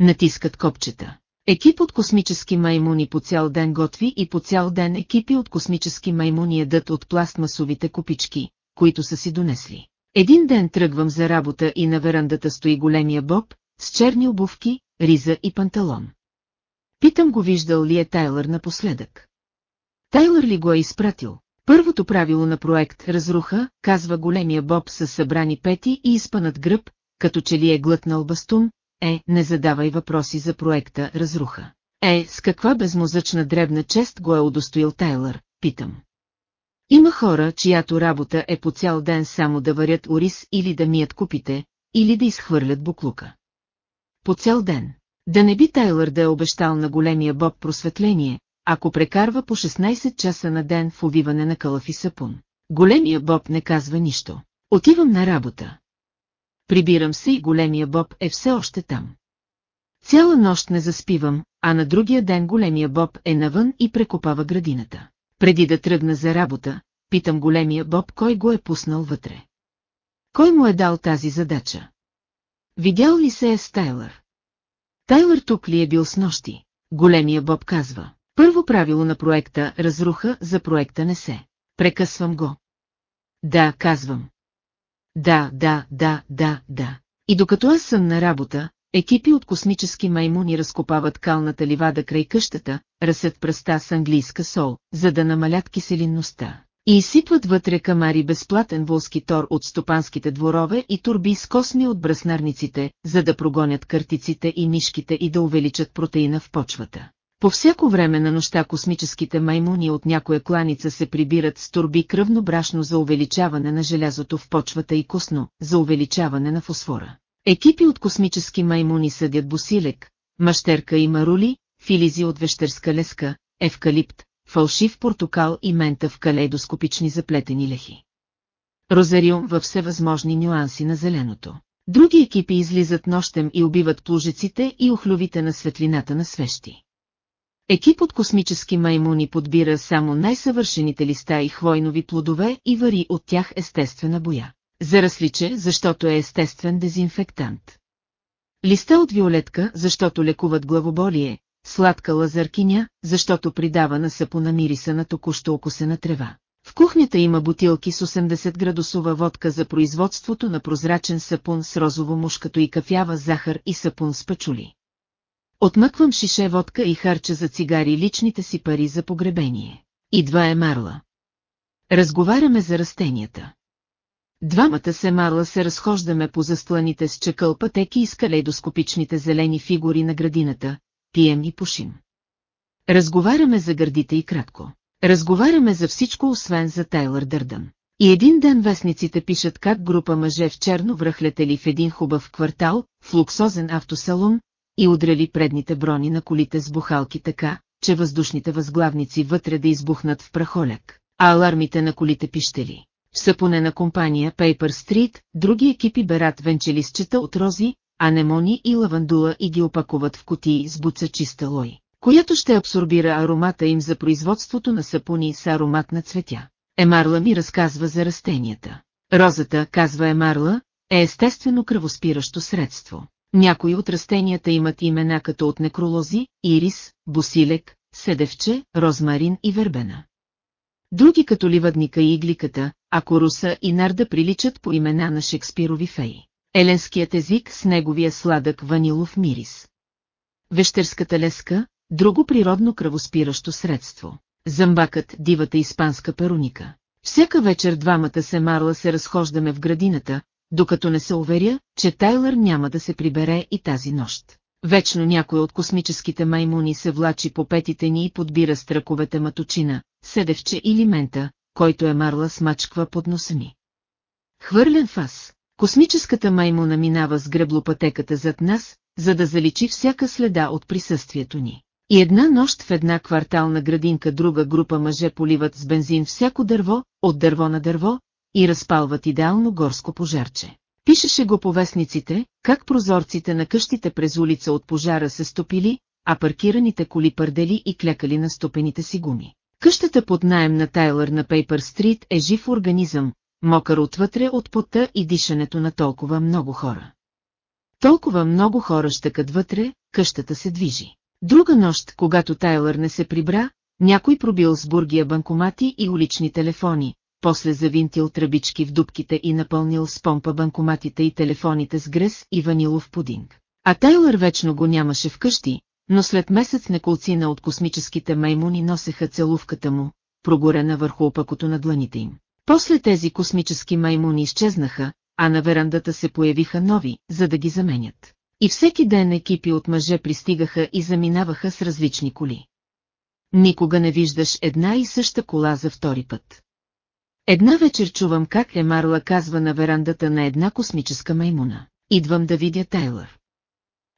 Натискат копчета. Екип от космически маймуни по цял ден готви и по цял ден екипи от космически маймуни ядат от пластмасовите копички, които са си донесли. Един ден тръгвам за работа и на верандата стои големия Боб, с черни обувки, риза и панталон. Питам го виждал ли е Тайлър напоследък. Тайлър ли го е изпратил? Първото правило на проект «Разруха», казва големия Боб с събрани пети и изпънат гръб, като че ли е глътнал бастун, е, не задавай въпроси за проекта «Разруха». Е, с каква безмозъчна дребна чест го е удостоил Тайлър, питам. Има хора, чиято работа е по цял ден само да варят ориз или да мият купите, или да изхвърлят буклука. По цял ден. Да не би Тайлър да е обещал на големия Боб просветление, ако прекарва по 16 часа на ден в увиване на кълъв и сапун. Големия Боб не казва нищо. Отивам на работа. Прибирам се и големия Боб е все още там. Цяла нощ не заспивам, а на другия ден големия Боб е навън и прекопава градината. Преди да тръгна за работа, питам големия Боб кой го е пуснал вътре. Кой му е дал тази задача? Видял ли се е с Тайлър? Тук ли е бил с нощи? Големия Боб казва. Първо правило на проекта разруха за проекта не се. Прекъсвам го. Да, казвам. Да, да, да, да, да. И докато аз съм на работа, екипи от космически маймуни разкопават калната ливада край къщата, разсят пръста с английска сол, за да намалят киселинността. И изсипват вътре камари безплатен волски тор от стопанските дворове и турби с косми от браснарниците, за да прогонят картиците и мишките и да увеличат протеина в почвата. По всяко време на нощта космическите маймуни от някоя кланица се прибират с турби кръвно брашно за увеличаване на желязото в почвата и косно, за увеличаване на фосфора. Екипи от космически маймуни съдят босилек, мащерка и марули, филизи от вещерска леска, евкалипт, фалшив портокал и мента в калейдоскопични заплетени лехи. Розариум във всевъзможни нюанси на зеленото. Други екипи излизат нощем и убиват плужиците и охлювите на светлината на свещи. Екип от космически маймуни подбира само най-съвършените листа и хвойнови плодове и вари от тях естествена боя. Зарасличе, защото е естествен дезинфектант. Листа от виолетка, защото лекуват главоболие, сладка лазаркиня, защото придава на сапона мириса на току-що окосена трева. В кухнята има бутилки с 80 градусова водка за производството на прозрачен сапун с розово мушкато и кафява захар и сапун с пачули. Отмъквам шише водка и харча за цигари личните си пари за погребение. Идва е Марла. Разговаряме за растенията. Двамата се Марла се разхождаме по застланите с чекъл пътеки и с калейдоскопичните зелени фигури на градината, пием и пушим. Разговаряме за гърдите и кратко. Разговаряме за всичко освен за Тайлър Дърдън. И един ден вестниците пишат как група мъже в черно връхлетели в един хубав квартал, в луксозен автосалон, и удрали предните брони на колите с бухалки така, че въздушните възглавници вътре да избухнат в прахоляк, а алармите на колите пищели. В сапонена компания Paper Street, други екипи берат венчелистчета от рози, анемони и лавандула и ги опакуват в кутии с буца чиста лой, която ще абсорбира аромата им за производството на сапуни с аромат на цветя. Емарла ми разказва за растенията. Розата, казва Емарла, е естествено кръвоспиращо средство. Някои от растенията имат имена като от некролози, ирис, босилек, седевче, розмарин и вербена. Други като ливадника и игликата, а коруса и нарда приличат по имена на Шекспирови феи. Еленският език с неговия сладък ванилов мирис. Вещерската леска, друго природно кръвоспиращо средство. Замбакът, дивата испанска перуника. Всяка вечер двамата се марла се разхождаме в градината, докато не се уверя, че Тайлър няма да се прибере и тази нощ. Вечно някой от космическите маймуни се влачи по петите ни и подбира страковете маточина, седевче или мента, който е марла смачква под носа ми. Хвърлен фас. Космическата маймуна минава с греблопътеката зад нас, за да заличи всяка следа от присъствието ни. И една нощ в една квартална градинка друга група мъже поливат с бензин всяко дърво, от дърво на дърво, и разпалват идеално горско пожарче. Пишеше го по вестниците, как прозорците на къщите през улица от пожара се стопили, а паркираните коли пърдели и клякали на стопените си гуми. Къщата под найем на Тайлър на Пейпер Стрит е жив организъм, мокър отвътре от пота и дишането на толкова много хора. Толкова много хора щъкат вътре, къщата се движи. Друга нощ, когато Тайлър не се прибра, някой пробил с бургия банкомати и улични телефони, после завинтил тръбички в дубките и напълнил с помпа банкоматите и телефоните с грес и ванилов пудинг. А Тайлър вечно го нямаше вкъщи, но след месец неколцина от космическите маймуни носеха целувката му, прогорена върху опакото на дланите им. После тези космически маймуни изчезнаха, а на верандата се появиха нови, за да ги заменят. И всеки ден екипи от мъже пристигаха и заминаваха с различни коли. Никога не виждаш една и съща кола за втори път. Една вечер чувам как Емарла казва на верандата на една космическа маймуна. Идвам да видя Тайлър.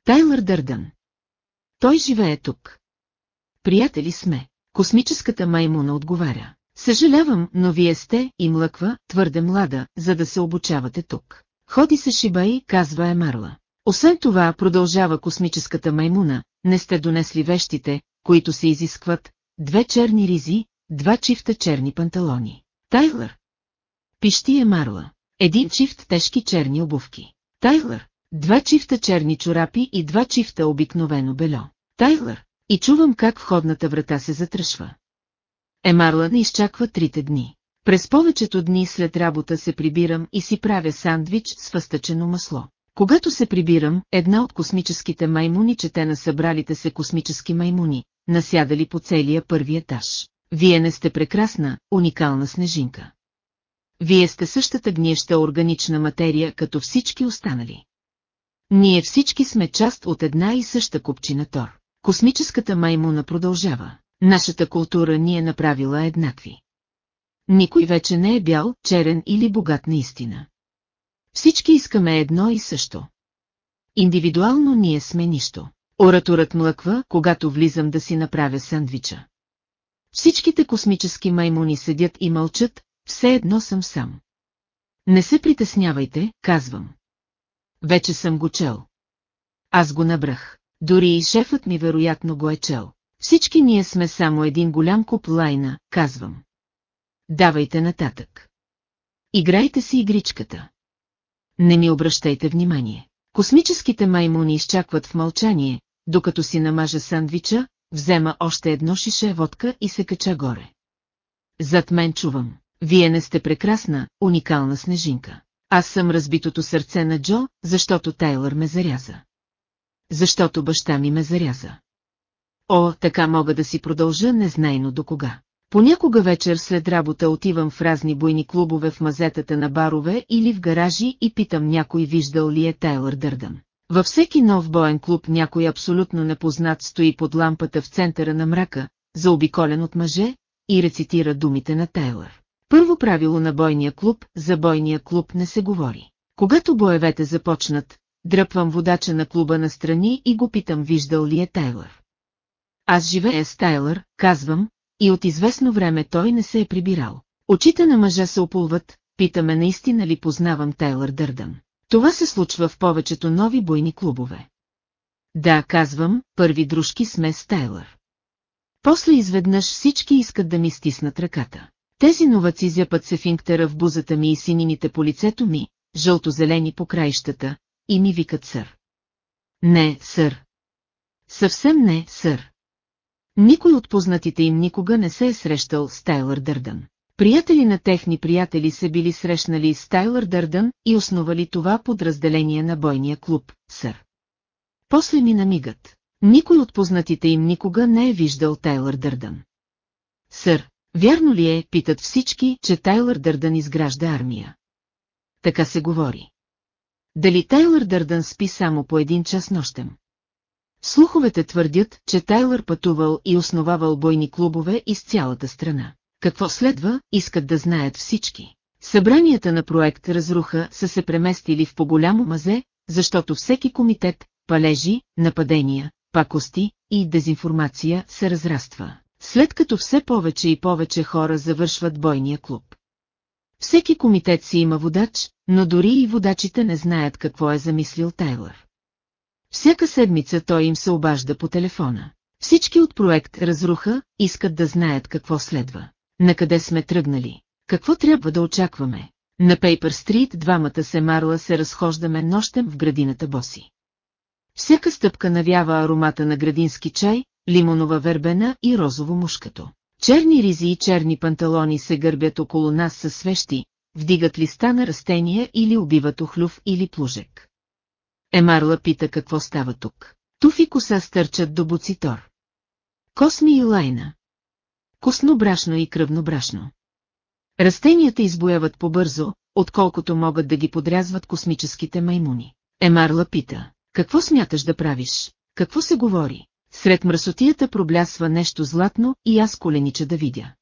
Тайлър Дърдън. Той живее тук. Приятели сме. Космическата маймуна отговаря. Съжалявам, но вие сте и млъква, твърде млада, за да се обучавате тук. Ходи се шибаи, казва Емарла. Освен това, продължава космическата маймуна, не сте донесли вещите, които се изискват, две черни ризи, два чифта черни панталони. Тайлър. Пищи е Марла. Един чифт тежки черни обувки. Тайлър. Два чифта черни чорапи и два чифта обикновено бельо. Тайлър. И чувам как входната врата се затръшва. Емарла не изчаква трите дни. През повечето дни след работа се прибирам и си правя сандвич с въстъчено масло. Когато се прибирам, една от космическите маймуни чете на събралите се космически маймуни, насядали по целия първи етаж. Вие не сте прекрасна, уникална снежинка. Вие сте същата гниеща органична материя, като всички останали. Ние всички сме част от една и съща купчина Тор. Космическата маймуна продължава. Нашата култура ни е направила еднакви. Никой вече не е бял, черен или богат наистина. Всички искаме едно и също. Индивидуално ние сме нищо. Ораторът млъква, когато влизам да си направя сандвича. Всичките космически маймуни седят и мълчат, все едно съм сам. Не се притеснявайте, казвам. Вече съм го чел. Аз го набрах. Дори и шефът ми вероятно го е чел. Всички ние сме само един голям куп лайна, казвам. Давайте нататък. Играйте си игричката. Не ми обръщайте внимание. Космическите маймуни изчакват в мълчание, докато си намажа сандвича, взема още едно шише водка и се кача горе. Зад мен чувам. Вие не сте прекрасна, уникална снежинка. Аз съм разбитото сърце на Джо, защото Тайлър ме заряза. Защото баща ми ме заряза. О, така мога да си продължа незнайно до кога. Понякога вечер след работа отивам в разни бойни клубове в мазетата на барове или в гаражи и питам някой виждал ли е Тайлър Дърдън. Във всеки нов боен клуб някой абсолютно непознат стои под лампата в центъра на мрака, заобиколен от мъже, и рецитира думите на Тайлър. Първо правило на бойния клуб, за бойния клуб не се говори. Когато боевете започнат, дръпвам водача на клуба на страни и го питам виждал ли е Тайлър. Аз живея с Тайлър, казвам, и от известно време той не се е прибирал. Очите на мъжа се опулват, питаме наистина ли познавам Тайлър Дърдън. Това се случва в повечето нови бойни клубове. Да, казвам, първи дружки сме с Тайлър. После изведнъж всички искат да ми стиснат ръката. Тези новаци зяпат се финктера в бузата ми и синините по лицето ми, жълто-зелени по краищата, и ми викат сър. Не, сър. Съвсем не, сър. Никой от познатите им никога не се е срещал с Тайлър Дърдън. Приятели на техни приятели се били срещнали с Тайлър Дърдън и основали това подразделение на бойния клуб, сър. После ми намигат. Никой от познатите им никога не е виждал Тайлър Дърдън. Сър, вярно ли е, питат всички, че Тайлър Дърдън изгражда армия? Така се говори. Дали Тайлър Дърдън спи само по един час нощем? Слуховете твърдят, че Тайлър пътувал и основавал бойни клубове из цялата страна. Какво следва, искат да знаят всички. Събранията на проект Разруха са се преместили в по-голямо мазе, защото всеки комитет, палежи, нападения, пакости и дезинформация се разраства. След като все повече и повече хора завършват бойния клуб. Всеки комитет си има водач, но дори и водачите не знаят какво е замислил Тайлър. Всяка седмица той им се обажда по телефона. Всички от проект Разруха искат да знаят какво следва. На къде сме тръгнали? Какво трябва да очакваме? На Пейпер Стрит двамата се марла се разхождаме нощем в градината Боси. Всяка стъпка навява аромата на градински чай, лимонова вербена и розово мушкато. Черни ризи и черни панталони се гърбят около нас със свещи, вдигат листа на растения или убиват охлюв или плужек. Емарла пита какво става тук. Туфи коса стърчат до буцитор. Косми и лайна. Косно брашно и кръвно брашно. Растенията избояват побързо, отколкото могат да ги подрязват космическите маймуни. Емарла пита, какво смяташ да правиш? Какво се говори? Сред мръсотията проблясва нещо златно и аз коленича да видя.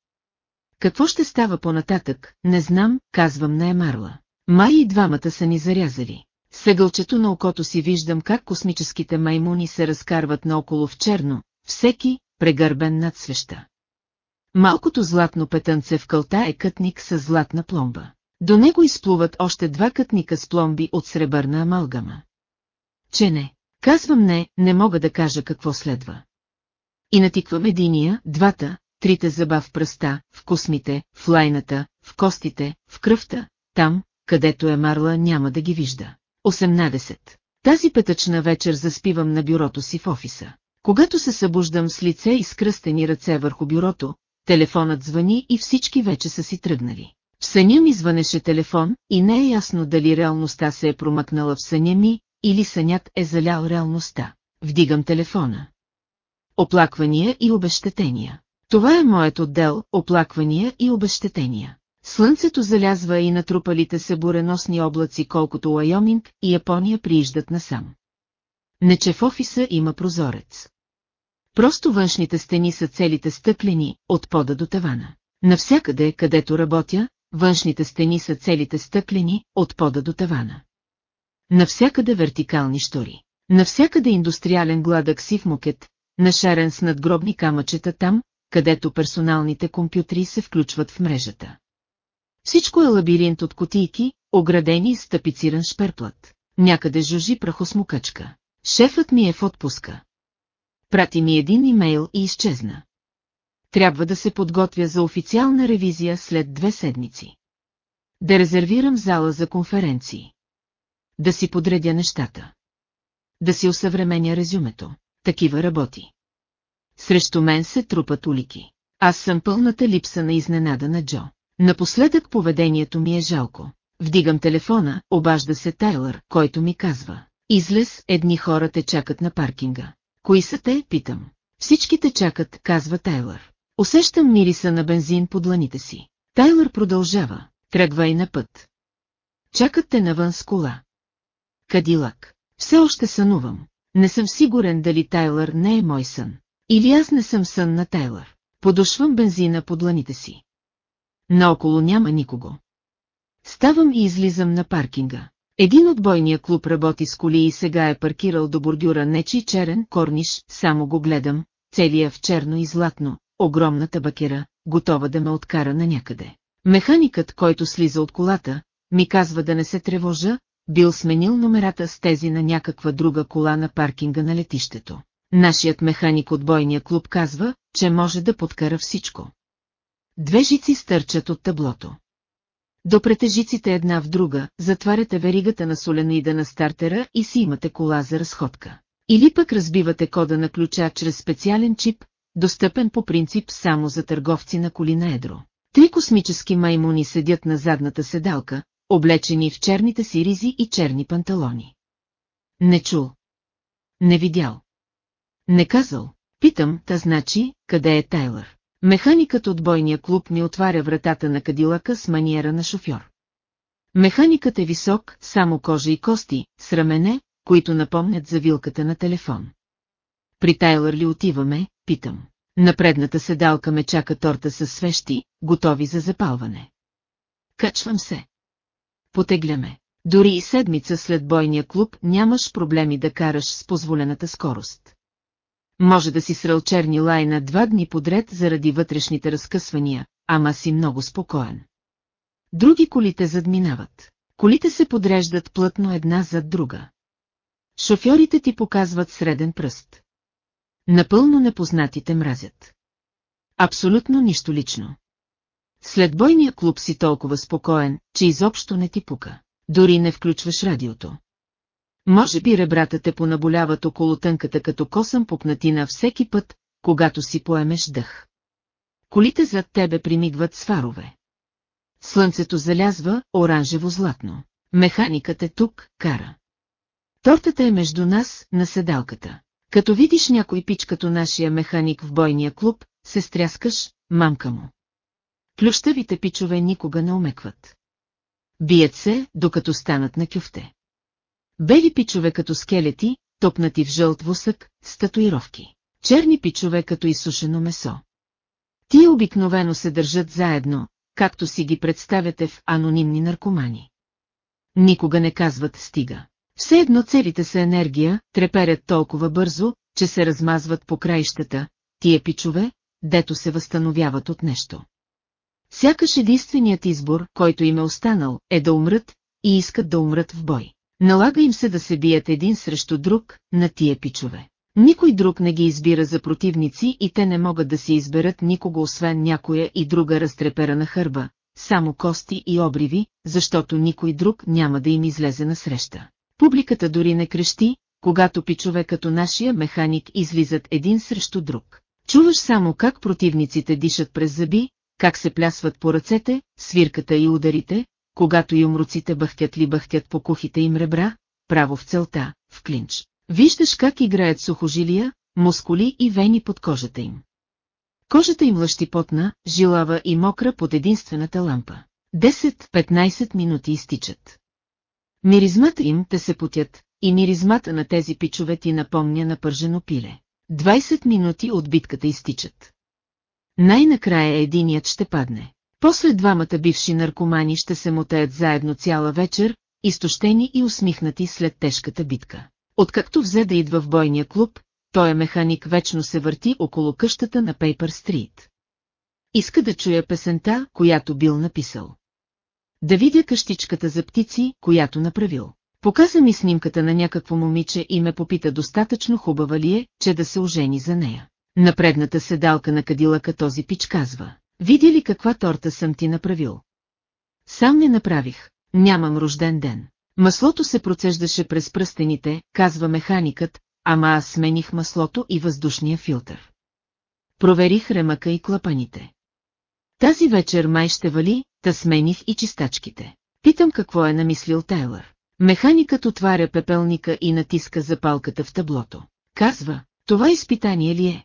Какво ще става по-нататък, не знам, казвам на Емарла. Май и двамата са ни зарязали. Сегълчето на окото си виждам как космическите маймуни се разкарват наоколо в черно, всеки, прегърбен над свеща. Малкото златно петънце в кълта е кътник с златна пломба. До него изплуват още два кътника с пломби от сребърна амалгама. Че не, казвам не, не мога да кажа какво следва. И натиквам единия, двата, трите зъба в пръста, в космите, в лайната, в костите, в кръвта, там, където е Марла няма да ги вижда. 18. Тази петъчна вечер заспивам на бюрото си в офиса. Когато се събуждам с лице и скръстени ръце върху бюрото, телефонът звъни и всички вече са си тръгнали. В съня ми звънеше телефон и не е ясно дали реалността се е промъкнала в съня ми, или сънят е залял реалността. Вдигам телефона. Оплаквания и обещетения. Това е моят отдел, оплаквания и обещетения. Слънцето залязва и натрупалите се буреносни облаци колкото Лайоминг и Япония прииждат насам. Не че в офиса има прозорец. Просто външните стени са целите стъклени, от пода до тавана. Навсякъде, където работя, външните стени са целите стъклени, от пода до тавана. Навсякъде вертикални штори. Навсякъде индустриален гладък сив мукет, нашарен с надгробни камъчета там, където персоналните компютри се включват в мрежата. Всичко е лабиринт от котийки, оградени с тапициран шперплът. Някъде жужи прахосмукачка. Шефът ми е в отпуска. Прати ми един имейл и изчезна. Трябва да се подготвя за официална ревизия след две седмици. Да резервирам зала за конференции. Да си подредя нещата. Да си осъвременя резюмето. Такива работи. Срещу мен се трупат улики. Аз съм пълната липса на изненада на Джо. Напоследък поведението ми е жалко. Вдигам телефона, обажда се Тайлър, който ми казва. Излез, едни хора те чакат на паркинга. Кои са те, питам. Всички те чакат, казва Тайлър. Усещам мириса на бензин под дланите си. Тайлър продължава. Тръгва и на път. Чакат те навън с кола. Кадилак. Все още сънувам. Не съм сигурен дали Тайлър не е мой сън. Или аз не съм сън на Тайлър. Подушвам бензина под дланите си. Наоколо няма никого. Ставам и излизам на паркинга. Един от бойния клуб работи с коли и сега е паркирал до бордюра нечи черен корниш, само го гледам, целия в черно и златно, огромна табакера, готова да ме откара на някъде. Механикът, който слиза от колата, ми казва да не се тревожа, бил сменил номерата с тези на някаква друга кола на паркинга на летището. Нашият механик от бойния клуб казва, че може да подкара всичко. Две жици стърчат от таблото. Допрете жиците една в друга, затваряте веригата на соленоида на стартера и си имате кола за разходка. Или пък разбивате кода на ключа чрез специален чип, достъпен по принцип само за търговци на коли на едро. Три космически маймуни седят на задната седалка, облечени в черните си ризи и черни панталони. Не чул. Не видял. Не казал. Питам, та значи, къде е Тайлър? Механикът от бойния клуб ми отваря вратата на кадилака с маниера на шофьор. Механикът е висок, само кожа и кости, с рамене, които напомнят за вилката на телефон. При Тайлър ли отиваме, питам. На предната седалка ме чака торта с свещи, готови за запалване. Качвам се. Потегляме. Дори и седмица след бойния клуб нямаш проблеми да караш с позволената скорост може да си срал черни лайна два дни подред заради вътрешните разкъсвания, ама си много спокоен. Други колите задминават. Колите се подреждат плътно една зад друга. Шофьорите ти показват среден пръст. Напълно непознатите мразят. Абсолютно нищо лично. След бойния клуб си толкова спокоен, че изобщо не ти пука. Дори не включваш радиото. Може би ребрата те понаболяват около тънката като косъм пукнатина всеки път, когато си поемеш дъх. Колите зад тебе примигват с фарове. Слънцето залязва оранжево-златно. Механикът е тук, кара. Тортата е между нас, на седалката. Като видиш някой пич като нашия механик в бойния клуб, се стряскаш, мамка му. Плющавите пичове никога не омекват. Бият се, докато станат на кюфте. Бели пичове като скелети, топнати в жълт вусък, с татуировки. Черни пичове като изсушено месо. Тия обикновено се държат заедно, както си ги представяте в анонимни наркомани. Никога не казват стига. Все едно целите са енергия, треперят толкова бързо, че се размазват по краищата, тия пичове, дето се възстановяват от нещо. Сякаш единственият избор, който им е останал, е да умрат и искат да умрат в бой. Налага им се да се бият един срещу друг на тия пичове. Никой друг не ги избира за противници и те не могат да си изберат никого освен някоя и друга разтреперана хърба, само кости и обриви, защото никой друг няма да им излезе на среща. Публиката дори не крещи, когато пичове като нашия механик излизат един срещу друг. Чуваш само как противниците дишат през зъби, как се плясват по ръцете, свирката и ударите, когато юмруците бъхтят ли бъхтят по кухите им ребра, право в целта, в клинч. Виждаш как играят сухожилия, мускули и вени под кожата им. Кожата им лъщи потна, жилава и мокра под единствената лампа. 10-15 минути изтичат. Миризмата им те се потят, и миризмата на тези пичове ти напомня на пържено пиле. 20 минути от битката изтичат. Най-накрая единият ще падне. После двамата бивши наркомани ще се мотаят заедно цяла вечер, изтощени и усмихнати след тежката битка. Откакто взе да идва в бойния клуб, той е механик вечно се върти около къщата на Пейпер Стрит. Иска да чуя песента, която бил написал. Да видя къщичката за птици, която направил. Показа ми снимката на някакво момиче и ме попита достатъчно хубава ли е, че да се ожени за нея. На предната седалка на кадилъка този пич казва. Видя ли каква торта съм ти направил? Сам не направих, нямам рожден ден. Маслото се процеждаше през пръстените, казва механикът, ама аз смених маслото и въздушния филтър. Проверих ремъка и клапаните. Тази вечер май ще вали, та смених и чистачките. Питам какво е намислил Тайлър. Механикът отваря пепелника и натиска запалката в таблото. Казва, това изпитание ли е?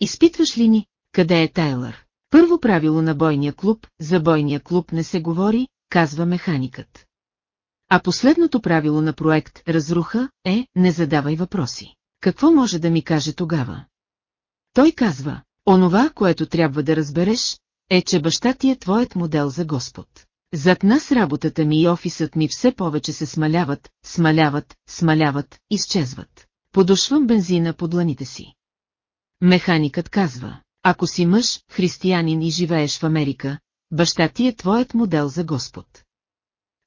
Изпитваш ли ни, къде е Тайлър? Първо правило на бойния клуб, за бойния клуб не се говори, казва механикът. А последното правило на проект Разруха е не задавай въпроси. Какво може да ми каже тогава? Той казва, онова, което трябва да разбереш, е, че баща ти е твоят модел за Господ. Зад нас работата ми и офисът ми все повече се смаляват, смаляват, смаляват, изчезват. Подушвам бензина по дланите си. Механикът казва, ако си мъж, християнин и живееш в Америка, баща ти е твоят модел за Господ.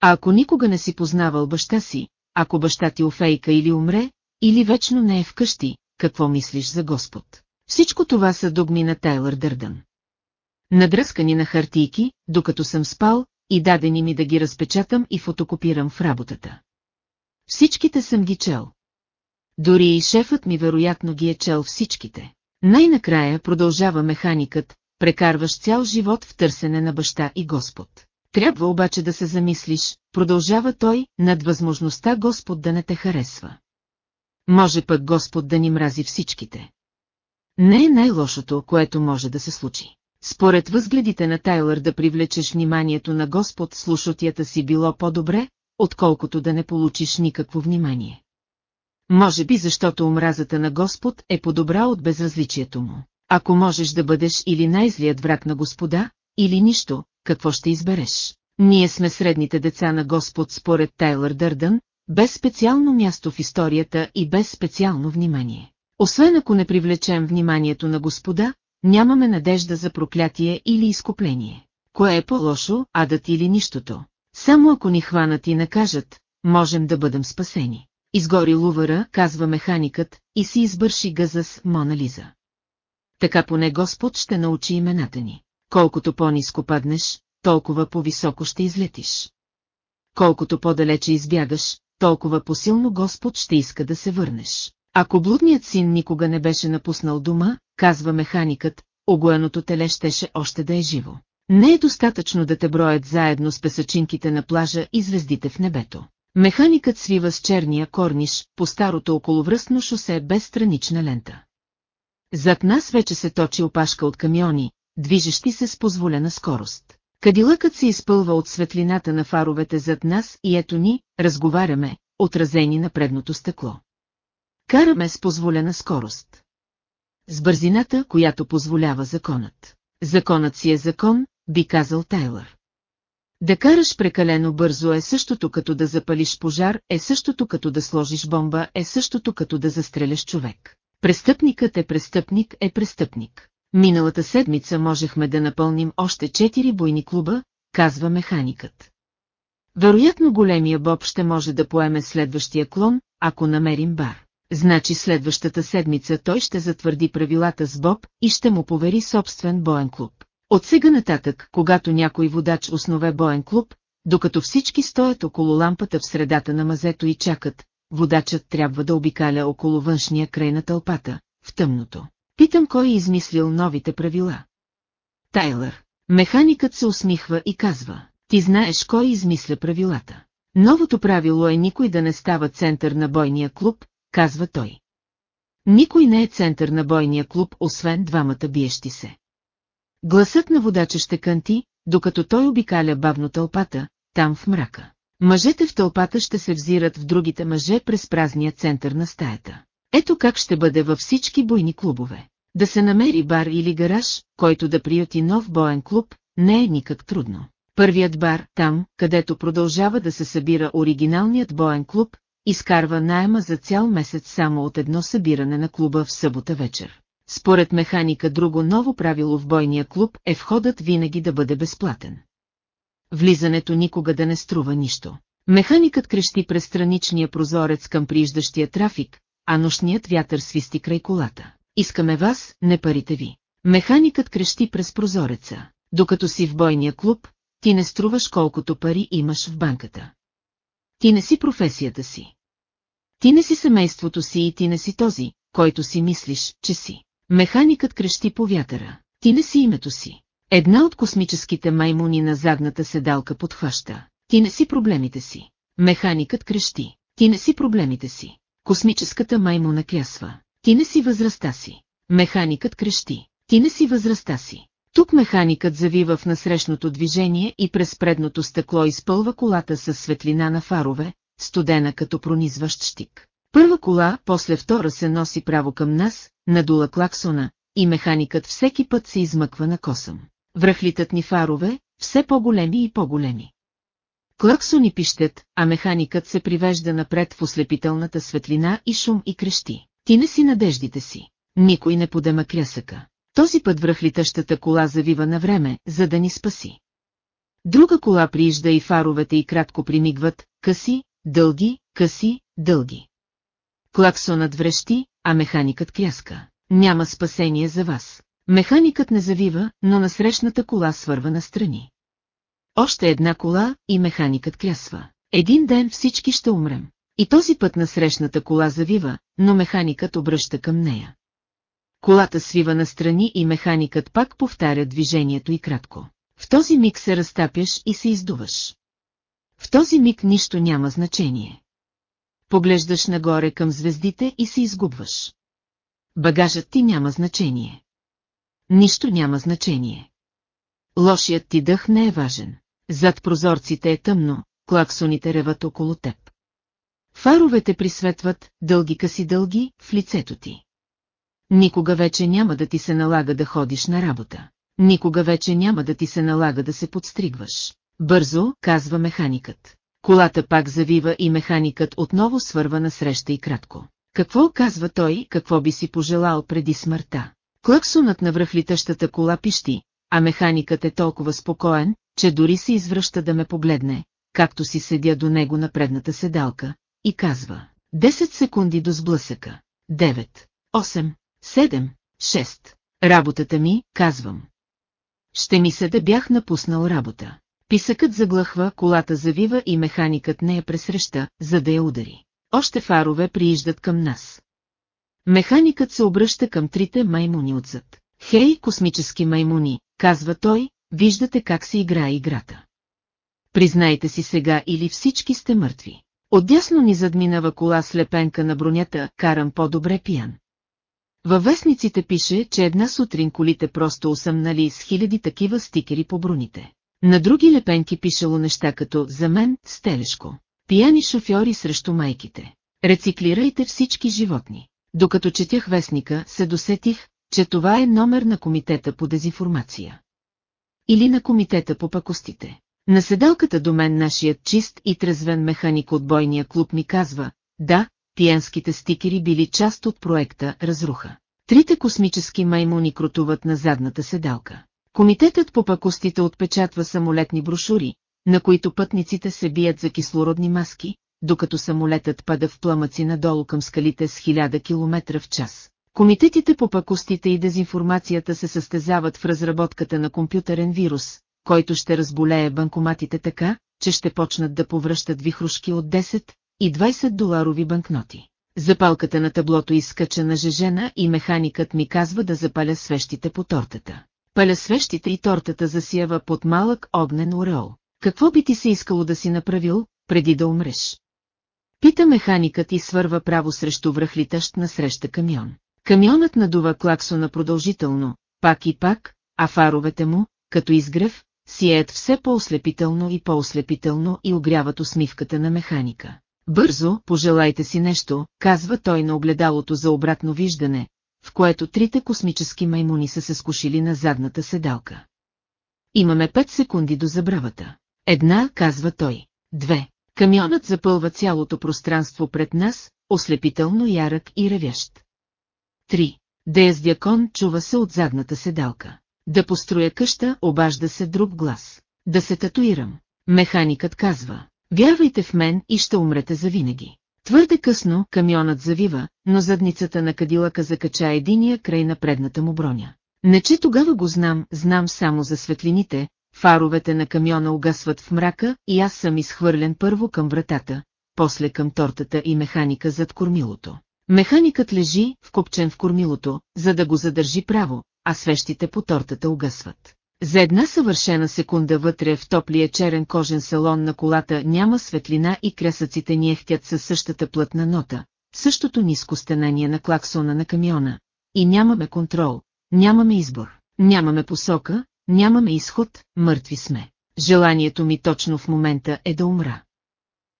А ако никога не си познавал баща си, ако баща ти офейка или умре, или вечно не е вкъщи, какво мислиш за Господ? Всичко това са догми на Тайлър Дърдън. Надръскани на хартийки, докато съм спал, и дадени ми да ги разпечатам и фотокопирам в работата. Всичките съм ги чел. Дори и шефът ми вероятно ги е чел всичките. Най-накрая продължава механикът, прекарваш цял живот в търсене на баща и Господ. Трябва обаче да се замислиш, продължава той, над възможността Господ да не те харесва. Може пък Господ да ни мрази всичките. Не е най-лошото, което може да се случи. Според възгледите на Тайлър да привлечеш вниманието на Господ слушотията си било по-добре, отколкото да не получиш никакво внимание. Може би защото омразата на Господ е по-добра от безразличието му. Ако можеш да бъдеш или най-злият враг на Господа, или нищо, какво ще избереш? Ние сме средните деца на Господ според Тайлър Дърдън, без специално място в историята и без специално внимание. Освен ако не привлечем вниманието на Господа, нямаме надежда за проклятие или изкупление. Кое е по-лошо, адът или нищото? Само ако ни хванат и накажат, можем да бъдем спасени. Изгори лувара, казва механикът, и си избърши гъза с Мона Лиза. Така поне Господ ще научи имената ни. Колкото по-низко паднеш, толкова по-високо ще излетиш. Колкото по-далече избягаш, толкова по-силно Господ ще иска да се върнеш. Ако блудният син никога не беше напуснал дома, казва механикът, огоеното теле щеше още да е живо. Не е достатъчно да те броят заедно с песачинките на плажа и звездите в небето. Механикът свива с черния корниш по старото околовръстно шосе без странична лента. Зад нас вече се точи опашка от камиони, движещи се с позволена скорост. Кадилъкът се изпълва от светлината на фаровете зад нас и ето ни, разговаряме, отразени на предното стъкло. Караме с позволена скорост. С бързината, която позволява законът. Законът си е закон, би казал Тайлър. Да караш прекалено бързо е същото като да запалиш пожар, е същото като да сложиш бомба, е същото като да застреляш човек. Престъпникът е престъпник, е престъпник. Миналата седмица можехме да напълним още четири бойни клуба, казва механикът. Вероятно големия Боб ще може да поеме следващия клон, ако намерим бар. Значи следващата седмица той ще затвърди правилата с Боб и ще му повери собствен боен клуб. От сега нататък, когато някой водач основе боен клуб, докато всички стоят около лампата в средата на мазето и чакат, водачът трябва да обикаля около външния край на тълпата, в тъмното. Питам кой е измислил новите правила. Тайлър. Механикът се усмихва и казва, ти знаеш кой измисля правилата. Новото правило е никой да не става център на бойния клуб, казва той. Никой не е център на бойния клуб, освен двамата биещи се. Гласът на водача ще кънти, докато той обикаля бавно тълпата, там в мрака. Мъжете в тълпата ще се взират в другите мъже през празния център на стаята. Ето как ще бъде във всички бойни клубове. Да се намери бар или гараж, който да приюти нов боен клуб, не е никак трудно. Първият бар, там, където продължава да се събира оригиналният боен клуб, изкарва найема за цял месец само от едно събиране на клуба в събота вечер. Според механика друго ново правило в бойния клуб е входът винаги да бъде безплатен. Влизането никога да не струва нищо. Механикът крещи през страничния прозорец към прииждащия трафик, а нощният вятър свисти край колата. Искаме вас, не парите ви. Механикът крещи през прозореца. Докато си в бойния клуб, ти не струваш колкото пари имаш в банката. Ти не си професията си. Ти не си семейството си и ти не си този, който си мислиш, че си. Механикът крещи по вятъра. Ти не си името си. Една от космическите маймуни на задната седалка подхваща. Ти не си проблемите си. Механикът крещи. Ти не си проблемите си. Космическата маймуна клясва. Ти не си възрастта си. Механикът крещи. Ти не си възрастта си. Тук механикът завива в насрещното движение и през предното стъкло изпълва колата с светлина на фарове, студена като пронизващ щик. Първа кола, после втора се носи право към нас, надула клаксона, и механикът всеки път се измъква на косъм. Връхлитат ни фарове, все по-големи и по-големи. Клаксони пищят, а механикът се привежда напред в ослепителната светлина и шум и крещи. Ти не си надеждите си. Никой не подема крясъка. Този път връхлитащата кола завива на време, за да ни спаси. Друга кола приижда и фаровете и кратко примигват, къси, дълги, къси, дълги. Клаксонът врещи, а механикът кряска. Няма спасение за вас. Механикът не завива, но насрещната кола свърва настрани. Още една кола и механикът крясва. Един ден всички ще умрем. И този път насрещната кола завива, но механикът обръща към нея. Колата свива настрани и механикът пак повтаря движението и кратко. В този миг се разтапяш и се издуваш. В този миг нищо няма значение. Поглеждаш нагоре към звездите и се изгубваш. Багажът ти няма значение. Нищо няма значение. Лошият ти дъх не е важен. Зад прозорците е тъмно, клаксоните реват около теб. Фаровете присветват, дълги къси дълги, в лицето ти. Никога вече няма да ти се налага да ходиш на работа. Никога вече няма да ти се налага да се подстригваш. Бързо, казва механикът. Колата пак завива и механикът отново свърва на среща и кратко. Какво казва той, какво би си пожелал преди смъртта? Клъксонът на връхлитащата кола пищи, а механикът е толкова спокоен, че дори се извръща да ме погледне, както си седя до него на предната седалка, и казва 10 секунди до сблъсъка. 9, 8, 7, 6. Работата ми, казвам. Ще ми се да бях напуснал работа. Писъкът заглъхва, колата завива и механикът не я пресреща, за да я удари. Още фарове прииждат към нас. Механикът се обръща към трите маймуни отзад. Хей, космически маймуни, казва той, виждате как се играе играта. Признайте си сега или всички сте мъртви. Отдясно ни задминава кола с лепенка на бронята, карам по-добре пиян. Във вестниците пише, че една сутрин колите просто усъмнали с хиляди такива стикери по броните. На други лепенки пишело неща като «За мен, стелешко». Пияни шофьори срещу майките. Рециклирайте всички животни. Докато четях вестника, се досетих, че това е номер на комитета по дезинформация. Или на комитета по пакостите. На седалката до мен нашият чист и трезвен механик от бойния клуб ми казва, да, пиянските стикери били част от проекта Разруха. Трите космически маймуни крутуват на задната седалка. Комитетът по пакостите отпечатва самолетни брошури, на които пътниците се бият за кислородни маски, докато самолетът пада в пламъци надолу към скалите с 1000 км в час. Комитетите по пакостите и дезинформацията се състезават в разработката на компютърен вирус, който ще разболее банкоматите така, че ще почнат да повръщат вихрушки от 10 и 20 доларови банкноти. Запалката на таблото изскача на жежена и механикът ми казва да запаля свещите по тортата. Паля свещите и тортата засява под малък огнен ореол. Какво би ти се искало да си направил, преди да умреш? Пита механикът и свърва право срещу връхлитащ насреща камион. Камионът надува клаксона продължително, пак и пак, а фаровете му, като изгрев, сиеят все по-ослепително и по-ослепително и огряват усмивката на механика. Бързо, пожелайте си нещо, казва той на огледалото за обратно виждане, в което трите космически маймуни са се скушили на задната седалка. Имаме пет секунди до забравата. Една, казва той. Две. Камионът запълва цялото пространство пред нас, ослепително ярък и ревящ. Три. Деяс Дякон чува се от задната седалка. Да построя къща, обажда се друг глас. Да се татуирам. Механикът казва. Вярвайте в мен и ще умрете завинаги. Твърде късно камионът завива, но задницата на кадилъка закача единия край на предната му броня. Не че тогава го знам, знам само за светлините, фаровете на камиона угасват в мрака и аз съм изхвърлен първо към вратата, после към тортата и механика зад кормилото. Механикът лежи, вкопчен в кормилото, за да го задържи право, а свещите по тортата угасват. За една съвършена секунда вътре в топлия черен кожен салон на колата няма светлина и кресъците ни ехтят със същата плътна нота, същото ниско стенание на клаксона на камиона. И нямаме контрол, нямаме избор, нямаме посока, нямаме изход, мъртви сме. Желанието ми точно в момента е да умра.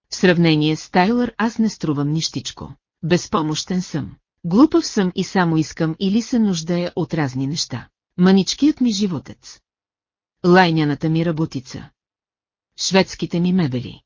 В сравнение с Тайлър аз не струвам нищичко. Безпомощен съм. Глупав съм и само искам или се нуждая от разни неща. Маничкият ми животец. Лайняната ми работица. Шведските ми мебели.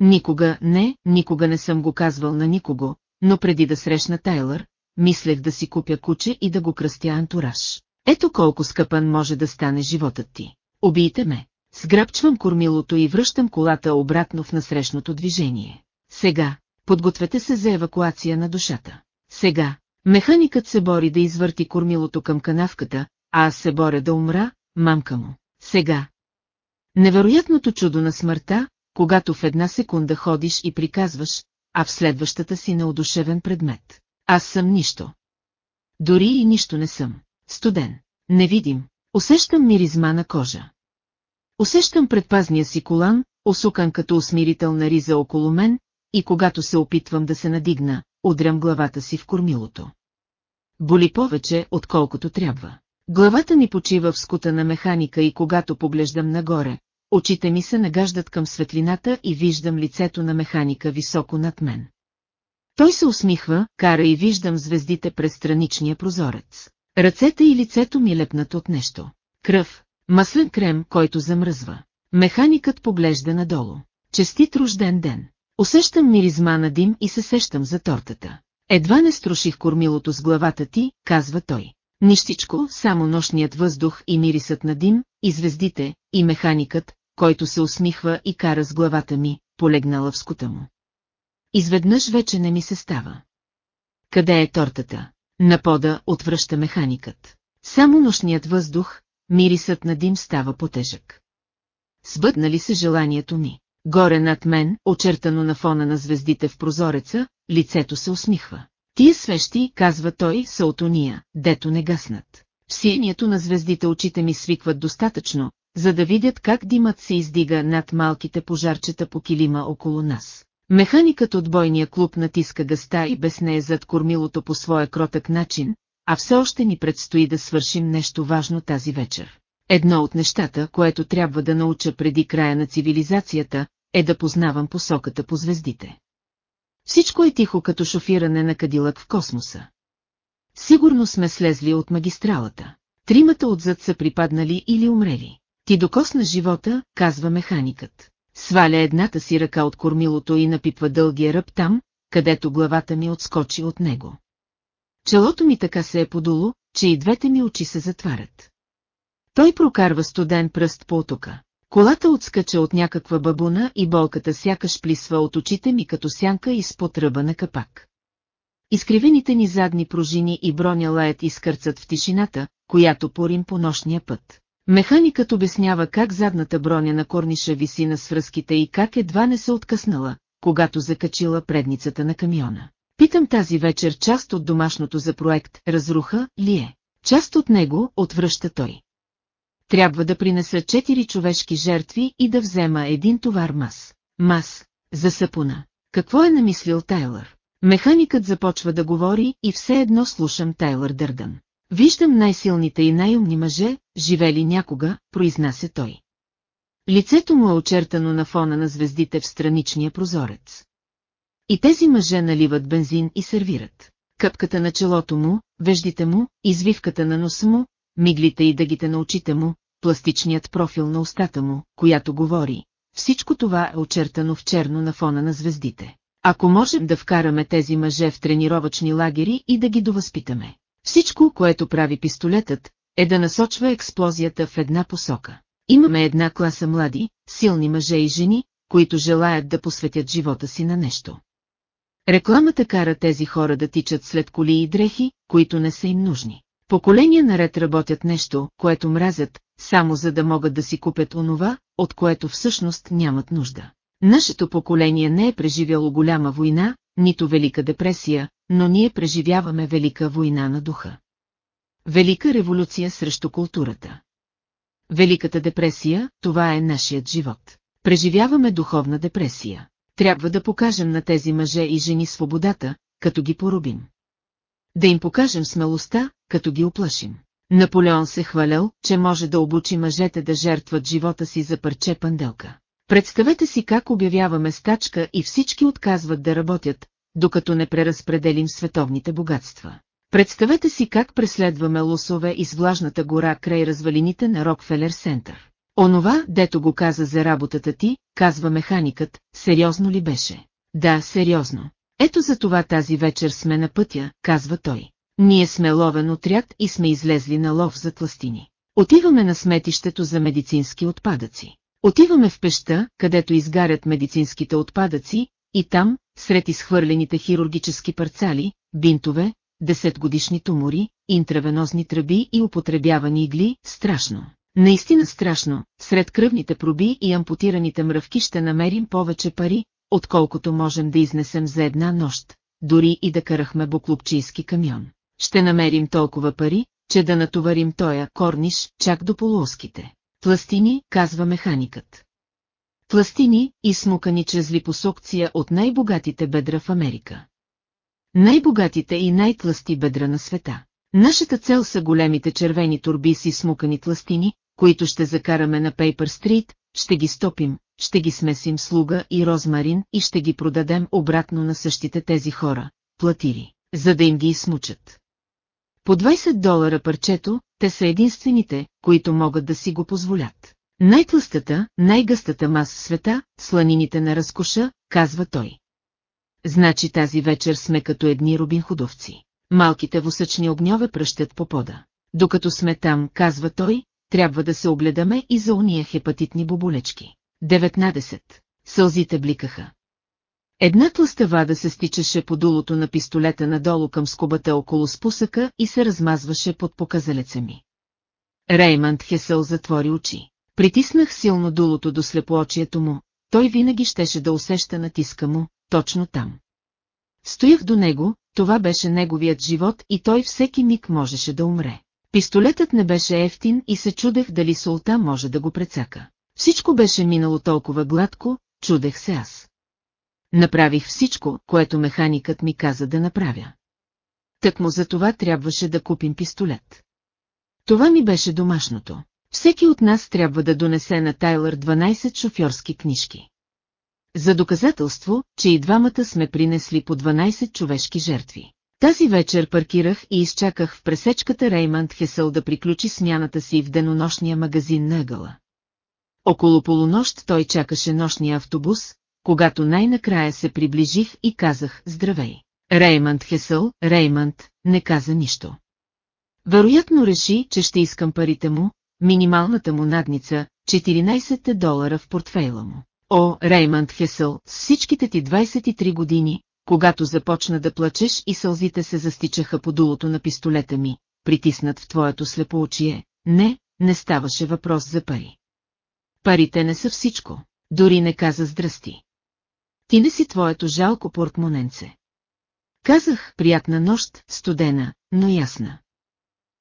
Никога, не, никога не съм го казвал на никого, но преди да срещна Тайлър, мислех да си купя куче и да го кръстя антураж. Ето колко скъпан може да стане животът ти. Убийте ме. Сграбчвам кормилото и връщам колата обратно в насрещното движение. Сега, подгответе се за евакуация на душата. Сега, механикът се бори да извърти кормилото към канавката, а аз се боря да умра, мамка му. Сега. Невероятното чудо на смъртта, когато в една секунда ходиш и приказваш, а в следващата си неодушевен предмет. Аз съм нищо. Дори и нищо не съм. Студен. Невидим. Усещам миризма на кожа. Усещам предпазния си колан, осукан като усмирителна риза около мен, и когато се опитвам да се надигна, удрям главата си в кормилото. Боли повече, отколкото трябва. Главата ми почива в скута на механика и когато поглеждам нагоре, очите ми се нагаждат към светлината и виждам лицето на механика високо над мен. Той се усмихва, кара и виждам звездите през страничния прозорец. Ръцете и лицето ми лепнат от нещо. Кръв, маслен крем, който замръзва. Механикът поглежда надолу. Честит рожден ден. Усещам миризма на дим и се сещам за тортата. Едва не струших кормилото с главата ти, казва той. Нищичко, само нощният въздух и мирисът на дим, и звездите, и механикът, който се усмихва и кара с главата ми, полегнала в скута му. Изведнъж вече не ми се става. Къде е тортата? На пода отвръща механикът. Само нощният въздух, мирисът на дим става потежък. Сбъдна ли се желанието ми? Горе над мен, очертано на фона на звездите в прозореца, лицето се усмихва. Тия свещи, казва той, са от уния, дето не гаснат. В сиянието на звездите очите ми свикват достатъчно, за да видят как димът се издига над малките пожарчета по килима около нас. Механикът от бойния клуб натиска гъста и без нея зад кормилото по своя кротък начин, а все още ни предстои да свършим нещо важно тази вечер. Едно от нещата, което трябва да науча преди края на цивилизацията, е да познавам посоката по звездите. Всичко е тихо като шофиране на кадилък в космоса. Сигурно сме слезли от магистралата. Тримата отзад са припаднали или умрели. Ти докосна живота, казва механикът. Сваля едната си ръка от кормилото и напипва дългия ръб там, където главата ми отскочи от него. Челото ми така се е подуло, че и двете ми очи се затварят. Той прокарва студен пръст по отока. Колата отскача от някаква бабуна и болката сякаш плисва от очите ми като сянка изпод ръба на капак. Изкривените ни задни пружини и броня лаят изкърцат в тишината, която порим по нощния път. Механикът обяснява как задната броня на корниша виси на свръзките и как едва не се откъснала, когато закачила предницата на камиона. Питам тази вечер част от домашното за проект «Разруха» ли е? Част от него отвръща той. Трябва да принеса четири човешки жертви и да взема един товар мас. Мас, за сапуна. Какво е намислил Тайлър? Механикът започва да говори и все едно слушам Тайлър Дърган. Виждам най-силните и най-умни мъже, живели някога, произнася той. Лицето му е очертано на фона на звездите в страничния прозорец. И тези мъже наливат бензин и сервират. Къпката на челото му, веждите му, извивката на носа му, миглите и дъгите на очите му, пластичният профил на устата му, която говори. Всичко това е очертано в черно на фона на звездите. Ако можем да вкараме тези мъже в тренировъчни лагери и да ги довъзпитаме. Всичко, което прави пистолетът, е да насочва експлозията в една посока. Имаме една класа млади, силни мъже и жени, които желаят да посветят живота си на нещо. Рекламата кара тези хора да тичат след коли и дрехи, които не са им нужни. Поколения наред работят нещо, което мразят, само за да могат да си купят онова, от което всъщност нямат нужда. Нашето поколение не е преживяло голяма война, нито Велика депресия, но ние преживяваме Велика война на духа. Велика революция срещу културата. Великата депресия, това е нашият живот. Преживяваме духовна депресия. Трябва да покажем на тези мъже и жени свободата, като ги порубим. Да им покажем смелостта, като ги оплашим. Наполеон се хвалял, че може да обучи мъжете да жертват живота си за парче панделка. Представете си как обявяваме стачка и всички отказват да работят, докато не преразпределим световните богатства. Представете си как преследваме лосове из влажната гора край развалините на Рокфелер Сентър. Онова, дето го каза за работата ти, казва механикът, сериозно ли беше? Да, сериозно. Ето за това тази вечер сме на пътя, казва той. Ние сме ловен отряд и сме излезли на лов за тластини. Отиваме на сметището за медицински отпадъци. Отиваме в пеща, където изгарят медицинските отпадъци, и там, сред изхвърлените хирургически парцали, бинтове, десетгодишни тумори, интравенозни тръби и употребявани игли, страшно. Наистина страшно, сред кръвните проби и ампутираните мръвки ще намерим повече пари, отколкото можем да изнесем за една нощ, дори и да карахме буклопчийски камион. Ще намерим толкова пари, че да натоварим тоя корниш чак до полуоските. Пластини, казва механикът. Пластини, изсмукани чрез липосукция от най-богатите бедра в Америка. Най-богатите и най-тласти бедра на света. Нашата цел са големите червени турби с изсмукани тластини, които ще закараме на Пейпер Стрит, ще ги стопим, ще ги смесим с луга и розмарин и ще ги продадем обратно на същите тези хора, платили, за да им ги изсмучат. По 20 долара парчето, те са единствените, които могат да си го позволят. Най-тлъстата, най-гъстата маса в света, сланините на разкоша, казва той. Значи тази вечер сме като едни робинходовци. Малките восъчни огньове пръщат по пода. Докато сме там, казва той, трябва да се огледаме и за уния хепатитни боболечки. 19. Сълзите бликаха. Една тлъста вада се стичаше по дулото на пистолета надолу към скобата около спусъка и се размазваше под показалеца ми. Реймънд Хесъл затвори очи. Притиснах силно дулото до слепоочието му, той винаги щеше да усеща натиска му, точно там. Стоях до него, това беше неговият живот и той всеки миг можеше да умре. Пистолетът не беше ефтин и се чудех дали солта може да го прецака. Всичко беше минало толкова гладко, чудех се аз. Направих всичко, което механикът ми каза да направя. Так му за това трябваше да купим пистолет. Това ми беше домашното. Всеки от нас трябва да донесе на Тайлър 12 шофьорски книжки. За доказателство, че и двамата сме принесли по 12 човешки жертви. Тази вечер паркирах и изчаках в пресечката Рейманд Хесъл да приключи смяната си в денонощния магазин на ъгъла. Около полунощ той чакаше нощния автобус, когато най-накрая се приближих и казах «Здравей». Рейманд Хесъл, Рейманд, не каза нищо. Вероятно реши, че ще искам парите му, минималната му надница, 14 долара в портфейла му. О, Рейманд Хесъл, с всичките ти 23 години, когато започна да плачеш и сълзите се застичаха по дулото на пистолета ми, притиснат в твоето слепоочие, не, не ставаше въпрос за пари. Парите не са всичко, дори не каза здрасти. Ти не си твоето жалко портмоненце. Казах, приятна нощ, студена, но ясна.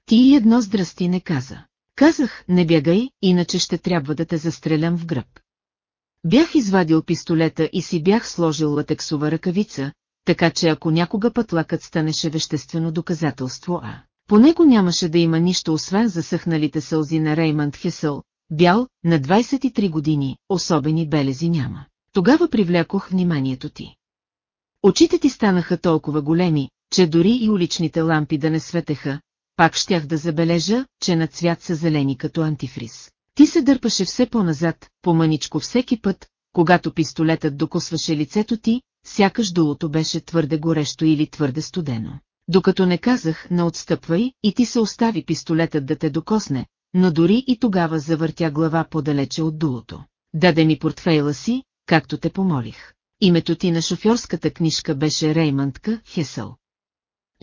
Ти и едно здрасти не каза. Казах, не бягай, иначе ще трябва да те застрелям в гръб. Бях извадил пистолета и си бях сложил латексова ръкавица, така че ако някога пътлакът станеше веществено доказателство, а по него нямаше да има нищо освен засъхналите сълзи на Реймънд Хесъл, бял, на 23 години, особени белези няма. Тогава привлякох вниманието ти. Очите ти станаха толкова големи, че дори и уличните лампи да не светеха, пак щях да забележа, че на цвят са зелени като антифриз. Ти се дърпаше все по-назад, по-маничко всеки път, когато пистолетът докосваше лицето ти, сякаш дулото беше твърде горещо или твърде студено. Докато не казах, не отстъпвай, и ти се остави пистолетът да те докосне, но дори и тогава завъртя глава по-далече от дулото. Даде ми портфейла си, както те помолих. Името ти на шофьорската книжка беше Реймъндка Хесъл.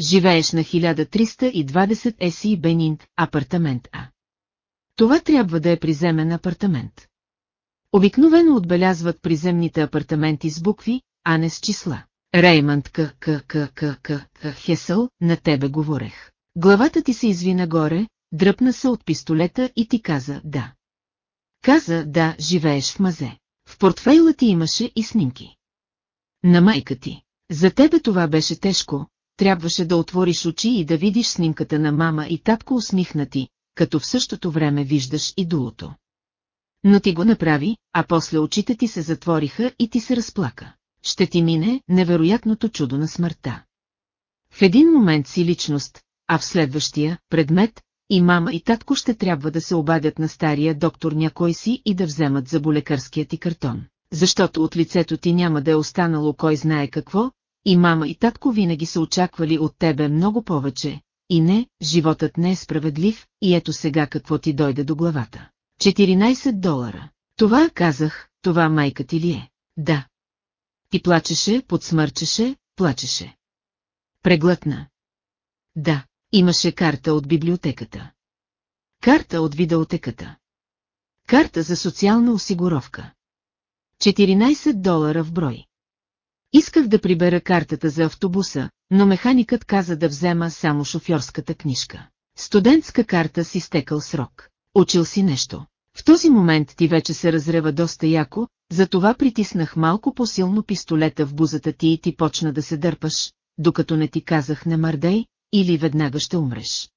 Живееш на 1320 Еси Бенинг, апартамент А. Това трябва да е приземен апартамент. Обикновено отбелязват приземните апартаменти с букви, а не с числа. Реймънд К. К. К. К. К. К. Хесъл, на тебе говорех. Главата ти се изви нагоре, дръпна се от пистолета и ти каза да. Каза да, живееш в мазе. В портфейла ти имаше и снимки. На майка ти. За тебе това беше тежко, трябваше да отвориш очи и да видиш снимката на мама и татко усмихнати, като в същото време виждаш и дулото. Но ти го направи, а после очите ти се затвориха и ти се разплака. Ще ти мине невероятното чудо на смъртта. В един момент си личност, а в следващия – предмет, и мама и татко ще трябва да се обадят на стария доктор някой си и да вземат за болекарския ти картон. Защото от лицето ти няма да е останало кой знае какво, и мама и татко винаги са очаквали от тебе много повече, и не, животът не е справедлив, и ето сега какво ти дойде до главата. 14 долара. Това казах, това майка ти ли е? Да. Ти плачеше, подсмърчеше, плачеше. Преглътна. Да, имаше карта от библиотеката. Карта от видеотеката. Карта за социална осигуровка. 14 долара в брой. Исках да прибера картата за автобуса, но механикът каза да взема само шофьорската книжка. Студентска карта си стекал срок. Учил си нещо. В този момент ти вече се разрева доста яко, затова притиснах малко по-силно пистолета в бузата ти и ти почна да се дърпаш, докато не ти казах не мърдай, или веднага ще умреш.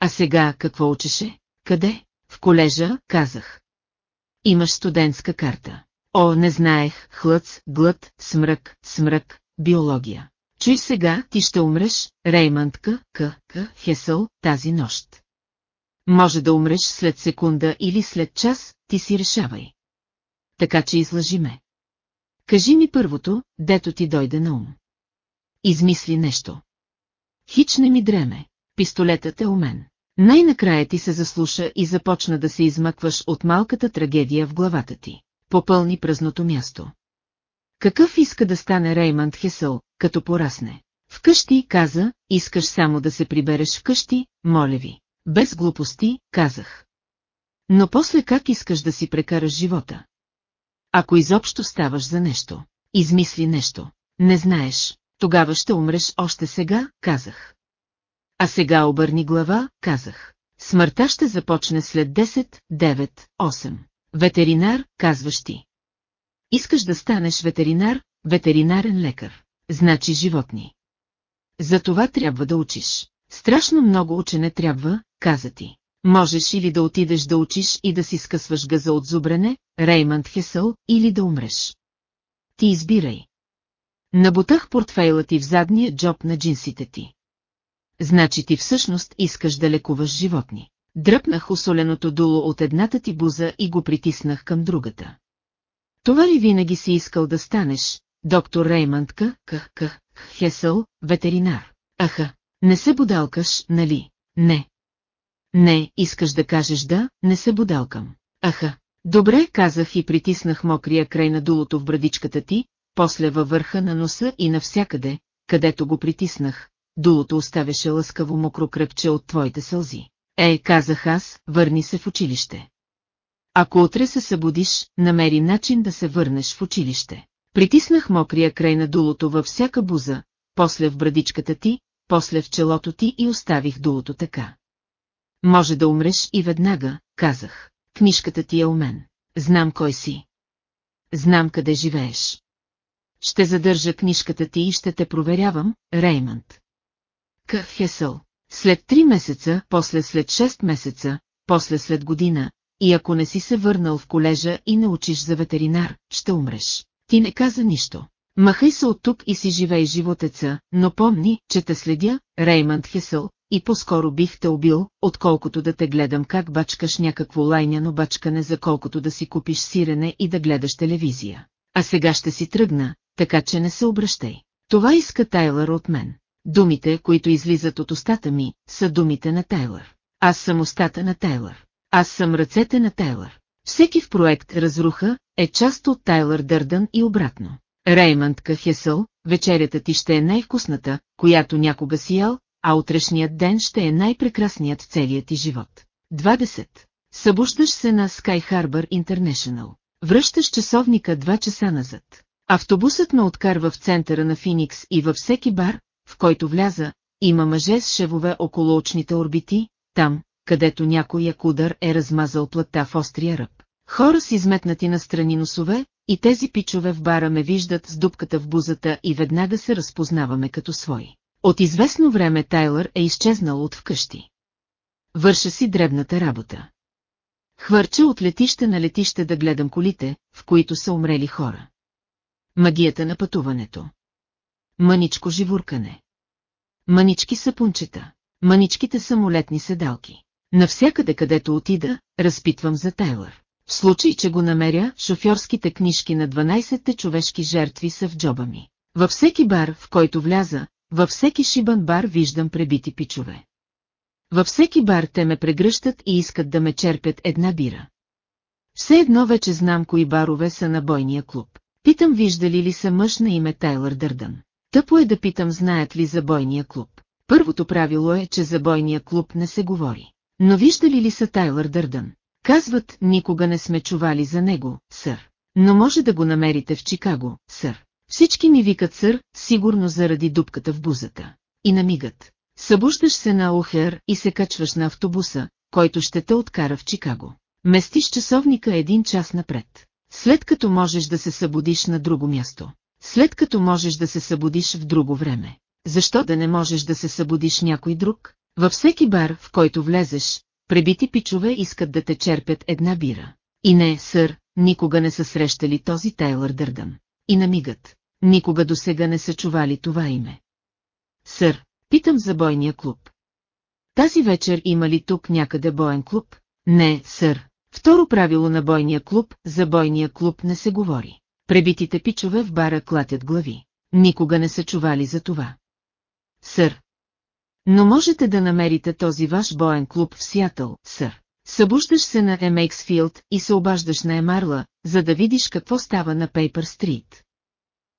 А сега какво учеше? Къде? В колежа, казах. Имаш студентска карта. О, не знаех, хлъц, глът, смрък, смрък, биология. Чуй сега, ти ще умреш, Реймънд К. К. К. Хесъл, тази нощ. Може да умреш след секунда или след час, ти си решавай. Така че излъжи ме. Кажи ми първото, дето ти дойде на ум. Измисли нещо. Хич не ми дреме, пистолетът е у мен. Най-накрая ти се заслуша и започна да се измъкваш от малката трагедия в главата ти попълни празното място. Какъв иска да стане Реймънд Хесъл, като порасне? Вкъщи, каза, искаш само да се прибереш вкъщи, моля ви. Без глупости, казах. Но после как искаш да си прекараш живота? Ако изобщо ставаш за нещо, измисли нещо. Не знаеш, тогава ще умреш още сега, казах. А сега обърни глава, казах. Смъртта ще започне след 10, 9, 8. Ветеринар, казваш ти. Искаш да станеш ветеринар, ветеринарен лекар. Значи животни. За това трябва да учиш. Страшно много учене трябва, каза ти. Можеш или да отидеш да учиш и да си скъсваш газа от зубрене, Реймънд Хесъл, или да умреш. Ти избирай. Набутах портфейла ти в задния джоб на джинсите ти. Значи ти всъщност искаш да лекуваш животни. Дръпнах усоленото дуло от едната ти буза и го притиснах към другата. Това ли винаги си искал да станеш, доктор Реймънд К. К. К. Хесъл, ветеринар? Аха, не се будалкаш, нали? Не. Не, искаш да кажеш да, не се будалкам. Аха, добре, казах и притиснах мокрия край на дулото в брадичката ти, после във върха на носа и навсякъде, където го притиснах, дулото оставяше лъскаво мокро кръпче от твоите сълзи. Ей, казах аз, върни се в училище. Ако утре се събудиш, намери начин да се върнеш в училище. Притиснах мокрия край на дулото във всяка буза, после в брадичката ти, после в челото ти и оставих дулото така. Може да умреш и веднага, казах. Книжката ти е у мен. Знам кой си. Знам къде живееш. Ще задържа книжката ти и ще те проверявам, Реймънд. К. Хесъл. След три месеца, после след шест месеца, после след година, и ако не си се върнал в колежа и не учиш за ветеринар, ще умреш. Ти не каза нищо. Махай се от тук и си живей животеца, но помни, че те следя, Реймънд Хесъл, и по-скоро бих те убил, отколкото да те гледам как бачкаш някакво лайняно бачкане за колкото да си купиш сирене и да гледаш телевизия. А сега ще си тръгна, така че не се обръщай. Това иска Тайлър от мен. Думите, които излизат от устата ми, са думите на Тайлър. Аз съм устата на Тайлър. Аз съм ръцете на Тайлър. Всеки в проект Разруха е част от Тайлър Дърдън и обратно. Реймънд Кахесъл, вечерята ти ще е най-вкусната, която някога си ял, а утрешният ден ще е най-прекрасният целият ти живот. 20. Събуждаш се на Sky Harbor International. Връщаш часовника два часа назад. Автобусът ме откарва в центъра на Финикс и във всеки бар, в който вляза, има мъже с шевове около очните орбити, там, където някой якудар е размазал плътта в острия ръб. Хора с изметнати на страни носове, и тези пичове в бара ме виждат с дупката в бузата и веднага се разпознаваме като свои. От известно време Тайлър е изчезнал от вкъщи. Върша си дребната работа. Хвърча от летище на летище да гледам колите, в които са умрели хора. Магията на пътуването. Мъничко живуркане. Мънички сапунчета. Мъничките самолетни седалки. Навсякъде където отида, разпитвам за Тайлър. В случай, че го намеря, шофьорските книжки на 12-те човешки жертви са в джоба ми. Във всеки бар, в който вляза, във всеки шибан бар виждам пребити пичове. Във всеки бар те ме прегръщат и искат да ме черпят една бира. Все едно вече знам кои барове са на бойния клуб. Питам виждали ли са мъж на име Тайлър Дърдън. Тъпо е да питам знаят ли за бойния клуб. Първото правило е, че за бойния клуб не се говори. Но виждали ли са Тайлър Дърдън? Казват, никога не сме чували за него, сър. Но може да го намерите в Чикаго, сър. Всички ми викат сър, сигурно заради дупката в бузата. И намигат. Събуждаш се на Охер и се качваш на автобуса, който ще те откара в Чикаго. Местиш часовника един час напред. След като можеш да се събудиш на друго място. След като можеш да се събудиш в друго време. Защо да не можеш да се събудиш някой друг? Във всеки бар, в който влезеш, пребити пичове искат да те черпят една бира. И не, сър, никога не са срещали този Тайлър Дърдън. И намигат. Никога до сега не са чували това име. Сър, питам за бойния клуб. Тази вечер има ли тук някъде боен клуб? Не, сър. Второ правило на бойния клуб, за бойния клуб не се говори. Пребитите пичове в бара клатят глави. Никога не са чували за това. Сър. Но можете да намерите този ваш боен клуб в Сиатъл, сър. Събуждаш се на Емейксфилд и се обаждаш на Емарла, за да видиш какво става на Пейпер Стрит.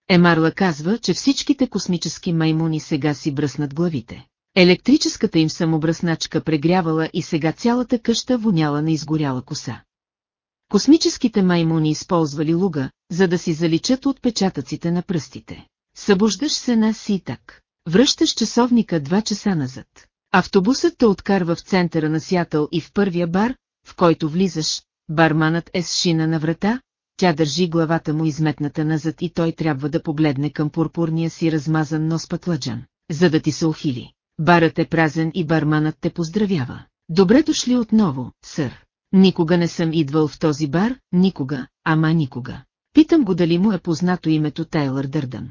Емарла казва, че всичките космически маймуни сега си бръснат главите. Електрическата им самобръсначка прегрявала и сега цялата къща воняла на изгоряла коса. Космическите маймуни използвали луга, за да си заличат отпечатъците на пръстите. Събуждаш се на Ситак. Връщаш часовника два часа назад. Автобусът те откарва в центъра на Сятъл и в първия бар, в който влизаш, барманът е с шина на врата, тя държи главата му изметната назад и той трябва да погледне към пурпурния си размазан нос пътладжан, за да ти се ухили. Барът е празен и барманът те поздравява. Добре дошли отново, сър. Никога не съм идвал в този бар, никога, ама никога. Питам го дали му е познато името Тайлър Дърдън.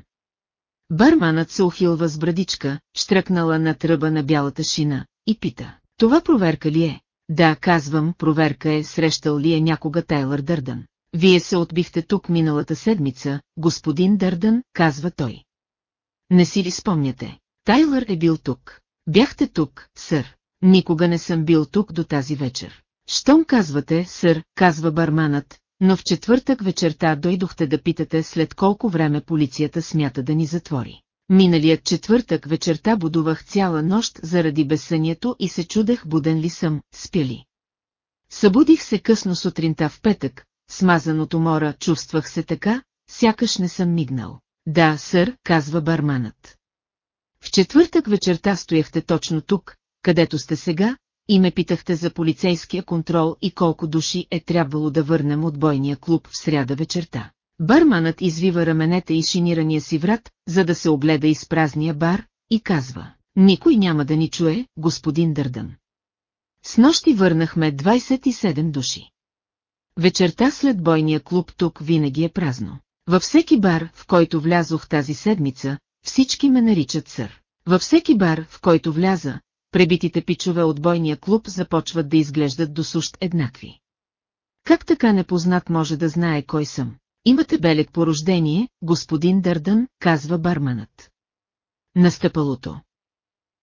Барманът се ухилва с брадичка, штръкнала на тръба на бялата шина, и пита. Това проверка ли е? Да, казвам, проверка е, срещал ли е някога Тайлър Дърдън. Вие се отбихте тук миналата седмица, господин Дърдън, казва той. Не си ли спомняте? Тайлър е бил тук. Бяхте тук, сър. Никога не съм бил тук до тази вечер. Щом казвате, сър, казва барманът, но в четвъртък вечерта дойдохте да питате след колко време полицията смята да ни затвори. Миналият четвъртък вечерта будувах цяла нощ заради безсънието и се чудех буден ли съм, спя ли. Събудих се късно сутринта в петък, смазан от умора, чувствах се така, сякаш не съм мигнал. Да, сър, казва барманът. В четвъртък вечерта стояхте точно тук, където сте сега, и ме питахте за полицейския контрол и колко души е трябвало да върнем от бойния клуб в сряда вечерта. Барманът извива раменете и шинирания си врат, за да се огледа из празния бар, и казва, никой няма да ни чуе, господин Дърдън. С нощи върнахме 27 души. Вечерта след бойния клуб тук винаги е празно. Във всеки бар, в който влязох тази седмица, всички ме наричат сър. Във всеки бар, в който вляза, пребитите пичове от бойния клуб започват да изглеждат досущ еднакви. Как така непознат може да знае кой съм? Имате белек по рождение, господин Дърдън, казва барманът. Настъпалото.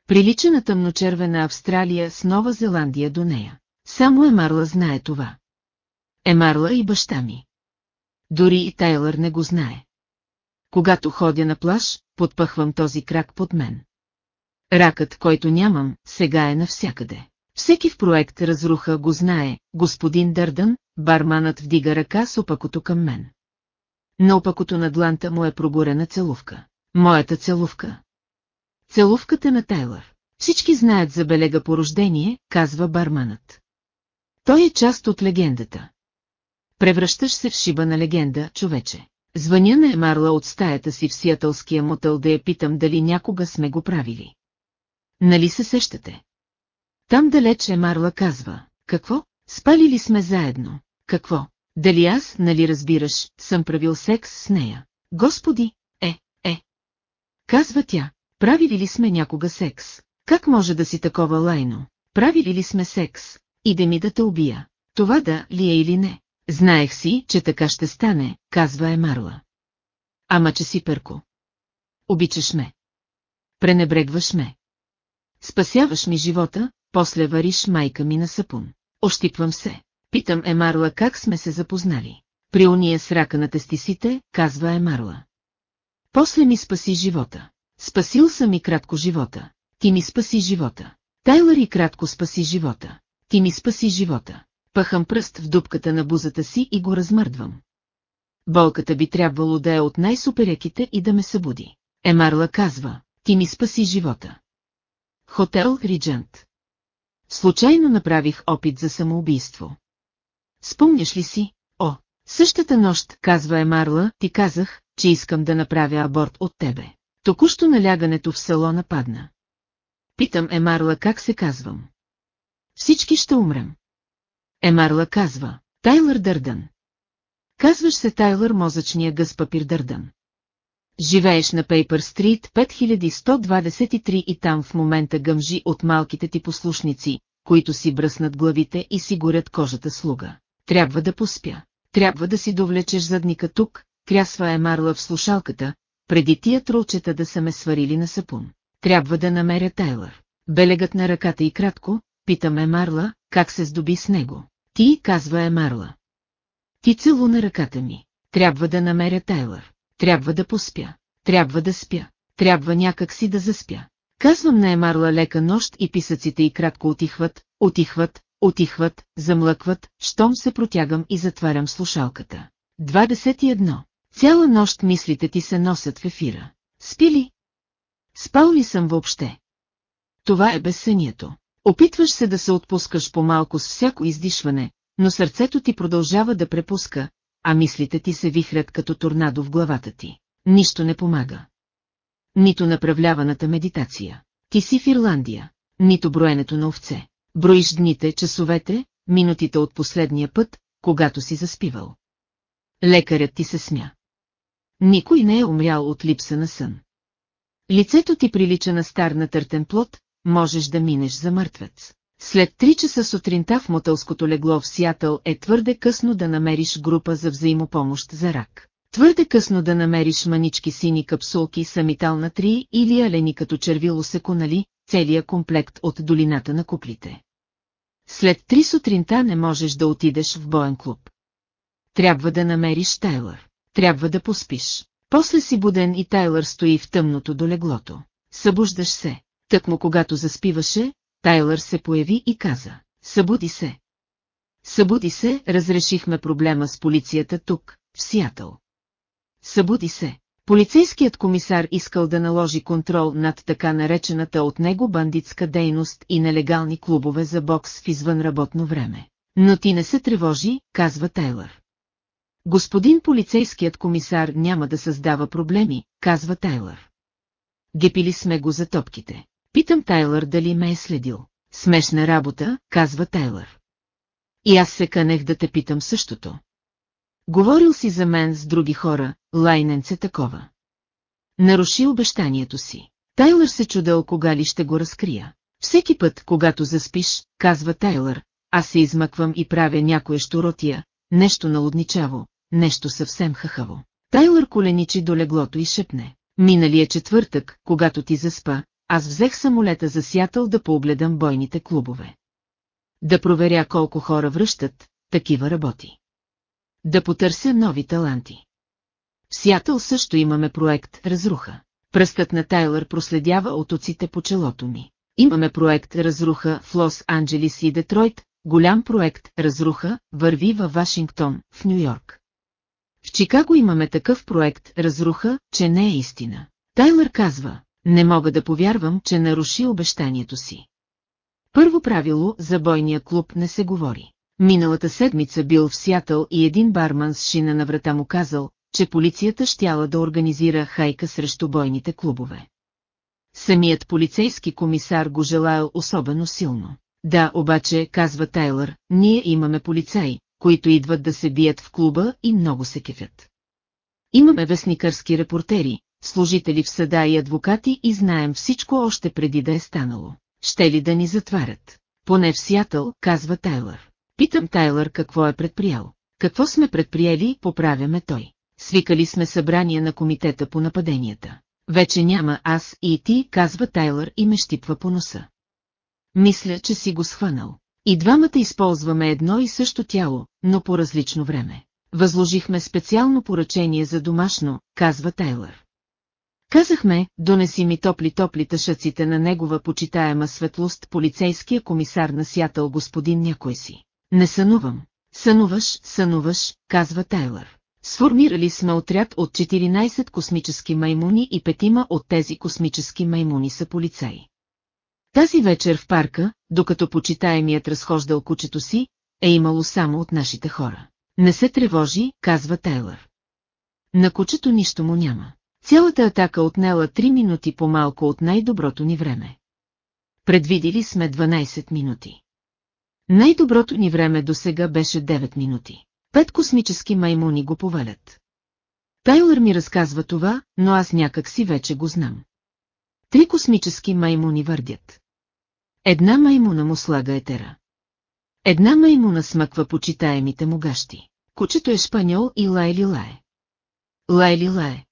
Прилича на тъмночервена Австралия с Нова Зеландия до нея. Само Емарла знае това. Емарла и баща ми. Дори и Тайлър не го знае. Когато ходя на плаж, подпъхвам този крак под мен. Ракът, който нямам, сега е навсякъде. Всеки в проект разруха го знае, господин Дърдън, барманът вдига ръка с опакото към мен. На опакото на дланта му е проборена целувка. Моята целувка. Целувката на Тайлър. Всички знаят за белега по рождение, казва барманът. Той е част от легендата. Превръщаш се в шиба на легенда, човече. Звъня на Емарла от стаята си в сиятълския мотел да я питам дали някога сме го правили. Нали се сещате? Там далеч Емарла казва, какво? Спали ли сме заедно? Какво? Дали аз, нали разбираш, съм правил секс с нея? Господи, е, е. Казва тя, правили ли сме някога секс? Как може да си такова лайно? Правили ли сме секс? Иде ми да те убия. Това да ли е или не? Знаех си, че така ще стане, казва Емарла. Ама че си перко. Обичаш ме. Пренебрегваш ме. Спасяваш ми живота, после вариш майка ми на сапун. Ощипвам се. Питам Емарла как сме се запознали. При уния с рака на тестисите, казва Емарла. После ми спаси живота. Спасил съм и кратко живота. Ти ми спаси живота. Тайлър и кратко спаси живота. Ти ми спаси живота. Пъхам пръст в дупката на бузата си и го размърдвам. Болката би трябвало да е от най-супереките и да ме събуди. Емарла казва, ти ми спаси живота. Хотел Риджант. Случайно направих опит за самоубийство. Спомняш ли си? О, същата нощ, казва Емарла, ти казах, че искам да направя аборт от тебе. Току-що налягането в салона падна. Питам Емарла как се казвам. Всички ще умрем. Емарла казва, Тайлър Дърдън. Казваш се Тайлър мозъчния гъс папир Дърдън. Живееш на Пейпер Стрит 5123 и там в момента гъмжи от малките ти послушници, които си бръснат главите и си горят кожата слуга. Трябва да поспя. Трябва да си довлечеш задника тук, крясва е Марла в слушалката, преди тия тролчета да са ме сварили на сапун. Трябва да намеря Тайлър. Белегът на ръката и кратко, питаме Марла, как се здоби с него. Ти, казва е Марла. Ти целуна ръката ми. Трябва да намеря Тайлър. Трябва да поспя. Трябва да спя. Трябва някак си да заспя. Казвам на Емарла лека нощ и писъците и кратко отихват, отихват, отихват, замлъкват, щом се протягам и затварям слушалката. 21. Цяла нощ мислите ти се носят в ефира. Спи ли? Спал ли съм въобще? Това е безсънието. Опитваш се да се отпускаш по-малко с всяко издишване, но сърцето ти продължава да препуска, а мислите ти се вихрят като торнадо в главата ти. Нищо не помага. Нито направляваната медитация. Ти си в Ирландия. Нито броенето на овце. Броиш дните, часовете, минутите от последния път, когато си заспивал. Лекарят ти се смя. Никой не е умрял от липса на сън. Лицето ти прилича на стар натъртен плод, можеш да минеш за мъртвец. След три часа сутринта в мотелското легло в Сиатъл е твърде късно да намериш група за взаимопомощ за рак. Твърде късно да намериш манички сини капсулки с амитал на 3 или алени като червило секунали, целия комплект от долината на куплите. След три сутринта не можеш да отидеш в боен клуб. Трябва да намериш Тайлър. Трябва да поспиш. После си буден и Тайлър стои в тъмното до леглото. Събуждаш се. Тъкмо когато заспиваше, Тайлър се появи и каза. Събуди се. Събуди се, разрешихме проблема с полицията тук, в Сиатъл. Събуди се. Полицейският комисар искал да наложи контрол над така наречената от него бандитска дейност и нелегални клубове за бокс в извънработно време. Но ти не се тревожи, казва Тайлър. Господин полицейският комисар няма да създава проблеми, казва Тайлър. Гепили сме го за топките. Питам Тайлър дали ме е следил. Смешна работа, казва Тайлър. И аз се канех да те питам същото. Говорил си за мен с други хора, лайненце такова. Наруши обещанието си. Тайлър се чудел кога ли ще го разкрия. Всеки път, когато заспиш, казва Тайлър, аз се измъквам и правя някое щуротия, нещо налудничаво, нещо съвсем хахаво. Тайлър коленичи до леглото и шепне. Миналия четвъртък, когато ти заспа, аз взех самолета за Сятъл да поогледам бойните клубове. Да проверя колко хора връщат, такива работи. Да потърся нови таланти. В Сиатъл също имаме проект Разруха. Пръстът на Тайлър проследява отоците по челото ми. Имаме проект Разруха в Лос-Анджелис и Детройт, голям проект Разруха върви във Вашингтон, в Нью-Йорк. В Чикаго имаме такъв проект Разруха, че не е истина. Тайлър казва, не мога да повярвам, че наруши обещанието си. Първо правило за бойния клуб не се говори. Миналата седмица бил в Сятъл и един барман с шина на врата му казал, че полицията щяла да организира хайка срещу бойните клубове. Самият полицейски комисар го желаял особено силно. Да, обаче, казва Тайлър, ние имаме полицаи, които идват да се бият в клуба и много се кефят. Имаме вестникърски репортери, служители в съда и адвокати и знаем всичко още преди да е станало. Ще ли да ни затварят? Поне в Сиатъл, казва Тайлър. Питам Тайлър какво е предприял. Какво сме предприели, поправяме той. Свикали сме събрание на комитета по нападенията. Вече няма аз и ти, казва Тайлър и ме щипва по носа. Мисля, че си го схванал. И двамата използваме едно и също тяло, но по различно време. Възложихме специално поръчение за домашно, казва Тайлър. Казахме, донеси ми топли-топли тъшъците на негова почитаема светлост полицейския комисар на Сятъл господин някой си. Не сънувам. Сънуваш, сънуваш, казва Тайлър. Сформирали сме отряд от 14 космически маймуни и петима от тези космически маймуни са полицаи. Тази вечер в парка, докато почитаемият разхождал кучето си, е имало само от нашите хора. Не се тревожи, казва Тайлър. На кучето нищо му няма. Цялата атака отнела 3 минути по-малко от най-доброто ни време. Предвидили сме 12 минути. Най-доброто ни време до сега беше 9 минути. Пет космически маймуни го повалят. Тайлър ми разказва това, но аз някак си вече го знам. Три космически маймуни върдят. Една маймуна му слага етера. Една маймуна смъква почитаемите му гащи. Кучето е шпаньол и лайли лае. Лайли лае.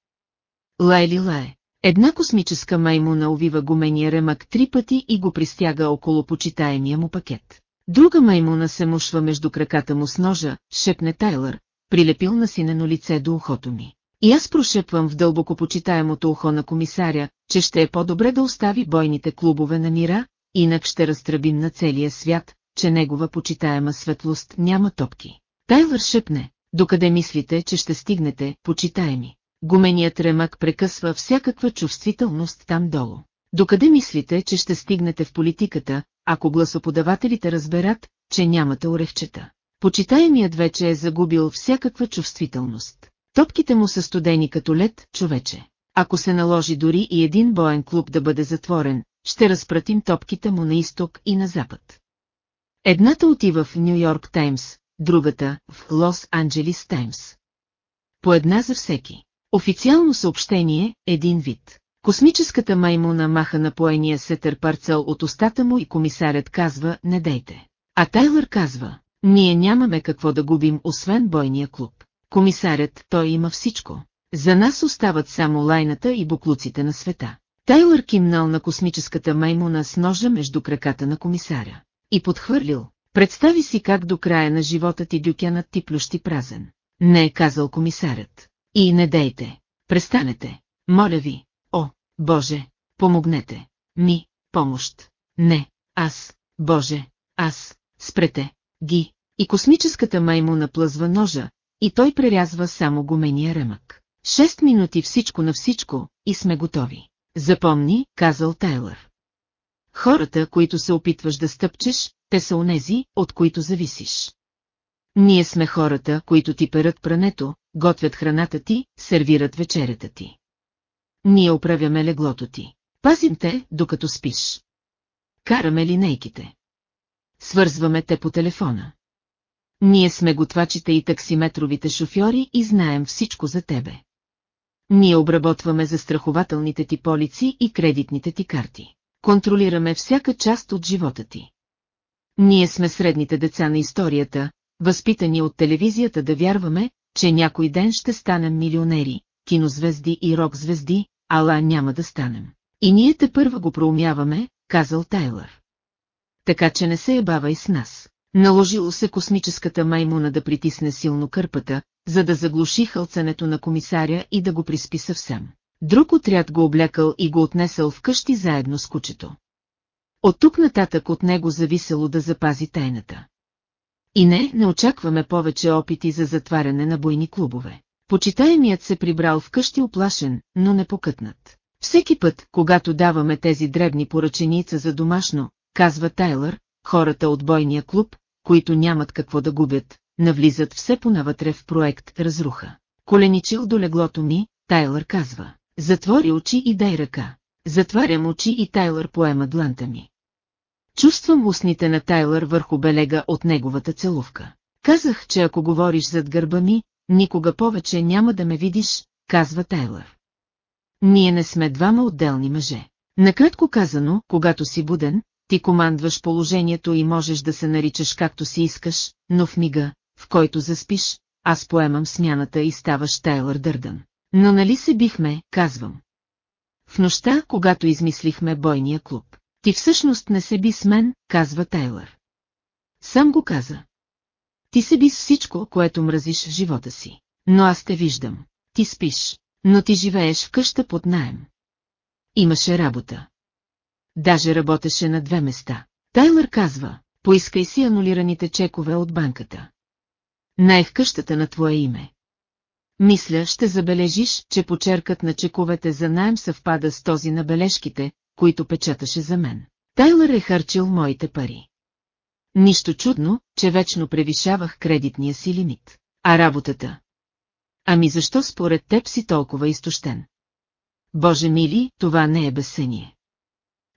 Лайли лае. Една космическа маймуна увива гумения ремък три пъти и го пристяга около почитаемия му пакет. Друга маймуна се мушва между краката му с ножа, шепне Тайлър, прилепил на синено лице до ухото ми. И аз прошепвам в дълбоко почитаемото ухо на комисаря, че ще е по-добре да остави бойните клубове на мира, инак ще разтръбим на целия свят, че негова почитаема светлост няма топки. Тайлър шепне, докъде мислите, че ще стигнете, почитаеми. Гуменият ремък прекъсва всякаква чувствителност там долу. Докъде мислите, че ще стигнете в политиката, ако гласоподавателите разберат, че нямате орехчета? Почитаемият вече е загубил всякаква чувствителност. Топките му са студени като лед, човече. Ако се наложи дори и един боен клуб да бъде затворен, ще разпратим топките му на изток и на запад. Едната отива в Нью Йорк Таймс, другата в Лос Анджелис Таймс. По една за всеки. Официално съобщение – един вид. Космическата маймуна маха на поения сетър парцел от устата му и комисарят казва «Не дейте». А Тайлър казва «Ние нямаме какво да губим, освен бойния клуб». Комисарят, той има всичко. За нас остават само лайната и буклуците на света. Тайлър кимнал на космическата маймуна с ножа между краката на комисаря. И подхвърлил. Представи си как до края на живота ти дюкянът ти плющи празен. Не е казал комисарят. И не дейте. Престанете. Моля ви. О, Боже, помогнете. Ми, помощ. Не, аз, Боже, аз, спрете, ги. И космическата маймуна плъзва ножа, и той прерязва само гумения ремък. Шест минути всичко на всичко, и сме готови. Запомни, казал Тайлър. Хората, които се опитваш да стъпчеш, те са онези, от които зависиш. Ние сме хората, които ти перат прането, готвят храната ти, сервират вечерята ти. Ние оправяме леглото ти. Пазим те, докато спиш. Караме линейките. Свързваме те по телефона. Ние сме готвачите и таксиметровите шофьори и знаем всичко за тебе. Ние обработваме застрахователните ти полици и кредитните ти карти. Контролираме всяка част от живота ти. Ние сме средните деца на историята, възпитани от телевизията да вярваме, че някой ден ще станем милионери, кинозвезди и рок-звезди, ала няма да станем. И ние те първа го проумяваме, казал Тайлър. Така че не се ебавай с нас. Наложило се космическата маймуна да притисне силно кърпата, за да заглуши хълцането на комисаря и да го приспи съвсем. Друг отряд го облякал и го отнесъл вкъщи заедно с кучето. От тук нататък от него зависело да запази тайната. И не, не очакваме повече опити за затваряне на бойни клубове. Почитаемият се прибрал вкъщи оплашен, но не покътнат. Всеки път, когато даваме тези дребни поръченица за домашно, казва Тайлър, хората от бойния клуб, които нямат какво да губят, навлизат все понавътре в проект Разруха. Коленичил до леглото ми, Тайлър казва. Затвори очи и дай ръка. Затварям очи и Тайлър поема дланта ми. Чувствам устните на Тайлър върху белега от неговата целувка. Казах, че ако говориш зад гърба ми, никога повече няма да ме видиш, казва Тайлър. Ние не сме двама отделни мъже. Накратко казано, когато си буден, ти командваш положението и можеш да се наричаш както си искаш, но в мига, в който заспиш, аз поемам смяната и ставаш Тайлър Дърдън. Но нали се бихме, казвам. В нощта, когато измислихме бойния клуб. Ти всъщност не се би с мен, казва Тайлър. Сам го каза. Ти се би с всичко, което мразиш в живота си. Но аз те виждам. Ти спиш, но ти живееш в къща под наем. Имаше работа. Даже работеше на две места. Тайлър казва, поискай си анулираните чекове от банката. Най-в къщата на твое име. Мисля, ще забележиш, че почеркът на чековете за найем съвпада с този на бележките, които печаташе за мен. Тайлър е харчил моите пари. Нищо чудно, че вечно превишавах кредитния си лимит. А работата? Ами защо според теб си толкова изтощен? Боже мили, това не е безсъние.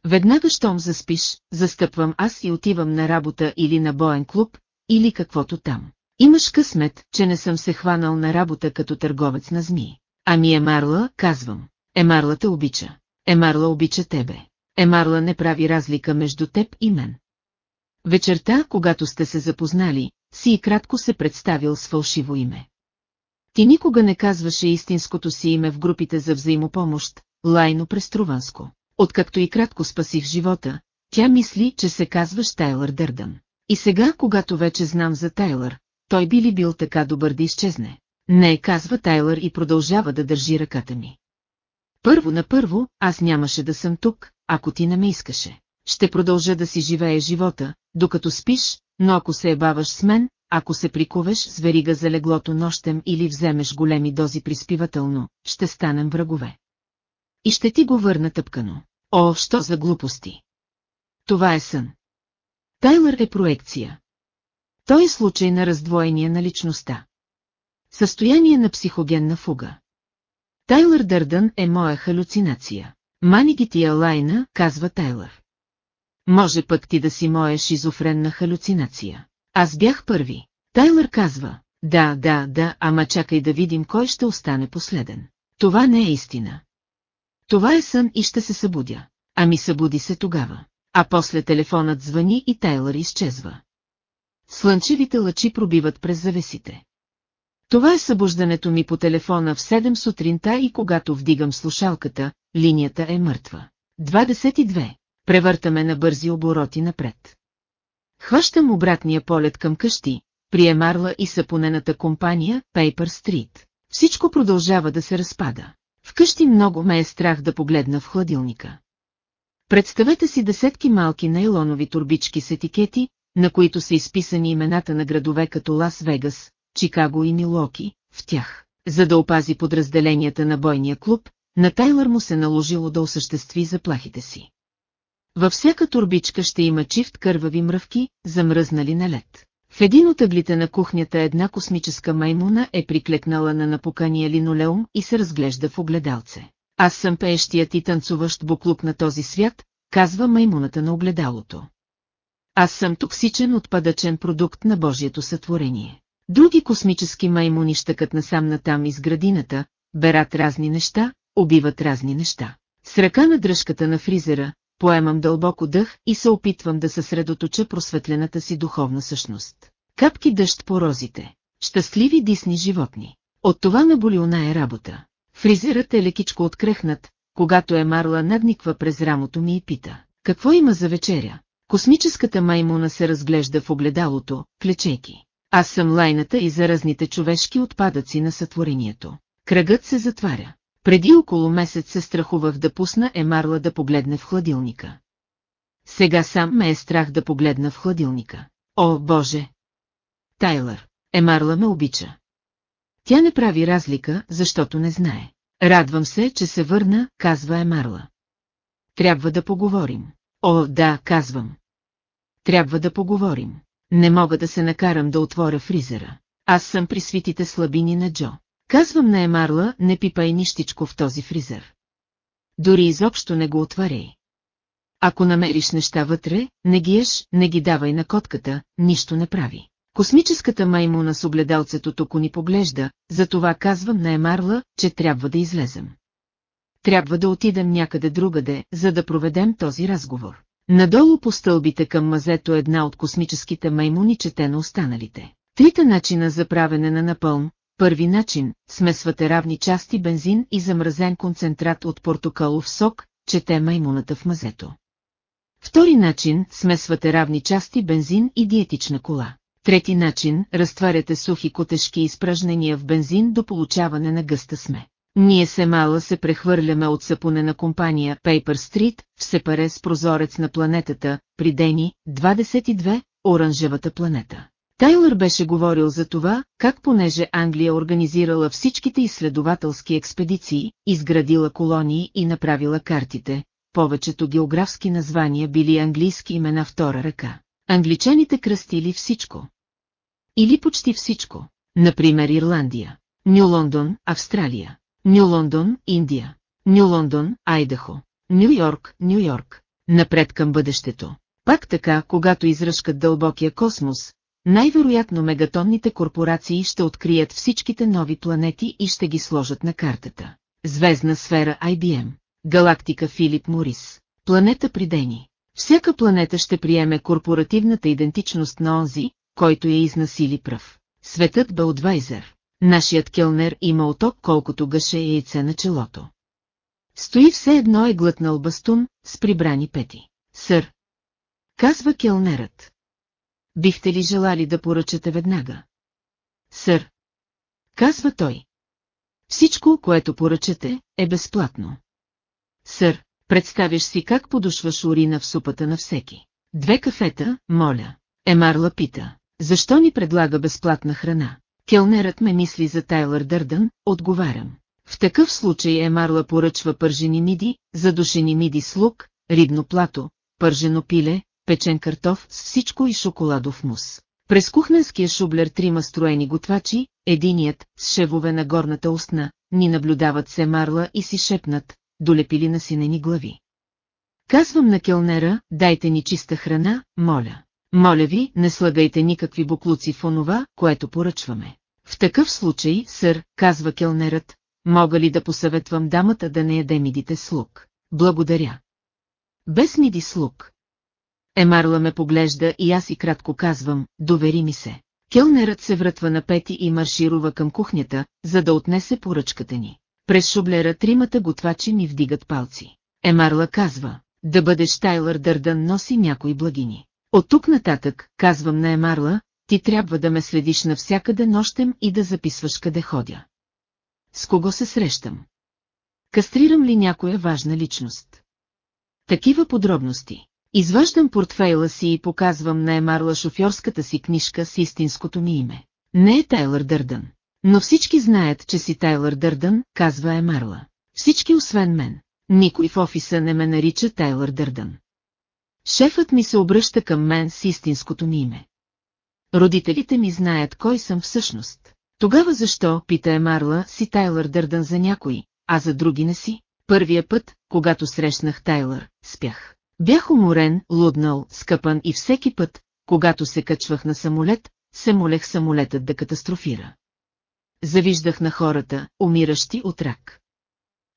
Веднага щом заспиш, застъпвам аз и отивам на работа или на боен клуб, или каквото там. Имаш късмет, че не съм се хванал на работа като търговец на змии. Ами Емарла, казвам. Емарла те обича. Емарла обича тебе. Емарла не прави разлика между теб и мен. Вечерта, когато сте се запознали, си и кратко се представил с фалшиво име. Ти никога не казваше истинското си име в групите за взаимопомощ, лайно преструванско. Откакто и кратко спасих живота, тя мисли, че се казваш Тайлър Дърдън. И сега, когато вече знам за Тайлър, той би ли бил така добър да изчезне? Не, казва Тайлър и продължава да държи ръката ми. Първо на първо, аз нямаше да съм тук, ако ти не ме искаше. Ще продължа да си живея живота, докато спиш, но ако се ебаваш с мен, ако се прикуваш с верига за леглото нощем или вземеш големи дози приспивателно, ще станем врагове. И ще ти го върна тъпкано. О, що за глупости! Това е сън. Тайлър е проекция. Той е случай на раздвоение на личността. Състояние на психогенна фуга. Тайлър Дърдън е моя халюцинация. Манигития лайна, казва Тайлър. Може пък ти да си моя шизофренна халюцинация. Аз бях първи. Тайлър казва, да, да, да, ама чакай да видим кой ще остане последен. Това не е истина. Това е сън и ще се събудя. Ами събуди се тогава. А после телефонът звъни и Тайлър изчезва. Слънчевите лъчи пробиват през завесите. Това е събуждането ми по телефона в 7 сутринта и когато вдигам слушалката, линията е мъртва. 22. Превъртаме на бързи обороти напред. Хващам обратния полет към къщи, приемарла и сапонената компания Paper Street. Всичко продължава да се разпада. Вкъщи много ме е страх да погледна в хладилника. Представете си десетки малки нейлонови турбички с етикети, на които са изписани имената на градове като Лас-Вегас, Чикаго и Милоки, в тях. За да опази подразделенията на бойния клуб, на Тайлър му се наложило да осъществи заплахите си. Във всяка турбичка ще има чифт кървави мръвки, замръзнали на лед. В един от ъглите на кухнята една космическа маймуна е приклекнала на напукания линолеум и се разглежда в огледалце. Аз съм пеещият и танцуващ буклук на този свят, казва маймуната на огледалото. Аз съм токсичен отпадъчен продукт на Божието сътворение. Други космически маймуни щъкат насам натам из градината, берат разни неща, убиват разни неща. С ръка на дръжката на фризера, поемам дълбоко дъх и се опитвам да съсредоточа просветлената си духовна същност. Капки дъжд по розите. Щастливи дисни животни. От това ме оная работа. Фризерът е лекичко открехнат, когато е Марла надниква през рамото ми и пита. Какво има за вечеря? Космическата маймуна се разглежда в огледалото, клечейки. Аз съм лайната и заразните човешки отпадъци на сътворението. Кръгът се затваря. Преди около месец се страхувах да пусна Емарла да погледне в хладилника. Сега сам ме е страх да погледна в хладилника. О, Боже! Тайлър, Емарла ме обича. Тя не прави разлика, защото не знае. Радвам се, че се върна, казва Емарла. Трябва да поговорим. О, да, казвам. Трябва да поговорим. Не мога да се накарам да отворя фризера. Аз съм при свитите слабини на Джо. Казвам на Емарла, не пипай нищичко в този фризер. Дори изобщо не го отваряй. Ако намериш неща вътре, не ги еш, не ги давай на котката, нищо не прави. Космическата маймуна с огледалцето току ни поглежда, затова казвам на Емарла, че трябва да излезем. Трябва да отидем някъде другаде, за да проведем този разговор. Надолу по стълбите към мазето една от космическите маймуни чете на останалите. Трите начина за правене на напълн, Първи начин – смесвате равни части бензин и замразен концентрат от портокалов сок, чете маймуната в мазето. Втори начин – смесвате равни части бензин и диетична кола. Трети начин – разтваряте сухи котешки изпражнения в бензин до получаване на гъста сме. Ние се мала се прехвърляме от сапонена компания Paper Street в сепаре с прозорец на планетата, при Дени, 22, оранжевата планета. Тайлър беше говорил за това, как понеже Англия организирала всичките изследователски експедиции, изградила колонии и направила картите, повечето географски названия били английски имена втора ръка. Англичаните кръстили всичко. Или почти всичко. Например Ирландия, Нью Лондон, Австралия, Нью Лондон, Индия, Нью Лондон, Айдахо, Нью Йорк, Нью Йорк, напред към бъдещето. Пак така, когато изръжкат дълбокия космос, най-вероятно мегатонните корпорации ще открият всичките нови планети и ще ги сложат на картата. Звездна сфера IBM, галактика Филип Морис, планета Придени. Всяка планета ще приеме корпоративната идентичност на онзи, който я изнасили пръв. Светът Бълдвайзер. Нашият келнер има оток колкото гъше яйце на челото. Стои все едно е глътнал бастун с прибрани пети. Сър. Казва келнерът. Бихте ли желали да поръчате веднага? Сър. Казва той. Всичко, което поръчате, е безплатно. Сър, представяш си как подушваш урина в супата на всеки. Две кафета, моля. Емарла пита. Защо ни предлага безплатна храна? Келнерът ме мисли за Тайлър Дърдън, отговарям. В такъв случай Емарла поръчва пържени миди, задушени миди с лук, рибно плато, пържено пиле, печен картоф с всичко и шоколадов мус. През кухненския шублер трима строени готвачи, единият, с шевове на горната устна, ни наблюдават се Марла и си шепнат, долепили на синени глави. Казвам на келнера, дайте ни чиста храна, моля. Моля ви, не слагайте никакви буклуци в онова, което поръчваме. В такъв случай, сър, казва келнерът, мога ли да посъветвам дамата да не яде мидите с лук? Благодаря. Без миди с лук. Емарла ме поглежда и аз и кратко казвам, довери ми се. Келнерът се вратва на пети и марширува към кухнята, за да отнесе поръчката ни. През шублера тримата готвачи ми вдигат палци. Емарла казва, да бъдеш Тайлър Дърдън носи някои благини. От тук нататък, казвам на Емарла, ти трябва да ме следиш навсякъде нощем и да записваш къде ходя. С кого се срещам? Кастрирам ли някоя важна личност? Такива подробности. Изваждам портфейла си и показвам на Емарла шофьорската си книжка с истинското ми име. Не е Тайлър Дърдън. Но всички знаят, че си Тайлър Дърдън, казва Емарла. Всички освен мен. Никой в офиса не ме нарича Тайлър Дърдън. Шефът ми се обръща към мен с истинското ми име. Родителите ми знаят кой съм всъщност. Тогава защо, пита Емарла, си Тайлър Дърдън за някой, а за други не си? Първия път, когато срещнах Тайлър, спях. Бях уморен, луднал, скъпан и всеки път, когато се качвах на самолет, се молех самолетът да катастрофира. Завиждах на хората, умиращи от рак.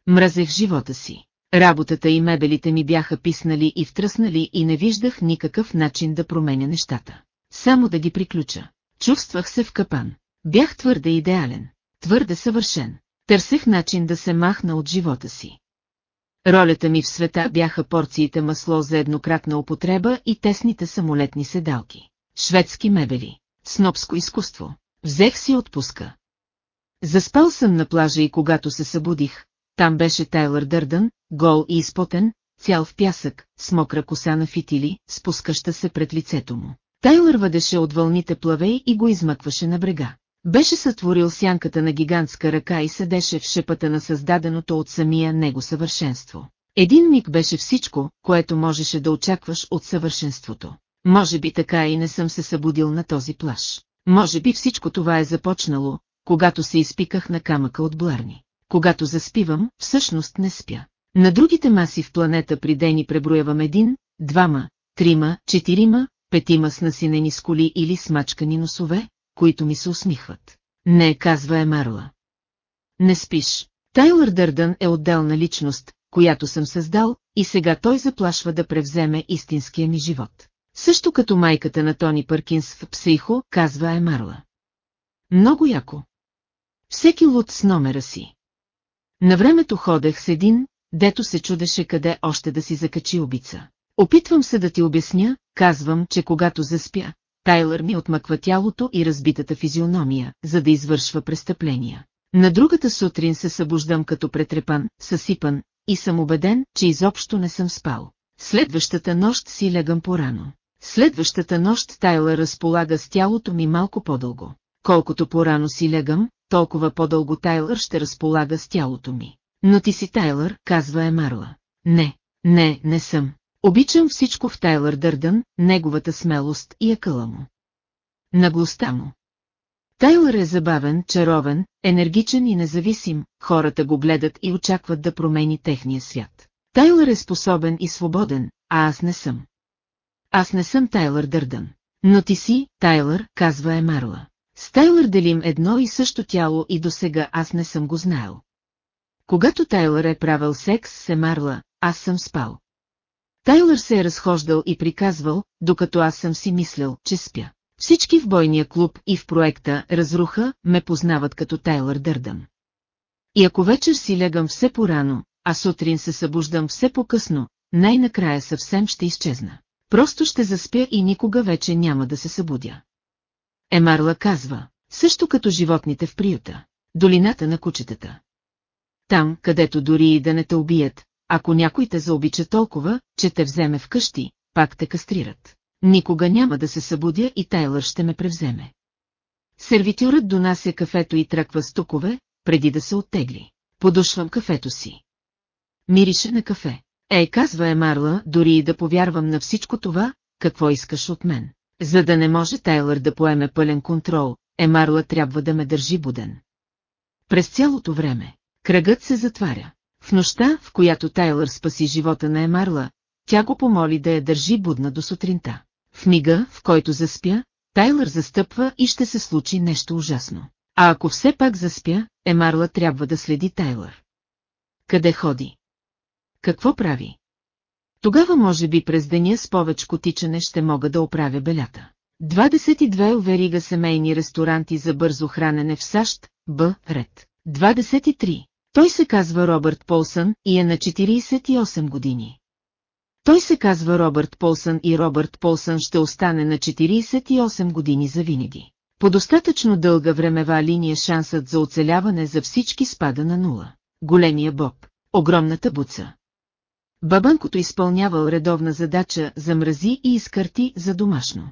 Мразех живота си. Работата и мебелите ми бяха писнали и втръснали и не виждах никакъв начин да променя нещата. Само да ги приключа. Чувствах се в капан. Бях твърде идеален, твърде съвършен. Търсех начин да се махна от живота си. Ролята ми в света бяха порциите масло за еднократна употреба и тесните самолетни седалки. Шведски мебели. Снобско изкуство. Взех си отпуска. Заспал съм на плажа и когато се събудих, там беше Тайлър Дърдън, гол и изпотен, цял в пясък, с мокра коса на фитили, спускаща се пред лицето му. Тайлър въдеше от вълните плавей и го измъкваше на брега. Беше сътворил сянката на гигантска ръка и седеше в шепата на създаденото от самия него съвършенство. Един миг беше всичко, което можеше да очакваш от съвършенството. Може би така и не съм се събудил на този плаш. Може би всичко това е започнало, когато се изпиках на камъка от бларни. Когато заспивам, всъщност не спя. На другите маси в планета при Дени преброявам един, двама, трима, четирима, петима с насинени скули или смачкани носове, които ми се усмихват. Не, казва Емарла. Не спиш. Тайлър Дърдън е отделна личност, която съм създал, и сега той заплашва да превземе истинския ми живот. Също като майката на Тони Пъркинс в Психо, казва Емарла. Много яко. Всеки луд с номера си. На времето ходех с един, дето се чудеше къде още да си закачи обица. Опитвам се да ти обясня, казвам, че когато заспя, Тайлър ми отмъква тялото и разбитата физиономия, за да извършва престъпления. На другата сутрин се събуждам като претрепан, съсипан, и съм убеден, че изобщо не съм спал. Следващата нощ си легам порано. Следващата нощ Тайлър разполага с тялото ми малко по-дълго. Колкото порано си легам, толкова по-дълго Тайлър ще разполага с тялото ми. Но ти си Тайлър, казва Емарла. Не, не, не съм. Обичам всичко в Тайлър Дърдън, неговата смелост и акъла му. Наглостта му. Тайлър е забавен, чаровен, енергичен и независим, хората го гледат и очакват да промени техния свят. Тайлър е способен и свободен, а аз не съм. Аз не съм Тайлър Дърдън. Но ти си, Тайлър, казва Емарла. С Тайлър делим едно и също тяло и до сега аз не съм го знаел. Когато Тайлър е правил секс с Емарла, аз съм спал. Тайлър се е разхождал и приказвал, докато аз съм си мислял, че спя. Всички в бойния клуб и в проекта Разруха ме познават като Тайлър Дърдън. И ако вечер си легам все по-рано, а сутрин се събуждам все по-късно, най-накрая съвсем ще изчезна. Просто ще заспя и никога вече няма да се събудя. Емарла казва, също като животните в приюта, долината на кучетата. Там, където дори и да не те убият, ако някой те заобича толкова, че те вземе вкъщи, пак те кастрират. Никога няма да се събудя и Тайлър ще ме превземе. Сервитюрът донася кафето и тръква стукове, преди да се оттегли. подушвам кафето си. Мирише на кафе. Ей, казва е Марла, дори и да повярвам на всичко това, какво искаш от мен. За да не може Тайлър да поеме пълен контрол, Емарла трябва да ме държи буден. През цялото време, кръгът се затваря. В нощта, в която Тайлър спаси живота на Емарла, тя го помоли да я държи будна до сутринта. В мига, в който заспя, Тайлър застъпва и ще се случи нещо ужасно. А ако все пак заспя, Емарла трябва да следи Тайлър. Къде ходи? Какво прави? Тогава може би през деня с повечко тичане ще мога да оправя белята. 22 верига семейни ресторанти за бързо хранене в САЩ, Б. Ред. 23. Той се казва Робърт Полсън и е на 48 години. Той се казва Робърт Полсън и Робърт Полсън ще остане на 48 години за винаги. По достатъчно дълга времева линия шансът за оцеляване за всички спада на нула. Големия боб, огромната буца. Бабанкото изпълнявал редовна задача, замрази и изкърти за домашно.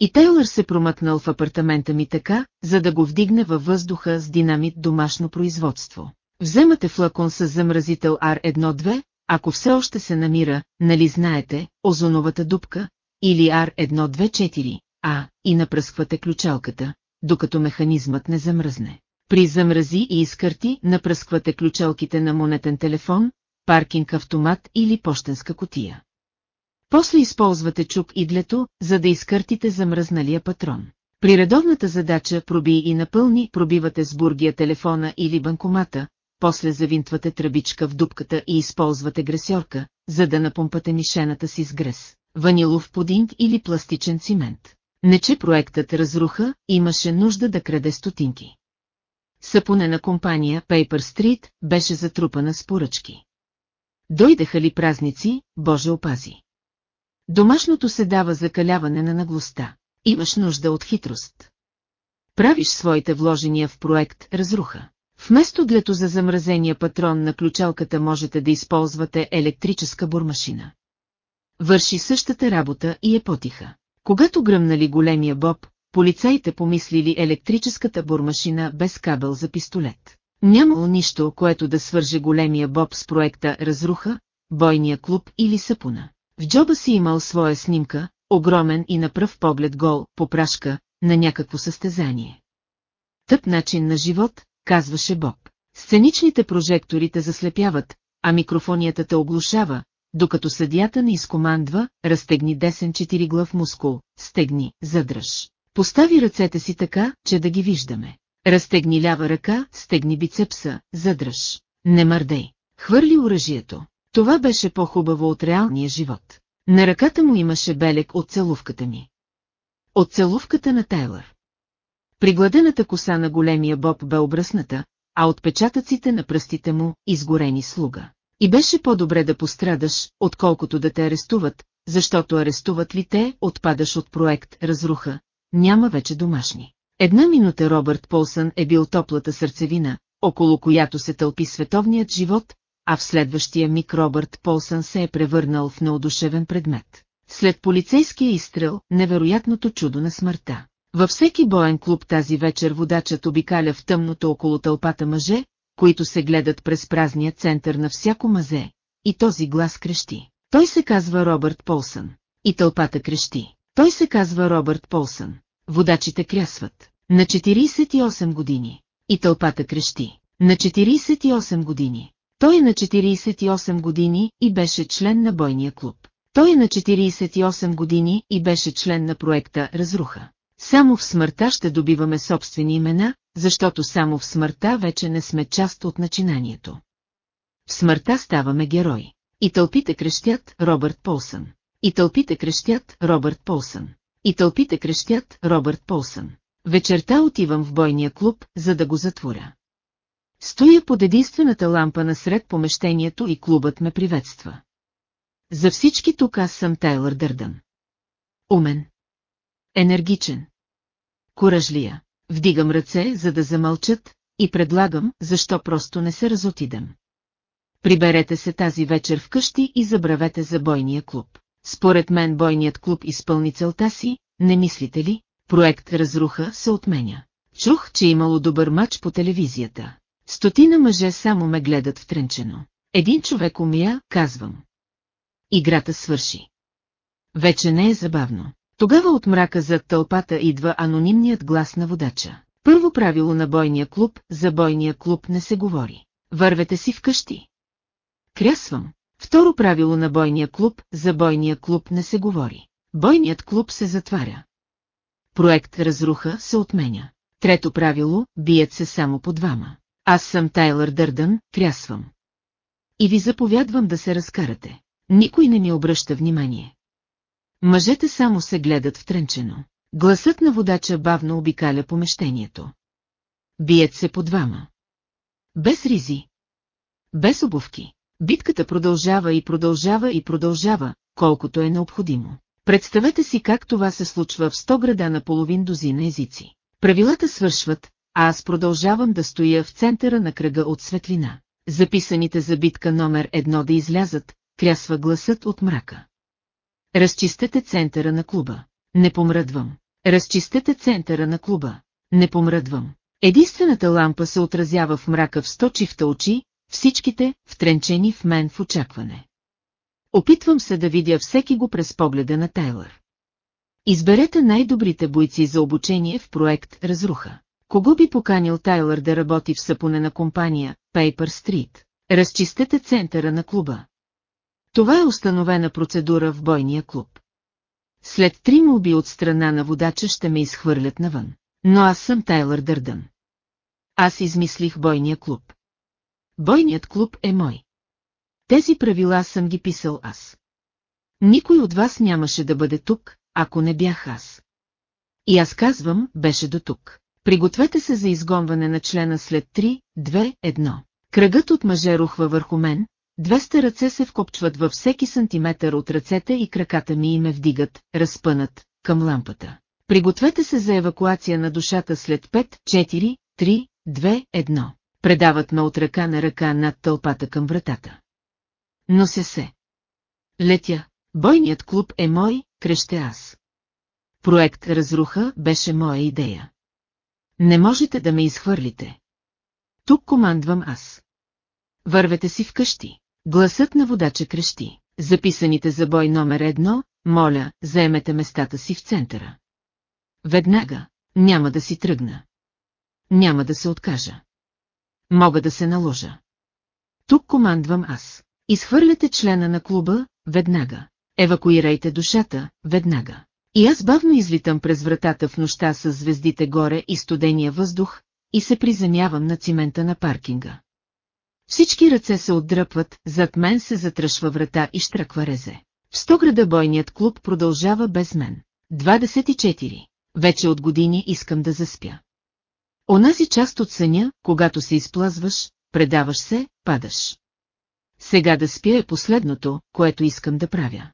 И Тейлър се промъкнал в апартамента ми така, за да го вдигне във въздуха с динамит домашно производство. Вземате флакон с замразител R12, ако все още се намира, нали знаете, озоновата дупка, или R124, а, и напръсквате ключалката, докато механизмът не замръзне. При замрази и изкърти напръсквате ключалките на монетен телефон, паркинг автомат или почтенска котия. После използвате чук идлето, за да изкъртите замръзналия патрон. При редовната задача проби и напълни пробивате с бургия телефона или банкомата, после завинтвате тръбичка в дупката и използвате гресьорка, за да напомпате мишената си с грес, ванилов пудинг или пластичен цимент. Не че проектът разруха, имаше нужда да краде стотинки. Сапонена компания Paper Street беше затрупана с поръчки. Дойдеха ли празници, Боже опази. Домашното се дава за каляване на наглостта. Имаш нужда от хитрост. Правиш своите вложения в проект разруха. Вместо длето за замразения патрон на ключалката можете да използвате електрическа бурмашина. Върши същата работа и е потиха. Когато гръмнали големия боб, полицаите помислили електрическата бурмашина без кабел за пистолет. Нямало нищо, което да свърже големия боб с проекта Разруха, бойния клуб или сапуна. В джоба си имал своя снимка, огромен и на пръв поглед гол, попрашка, на някакво състезание. Тъп начин на живот, казваше Боб. Сценичните прожекторите заслепяват, а микрофонията оглушава, докато съдията не изкомандва, разтегни десен четириглав мускул, стегни, задръж. Постави ръцете си така, че да ги виждаме. Разтегни лява ръка, стегни бицепса, задръж. Не мърдей. Хвърли оръжието. Това беше по-хубаво от реалния живот. На ръката му имаше белек от целувката ми. От целувката на Тайлър. Пригладената коса на големия боб бе обръсната, а отпечатъците на пръстите му изгорени слуга. И беше по-добре да пострадаш, отколкото да те арестуват, защото арестуват ли те, отпадаш от проект, разруха, няма вече домашни. Една минута Робърт Полсън е бил топлата сърцевина, около която се тълпи световният живот, а в следващия миг Робърт Полсън се е превърнал в неодушевен предмет. След полицейския изстрел, невероятното чудо на смъртта. Във всеки боен клуб тази вечер водачът обикаля в тъмното около тълпата мъже, които се гледат през празния център на всяко мазе, и този глас крещи. Той се казва Робърт Полсън. И тълпата крещи. Той се казва Робърт Полсън. Водачите крясват. На 48 години. И тълпата крещи. На 48 години. Той е на 48 години и беше член на бойния клуб. Той е на 48 години и беше член на проекта Разруха. Само в смъртта ще добиваме собствени имена, защото само в смъртта вече не сме част от начинанието. В смъртта ставаме герои. И тълпите крещят Робърт Полсън. И тълпите крещят Робърт Полсън. И тълпите крещят Робърт Полсън. Вечерта отивам в бойния клуб, за да го затворя. Стоя под единствената лампа насред помещението и клубът ме приветства. За всички тук аз съм Тайлър Дърдън. Умен. Енергичен. Коражлия. Вдигам ръце, за да замълчат, и предлагам, защо просто не се разотидем. Приберете се тази вечер вкъщи и забравете за бойния клуб. Според мен бойният клуб изпълни целта си, не мислите ли? Проект Разруха се отменя. Чух, че имало добър матч по телевизията. Стотина мъже само ме гледат втренчено. Един човек умия, казвам. Играта свърши. Вече не е забавно. Тогава от мрака зад тълпата идва анонимният глас на водача. Първо правило на бойния клуб, за бойния клуб не се говори. Вървете си вкъщи. Крясвам. Второ правило на бойния клуб, за бойния клуб не се говори. Бойният клуб се затваря. Проект Разруха се отменя. Трето правило, бият се само по двама. Аз съм Тайлър Дърдън, трясвам. И ви заповядвам да се разкарате. Никой не ми обръща внимание. Мъжете само се гледат втренчено. Гласът на водача бавно обикаля помещението. Бият се по двама. Без ризи. Без обувки. Битката продължава и продължава и продължава, колкото е необходимо. Представете си как това се случва в 100 града на половин дозина езици. Правилата свършват, а аз продължавам да стоя в центъра на кръга от светлина. Записаните за битка номер едно да излязат, крясва гласът от мрака. Разчистете центъра на клуба. Не помръдвам. Разчистете центъра на клуба. Не помръдвам. Единствената лампа се отразява в мрака в сто чифта очи, всичките, втренчени в мен в очакване. Опитвам се да видя всеки го през погледа на Тайлър. Изберете най-добрите бойци за обучение в проект Разруха. Кого би поканил Тайлър да работи в съпонена компания, Paper Street? Разчистете центъра на клуба. Това е установена процедура в бойния клуб. След три моби от страна на водача ще ме изхвърлят навън. Но аз съм Тайлър Дърдън. Аз измислих бойния клуб. Бойният клуб е мой. Тези правила съм ги писал аз. Никой от вас нямаше да бъде тук, ако не бях аз. И аз казвам, беше до тук. Пригответе се за изгонване на члена след 3, 2, 1. Кръгът от мъже рухва върху мен, 200 ръце се вкопчват във всеки сантиметър от ръцете и краката ми и ме вдигат, разпънат, към лампата. Пригответе се за евакуация на душата след 5, 4, 3, 2, 1. Предават ме от ръка на ръка над тълпата към вратата. Нося се. Летя. Бойният клуб е мой, креща аз. Проект Разруха беше моя идея. Не можете да ме изхвърлите. Тук командвам аз. Вървете си вкъщи. Гласът на водача крещи. Записаните за бой номер едно, моля, заемете местата си в центъра. Веднага, няма да си тръгна. Няма да се откажа. Мога да се наложа. Тук командвам аз. Изхвърляте члена на клуба, веднага. Евакуирайте душата, веднага. И аз бавно излитам през вратата в нощта с звездите горе и студения въздух, и се приземявам на цимента на паркинга. Всички ръце се отдръпват, зад мен се затръшва врата и штръква резе. В сто града бойният клуб продължава без мен. 24. Вече от години искам да заспя. Онази част от съня, когато се изплазваш, предаваш се, падаш. Сега да спя е последното, което искам да правя.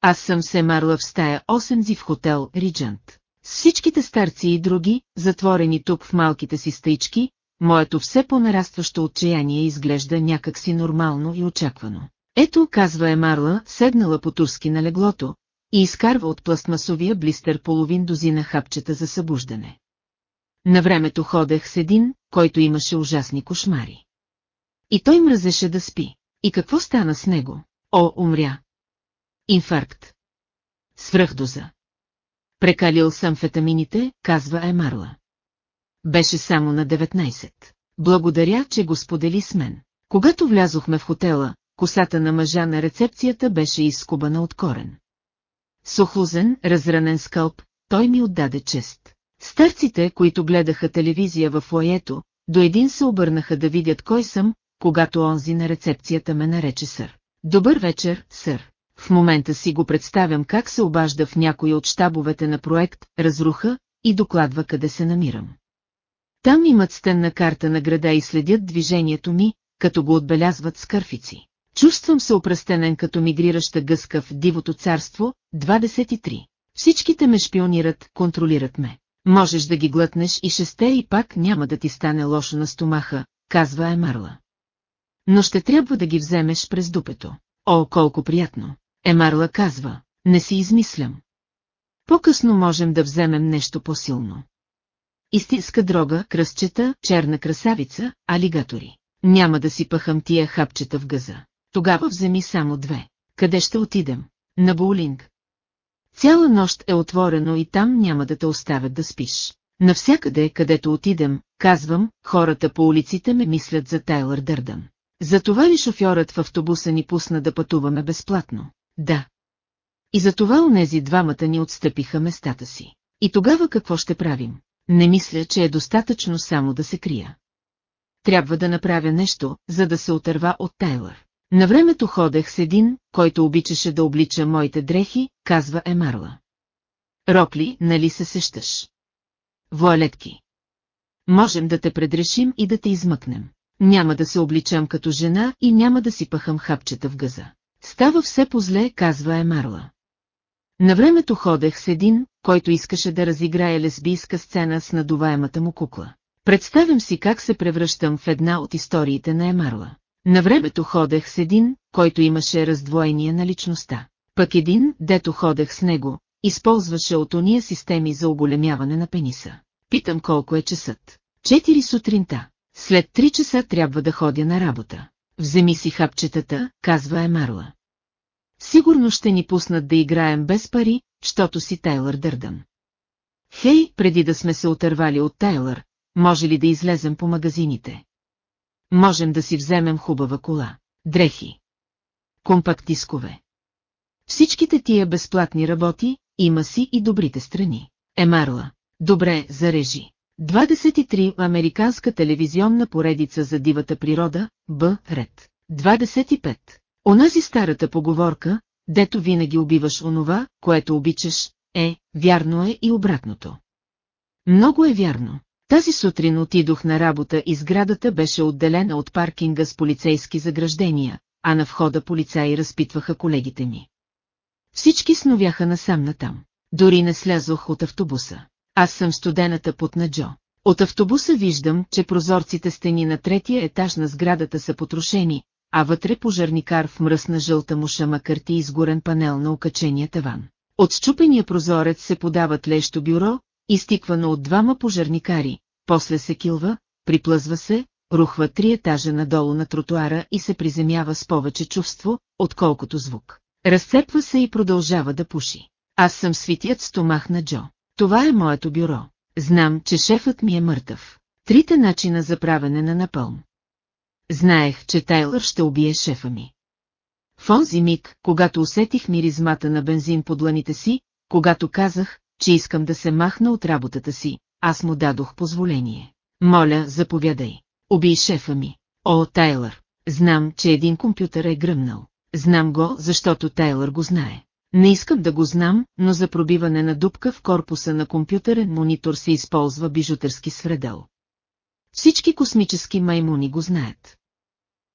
Аз съм се марла в стая 8 в хотел Риджант. С всичките старци и други, затворени тук в малките си стъички, моето все по-нарастващо отчаяние изглежда някакси нормално и очаквано. Ето, казва Емарла, седнала по турски на леглото, и изкарва от пластмасовия блистър половин дозина хапчета за събуждане. На времето ходех с един, който имаше ужасни кошмари. И той мразеше да спи. И какво стана с него? О, умря. Инфаркт. Свръхдоза. Прекалил съм фетамините, казва Емарла. Беше само на 19. Благодаря, че го сподели с мен. Когато влязохме в хотела, косата на мъжа на рецепцията беше изкубана от корен. Сухозен, разранен скълб, той ми отдаде чест. Старците, които гледаха телевизия в лоето, до един се обърнаха да видят кой съм, когато онзи на рецепцията ме нарече сър. Добър вечер, сър. В момента си го представям как се обажда в някой от щабовете на проект, разруха, и докладва къде се намирам. Там имат стенна карта на града и следят движението ми, като го отбелязват с кърфици. Чувствам се опръстенен като мигрираща гъска в дивото царство, 23. Всичките ме шпионират, контролират ме. Можеш да ги глътнеш и шесте и пак няма да ти стане лошо на стомаха, казва Емарла. Но ще трябва да ги вземеш през дупето. О, колко приятно! Емарла казва, не си измислям. По-късно можем да вземем нещо по-силно. Истинска дрога, кръстчета, черна красавица, алигатори. Няма да си пъхам тия хапчета в гъза. Тогава вземи само две. Къде ще отидем? На боулинг. Цяла нощ е отворено и там няма да те оставят да спиш. Навсякъде, където отидем, казвам, хората по улиците ме мислят за Тайлър Дърдън. Затова ли шофьорът в автобуса ни пусна да пътуваме безплатно? Да. И затова онези двамата ни отстъпиха местата си. И тогава какво ще правим? Не мисля, че е достатъчно само да се крия. Трябва да направя нещо, за да се отърва от Тайлър. На времето ходех с един, който обичаше да облича моите дрехи, казва Емарла. Рокли, нали се сещаш? Вуалетки. Можем да те предрешим и да те измъкнем. Няма да се обличам като жена и няма да си пъхам хапчета в гъза. Става все по-зле, казва Емарла. На времето ходех с един, който искаше да разиграе лесбийска сцена с надуваемата му кукла. Представям си как се превръщам в една от историите на Емарла. На времето ходех с един, който имаше раздвоение на личността. Пък един, дето ходех с него, използваше от ония системи за оголемяване на пениса. Питам колко е часът. Четири сутринта. След три часа трябва да ходя на работа. Вземи си хапчетата, казва Емарла. Сигурно ще ни пуснат да играем без пари, щото си Тайлър Дърдън. Хей, преди да сме се отървали от Тайлър, може ли да излезем по магазините? Можем да си вземем хубава кола, дрехи, компакт дискове. Всичките тия безплатни работи, има си и добрите страни. Емарла. Добре, зарежи. 23. Американска телевизионна поредица за дивата природа, Б. Ред. 25. Онази старата поговорка, дето винаги убиваш онова, което обичаш, е, вярно е и обратното. Много е вярно. Тази сутрин отидох на работа и сградата беше отделена от паркинга с полицейски заграждения, а на входа полицаи разпитваха колегите ми. Всички сновяха насам натам. Дори не слязох от автобуса. Аз съм студената под на Джо. От автобуса виждам, че прозорците стени на третия етаж на сградата са потрошени, а вътре пожарникар в мръсна жълта муша макарти изгорен панел на окачения таван. От щупения прозорец се подават лещо бюро, изтиквано от двама пожарникари, после се килва, приплъзва се, рухва три етажа надолу на тротуара и се приземява с повече чувство, отколкото звук. Разцепва се и продължава да пуши. Аз съм свитият стомах на Джо. Това е моето бюро. Знам, че шефът ми е мъртъв. Трите начина за правене на напълн. Знаех, че Тайлър ще убие шефа ми. В онзи миг, когато усетих миризмата на бензин по дланите си, когато казах, че искам да се махна от работата си, аз му дадох позволение. Моля, заповядай. Убий шефа ми. О, Тайлър, знам, че един компютър е гръмнал. Знам го, защото Тайлър го знае. Не искам да го знам, но за пробиване на дупка в корпуса на компютърен монитор се използва бижутерски свредел. Всички космически маймуни го знаят.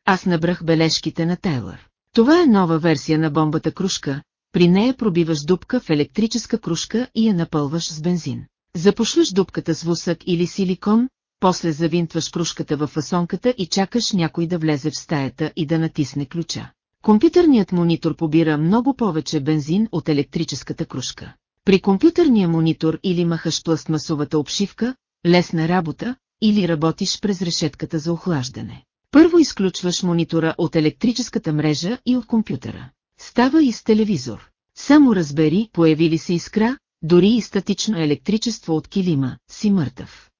Аз набрах бележките на Тайлър. Това е нова версия на бомбата кружка, при нея пробиваш дупка в електрическа кружка и я напълваш с бензин. Запушваш дупката с вусък или силикон, после завинтваш кружката във фасонката и чакаш някой да влезе в стаята и да натисне ключа. Компютърният монитор побира много повече бензин от електрическата кружка. При компютърния монитор или махаш пластмасовата обшивка, лесна работа, или работиш през решетката за охлаждане. Първо изключваш монитора от електрическата мрежа и от компютъра. Става и с телевизор. Само разбери, появили се искра, дори и статично електричество от килима, си мъртъв.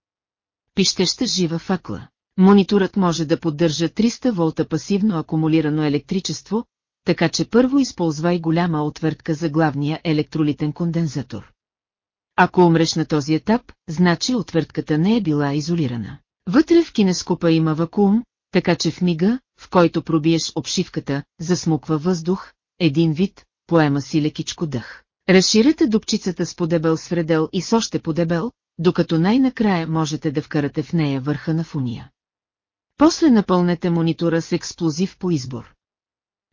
Пищеща жива факла. Мониторът може да поддържа 300 волта пасивно акумулирано електричество, така че първо използвай голяма отвъртка за главния електролитен кондензатор. Ако умреш на този етап, значи отвъртката не е била изолирана. Вътре в кинескопа има вакуум, така че в мига, в който пробиеш обшивката, засмуква въздух, един вид, поема си лекичко дъх. Разширете дупчицата с подебел свредел и с още подебел, докато най-накрая можете да вкарате в нея върха на фуния. После напълнете монитора с експлозив по избор.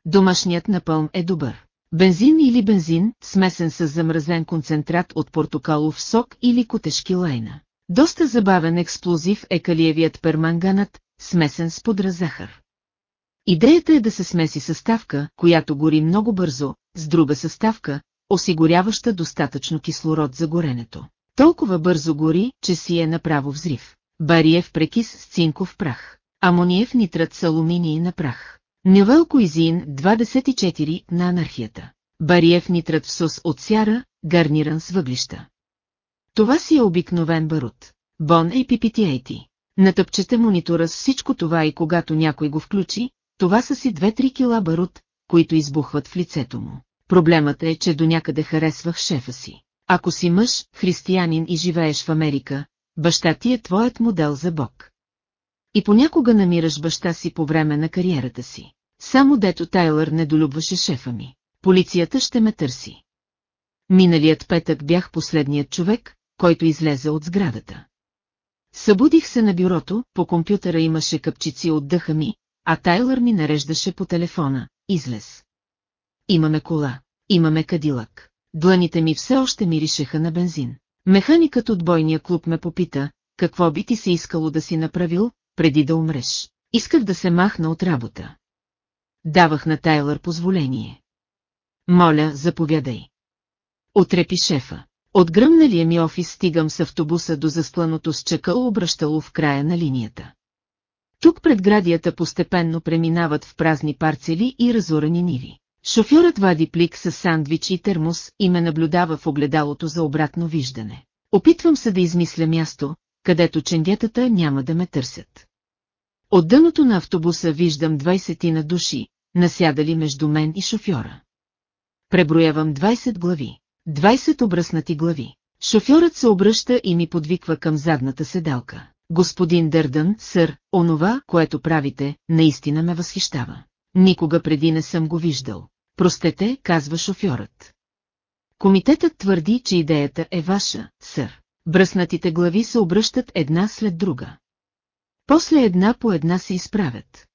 Домашният напълн е добър. Бензин или бензин, смесен с замразен концентрат от портокалов сок или котешки лайна. Доста забавен експлозив е калиевият перманганът, смесен с пудра захар. Идеята е да се смеси съставка, която гори много бързо, с друга съставка, осигуряваща достатъчно кислород за горенето. Толкова бързо гори, че си е направо взрив. Бариев прекис с цинков прах. Амониев нитрат с алуминий на прах. Невелкоизин 24 на анархията. Бариев нитрат в сос от сяра, гарниран с въглища. Това си е обикновен барут. Бон APPT-80. Натъпчете монитора с всичко това и когато някой го включи, това са си 2-3 кила барут, които избухват в лицето му. Проблемът е, че до някъде харесвах шефа си. Ако си мъж, християнин и живееш в Америка, баща ти е твоят модел за Бог. И понякога намираш баща си по време на кариерата си. Само дето Тайлър недолюбваше шефа ми. Полицията ще ме търси. Миналият петък бях последният човек, който излезе от сградата. Събудих се на бюрото, по компютъра имаше къпчици от дъха ми, а Тайлър ми нареждаше по телефона, излез. Имаме кола, имаме кадилък. Дланите ми все още миришеха на бензин. Механикът от бойния клуб ме попита, какво би ти се искало да си направил, преди да умреш. Исках да се махна от работа. Давах на Тайлър позволение. Моля, заповядай. Отрепи шефа. От гръмналия ми офис стигам с автобуса до застланото с чакъл обръщало в края на линията. Тук предградията постепенно преминават в празни парцели и разорани ниви. Шофьорът вади плик с сандвич и термос и ме наблюдава в огледалото за обратно виждане. Опитвам се да измисля място, където ченгетата няма да ме търсят. От дъното на автобуса виждам 20 на души, насядали между мен и шофьора. Преброявам 20 глави. 20 обръснати глави. Шофьорът се обръща и ми подвиква към задната седалка. Господин Дърдън, сър, онова, което правите, наистина ме възхищава. Никога преди не съм го виждал. Простете, казва шофьорът. Комитетът твърди, че идеята е ваша, сър. Бръснатите глави се обръщат една след друга. После една по една се изправят.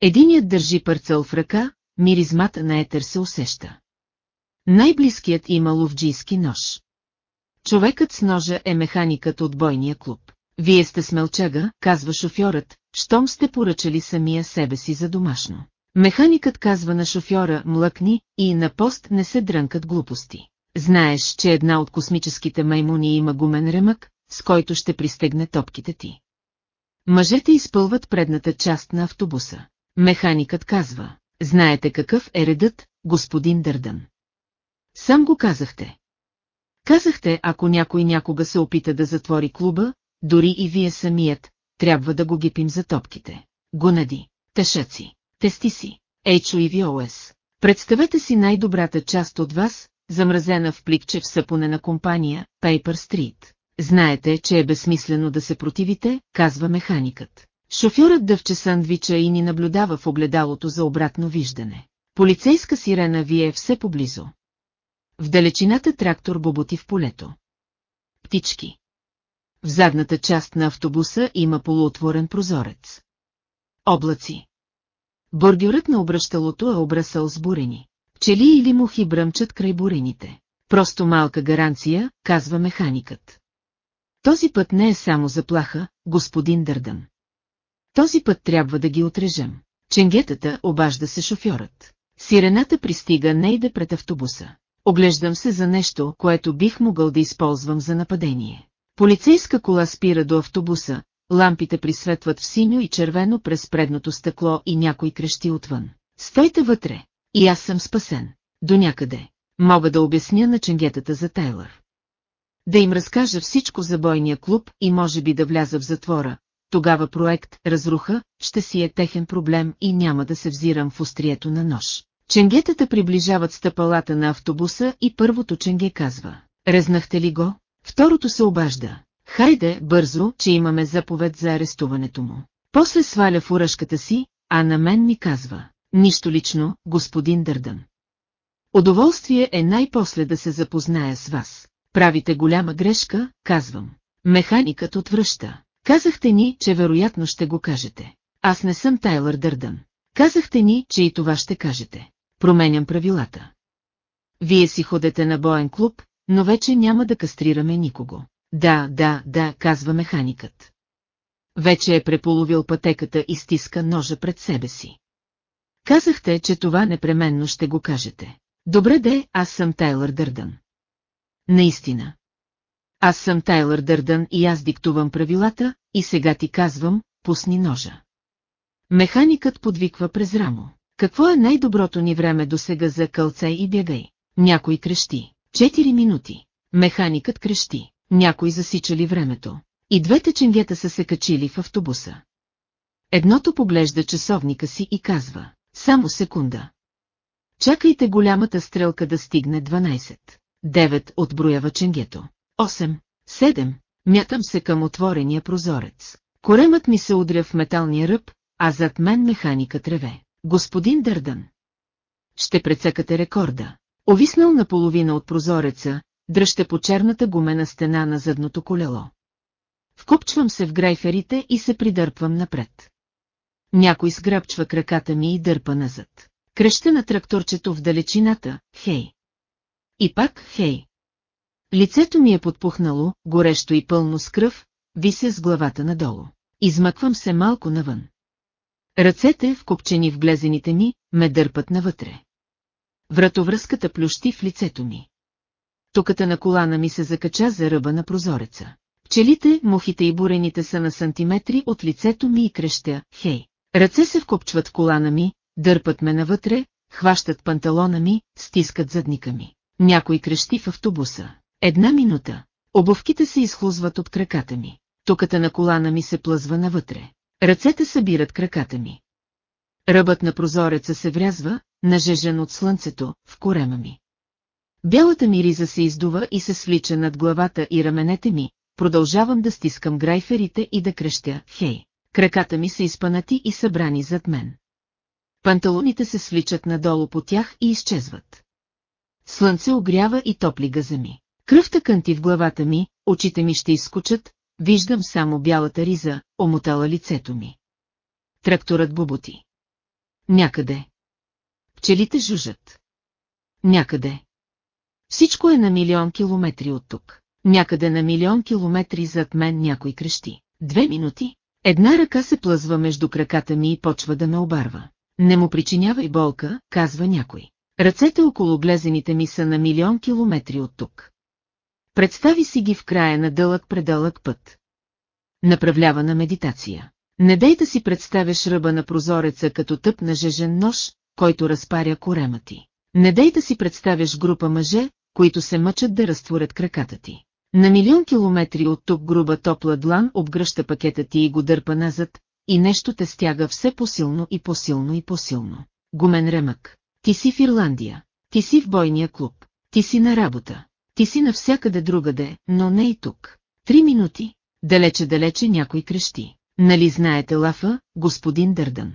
Единият държи парцел в ръка, миризмата на етер се усеща. Най-близкият има ловджийски нож. Човекът с ножа е механикът от бойния клуб. Вие сте смелчага, казва шофьорът, щом сте поръчали самия себе си за домашно. Механикът казва на шофьора млъкни и на пост не се дрънкат глупости. Знаеш, че една от космическите маймуни има гумен ремък, с който ще пристегне топките ти. Мъжете изпълват предната част на автобуса. Механикът казва, знаете какъв е редът, господин Дърдън. Сам го казахте. Казахте, ако някой някога се опита да затвори клуба, дори и вие самият, трябва да го гипим за топките. Гонади, тъшаци, тестиси, HOEVOS. Представете си най-добрата част от вас, замразена в пликче в съпоне на компания, Paper Street. Знаете, че е безсмислено да се противите, казва механикът. Шофьорът дъвче сандвича и ни наблюдава в огледалото за обратно виждане. Полицейска сирена вие все поблизо. В далечината трактор боботи в полето. Птички. В задната част на автобуса има полуотворен прозорец. Облаци. Боргюрът на обръщалото е обрасъл с бурени. Пчели или мухи бръмчат край бурените. Просто малка гаранция, казва механикът. Този път не е само заплаха, господин Дърдън. Този път трябва да ги отрежем. Ченгетата обажда се шофьорът. Сирената пристига не иде пред автобуса. Оглеждам се за нещо, което бих могъл да използвам за нападение. Полицейска кола спира до автобуса, лампите присветват в синьо и червено през предното стъкло и някой крещи отвън. Стойте вътре! И аз съм спасен. До някъде. Мога да обясня на ченгетата за Тайлър. Да им разкажа всичко за бойния клуб и може би да вляза в затвора. Тогава проект, разруха, ще си е техен проблем и няма да се взирам в острието на нож. Ченгетата приближават стъпалата на автобуса и първото ченге казва. Резнахте ли го? Второто се обажда. Хайде, бързо, че имаме заповед за арестуването му. После сваля фуражката си, а на мен ми казва. Нищо лично, господин Дърдън. Удоволствие е най-после да се запозная с вас. Правите голяма грешка, казвам. Механикът отвръща. Казахте ни, че вероятно ще го кажете. Аз не съм Тайлър Дърдън. Казахте ни, че и това ще кажете. Променям правилата. Вие си ходете на боен клуб, но вече няма да кастрираме никого. Да, да, да, казва механикът. Вече е преполовил пътеката и стиска ножа пред себе си. Казахте, че това непременно ще го кажете. Добре де, аз съм Тайлър Дърдън. Наистина. Аз съм Тайлър Дърдън и аз диктувам правилата, и сега ти казвам, пусни ножа. Механикът подвиква през рамо. Какво е най-доброто ни време до сега за кълце и бягай? Някой крещи. Четири минути. Механикът крещи. Някой засичали времето. И двете ченгета са се качили в автобуса. Едното поглежда часовника си и казва. Само секунда. Чакайте голямата стрелка да стигне 12. 9 отброява ченгето. 8. 7. Мятам се към отворения прозорец. Коремът ми се удря в металния ръб, а зад мен механика треве. Господин Дърдън. Ще прецъкате рекорда. Овиснал наполовина от прозореца, дръжте по черната гумена стена на задното колело. Вкопчвам се в грайферите и се придърпвам напред. Някой сграбчва краката ми и дърпа назад. Креща на тракторчето в далечината, хей. И пак, хей. Лицето ми е подпухнало, горещо и пълно с кръв, вися с главата надолу. Измъквам се малко навън. Ръцете, вкопчени в глезените ми, ме дърпат навътре. Вратовръзката плющи в лицето ми. Туката на колана ми се закача за ръба на прозореца. Пчелите, мухите и бурените са на сантиметри от лицето ми и крещя, хей. Ръце се вкопчват колана ми, дърпат ме навътре, хващат панталона ми, стискат задника ми. Някой крещи в автобуса. Една минута. Обувките се изхлузват от краката ми. Туката на колана ми се плъзва навътре. Ръцете събират краката ми. Ръбът на прозореца се врязва, нажежен от слънцето, в корема ми. Бялата ми риза се издува и се свлича над главата и раменете ми, продължавам да стискам грайферите и да крещя, хей. Краката ми са изпанати и събрани зад мен. Панталоните се свличат надолу по тях и изчезват. Слънце огрява и топли газа ми. Кръвта кънти в главата ми, очите ми ще изскочат, виждам само бялата риза, омотала лицето ми. Тракторът бубути. Някъде. Пчелите жужат. Някъде. Всичко е на милион километри от тук. Някъде на милион километри зад мен някой крещи. Две минути. Една ръка се плъзва между краката ми и почва да ме обарва. Не му причинявай болка, казва някой. Ръцете около глезените ми са на милион километри от тук. Представи си ги в края на дълъг-предълъг път. Направлява на медитация. Не дей да си представяш ръба на прозореца като тъп на жежен нож, който разпаря корема ти. Не дей да си представяш група мъже, които се мъчат да разтворят краката ти. На милион километри от тук груба топла длан обгръща пакета ти и го дърпа назад, и нещо те стяга все по-силно и по-силно и по-силно. Гумен ремък. Ти си в Ирландия. Ти си в бойния клуб. Ти си на работа. Ти си навсякъде другаде, но не и тук. Три минути. Далече-далече някой крещи. Нали знаете лафа, господин Дърдън?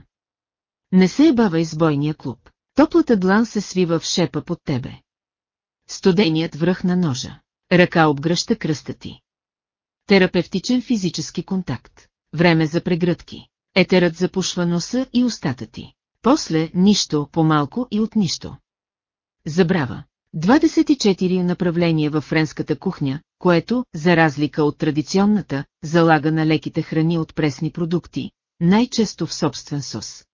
Не се ебавай с бойния клуб. Топлата длан се свива в шепа под тебе. Студеният връх на ножа. Ръка обгръща кръста ти. Терапевтичен физически контакт. Време за прегръдки. Етерът запушва носа и устата ти. После нищо, по-малко и от нищо. Забрава. 24 направления във френската кухня, което, за разлика от традиционната, залага на леките храни от пресни продукти, най-често в собствен сос.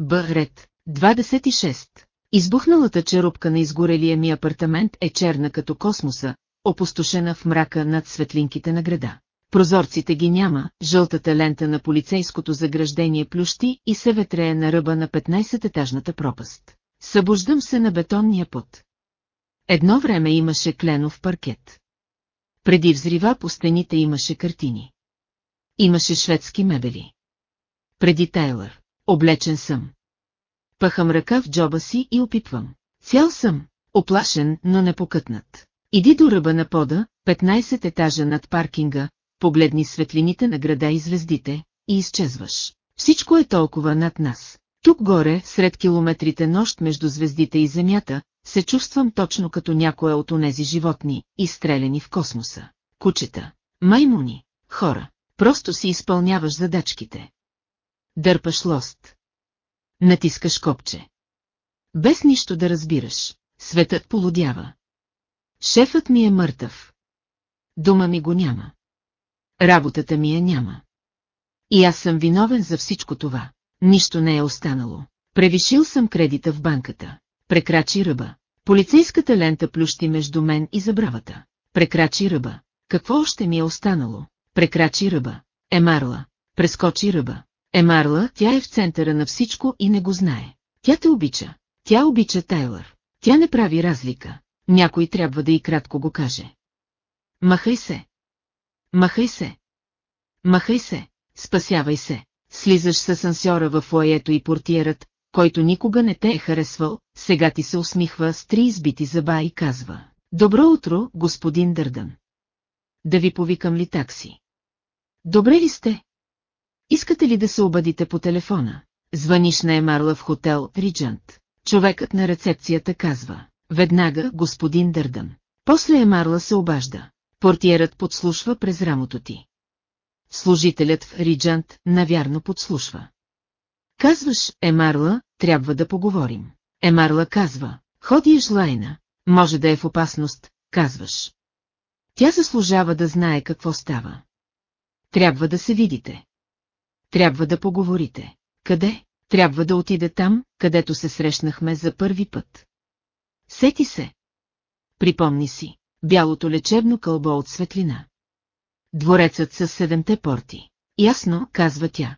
Б. Ред. 26. Избухналата черупка на изгорелия ми апартамент е черна като космоса, опустошена в мрака над светлинките на града. Прозорците ги няма, жълтата лента на полицейското заграждение плющи и се ветрея на ръба на 15-етажната пропаст. Събуждам се на бетонния пот. Едно време имаше кленов паркет. Преди взрива по стените имаше картини. Имаше шведски мебели. Преди Тайлър. Облечен съм. Пъхам ръка в джоба си и опипвам. Цял съм, оплашен, но не покътнат. Иди до ръба на пода, 15 етажа над паркинга, погледни светлините на града и звездите, и изчезваш. Всичко е толкова над нас. Тук горе, сред километрите нощ между звездите и земята, се чувствам точно като някоя от онези животни, изстреляни в космоса. Кучета, маймуни, хора, просто си изпълняваш задачките. Дърпаш лост. Натискаш копче. Без нищо да разбираш, светът полудява. Шефът ми е мъртъв. Дома ми го няма. Работата ми е няма. И аз съм виновен за всичко това. Нищо не е останало. Превишил съм кредита в банката. Прекрачи ръба. Полицейската лента плющи между мен и забравата. Прекрачи ръба. Какво още ми е останало? Прекрачи ръба. Емарла. Прескочи ръба. Емарла, тя е в центъра на всичко и не го знае. Тя те обича. Тя обича Тайлър. Тя не прави разлика. Някой трябва да и кратко го каже. Махай се. Махай се. Махай се. Спасявай се. Слизаш с асансьора в лоето и портиерът, който никога не те е харесвал, сега ти се усмихва с три избити зъба и казва. Добро утро, господин Дърдън. Да ви повикам ли такси? Добре ли сте? Искате ли да се обадите по телефона? Звъниш на Емарла в хотел Риджант. Човекът на рецепцията казва. Веднага, господин Дърдън. После Емарла се обажда. Портиерът подслушва през рамото ти. Служителят в Риджант навярно подслушва. Казваш, Емарла, трябва да поговорим. Емарла казва, ходи лайна, може да е в опасност, казваш. Тя заслужава да знае какво става. Трябва да се видите. Трябва да поговорите. Къде? Трябва да отиде там, където се срещнахме за първи път. Сети се. Припомни си, бялото лечебно кълбо от светлина. Дворецът с седемте порти. Ясно, казва тя.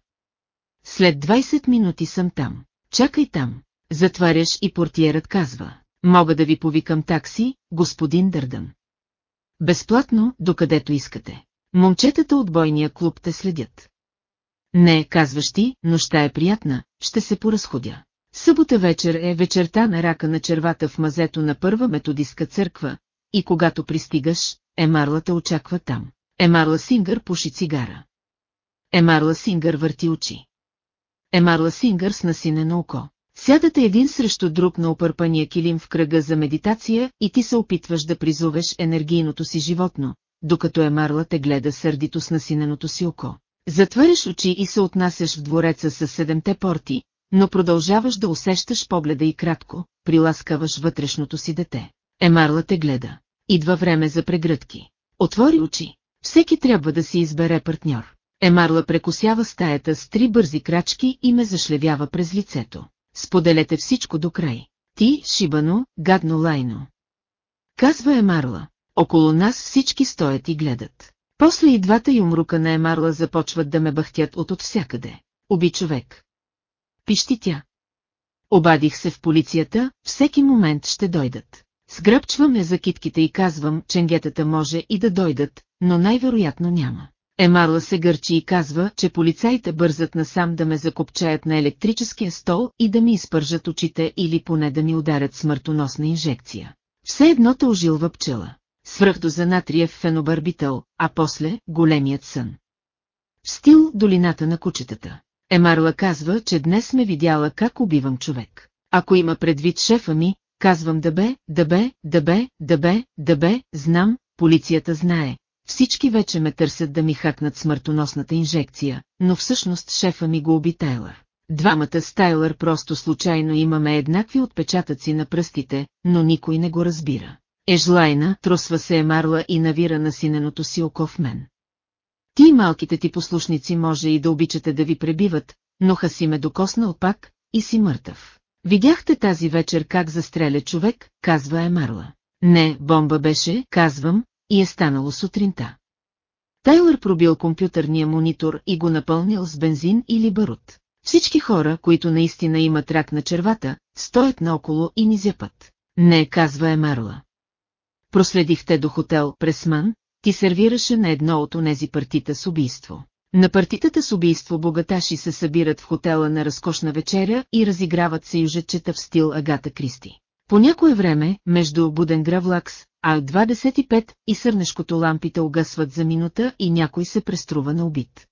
След 20 минути съм там. Чакай там. Затваряш и портиерът казва. Мога да ви повикам такси, господин Дърдън. Безплатно, докъдето искате. Момчетата от бойния клуб те следят. Не, казваш ти, нощта е приятна, ще се поразходя. Събота вечер е вечерта на рака на червата в мазето на първа методистка църква, и когато пристигаш, Емарла те очаква там. Емарла Сингър пуши цигара. Емарла Сингър върти очи. Емарла Сингър с насинено око. Сядате един срещу друг на опърпания килим в кръга за медитация и ти се опитваш да призовеш енергийното си животно, докато Емарла те гледа сърдито с насиненото си око. Затваряш очи и се отнасяш в двореца с седемте порти, но продължаваш да усещаш погледа и кратко, приласкаваш вътрешното си дете. Емарла те гледа. Идва време за прегръдки. Отвори очи. Всеки трябва да си избере партньор. Емарла прекусява стаята с три бързи крачки и ме зашлевява през лицето. Споделете всичко до край. Ти, Шибано, гадно лайно. Казва Емарла. Около нас всички стоят и гледат. После и двата юмрука на Емарла започват да ме бахтят от от всякъде. Уби човек. Пищи тя. Обадих се в полицията, всеки момент ще дойдат. Сгръбчвам я за китките и казвам, ченгетата може и да дойдат, но най-вероятно няма. Емарла се гърчи и казва, че полицаите бързат насам да ме закопчаят на електрическия стол и да ми изпържат очите или поне да ми ударят смъртоносна инжекция. Все едно те ожилва пчела. Свръхдоза натриев фенобарбител, а после големият сън. В стил долината на кучетата. Емарла казва, че днес сме видяла как убивам човек. Ако има предвид шефа ми, казвам да бе, да бе, да бе, да бе, да бе, знам, полицията знае. Всички вече ме търсят да ми хакнат смъртоносната инжекция, но всъщност шефа ми го уби Тайлър. Двамата с Тайлър просто случайно имаме еднакви отпечатъци на пръстите, но никой не го разбира. Ежлайна тросва се Емарла и навира на синеното си око в мен. Ти малките ти послушници може и да обичате да ви пребиват, но Хаси ме докосна опак и си мъртъв. Видяхте тази вечер как застреля човек, казва Емарла. Не, бомба беше, казвам, и е станало сутринта. Тайлър пробил компютърния монитор и го напълнил с бензин или барут. Всички хора, които наистина имат рак на червата, стоят наоколо и ни зяпат. Не, казва Емарла. Проследихте до хотел Пресман, ти сервираше на едно от онези партита с убийство. На партитата с убийство богаташи се събират в хотела на разкошна вечеря и разиграват се южетчета в стил Агата Кристи. По някое време, между Буден Гравлакс, А25 и сърнешкото лампите угасват за минута и някой се преструва на убит.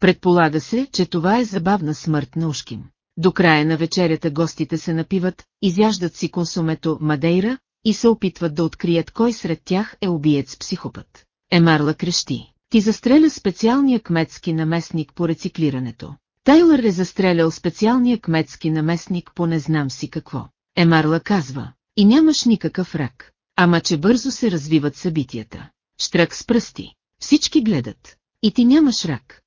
Предполага се, че това е забавна смърт на Ушким. До края на вечерята гостите се напиват, изяждат си консумето Мадейра и се опитват да открият кой сред тях е убиец психопат. Емарла крещи. Ти застреля специалния кметски наместник по рециклирането. Тайлър е застрелял специалния кметски наместник по не знам си какво. Емарла казва. И нямаш никакъв рак. Ама че бързо се развиват събитията. Штрак с пръсти. Всички гледат. И ти нямаш рак.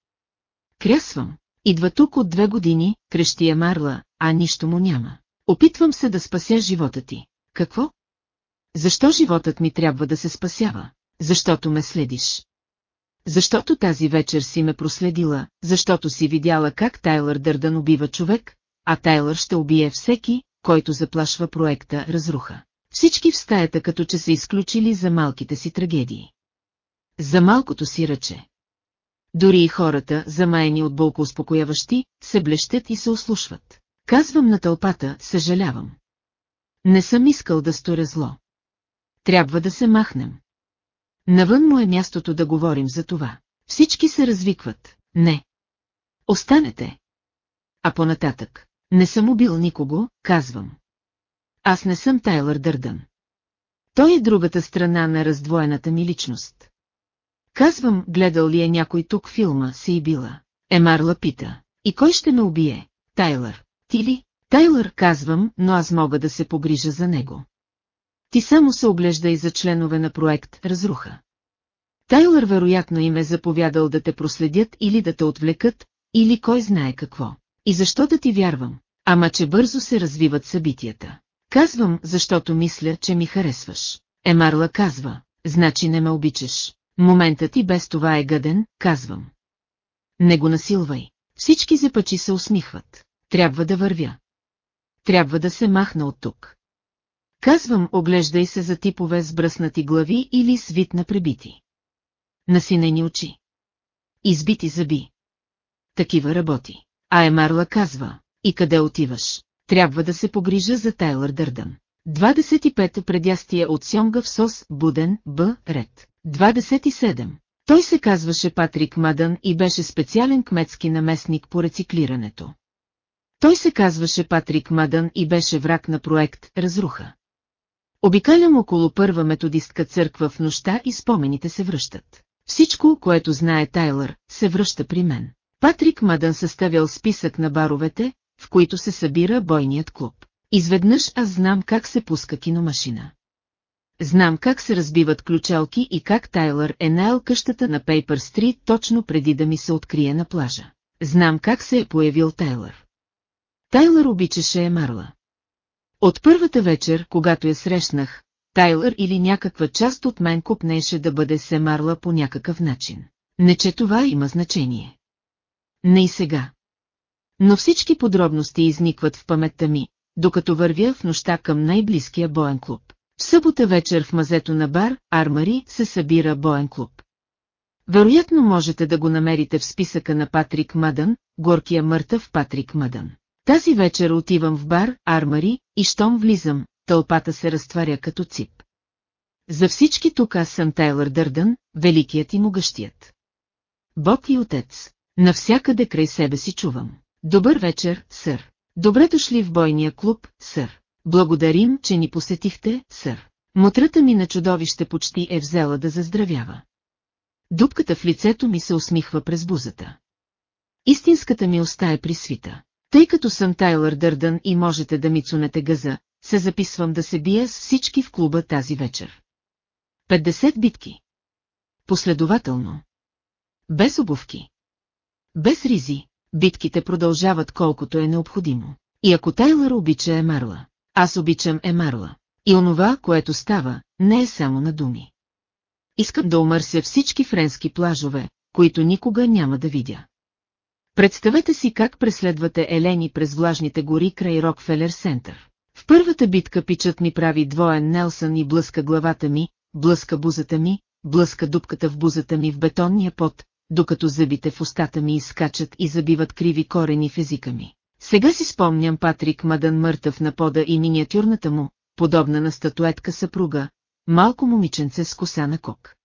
Крясвам. Идва тук от две години, крещи Емарла, а нищо му няма. Опитвам се да спася живота ти. Какво? Защо животът ми трябва да се спасява? Защото ме следиш. Защото тази вечер си ме проследила, защото си видяла как Тайлър Дърдън убива човек, а Тайлър ще убие всеки, който заплашва проекта Разруха. Всички в стаята като че са изключили за малките си трагедии. За малкото си ръче. Дори и хората, замаяни от болко успокояващи, се блещят и се ослушват. Казвам на тълпата, съжалявам. Не съм искал да сторя зло. Трябва да се махнем. Навън му е мястото да говорим за това. Всички се развикват. Не. Останете. А понататък. Не съм убил никого, казвам. Аз не съм Тайлър Дърдън. Той е другата страна на раздвоената ми личност. Казвам, гледал ли е някой тук филма, се и била. Емарла пита. И кой ще ме убие? Тайлър. Ти ли? Тайлър, казвам, но аз мога да се погрижа за него. Ти само се оглежда и за членове на проект Разруха. Тайлър вероятно им е заповядал да те проследят или да те отвлекат, или кой знае какво. И защо да ти вярвам? Ама че бързо се развиват събитията. Казвам, защото мисля, че ми харесваш. Емарла казва, значи не ме обичаш. Моментът и без това е гъден, казвам. Не го насилвай. Всички запачи се усмихват. Трябва да вървя. Трябва да се махна от тук. Казвам, оглеждай се за типове с бръснати глави или свит на пребити. Насинени очи. Избити зъби. Такива работи. А Емарла казва, и къде отиваш? Трябва да се погрижа за Тайлър Дърдън. 25 предястия от Сьонга в СОС, Буден, Б, ред. 27. Той се казваше Патрик Мадън и беше специален кметски наместник по рециклирането. Той се казваше Патрик Мадън и беше враг на проект Разруха. Обикалям около първа методистка църква в нощта и спомените се връщат. Всичко, което знае Тайлър, се връща при мен. Патрик Мадън съставял списък на баровете, в които се събира бойният клуб. Изведнъж аз знам как се пуска киномашина. Знам как се разбиват ключалки и как Тайлър е наел къщата на Пейпер Стрит точно преди да ми се открие на плажа. Знам как се е появил Тайлър. Тайлър обичаше Емарла. От първата вечер, когато я срещнах, Тайлър или някаква част от мен купнеше да бъде Семарла по някакъв начин. Не че това има значение. Не и сега. Но всички подробности изникват в паметта ми, докато вървя в нощта към най-близкия боен клуб. В събота вечер в мазето на бар, Армари, се събира боен клуб. Вероятно можете да го намерите в списъка на Патрик Мъдън, горкия мъртъв Патрик Мъдън. Тази вечер отивам в бар, Армари, и щом влизам, тълпата се разтваря като цип. За всички тук аз съм Тайлър Дърдън, великият и могъщият. Бог и отец. Навсякъде край себе си чувам. Добър вечер, сър. Добре дошли в бойния клуб, сър. Благодарим, че ни посетихте, сър. Мотрата ми на чудовище почти е взела да заздравява. Дупката в лицето ми се усмихва през бузата. Истинската ми уста е присвита. Тъй като съм Тайлър Дърдън и можете да ми цунете газа, се записвам да се бия с всички в клуба тази вечер. 50 битки. Последователно. Без обувки. Без ризи, битките продължават колкото е необходимо. И ако Тайлър обича Емарла, аз обичам Емарла. И онова, което става, не е само на думи. Искам да умърся всички френски плажове, които никога няма да видя. Представете си как преследвате Елени през влажните гори край Рокфелер Сентър. В първата битка пичът ми прави двоен Нелсън и блъска главата ми, блъска бузата ми, блъска дупката в бузата ми в бетонния пот, докато зъбите в устата ми изкачат и забиват криви корени в езика ми. Сега си спомням Патрик Мадън мъртъв на пода и миниатюрната му, подобна на статуетка съпруга, малко момиченце с коса на кок.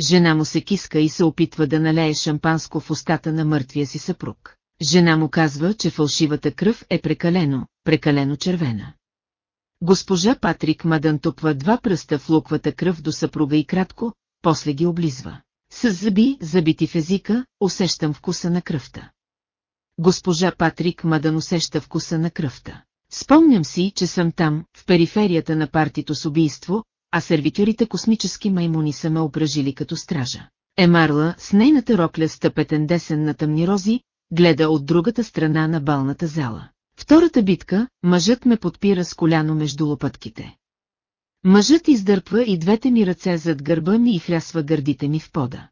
Жена му се киска и се опитва да налее шампанско в устата на мъртвия си съпруг. Жена му казва, че фалшивата кръв е прекалено, прекалено червена. Госпожа Патрик Мадън тупва два пръста в луквата кръв до съпруга и кратко, после ги облизва. С зъби, забити в езика, усещам вкуса на кръвта. Госпожа Патрик Мадън усеща вкуса на кръвта. Спомням си, че съм там, в периферията на партито с убийство, а сервитюрите космически маймуни са ме ображили като стража. Емарла, с нейната рокля стъпетен десен на тъмни рози, гледа от другата страна на балната зала. Втората битка, мъжът ме подпира с коляно между лопатките. Мъжът издърпва и двете ми ръце зад гърба ми и хрясва гърдите ми в пода.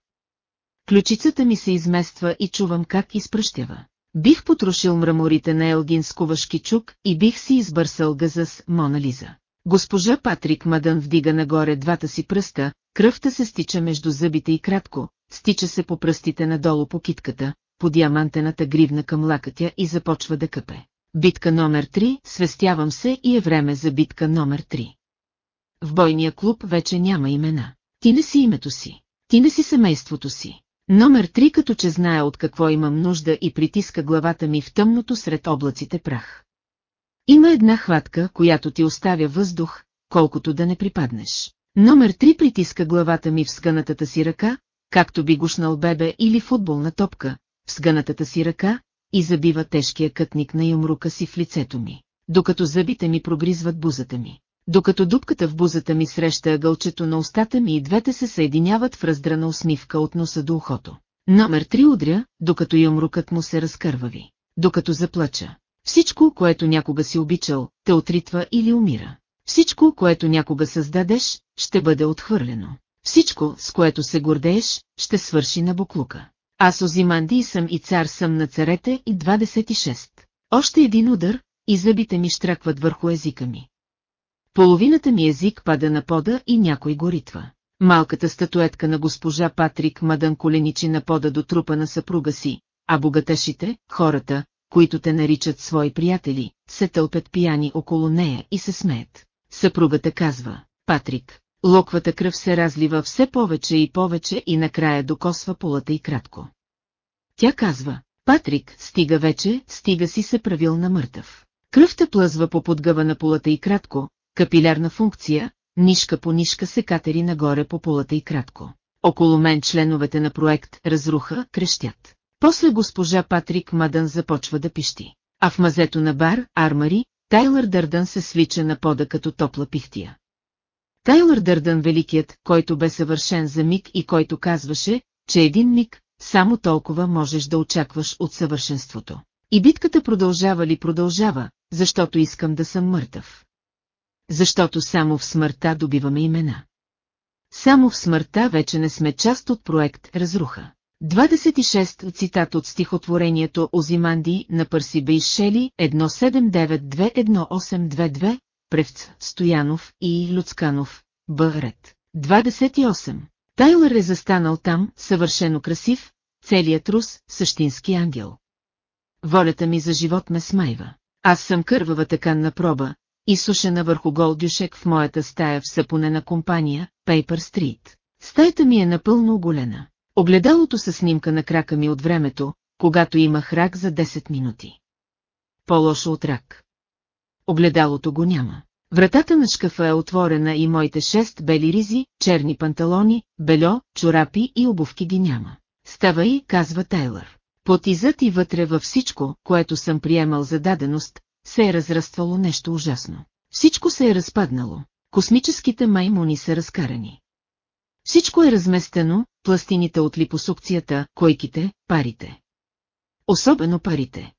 Ключицата ми се измества и чувам как изпръщява. Бих потрошил мраморите на Елгин с чук и бих си избърсал газа с Мона Лиза. Госпожа Патрик Мадън вдига нагоре двата си пръста, кръвта се стича между зъбите и кратко, стича се по пръстите надолу по китката, по диамантената гривна към лакътя и започва да къпе. Битка номер 3, свестявам се и е време за битка номер 3. В бойния клуб вече няма имена. Ти не си името си. Ти не си семейството си. Номер 3 като че знае от какво имам нужда и притиска главата ми в тъмното сред облаците прах. Има една хватка, която ти оставя въздух, колкото да не припаднеш. Номер 3 притиска главата ми в сгънатата си ръка, както би гушнал бебе или футболна топка, в сгънатата си ръка, и забива тежкия кътник на юмрука си в лицето ми, докато зъбите ми прогризват бузата ми. Докато дупката в бузата ми среща ъгълчето на устата ми и двете се съединяват в раздрана усмивка от носа до ухото. Номер 3 удря, докато юмрукът му се разкървави. Докато заплача. Всичко, което някога си обичал, те отритва или умира. Всичко, което някога създадеш, ще бъде отхвърлено. Всичко, с което се гордееш, ще свърши на буклука. Аз Озиманди съм и цар съм на царете и 26. Още един удар, и зъбите ми штракват върху езика ми. Половината ми език пада на пода и някой го ритва. Малката статуетка на госпожа Патрик Мадън коленичи на пода до трупа на съпруга си, а богаташите, хората, които те наричат свои приятели, се тълпят пияни около нея и се смеят. Съпругата казва, Патрик, локвата кръв се разлива все повече и повече и накрая докосва полата и кратко. Тя казва, Патрик, стига вече, стига си се правил на мъртъв. Кръвта плъзва по подгъва на полата и кратко, капилярна функция, нишка по нишка се катери нагоре по полата и кратко. Около мен членовете на проект разруха, крещят. После госпожа Патрик Мадън започва да пищи. А в мазето на бар, Армари, Тайлър Дърдън се свлича на пода като топла пихтия. Тайлър Дърдън великият, който бе съвършен за миг и който казваше, че един миг, само толкова можеш да очакваш от съвършенството. И битката продължава ли продължава, защото искам да съм мъртъв. Защото само в смъртта добиваме имена. Само в смъртта вече не сме част от проект Разруха. 26 цитат от стихотворението Озиманди на Пърси Бейшели 17921822, Превц, Стоянов и Люцканов, Бъгрет. 28. Тайлър е застанал там, съвършено красив, целият рус, същински ангел. Волята ми за живот ме смайва. Аз съм кървава таканна проба, изсушена върху гол дюшек в моята стая в сапонена компания, Paper Street. Стаята ми е напълно оголена. Огледалото със снимка на крака ми от времето, когато имах рак за 10 минути. По-лошо от рак. Огледалото го няма. Вратата на шкафа е отворена и моите шест бели ризи, черни панталони, бельо, чорапи и обувки ги няма. Ставай, казва Тайлър. Потизът и вътре във всичко, което съм приемал за даденост, се е разраствало нещо ужасно. Всичко се е разпаднало. Космическите маймуни са разкарани. Всичко е разместено, пластините от липосукцията, койките, парите. Особено парите.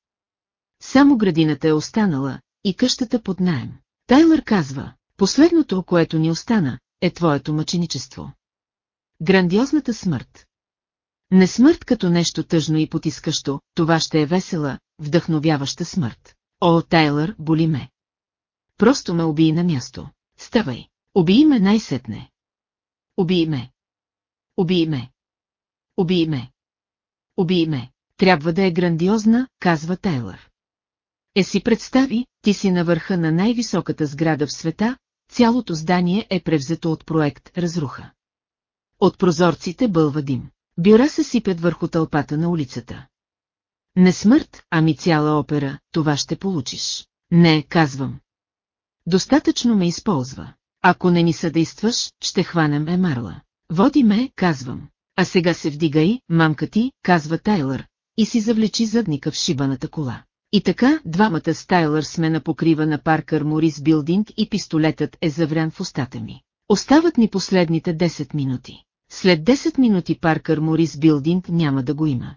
Само градината е останала и къщата под найем. Тайлър казва, последното, което ни остана, е твоето мъченичество. Грандиозната смърт. Не смърт като нещо тъжно и потискащо, това ще е весела, вдъхновяваща смърт. О, Тайлър, боли ме. Просто ме убий на място. Ставай. Убий ме най-сетне. Убий ме. Убий ме. Убий ме. Убий ме. Трябва да е грандиозна, казва Тайлър. Е си представи, ти си на върха на най-високата сграда в света, цялото здание е превзето от проект Разруха. От прозорците бълва дим. Бюра се сипят върху тълпата на улицата. Не смърт, ами цяла опера, това ще получиш. Не, казвам. Достатъчно ме използва. Ако не ни съдействаш, ще хванем Емарла. Води ме, казвам. А сега се вдигай, мамка ти, казва Тайлър, и си завлечи задника в шибаната кола. И така, двамата с Тайлър сме на покрива на Паркър Морис Билдинг и пистолетът е заврян в устата ми. Остават ни последните 10 минути. След 10 минути Паркър Морис Билдинг няма да го има.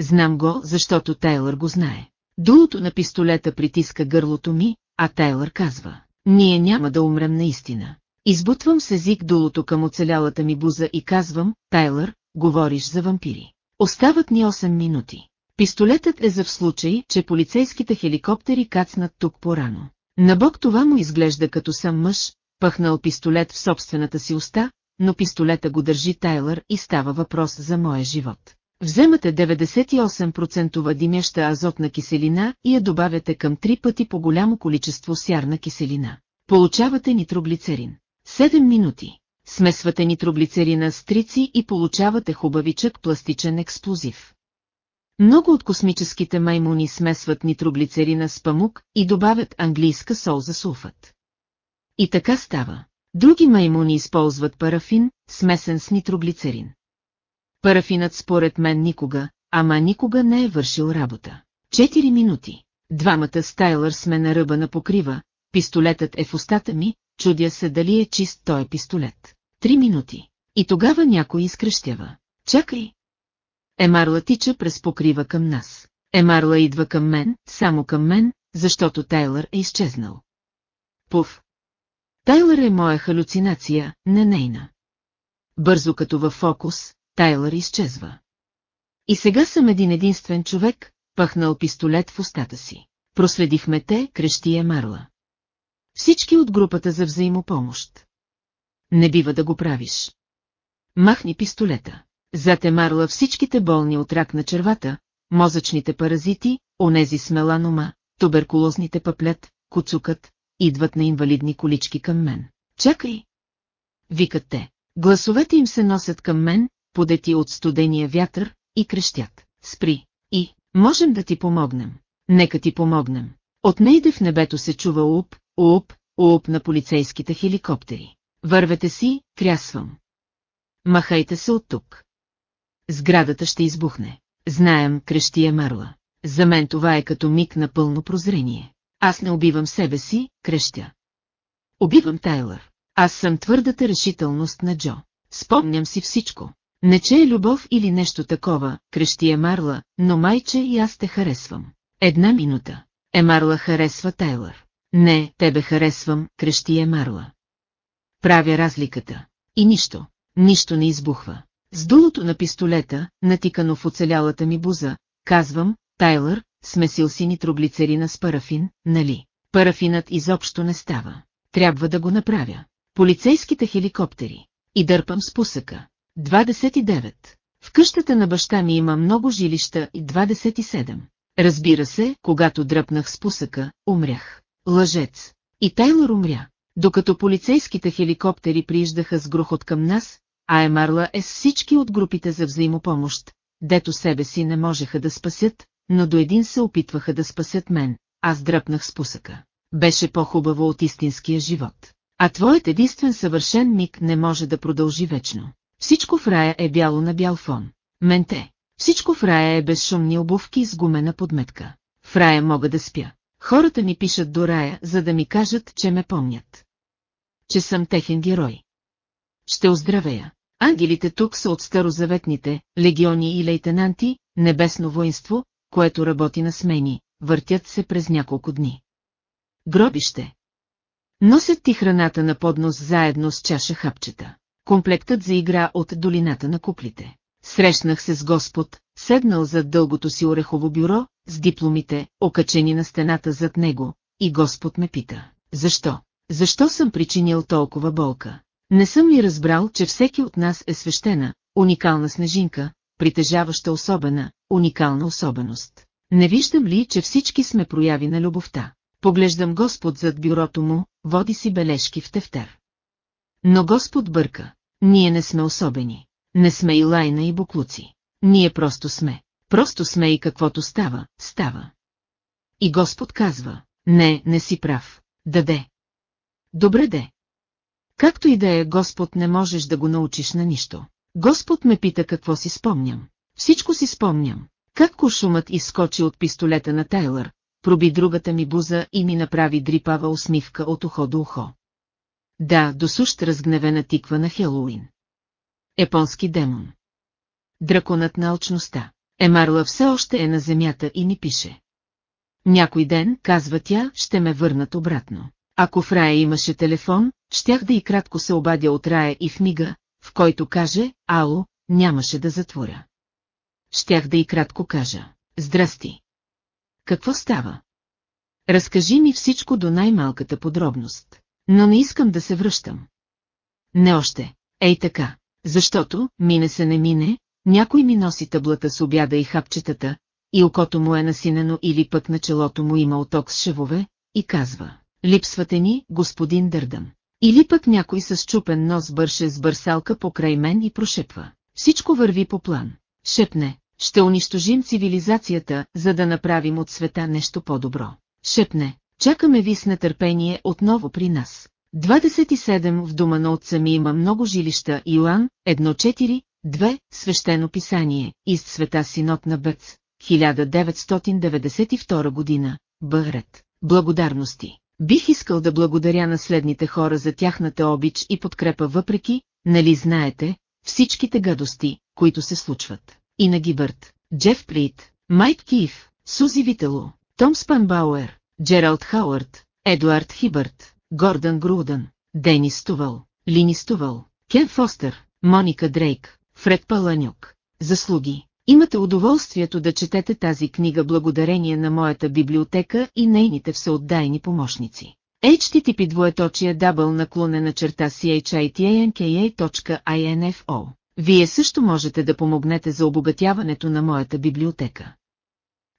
Знам го, защото Тайлър го знае. Дулото на пистолета притиска гърлото ми, а Тайлър казва. Ние няма да умрем наистина. Избутвам с език долото към оцелялата ми буза и казвам, Тайлър, говориш за вампири. Остават ни 8 минути. Пистолетът е за в случай, че полицейските хеликоптери кацнат тук порано. На бок това му изглежда като сам мъж, пъхнал пистолет в собствената си уста, но пистолета го държи Тайлър и става въпрос за моя живот. Вземате 98% димяща азотна киселина и я добавяте към три пъти по голямо количество сярна киселина. Получавате нитроглицерин. 7 минути. Смесвате нитроглицерина с трици и получавате хубавичък пластичен експлозив. Много от космическите маймуни смесват нитроглицерина с памук и добавят английска сол за сулфат. И така става. Други маймуни използват парафин, смесен с нитроглицерин. Парафинът според мен никога, ама никога не е вършил работа. Четири минути. Двамата стайлър сме на ръба на покрива, пистолетът е в устата ми, чудя се дали е чист той пистолет. Три минути. И тогава някой изкръщява. Чакай. Емарла тича през покрива към нас. Емарла идва към мен, само към мен, защото Тайлър е изчезнал. Пуф. Тайлър е моя халюцинация, не нейна. Бързо като във фокус, Тайлър изчезва. И сега съм един единствен човек, пъхнал пистолет в устата си. Проследихме те, крещи Емарла. Всички от групата за взаимопомощ. Не бива да го правиш. Махни пистолета. Зад Емарла всичките болни от рак на червата, мозъчните паразити, онези с меланома, туберкулозните пъплет, куцукът, идват на инвалидни колички към мен. Чакай! Викат те. Гласовете им се носят към мен, подети от студения вятър, и крещят. Спри! И, можем да ти помогнем. Нека ти помогнем. От нейде в небето се чува уп, уп, уп на полицейските хеликоптери. Вървете си, трясвам. Махайте се от тук. Сградата ще избухне. Знаем, крещи е мърла. За мен това е като миг на пълно прозрение. Аз не убивам себе си, крещя. Убивам Тайлър. Аз съм твърдата решителност на Джо. Спомням си всичко. Не че е любов или нещо такова, крещи Емарла, но майче и аз те харесвам. Една минута. Емарла харесва Тайлър. Не, тебе харесвам, крещи Емарла. Правя разликата. И нищо, нищо не избухва. С дулото на пистолета, натикано в оцелялата ми буза, казвам, Тайлър, смесил си нитроглицерина с парафин, нали? Парафинът изобщо не става. Трябва да го направя. Полицейските хеликоптери. И дърпам спусъка. 29. В къщата на баща ми има много жилища и 27. Разбира се, когато дръпнах спусъка, умрях. Лъжец. И Тайлър умря. Докато полицейските хеликоптери прииждаха с грохот към нас, а Емарла е с всички от групите за взаимопомощ, дето себе си не можеха да спасят, но до един се опитваха да спасят мен, аз дръпнах спусъка. Беше по-хубаво от истинския живот. А твоят единствен съвършен миг не може да продължи вечно. Всичко в рая е бяло на бял фон. Менте. Всичко в рая е безшумни обувки с гумена подметка. В рая мога да спя. Хората ми пишат до рая, за да ми кажат, че ме помнят. Че съм техен герой. Ще оздравея. Ангелите тук са от старозаветните, легиони и лейтенанти, небесно воинство, което работи на смени, въртят се през няколко дни. Гробище. Носят ти храната на поднос заедно с чаша хапчета. Комплектът за игра от долината на куплите. Срещнах се с Господ, седнал зад дългото си орехово бюро, с дипломите, окачени на стената зад него, и Господ ме пита, защо? Защо съм причинил толкова болка? Не съм ли разбрал, че всеки от нас е свещена, уникална снежинка, притежаваща особена, уникална особеност? Не виждам ли, че всички сме прояви на любовта? Поглеждам Господ зад бюрото му, води си бележки в тефтер. Но Господ бърка. Ние не сме особени. Не сме и лайна и буклуци. Ние просто сме. Просто сме и каквото става, става. И Господ казва, не, не си прав. Даде. Добре де. Както и да е, Господ не можеш да го научиш на нищо. Господ ме пита какво си спомням. Всичко си спомням. Как куршумът изскочи от пистолета на Тайлър, проби другата ми буза и ми направи дрипава усмивка от ухо до ухо. Да, до сущ разгневена тиква на Хелоуин. Японски демон. Драконът на алчността. Емарла все още е на земята и ни пише. Някой ден, казва тя, ще ме върнат обратно. Ако в рая имаше телефон, щях да и кратко се обадя от рая и в мига, в който каже «Ало», нямаше да затворя. Щях да и кратко кажа «Здрасти». Какво става? Разкажи ми всичко до най-малката подробност. Но не искам да се връщам. Не още, ей така, защото, мине се не мине, някой ми носи таблата с обяда и хапчетата, и окото му е насинено или пък на челото му има оток с шевове, и казва, липсвате ни, господин Дърдън. Или пък някой с чупен нос бърше с бърсалка покрай мен и прошепва. Всичко върви по план. Шепне, ще унищожим цивилизацията, за да направим от света нещо по-добро. Шепне, чакаме ви с нетърпение отново при нас. 27 в дома на отца ми има много жилища Иоанн, 1-4, 2, свещено писание, из света синот на Бец, 1992 година, Бъгрет. Благодарности. Бих искал да благодаря на следните хора за тяхната обич и подкрепа въпреки, нали знаете, всичките гадости, които се случват. И на Гибърт, Джеф Прит, Майк Киф, Сузи Витело, Том Спанбауер, Джералд Хауърд, Едуард Хибърт, Гордън Грудън, Денис Стувал, Лини Стувал, Кен Фостер, Моника Дрейк, Фред Паланюк. Заслуги. Имате удоволствието да четете тази книга благодарение на моята библиотека и нейните всеотдайни помощници. HTTP двоеточия дабъл наклонена черта chitanka.info Вие също можете да помогнете за обогатяването на моята библиотека.